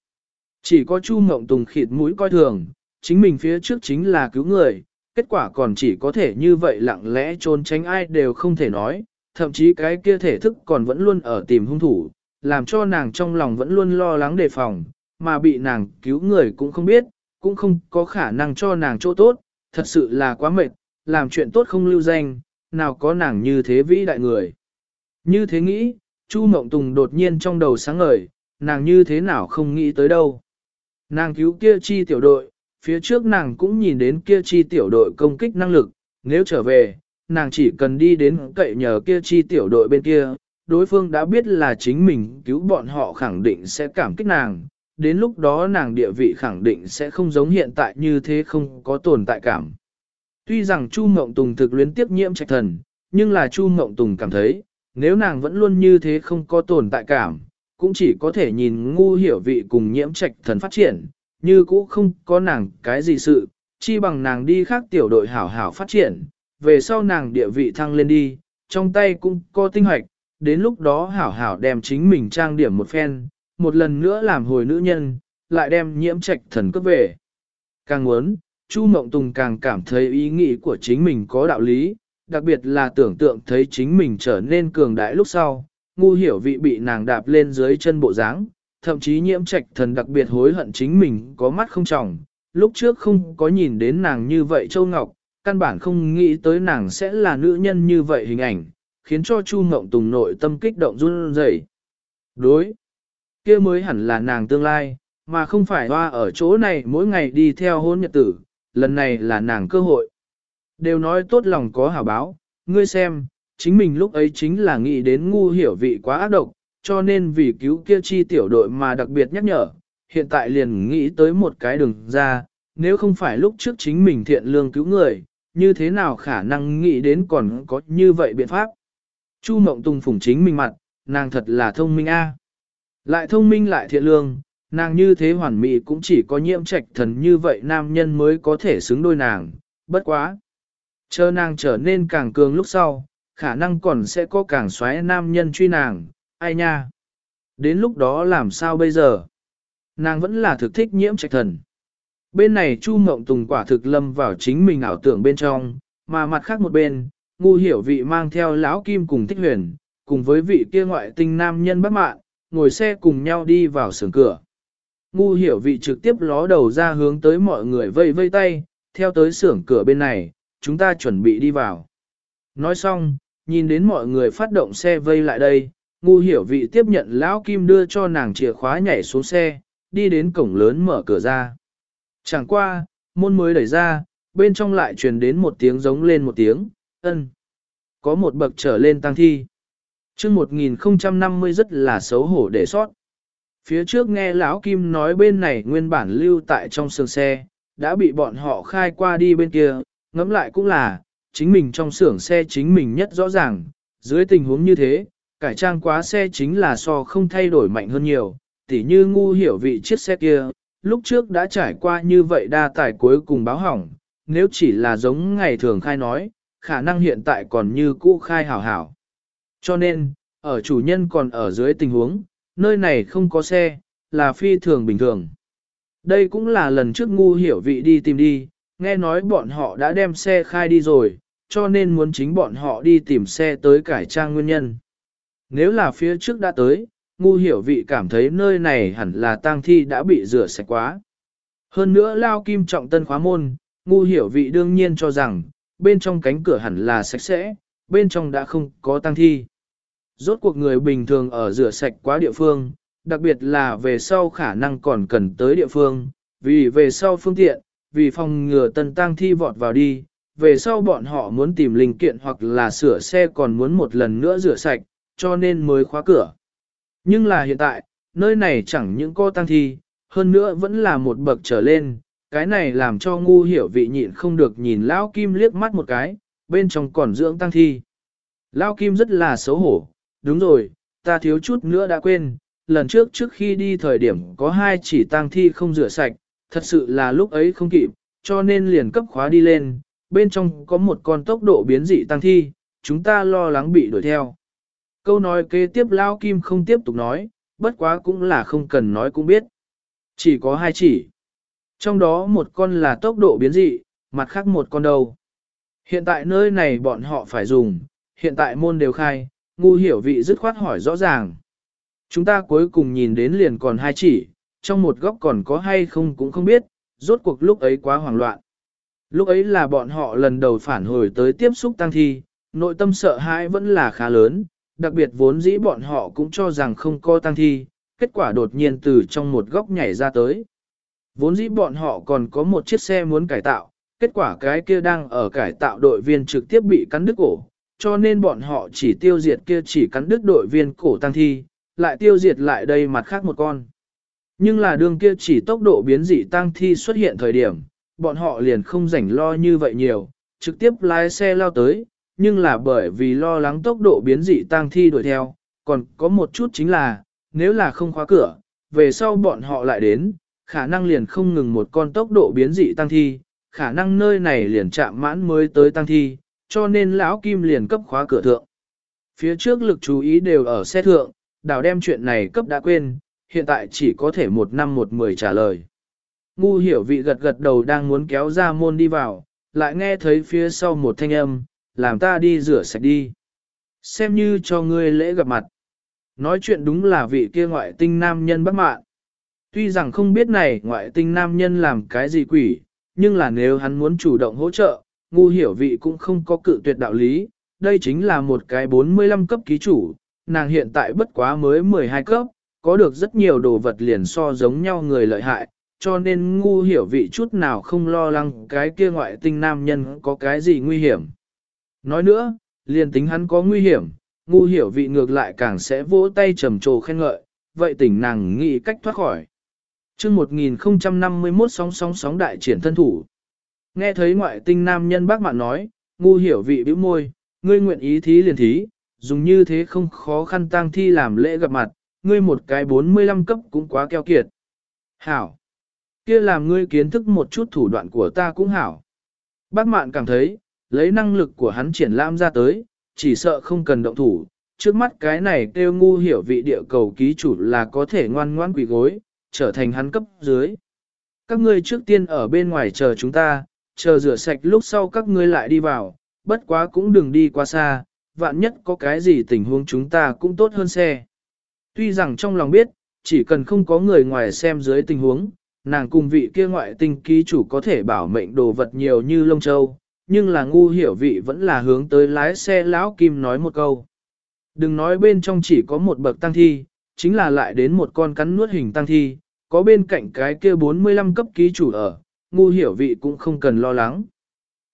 Chỉ có Chu Mộng Tùng khịt mũi coi thường, chính mình phía trước chính là cứu người, kết quả còn chỉ có thể như vậy lặng lẽ trốn tránh ai đều không thể nói, thậm chí cái kia thể thức còn vẫn luôn ở tìm hung thủ, làm cho nàng trong lòng vẫn luôn lo lắng đề phòng, mà bị nàng cứu người cũng không biết, cũng không có khả năng cho nàng chỗ tốt, thật sự là quá mệt, làm chuyện tốt không lưu danh, nào có nàng như thế vĩ đại người. Như thế nghĩ, Chu Mộng Tùng đột nhiên trong đầu sáng ngời, nàng như thế nào không nghĩ tới đâu. Nàng cứu kia chi tiểu đội, phía trước nàng cũng nhìn đến kia chi tiểu đội công kích năng lực, nếu trở về, nàng chỉ cần đi đến cậy nhờ kia chi tiểu đội bên kia, đối phương đã biết là chính mình cứu bọn họ khẳng định sẽ cảm kích nàng, đến lúc đó nàng địa vị khẳng định sẽ không giống hiện tại như thế không có tồn tại cảm. Tuy rằng Chu Mộng Tùng thực luyến tiếp nhiễm trạch thần, nhưng là Chu Mộng Tùng cảm thấy, nếu nàng vẫn luôn như thế không có tồn tại cảm, cũng chỉ có thể nhìn ngu hiểu vị cùng nhiễm trạch thần phát triển, như cũ không có nàng cái gì sự, chi bằng nàng đi khác tiểu đội hảo hảo phát triển, về sau nàng địa vị thăng lên đi, trong tay cũng có tinh hoạch, đến lúc đó hảo hảo đem chính mình trang điểm một phen, một lần nữa làm hồi nữ nhân, lại đem nhiễm trạch thần cướp về. Càng muốn, Chu Mộng Tùng càng cảm thấy ý nghĩ của chính mình có đạo lý, đặc biệt là tưởng tượng thấy chính mình trở nên cường đại lúc sau, ngu hiểu vị bị nàng đạp lên dưới chân bộ dáng, thậm chí nhiễm trạch thần đặc biệt hối hận chính mình có mắt không trọng, lúc trước không có nhìn đến nàng như vậy Châu Ngọc, căn bản không nghĩ tới nàng sẽ là nữ nhân như vậy hình ảnh, khiến cho Chu Ngộng Tùng nội tâm kích động run rẩy. Đối, kia mới hẳn là nàng tương lai, mà không phải hoa ở chỗ này mỗi ngày đi theo hôn nhật tử, lần này là nàng cơ hội. Đều nói tốt lòng có hảo báo, ngươi xem, chính mình lúc ấy chính là nghĩ đến ngu hiểu vị quá ác độc, cho nên vì cứu kia chi tiểu đội mà đặc biệt nhắc nhở, hiện tại liền nghĩ tới một cái đường ra, nếu không phải lúc trước chính mình thiện lương cứu người, như thế nào khả năng nghĩ đến còn có như vậy biện pháp. Chu Mộng Tùng phủng chính mình mặt, nàng thật là thông minh a. Lại thông minh lại thiện lương, nàng như thế hoàn mỹ cũng chỉ có nhiễm trạch thần như vậy nam nhân mới có thể xứng đôi nàng, bất quá. Chờ nàng trở nên càng cường lúc sau, khả năng còn sẽ có càng xoáy nam nhân truy nàng, ai nha. Đến lúc đó làm sao bây giờ? Nàng vẫn là thực thích nhiễm trạch thần. Bên này Chu Mộng Tùng quả thực lâm vào chính mình ảo tưởng bên trong, mà mặt khác một bên, ngu hiểu vị mang theo lão kim cùng thích huyền, cùng với vị kia ngoại tinh nam nhân bất mạn, ngồi xe cùng nhau đi vào sườn cửa. Ngu hiểu vị trực tiếp ló đầu ra hướng tới mọi người vây vây tay, theo tới sưởng cửa bên này, chúng ta chuẩn bị đi vào. Nói xong, nhìn đến mọi người phát động xe vây lại đây, ngu hiểu vị tiếp nhận lão kim đưa cho nàng chìa khóa nhảy xuống xe, đi đến cổng lớn mở cửa ra. Chẳng qua, môn mới đẩy ra, bên trong lại truyền đến một tiếng giống lên một tiếng, ân. Có một bậc trở lên tăng thi. chương 1050 rất là xấu hổ để sót. Phía trước nghe lão Kim nói bên này nguyên bản lưu tại trong sương xe, đã bị bọn họ khai qua đi bên kia, ngẫm lại cũng là, chính mình trong xưởng xe chính mình nhất rõ ràng, dưới tình huống như thế, cải trang quá xe chính là so không thay đổi mạnh hơn nhiều, tỉ như ngu hiểu vị chiếc xe kia, lúc trước đã trải qua như vậy đa tải cuối cùng báo hỏng, nếu chỉ là giống ngày thường khai nói, khả năng hiện tại còn như cũ khai hảo hảo. Cho nên, ở chủ nhân còn ở dưới tình huống, nơi này không có xe, là phi thường bình thường. Đây cũng là lần trước ngu hiểu vị đi tìm đi, nghe nói bọn họ đã đem xe khai đi rồi, cho nên muốn chính bọn họ đi tìm xe tới cải trang nguyên nhân. Nếu là phía trước đã tới, ngu hiểu vị cảm thấy nơi này hẳn là tang thi đã bị rửa sạch quá. Hơn nữa lao kim trọng tân khóa môn, ngu hiểu vị đương nhiên cho rằng, bên trong cánh cửa hẳn là sạch sẽ, bên trong đã không có tang thi. Rốt cuộc người bình thường ở rửa sạch quá địa phương, đặc biệt là về sau khả năng còn cần tới địa phương, vì về sau phương tiện, vì phòng ngừa tân tang thi vọt vào đi, về sau bọn họ muốn tìm linh kiện hoặc là sửa xe còn muốn một lần nữa rửa sạch, cho nên mới khóa cửa. Nhưng là hiện tại, nơi này chẳng những có tăng thi, hơn nữa vẫn là một bậc trở lên, cái này làm cho ngu hiểu vị nhịn không được nhìn Lão Kim liếc mắt một cái, bên trong còn dưỡng tăng thi. Lão Kim rất là xấu hổ, đúng rồi, ta thiếu chút nữa đã quên, lần trước trước khi đi thời điểm có hai chỉ tăng thi không rửa sạch, thật sự là lúc ấy không kịp, cho nên liền cấp khóa đi lên, bên trong có một con tốc độ biến dị tăng thi, chúng ta lo lắng bị đuổi theo. Câu nói kế tiếp Lao Kim không tiếp tục nói, bất quá cũng là không cần nói cũng biết. Chỉ có hai chỉ. Trong đó một con là tốc độ biến dị, mặt khác một con đầu. Hiện tại nơi này bọn họ phải dùng, hiện tại môn đều khai, ngu hiểu vị dứt khoát hỏi rõ ràng. Chúng ta cuối cùng nhìn đến liền còn hai chỉ, trong một góc còn có hay không cũng không biết, rốt cuộc lúc ấy quá hoảng loạn. Lúc ấy là bọn họ lần đầu phản hồi tới tiếp xúc tăng thi, nội tâm sợ hãi vẫn là khá lớn, đặc biệt vốn dĩ bọn họ cũng cho rằng không có tăng thi, kết quả đột nhiên từ trong một góc nhảy ra tới. Vốn dĩ bọn họ còn có một chiếc xe muốn cải tạo, kết quả cái kia đang ở cải tạo đội viên trực tiếp bị cắn đứt cổ, cho nên bọn họ chỉ tiêu diệt kia chỉ cắn đứt đội viên cổ tăng thi, lại tiêu diệt lại đây mặt khác một con. Nhưng là đường kia chỉ tốc độ biến dị tăng thi xuất hiện thời điểm, bọn họ liền không rảnh lo như vậy nhiều, trực tiếp lái xe lao tới, nhưng là bởi vì lo lắng tốc độ biến dị tăng thi đuổi theo, còn có một chút chính là, nếu là không khóa cửa, về sau bọn họ lại đến, khả năng liền không ngừng một con tốc độ biến dị tăng thi, khả năng nơi này liền chạm mãn mới tới tăng thi, cho nên lão kim liền cấp khóa cửa thượng. Phía trước lực chú ý đều ở xe thượng, đào đem chuyện này cấp đã quên, hiện tại chỉ có thể một năm một mười trả lời. Ngu hiểu vị gật gật đầu đang muốn kéo ra môn đi vào, lại nghe thấy phía sau một thanh âm, làm ta đi rửa sạch đi. Xem như cho ngươi lễ gặp mặt. Nói chuyện đúng là vị kia ngoại tinh nam nhân bất mạn. Tuy rằng không biết này ngoại tinh nam nhân làm cái gì quỷ, nhưng là nếu hắn muốn chủ động hỗ trợ, ngu hiểu vị cũng không có cự tuyệt đạo lý. Đây chính là một cái 45 cấp ký chủ, nàng hiện tại bất quá mới 12 cấp, có được rất nhiều đồ vật liền so giống nhau người lợi hại, cho nên ngu hiểu vị chút nào không lo lắng cái kia ngoại tinh nam nhân có cái gì nguy hiểm. Nói nữa, liền tính hắn có nguy hiểm, ngu hiểu vị ngược lại càng sẽ vỗ tay trầm trồ khen ngợi, vậy tỉnh nàng nghĩ cách thoát khỏi chương 1051 sóng sóng sóng đại triển thân thủ. Nghe thấy ngoại tinh nam nhân bác mạn nói, ngu hiểu vị bĩu môi, ngươi nguyện ý thí liền thí, dùng như thế không khó khăn tang thi làm lễ gặp mặt, ngươi một cái 45 cấp cũng quá keo kiệt. Hảo! kia làm ngươi kiến thức một chút thủ đoạn của ta cũng hảo. Bác mạn cảm thấy, lấy năng lực của hắn triển lãm ra tới, chỉ sợ không cần động thủ, trước mắt cái này kêu ngu hiểu vị địa cầu ký chủ là có thể ngoan ngoan quỷ gối, trở thành hắn cấp dưới. Các ngươi trước tiên ở bên ngoài chờ chúng ta, chờ rửa sạch lúc sau các ngươi lại đi vào, bất quá cũng đừng đi quá xa, vạn nhất có cái gì tình huống chúng ta cũng tốt hơn xe. Tuy rằng trong lòng biết, chỉ cần không có người ngoài xem dưới tình huống, nàng cùng vị kia ngoại tinh ký chủ có thể bảo mệnh đồ vật nhiều như lông châu, nhưng là ngu hiểu vị vẫn là hướng tới lái xe lão kim nói một câu. Đừng nói bên trong chỉ có một bậc tăng thi, chính là lại đến một con cắn nuốt hình tăng thi, có bên cạnh cái kia 45 cấp ký chủ ở, ngu hiểu vị cũng không cần lo lắng.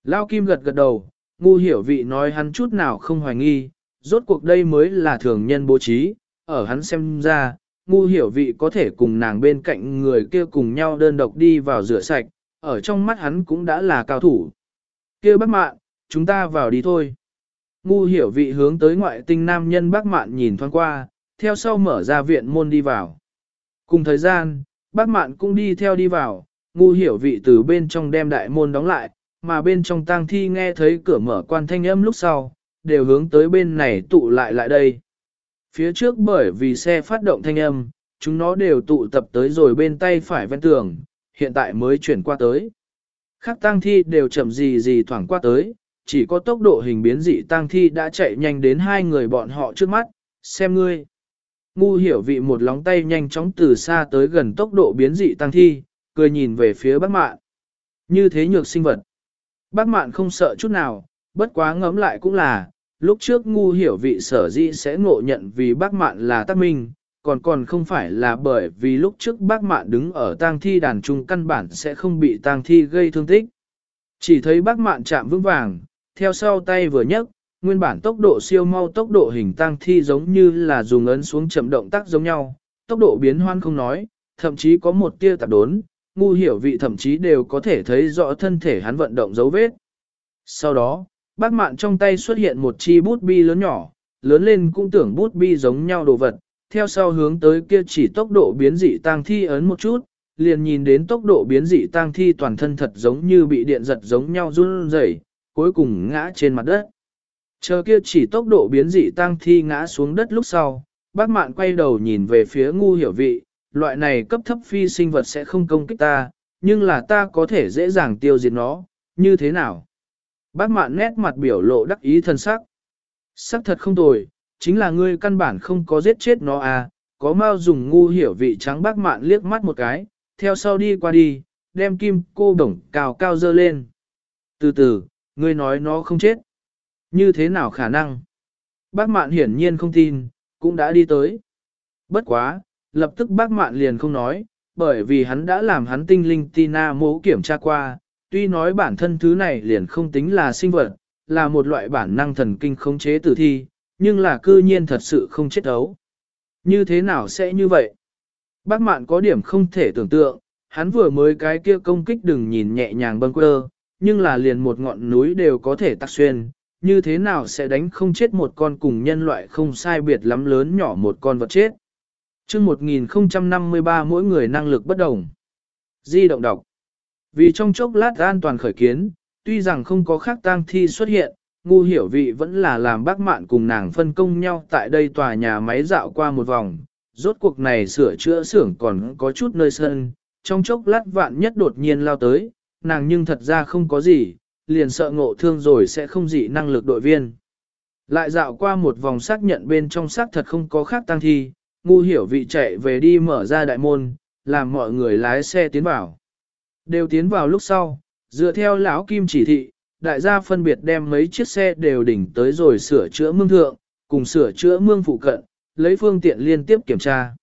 lao kim gật gật đầu, ngu hiểu vị nói hắn chút nào không hoài nghi, rốt cuộc đây mới là thường nhân bố trí, ở hắn xem ra, ngu hiểu vị có thể cùng nàng bên cạnh người kia cùng nhau đơn độc đi vào rửa sạch, ở trong mắt hắn cũng đã là cao thủ. kia bác mạn, chúng ta vào đi thôi. Ngu hiểu vị hướng tới ngoại tinh nam nhân bác mạn nhìn thoáng qua, theo sau mở ra viện môn đi vào. Cùng thời gian, bác mạn cũng đi theo đi vào, ngu hiểu vị từ bên trong đem đại môn đóng lại, mà bên trong tang thi nghe thấy cửa mở quan thanh âm lúc sau, đều hướng tới bên này tụ lại lại đây. Phía trước bởi vì xe phát động thanh âm, chúng nó đều tụ tập tới rồi bên tay phải ven tường, hiện tại mới chuyển qua tới. Khác tang thi đều chậm gì gì thoảng qua tới, chỉ có tốc độ hình biến dị tang thi đã chạy nhanh đến hai người bọn họ trước mắt, xem ngươi. Ngu hiểu vị một lóng tay nhanh chóng từ xa tới gần tốc độ biến dị tăng thi, cười nhìn về phía bác mạn. Như thế nhược sinh vật. Bác mạn không sợ chút nào, bất quá ngấm lại cũng là, lúc trước ngu hiểu vị sở dĩ sẽ ngộ nhận vì bác mạn là tác minh, còn còn không phải là bởi vì lúc trước bác mạn đứng ở tang thi đàn trung căn bản sẽ không bị tang thi gây thương tích. Chỉ thấy bác mạn chạm vững vàng, theo sau tay vừa nhấc, nguyên bản tốc độ siêu mau tốc độ hình tăng thi giống như là dùng ấn xuống chậm động tác giống nhau, tốc độ biến hoan không nói, thậm chí có một tia tạp đốn, ngu hiểu vị thậm chí đều có thể thấy rõ thân thể hắn vận động dấu vết. Sau đó, bác mạn trong tay xuất hiện một chi bút bi lớn nhỏ, lớn lên cũng tưởng bút bi giống nhau đồ vật, theo sau hướng tới kia chỉ tốc độ biến dị tăng thi ấn một chút, liền nhìn đến tốc độ biến dị tăng thi toàn thân thật giống như bị điện giật giống nhau run rẩy, cuối cùng ngã trên mặt đất. Chờ kia chỉ tốc độ biến dị tăng thi ngã xuống đất lúc sau, bác mạn quay đầu nhìn về phía ngu hiểu vị, loại này cấp thấp phi sinh vật sẽ không công kích ta, nhưng là ta có thể dễ dàng tiêu diệt nó, như thế nào? Bác mạn nét mặt biểu lộ đắc ý thân sắc. Sắc thật không tồi, chính là ngươi căn bản không có giết chết nó à, có mau dùng ngu hiểu vị trắng bác mạn liếc mắt một cái, theo sau đi qua đi, đem kim cô đồng cao cao dơ lên. Từ từ, ngươi nói nó không chết. Như thế nào khả năng? Bác mạn hiển nhiên không tin, cũng đã đi tới. Bất quá, lập tức bác mạn liền không nói, bởi vì hắn đã làm hắn tinh linh Tina mố kiểm tra qua, tuy nói bản thân thứ này liền không tính là sinh vật, là một loại bản năng thần kinh khống chế tử thi, nhưng là cư nhiên thật sự không chết ấu. Như thế nào sẽ như vậy? Bác mạn có điểm không thể tưởng tượng, hắn vừa mới cái kia công kích đừng nhìn nhẹ nhàng bâng quơ, nhưng là liền một ngọn núi đều có thể tắc xuyên, như thế nào sẽ đánh không chết một con cùng nhân loại không sai biệt lắm lớn nhỏ một con vật chết. chương 1053 mỗi người năng lực bất đồng. Di động đọc. Vì trong chốc lát an toàn khởi kiến, tuy rằng không có khác tang thi xuất hiện, ngu hiểu vị vẫn là làm bác mạn cùng nàng phân công nhau tại đây tòa nhà máy dạo qua một vòng, rốt cuộc này sửa chữa xưởng còn có chút nơi sân, trong chốc lát vạn nhất đột nhiên lao tới, nàng nhưng thật ra không có gì, liền sợ ngộ thương rồi sẽ không dị năng lực đội viên. Lại dạo qua một vòng xác nhận bên trong xác thật không có khác tăng thi, ngu hiểu vị chạy về đi mở ra đại môn, làm mọi người lái xe tiến vào. Đều tiến vào lúc sau, dựa theo lão kim chỉ thị, đại gia phân biệt đem mấy chiếc xe đều đỉnh tới rồi sửa chữa mương thượng, cùng sửa chữa mương phụ cận, lấy phương tiện liên tiếp kiểm tra.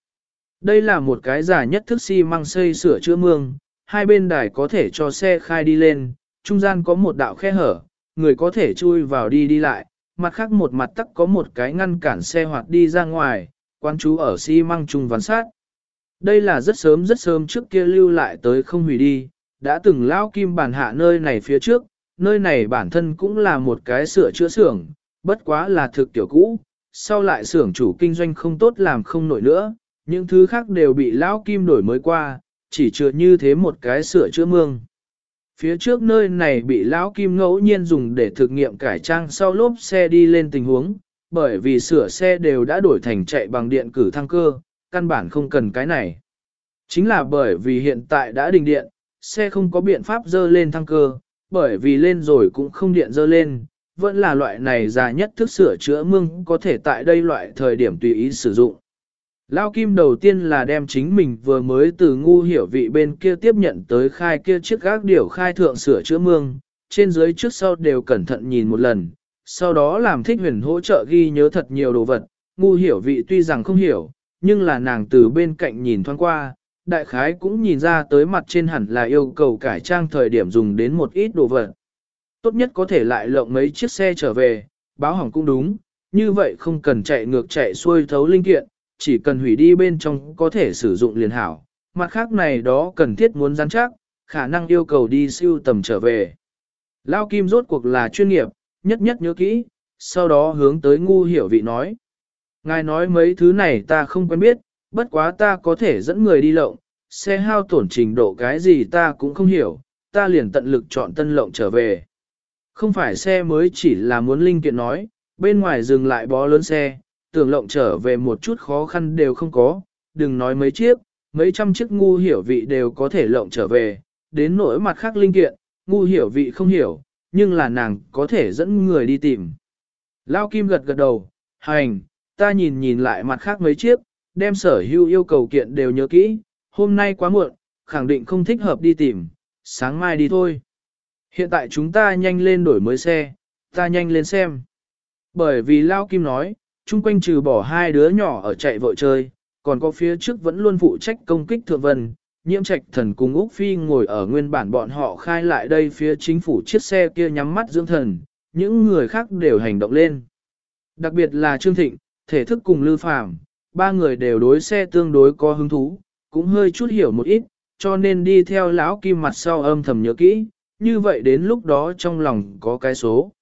Đây là một cái giả nhất thức xi si măng xây sửa chữa mương, hai bên đài có thể cho xe khai đi lên, trung gian có một đạo khe hở, người có thể chui vào đi đi lại, mặt khác một mặt tắc có một cái ngăn cản xe hoạt đi ra ngoài, quan chú ở xi si măng trung ván sát. Đây là rất sớm rất sớm trước kia lưu lại tới không hủy đi, đã từng lao kim bản hạ nơi này phía trước, nơi này bản thân cũng là một cái sửa chữa xưởng, bất quá là thực tiểu cũ, sau lại xưởng chủ kinh doanh không tốt làm không nổi nữa, những thứ khác đều bị lão kim đổi mới qua, chỉ chừa như thế một cái sửa chữa mương. Phía trước nơi này bị lão kim ngẫu nhiên dùng để thực nghiệm cải trang sau lốp xe đi lên tình huống, bởi vì sửa xe đều đã đổi thành chạy bằng điện cử thăng cơ, căn bản không cần cái này. Chính là bởi vì hiện tại đã đình điện, xe không có biện pháp dơ lên thăng cơ, bởi vì lên rồi cũng không điện dơ lên, vẫn là loại này già nhất thức sửa chữa mương có thể tại đây loại thời điểm tùy ý sử dụng. Lao Kim đầu tiên là đem chính mình vừa mới từ ngu hiểu vị bên kia tiếp nhận tới khai kia chiếc gác điểu khai thượng sửa chữa mương, trên dưới trước sau đều cẩn thận nhìn một lần, sau đó làm thích huyền hỗ trợ ghi nhớ thật nhiều đồ vật, ngu hiểu vị tuy rằng không hiểu, nhưng là nàng từ bên cạnh nhìn thoáng qua, đại khái cũng nhìn ra tới mặt trên hẳn là yêu cầu cải trang thời điểm dùng đến một ít đồ vật. Tốt nhất có thể lại lộng mấy chiếc xe trở về, báo hỏng cũng đúng, như vậy không cần chạy ngược chạy xuôi thấu linh kiện, chỉ cần hủy đi bên trong có thể sử dụng liền hảo. Mặt khác này đó cần thiết muốn rắn chắc, khả năng yêu cầu đi siêu tầm trở về. Lao Kim rốt cuộc là chuyên nghiệp, nhất nhất nhớ kỹ, sau đó hướng tới ngu hiểu vị nói. Ngài nói mấy thứ này ta không quen biết, bất quá ta có thể dẫn người đi lộng, xe hao tổn trình độ cái gì ta cũng không hiểu, ta liền tận lực chọn tân lộng trở về. Không phải xe mới chỉ là muốn linh kiện nói, bên ngoài dừng lại bó lớn xe, tưởng lộng trở về một chút khó khăn đều không có, đừng nói mấy chiếc, mấy trăm chiếc ngu hiểu vị đều có thể lộng trở về, đến nỗi mặt khác linh kiện, ngu hiểu vị không hiểu, nhưng là nàng có thể dẫn người đi tìm. Lao Kim gật gật đầu, hành, ta nhìn nhìn lại mặt khác mấy chiếc, đem sở hữu yêu cầu kiện đều nhớ kỹ, hôm nay quá muộn, khẳng định không thích hợp đi tìm, sáng mai đi thôi. Hiện tại chúng ta nhanh lên đổi mới xe, ta nhanh lên xem. Bởi vì Lao Kim nói, chung quanh trừ bỏ hai đứa nhỏ ở chạy vội chơi, còn có phía trước vẫn luôn phụ trách công kích thượng vân, nhiễm trạch thần cùng Úc Phi ngồi ở nguyên bản bọn họ khai lại đây phía chính phủ chiếc xe kia nhắm mắt dưỡng thần, những người khác đều hành động lên. Đặc biệt là Trương Thịnh, thể thức cùng Lư Phàm, ba người đều đối xe tương đối có hứng thú, cũng hơi chút hiểu một ít, cho nên đi theo lão kim mặt sau âm thầm nhớ kỹ, như vậy đến lúc đó trong lòng có cái số.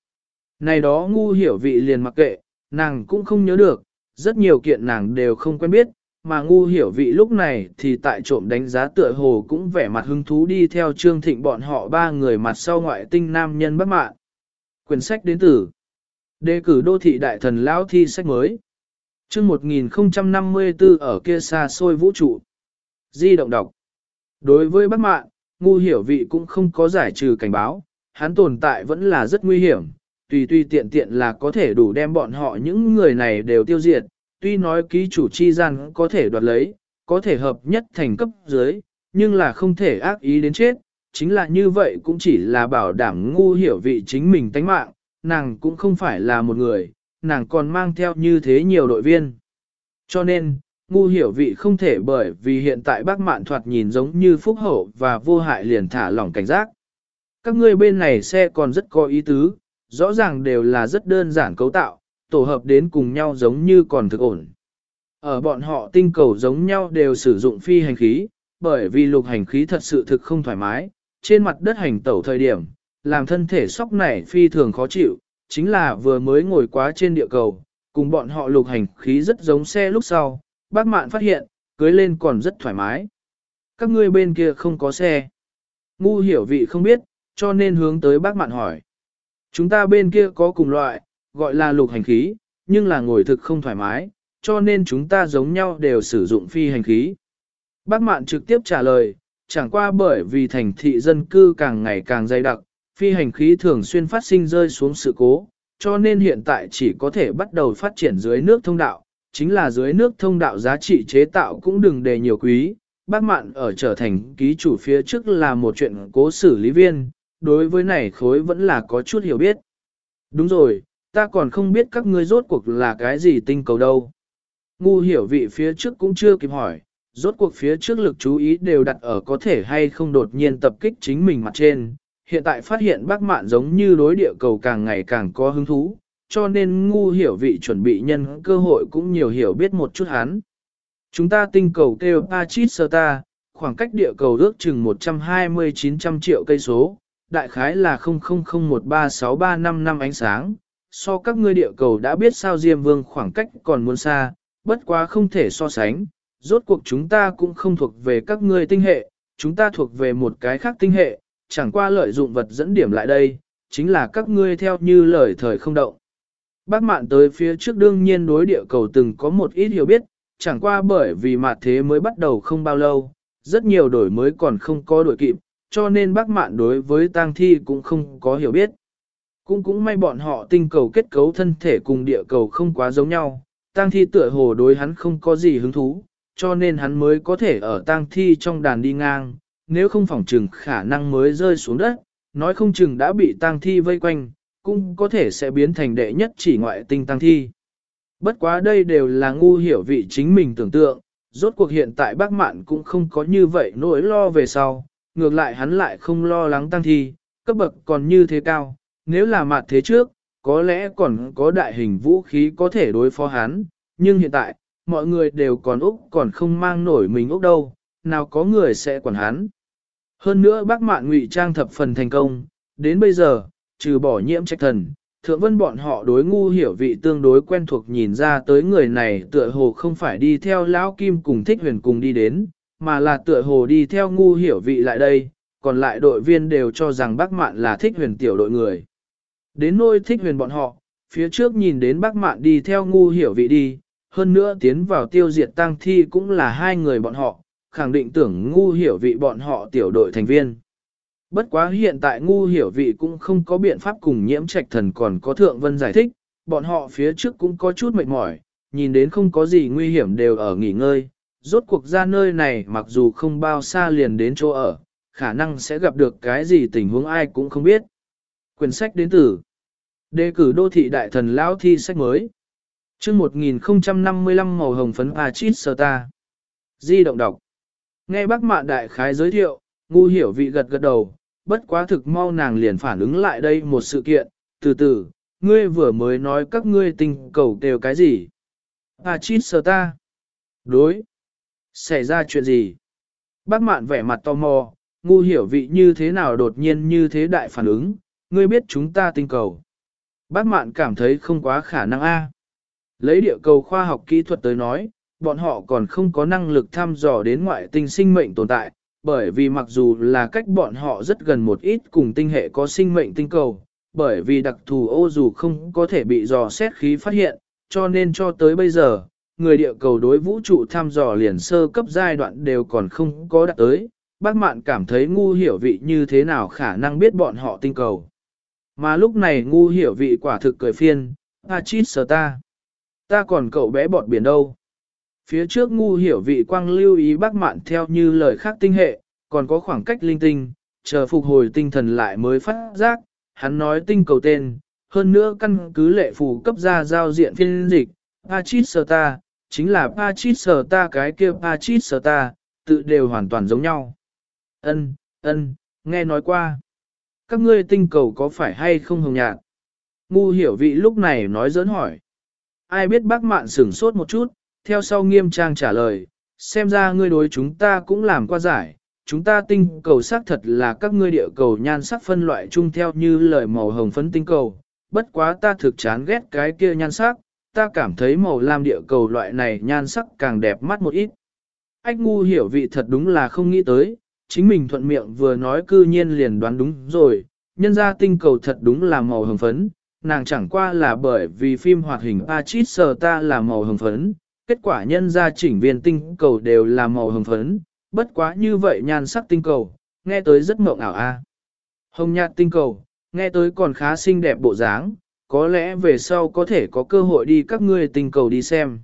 Này đó ngu hiểu vị liền mặc kệ, nàng cũng không nhớ được, rất nhiều kiện nàng đều không quen biết, mà ngu hiểu vị lúc này thì tại trộm đánh giá tựa hồ cũng vẻ mặt hứng thú đi theo Trương Thịnh bọn họ ba người mặt sau ngoại tinh nam nhân bất mạng. Quyển sách đến từ Đề cử đô thị đại thần lão thi sách mới. chương 1054 ở kia xa xôi vũ trụ. Di động đọc. Đối với bác mạng, ngu hiểu vị cũng không có giải trừ cảnh báo, hắn tồn tại vẫn là rất nguy hiểm, tùy tùy tiện tiện là có thể đủ đem bọn họ những người này đều tiêu diệt, tuy nói ký chủ chi gian có thể đoạt lấy, có thể hợp nhất thành cấp dưới, nhưng là không thể ác ý đến chết, chính là như vậy cũng chỉ là bảo đảm ngu hiểu vị chính mình tánh mạng, nàng cũng không phải là một người, nàng còn mang theo như thế nhiều đội viên. Cho nên, ngu hiểu vị không thể bởi vì hiện tại bác mạn thoạt nhìn giống như phúc hậu và vô hại liền thả lỏng cảnh giác. Các ngươi bên này xe còn rất có ý tứ, rõ ràng đều là rất đơn giản cấu tạo, tổ hợp đến cùng nhau giống như còn thực ổn. Ở bọn họ tinh cầu giống nhau đều sử dụng phi hành khí, bởi vì lục hành khí thật sự thực không thoải mái, trên mặt đất hành tẩu thời điểm, làm thân thể sóc nảy phi thường khó chịu, chính là vừa mới ngồi quá trên địa cầu, cùng bọn họ lục hành khí rất giống xe lúc sau, bác mạn phát hiện, cưới lên còn rất thoải mái. Các ngươi bên kia không có xe. Ngu hiểu vị không biết, cho nên hướng tới bác mạn hỏi. Chúng ta bên kia có cùng loại, gọi là lục hành khí, nhưng là ngồi thực không thoải mái, cho nên chúng ta giống nhau đều sử dụng phi hành khí. Bác Mạn trực tiếp trả lời, chẳng qua bởi vì thành thị dân cư càng ngày càng dày đặc, phi hành khí thường xuyên phát sinh rơi xuống sự cố, cho nên hiện tại chỉ có thể bắt đầu phát triển dưới nước thông đạo, chính là dưới nước thông đạo giá trị chế tạo cũng đừng đề nhiều quý. Bác Mạn ở trở thành ký chủ phía trước là một chuyện cố xử lý viên, đối với này khối vẫn là có chút hiểu biết. Đúng rồi, ta còn không biết các ngươi rốt cuộc là cái gì tinh cầu đâu. Ngu hiểu vị phía trước cũng chưa kịp hỏi, rốt cuộc phía trước lực chú ý đều đặt ở có thể hay không đột nhiên tập kích chính mình mặt trên. Hiện tại phát hiện bác mạn giống như đối địa cầu càng ngày càng có hứng thú, cho nên ngu hiểu vị chuẩn bị nhân cơ hội cũng nhiều hiểu biết một chút hắn. Chúng ta tinh cầu kêu Pachisota, khoảng cách địa cầu ước chừng 120-900 triệu cây số, đại khái là 000136355 năm ánh sáng. So các ngươi địa cầu đã biết sao Diêm Vương khoảng cách còn muốn xa, bất quá không thể so sánh, rốt cuộc chúng ta cũng không thuộc về các ngươi tinh hệ, chúng ta thuộc về một cái khác tinh hệ, chẳng qua lợi dụng vật dẫn điểm lại đây, chính là các ngươi theo như lời thời không động. Bác mạn tới phía trước đương nhiên đối địa cầu từng có một ít hiểu biết, chẳng qua bởi vì mặt thế mới bắt đầu không bao lâu, rất nhiều đổi mới còn không có đổi kịp, cho nên bác mạn đối với tang thi cũng không có hiểu biết. Cũng cũng may bọn họ tinh cầu kết cấu thân thể cùng địa cầu không quá giống nhau, tang thi tựa hồ đối hắn không có gì hứng thú, cho nên hắn mới có thể ở tang thi trong đàn đi ngang, nếu không phỏng chừng khả năng mới rơi xuống đất, nói không chừng đã bị tang thi vây quanh, cũng có thể sẽ biến thành đệ nhất chỉ ngoại tinh tang thi. Bất quá đây đều là ngu hiểu vị chính mình tưởng tượng, rốt cuộc hiện tại bác mạn cũng không có như vậy nỗi lo về sau, ngược lại hắn lại không lo lắng tăng thi, cấp bậc còn như thế cao, nếu là mặt thế trước, có lẽ còn có đại hình vũ khí có thể đối phó hắn, nhưng hiện tại, mọi người đều còn Úc còn không mang nổi mình Úc đâu, nào có người sẽ quản hắn. Hơn nữa bác mạn ngụy trang thập phần thành công, đến bây giờ, trừ bỏ nhiễm trách thần, thượng vân bọn họ đối ngu hiểu vị tương đối quen thuộc nhìn ra tới người này tựa hồ không phải đi theo lão kim cùng thích huyền cùng đi đến, mà là tựa hồ đi theo ngu hiểu vị lại đây, còn lại đội viên đều cho rằng bác mạn là thích huyền tiểu đội người. Đến nôi thích huyền bọn họ, phía trước nhìn đến bác mạn đi theo ngu hiểu vị đi, hơn nữa tiến vào tiêu diệt tang thi cũng là hai người bọn họ, khẳng định tưởng ngu hiểu vị bọn họ tiểu đội thành viên. Bất quá hiện tại ngu hiểu vị cũng không có biện pháp cùng nhiễm trạch thần còn có thượng vân giải thích, bọn họ phía trước cũng có chút mệt mỏi, nhìn đến không có gì nguy hiểm đều ở nghỉ ngơi, rốt cuộc ra nơi này mặc dù không bao xa liền đến chỗ ở, khả năng sẽ gặp được cái gì tình huống ai cũng không biết. Quyển sách đến từ Đề cử đô thị đại thần lão thi sách mới. Chương 1055 màu hồng phấn Pachit Sota Di động đọc. Nghe bác mạn đại khái giới thiệu, ngu hiểu vị gật gật đầu, bất quá thực mau nàng liền phản ứng lại đây một sự kiện, từ từ, ngươi vừa mới nói các ngươi tình cầu đều cái gì? Pachit Sota Đối Xảy ra chuyện gì? Bác mạn vẻ mặt tò mò, ngu hiểu vị như thế nào đột nhiên như thế đại phản ứng, ngươi biết chúng ta tinh cầu. Bác mạn cảm thấy không quá khả năng a. Lấy địa cầu khoa học kỹ thuật tới nói, bọn họ còn không có năng lực thăm dò đến ngoại tinh sinh mệnh tồn tại, bởi vì mặc dù là cách bọn họ rất gần một ít cùng tinh hệ có sinh mệnh tinh cầu, bởi vì đặc thù ô dù không có thể bị dò xét khí phát hiện, cho nên cho tới bây giờ, người địa cầu đối vũ trụ thăm dò liền sơ cấp giai đoạn đều còn không có đạt tới, bác mạn cảm thấy ngu hiểu vị như thế nào khả năng biết bọn họ tinh cầu. Mà lúc này ngu hiểu vị quả thực cười phiên, Pachit sờ ta. Ta còn cậu bé bọt biển đâu. Phía trước ngu hiểu vị quang lưu ý bác mạn theo như lời khác tinh hệ, còn có khoảng cách linh tinh, chờ phục hồi tinh thần lại mới phát giác, hắn nói tinh cầu tên, hơn nữa căn cứ lệ phù cấp ra giao diện phiên dịch, Pachit sờ ta, chính là Pachit sờ ta cái kia Pachit sờ ta, tự đều hoàn toàn giống nhau. Ân, ân, nghe nói qua. Các ngươi tinh cầu có phải hay không hồng nhạt? Ngu hiểu vị lúc này nói dỡn hỏi. Ai biết bác mạn sửng sốt một chút, theo sau nghiêm trang trả lời, xem ra ngươi đối chúng ta cũng làm qua giải, chúng ta tinh cầu xác thật là các ngươi địa cầu nhan sắc phân loại chung theo như lời màu hồng phấn tinh cầu, bất quá ta thực chán ghét cái kia nhan sắc, ta cảm thấy màu lam địa cầu loại này nhan sắc càng đẹp mắt một ít. Ách ngu hiểu vị thật đúng là không nghĩ tới, chính mình thuận miệng vừa nói cư nhiên liền đoán đúng rồi, nhân ra tinh cầu thật đúng là màu hồng phấn, nàng chẳng qua là bởi vì phim hoạt hình Pachit sờ ta là màu hồng phấn, kết quả nhân ra chỉnh viên tinh cầu đều là màu hồng phấn, bất quá như vậy nhan sắc tinh cầu, nghe tới rất mộng ảo a. Hồng nhạt tinh cầu, nghe tới còn khá xinh đẹp bộ dáng, có lẽ về sau có thể có cơ hội đi các ngươi tình cầu đi xem.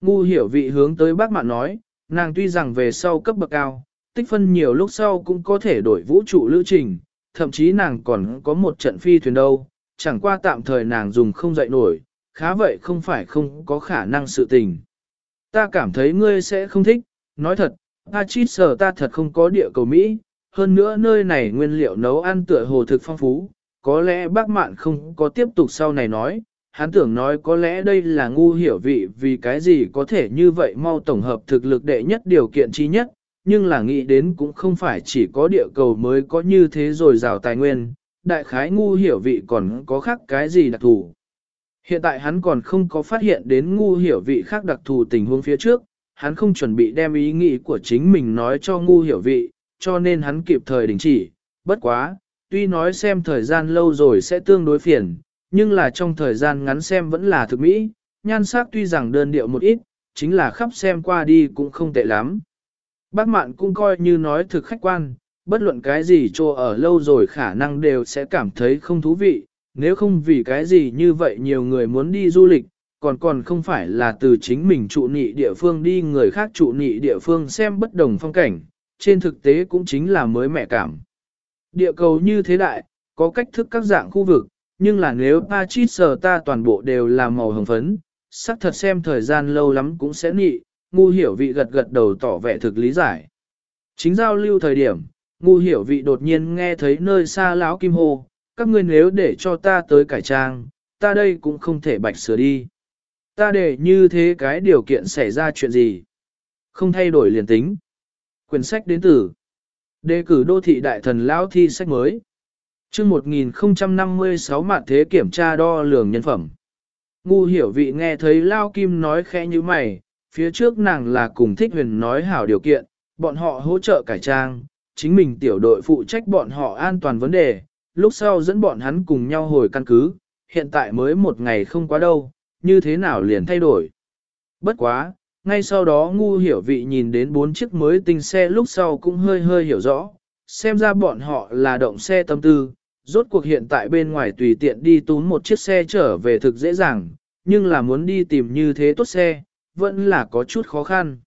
Ngu hiểu vị hướng tới bác mạn nói, nàng tuy rằng về sau cấp bậc cao, tích phân nhiều lúc sau cũng có thể đổi vũ trụ lưu trình, thậm chí nàng còn có một trận phi thuyền đâu, chẳng qua tạm thời nàng dùng không dậy nổi, khá vậy không phải không có khả năng sự tình. Ta cảm thấy ngươi sẽ không thích, nói thật, Pachit sở ta thật không có địa cầu Mỹ, hơn nữa nơi này nguyên liệu nấu ăn tựa hồ thực phong phú, có lẽ bác mạn không có tiếp tục sau này nói, hắn tưởng nói có lẽ đây là ngu hiểu vị vì cái gì có thể như vậy mau tổng hợp thực lực đệ nhất điều kiện chi nhất, nhưng là nghĩ đến cũng không phải chỉ có địa cầu mới có như thế rồi rào tài nguyên, đại khái ngu hiểu vị còn có khác cái gì đặc thù. Hiện tại hắn còn không có phát hiện đến ngu hiểu vị khác đặc thù tình huống phía trước, hắn không chuẩn bị đem ý nghĩ của chính mình nói cho ngu hiểu vị, cho nên hắn kịp thời đình chỉ, bất quá, tuy nói xem thời gian lâu rồi sẽ tương đối phiền, nhưng là trong thời gian ngắn xem vẫn là thực mỹ, nhan sắc tuy rằng đơn điệu một ít, chính là khắp xem qua đi cũng không tệ lắm. Bác mạn cũng coi như nói thực khách quan, bất luận cái gì cho ở lâu rồi khả năng đều sẽ cảm thấy không thú vị, nếu không vì cái gì như vậy nhiều người muốn đi du lịch, còn còn không phải là từ chính mình trụ nị địa phương đi người khác trụ nị địa phương xem bất đồng phong cảnh, trên thực tế cũng chính là mới mẹ cảm. Địa cầu như thế đại, có cách thức các dạng khu vực, nhưng là nếu Pachit sờ ta toàn bộ đều là màu hồng phấn, sắc thật xem thời gian lâu lắm cũng sẽ nị, ngu hiểu vị gật gật đầu tỏ vẻ thực lý giải. Chính giao lưu thời điểm, ngu hiểu vị đột nhiên nghe thấy nơi xa lão kim hô, các ngươi nếu để cho ta tới cải trang, ta đây cũng không thể bạch sửa đi. Ta để như thế cái điều kiện xảy ra chuyện gì? Không thay đổi liền tính. Quyển sách đến từ Đề cử đô thị đại thần lão thi sách mới. chương 1056 mạn thế kiểm tra đo lường nhân phẩm. Ngu hiểu vị nghe thấy Lao Kim nói khẽ như mày, phía trước nàng là cùng thích huyền nói hảo điều kiện, bọn họ hỗ trợ cải trang, chính mình tiểu đội phụ trách bọn họ an toàn vấn đề, lúc sau dẫn bọn hắn cùng nhau hồi căn cứ, hiện tại mới một ngày không quá đâu, như thế nào liền thay đổi. Bất quá, ngay sau đó ngu hiểu vị nhìn đến bốn chiếc mới tinh xe lúc sau cũng hơi hơi hiểu rõ, xem ra bọn họ là động xe tâm tư, rốt cuộc hiện tại bên ngoài tùy tiện đi túm một chiếc xe trở về thực dễ dàng, nhưng là muốn đi tìm như thế tốt xe, vẫn là có chút khó khăn.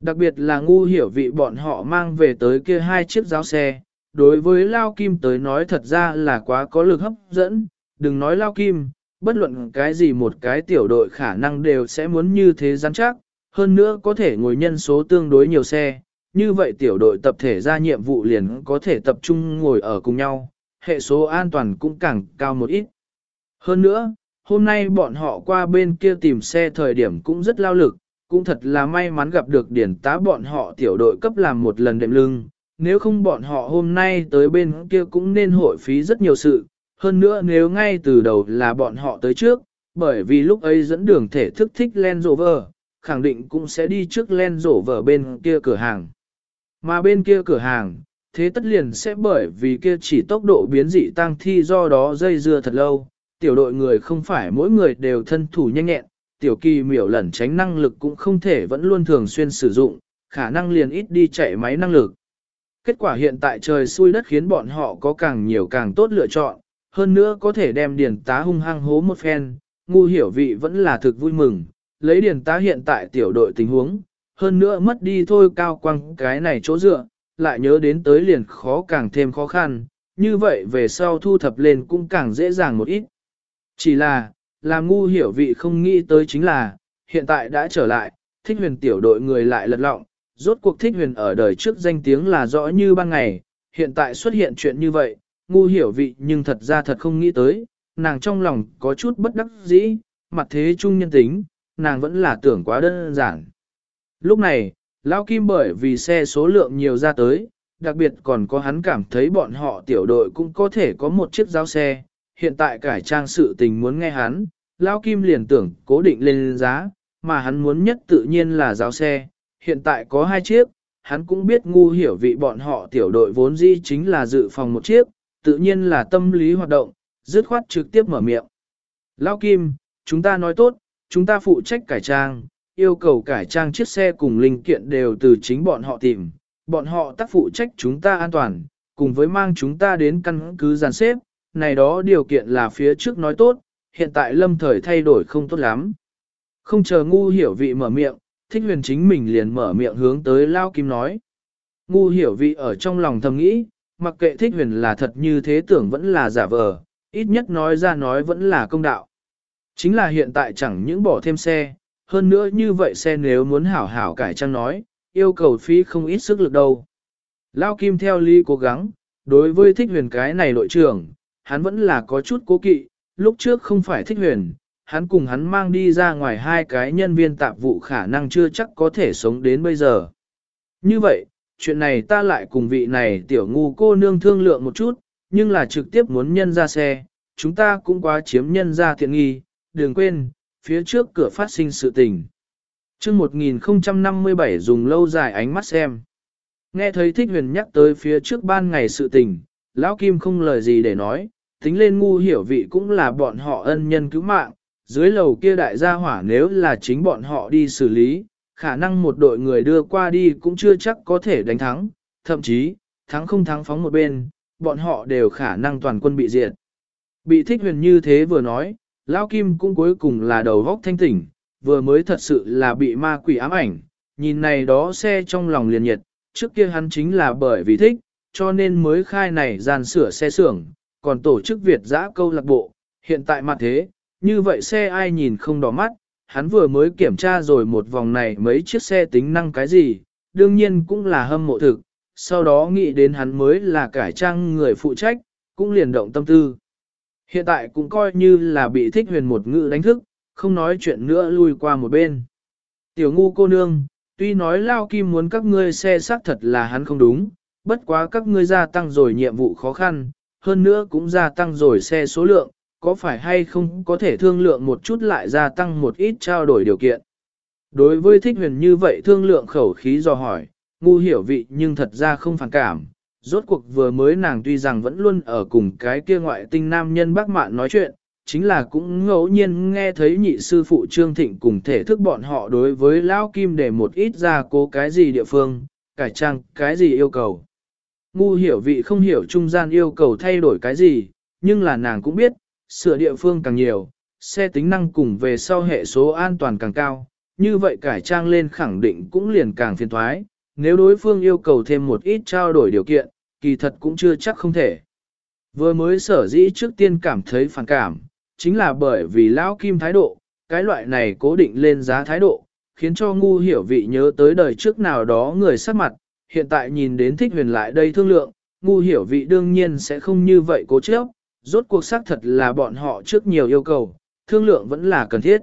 Đặc biệt là ngu hiểu vị bọn họ mang về tới kia hai chiếc giáo xe, đối với Lao Kim tới nói thật ra là quá có lực hấp dẫn, đừng nói Lao Kim, bất luận cái gì một cái tiểu đội khả năng đều sẽ muốn như thế rắn chắc, hơn nữa có thể ngồi nhân số tương đối nhiều xe, như vậy tiểu đội tập thể ra nhiệm vụ liền có thể tập trung ngồi ở cùng nhau, hệ số an toàn cũng càng cao một ít. Hơn nữa, hôm nay bọn họ qua bên kia tìm xe thời điểm cũng rất lao lực, cũng thật là may mắn gặp được điển tá bọn họ tiểu đội cấp làm một lần đệm lưng, nếu không bọn họ hôm nay tới bên kia cũng nên hội phí rất nhiều sự, hơn nữa nếu ngay từ đầu là bọn họ tới trước, bởi vì lúc ấy dẫn đường thể thức thích Land Rover, khẳng định cũng sẽ đi trước len rổ vở bên kia cửa hàng. Mà bên kia cửa hàng, thế tất liền sẽ bởi vì kia chỉ tốc độ biến dị tăng thi do đó dây dưa thật lâu, tiểu đội người không phải mỗi người đều thân thủ nhanh nhẹn, tiểu kỳ miểu lẩn tránh năng lực cũng không thể vẫn luôn thường xuyên sử dụng, khả năng liền ít đi chạy máy năng lực. Kết quả hiện tại trời xui đất khiến bọn họ có càng nhiều càng tốt lựa chọn, hơn nữa có thể đem điền tá hung hăng hố một phen, ngu hiểu vị vẫn là thực vui mừng, lấy điền tá hiện tại tiểu đội tình huống, hơn nữa mất đi thôi cao quăng cái này chỗ dựa, lại nhớ đến tới liền khó càng thêm khó khăn, như vậy về sau thu thập lên cũng càng dễ dàng một ít. Chỉ là, làm ngu hiểu vị không nghĩ tới chính là, hiện tại đã trở lại, thích huyền tiểu đội người lại lật lọng, rốt cuộc thích huyền ở đời trước danh tiếng là rõ như ban ngày, hiện tại xuất hiện chuyện như vậy, ngu hiểu vị nhưng thật ra thật không nghĩ tới, nàng trong lòng có chút bất đắc dĩ, mặt thế trung nhân tính, nàng vẫn là tưởng quá đơn giản. Lúc này, Lão Kim bởi vì xe số lượng nhiều ra tới, đặc biệt còn có hắn cảm thấy bọn họ tiểu đội cũng có thể có một chiếc giao xe, hiện tại cải trang sự tình muốn nghe hắn, Lão Kim liền tưởng cố định lên giá, mà hắn muốn nhất tự nhiên là giáo xe, hiện tại có hai chiếc, hắn cũng biết ngu hiểu vị bọn họ tiểu đội vốn dĩ chính là dự phòng một chiếc, tự nhiên là tâm lý hoạt động, dứt khoát trực tiếp mở miệng. Lão Kim, chúng ta nói tốt, chúng ta phụ trách cải trang, yêu cầu cải trang chiếc xe cùng linh kiện đều từ chính bọn họ tìm, bọn họ tác phụ trách chúng ta an toàn, cùng với mang chúng ta đến căn cứ giàn xếp, này đó điều kiện là phía trước nói tốt, hiện tại lâm thời thay đổi không tốt lắm. Không chờ ngu hiểu vị mở miệng, thích huyền chính mình liền mở miệng hướng tới Lao Kim nói. Ngu hiểu vị ở trong lòng thầm nghĩ, mặc kệ thích huyền là thật như thế tưởng vẫn là giả vờ, ít nhất nói ra nói vẫn là công đạo. Chính là hiện tại chẳng những bỏ thêm xe, hơn nữa như vậy xe nếu muốn hảo hảo cải trang nói, yêu cầu phí không ít sức lực đâu. Lao Kim theo lý cố gắng, đối với thích huyền cái này đội trưởng, hắn vẫn là có chút cố kỵ, lúc trước không phải thích huyền, hắn cùng hắn mang đi ra ngoài hai cái nhân viên tạp vụ khả năng chưa chắc có thể sống đến bây giờ. Như vậy, chuyện này ta lại cùng vị này tiểu ngu cô nương thương lượng một chút, nhưng là trực tiếp muốn nhân ra xe, chúng ta cũng quá chiếm nhân ra thiện nghi, đừng quên, phía trước cửa phát sinh sự tình. chương 1057 dùng lâu dài ánh mắt xem. Nghe thấy thích huyền nhắc tới phía trước ban ngày sự tình, lão Kim không lời gì để nói, tính lên ngu hiểu vị cũng là bọn họ ân nhân cứu mạng, dưới lầu kia đại gia hỏa nếu là chính bọn họ đi xử lý, khả năng một đội người đưa qua đi cũng chưa chắc có thể đánh thắng, thậm chí, thắng không thắng phóng một bên, bọn họ đều khả năng toàn quân bị diệt. Bị thích huyền như thế vừa nói, Lão Kim cũng cuối cùng là đầu góc thanh tỉnh, vừa mới thật sự là bị ma quỷ ám ảnh, nhìn này đó xe trong lòng liền nhiệt, trước kia hắn chính là bởi vì thích, cho nên mới khai này gian sửa xe xưởng, còn tổ chức Việt giã câu lạc bộ, hiện tại mặt thế, như vậy xe ai nhìn không đỏ mắt, hắn vừa mới kiểm tra rồi một vòng này mấy chiếc xe tính năng cái gì, đương nhiên cũng là hâm mộ thực, sau đó nghĩ đến hắn mới là cải trang người phụ trách, cũng liền động tâm tư. Hiện tại cũng coi như là bị thích huyền một ngữ đánh thức, không nói chuyện nữa lui qua một bên. Tiểu ngu cô nương, tuy nói Lao Kim muốn các ngươi xe xác thật là hắn không đúng, bất quá các ngươi gia tăng rồi nhiệm vụ khó khăn, hơn nữa cũng gia tăng rồi xe số lượng, có phải hay không có thể thương lượng một chút lại gia tăng một ít trao đổi điều kiện. Đối với thích huyền như vậy thương lượng khẩu khí do hỏi, ngu hiểu vị nhưng thật ra không phản cảm. Rốt cuộc vừa mới nàng tuy rằng vẫn luôn ở cùng cái kia ngoại tinh nam nhân bác mạn nói chuyện, chính là cũng ngẫu nhiên nghe thấy nhị sư phụ Trương Thịnh cùng thể thức bọn họ đối với Lão Kim để một ít ra cố cái gì địa phương, cải trang cái gì yêu cầu. Ngu hiểu vị không hiểu trung gian yêu cầu thay đổi cái gì, nhưng là nàng cũng biết, sửa địa phương càng nhiều, xe tính năng cùng về sau hệ số an toàn càng cao, như vậy cải trang lên khẳng định cũng liền càng phiền thoái, nếu đối phương yêu cầu thêm một ít trao đổi điều kiện, kỳ thật cũng chưa chắc không thể. Vừa mới sở dĩ trước tiên cảm thấy phản cảm, chính là bởi vì lão kim thái độ, cái loại này cố định lên giá thái độ, khiến cho ngu hiểu vị nhớ tới đời trước nào đó người sắc mặt, hiện tại nhìn đến thích huyền lại đây thương lượng, ngu hiểu vị đương nhiên sẽ không như vậy cố chấp, rốt cuộc xác thật là bọn họ trước nhiều yêu cầu, thương lượng vẫn là cần thiết.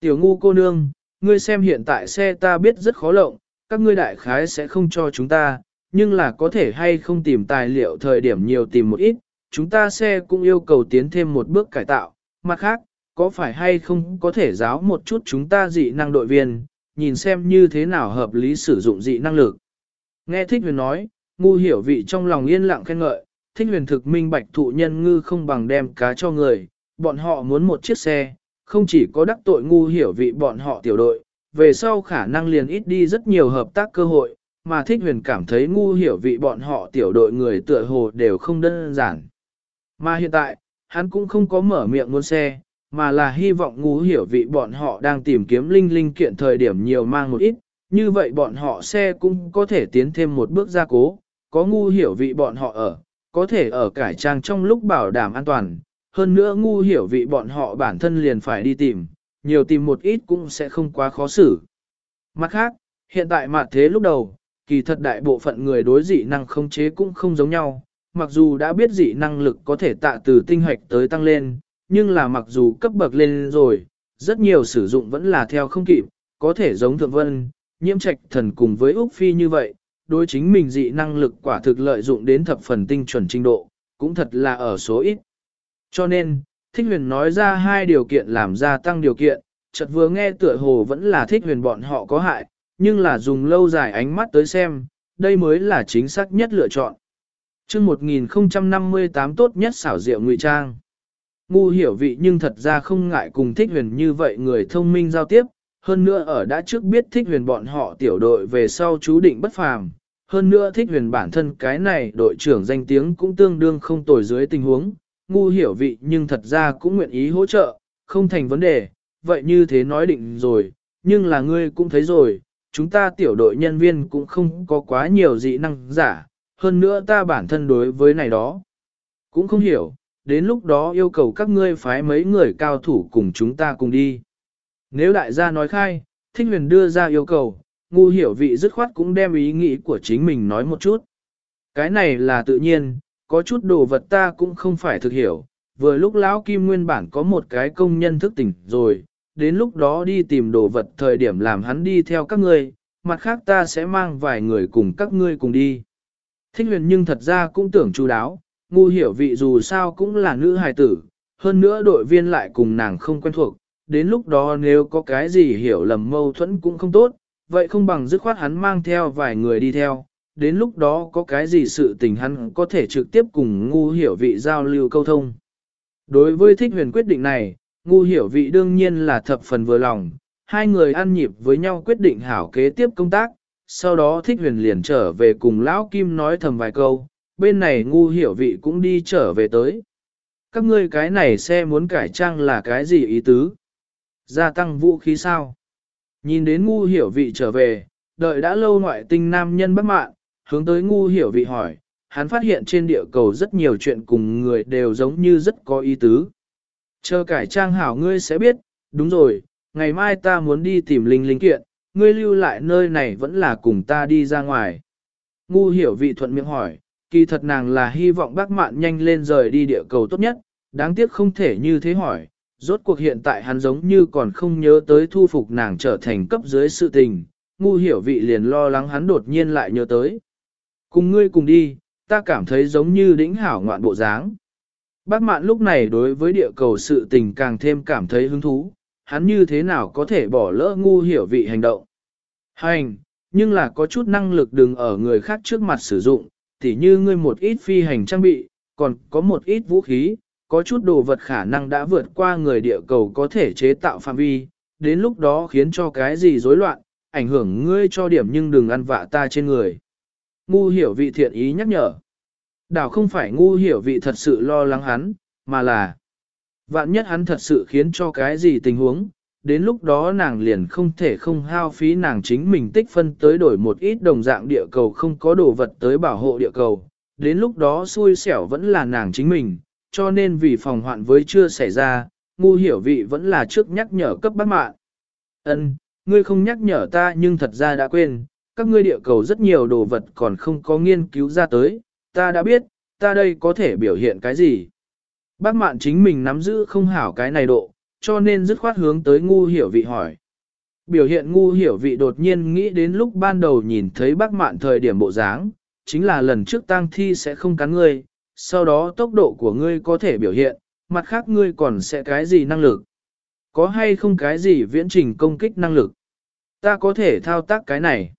Tiểu ngu cô nương, ngươi xem hiện tại xe ta biết rất khó lộng, các ngươi đại khái sẽ không cho chúng ta, nhưng là có thể hay không tìm tài liệu thời điểm nhiều tìm một ít, chúng ta xe cũng yêu cầu tiến thêm một bước cải tạo. Mặt khác, có phải hay không có thể giáo một chút chúng ta dị năng đội viên, nhìn xem như thế nào hợp lý sử dụng dị năng lực. Nghe Thích Huyền nói, ngu hiểu vị trong lòng yên lặng khen ngợi, Thích Huyền thực minh bạch thụ nhân ngư không bằng đem cá cho người, bọn họ muốn một chiếc xe, không chỉ có đắc tội ngu hiểu vị bọn họ tiểu đội, về sau khả năng liền ít đi rất nhiều hợp tác cơ hội, mà thích huyền cảm thấy ngu hiểu vị bọn họ tiểu đội người tựa hồ đều không đơn giản. Mà hiện tại, hắn cũng không có mở miệng muốn xe, mà là hy vọng ngu hiểu vị bọn họ đang tìm kiếm linh linh kiện thời điểm nhiều mang một ít, như vậy bọn họ xe cũng có thể tiến thêm một bước gia cố, có ngu hiểu vị bọn họ ở, có thể ở cải trang trong lúc bảo đảm an toàn, hơn nữa ngu hiểu vị bọn họ bản thân liền phải đi tìm, nhiều tìm một ít cũng sẽ không quá khó xử. Mặt khác, hiện tại mặt thế lúc đầu, kỳ thật đại bộ phận người đối dị năng không chế cũng không giống nhau, mặc dù đã biết dị năng lực có thể tạ từ tinh hoạch tới tăng lên, nhưng là mặc dù cấp bậc lên rồi, rất nhiều sử dụng vẫn là theo không kịp, có thể giống thượng vân, nhiễm trạch thần cùng với Úc Phi như vậy, đối chính mình dị năng lực quả thực lợi dụng đến thập phần tinh chuẩn trình độ, cũng thật là ở số ít. Cho nên, Thích huyền nói ra hai điều kiện làm gia tăng điều kiện, chợt vừa nghe tựa hồ vẫn là thích huyền bọn họ có hại, nhưng là dùng lâu dài ánh mắt tới xem, đây mới là chính xác nhất lựa chọn. chương 1058 tốt nhất xảo diệu ngụy trang. Ngu hiểu vị nhưng thật ra không ngại cùng thích huyền như vậy người thông minh giao tiếp, hơn nữa ở đã trước biết thích huyền bọn họ tiểu đội về sau chú định bất phàm, hơn nữa thích huyền bản thân cái này đội trưởng danh tiếng cũng tương đương không tồi dưới tình huống, ngu hiểu vị nhưng thật ra cũng nguyện ý hỗ trợ, không thành vấn đề, vậy như thế nói định rồi, nhưng là ngươi cũng thấy rồi, chúng ta tiểu đội nhân viên cũng không có quá nhiều dị năng giả, hơn nữa ta bản thân đối với này đó. Cũng không hiểu, đến lúc đó yêu cầu các ngươi phái mấy người cao thủ cùng chúng ta cùng đi. Nếu đại gia nói khai, thích huyền đưa ra yêu cầu, ngu hiểu vị dứt khoát cũng đem ý nghĩ của chính mình nói một chút. Cái này là tự nhiên, có chút đồ vật ta cũng không phải thực hiểu, vừa lúc lão kim nguyên bản có một cái công nhân thức tỉnh rồi, đến lúc đó đi tìm đồ vật thời điểm làm hắn đi theo các ngươi, mặt khác ta sẽ mang vài người cùng các ngươi cùng đi. Thích huyền nhưng thật ra cũng tưởng chú đáo, ngu hiểu vị dù sao cũng là nữ hài tử, hơn nữa đội viên lại cùng nàng không quen thuộc, đến lúc đó nếu có cái gì hiểu lầm mâu thuẫn cũng không tốt, vậy không bằng dứt khoát hắn mang theo vài người đi theo, đến lúc đó có cái gì sự tình hắn có thể trực tiếp cùng ngu hiểu vị giao lưu câu thông. Đối với thích huyền quyết định này, ngu hiểu vị đương nhiên là thập phần vừa lòng, hai người ăn nhịp với nhau quyết định hảo kế tiếp công tác, sau đó thích huyền liền trở về cùng lão kim nói thầm vài câu, bên này ngu hiểu vị cũng đi trở về tới. Các ngươi cái này xe muốn cải trang là cái gì ý tứ? Gia tăng vũ khí sao? Nhìn đến ngu hiểu vị trở về, đợi đã lâu ngoại tinh nam nhân bất mạng, hướng tới ngu hiểu vị hỏi, hắn phát hiện trên địa cầu rất nhiều chuyện cùng người đều giống như rất có ý tứ. Chờ cải trang hảo ngươi sẽ biết, đúng rồi, ngày mai ta muốn đi tìm linh linh kiện, ngươi lưu lại nơi này vẫn là cùng ta đi ra ngoài. Ngu hiểu vị thuận miệng hỏi, kỳ thật nàng là hy vọng bác mạn nhanh lên rời đi địa cầu tốt nhất, đáng tiếc không thể như thế hỏi, rốt cuộc hiện tại hắn giống như còn không nhớ tới thu phục nàng trở thành cấp dưới sự tình, ngu hiểu vị liền lo lắng hắn đột nhiên lại nhớ tới. Cùng ngươi cùng đi, ta cảm thấy giống như đỉnh hảo ngoạn bộ dáng. Bác mạn lúc này đối với địa cầu sự tình càng thêm cảm thấy hứng thú, hắn như thế nào có thể bỏ lỡ ngu hiểu vị hành động. Hành, nhưng là có chút năng lực đừng ở người khác trước mặt sử dụng, tỉ như ngươi một ít phi hành trang bị, còn có một ít vũ khí, có chút đồ vật khả năng đã vượt qua người địa cầu có thể chế tạo phạm vi, đến lúc đó khiến cho cái gì rối loạn, ảnh hưởng ngươi cho điểm nhưng đừng ăn vạ ta trên người. Ngu hiểu vị thiện ý nhắc nhở. Đảo không phải ngu hiểu vị thật sự lo lắng hắn, mà là vạn nhất hắn thật sự khiến cho cái gì tình huống, đến lúc đó nàng liền không thể không hao phí nàng chính mình tích phân tới đổi một ít đồng dạng địa cầu không có đồ vật tới bảo hộ địa cầu, đến lúc đó xui xẻo vẫn là nàng chính mình, cho nên vì phòng hoạn với chưa xảy ra, ngu hiểu vị vẫn là trước nhắc nhở cấp bác mạng. Ân, ngươi không nhắc nhở ta nhưng thật ra đã quên, các ngươi địa cầu rất nhiều đồ vật còn không có nghiên cứu ra tới, ta đã biết, ta đây có thể biểu hiện cái gì. Bác mạn chính mình nắm giữ không hảo cái này độ, cho nên dứt khoát hướng tới ngu hiểu vị hỏi. Biểu hiện ngu hiểu vị đột nhiên nghĩ đến lúc ban đầu nhìn thấy bác mạn thời điểm bộ dáng, chính là lần trước tang thi sẽ không cắn ngươi, sau đó tốc độ của ngươi có thể biểu hiện, mặt khác ngươi còn sẽ cái gì năng lực. Có hay không cái gì viễn trình công kích năng lực? Ta có thể thao tác cái này.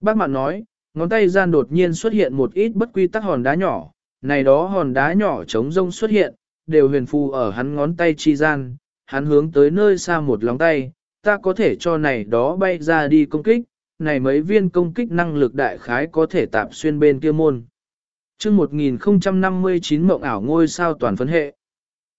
Bác mạn nói, ngón tay gian đột nhiên xuất hiện một ít bất quy tắc hòn đá nhỏ, này đó hòn đá nhỏ trống rông xuất hiện, đều huyền phù ở hắn ngón tay chi gian, hắn hướng tới nơi xa một lòng tay, ta có thể cho này đó bay ra đi công kích, này mấy viên công kích năng lực đại khái có thể tạp xuyên bên kia môn. chương 1059 mộng ảo ngôi sao toàn phấn hệ.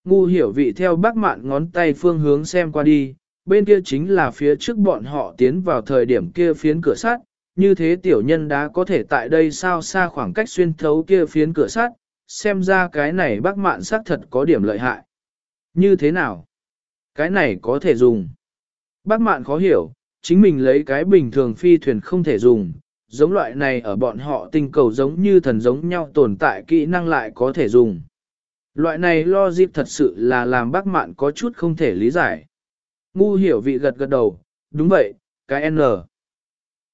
Ngu hiểu vị theo bác mạn ngón tay phương hướng xem qua đi, bên kia chính là phía trước bọn họ tiến vào thời điểm kia phiến cửa sắt, như thế tiểu nhân đã có thể tại đây sao xa khoảng cách xuyên thấu kia phiến cửa sắt, xem ra cái này bác mạn xác thật có điểm lợi hại. Như thế nào? Cái này có thể dùng. Bác mạn khó hiểu, chính mình lấy cái bình thường phi thuyền không thể dùng, giống loại này ở bọn họ tinh cầu giống như thần giống nhau tồn tại kỹ năng lại có thể dùng. Loại này lo dịp thật sự là làm bác mạn có chút không thể lý giải. Ngu hiểu vị gật gật đầu, đúng vậy, cái N.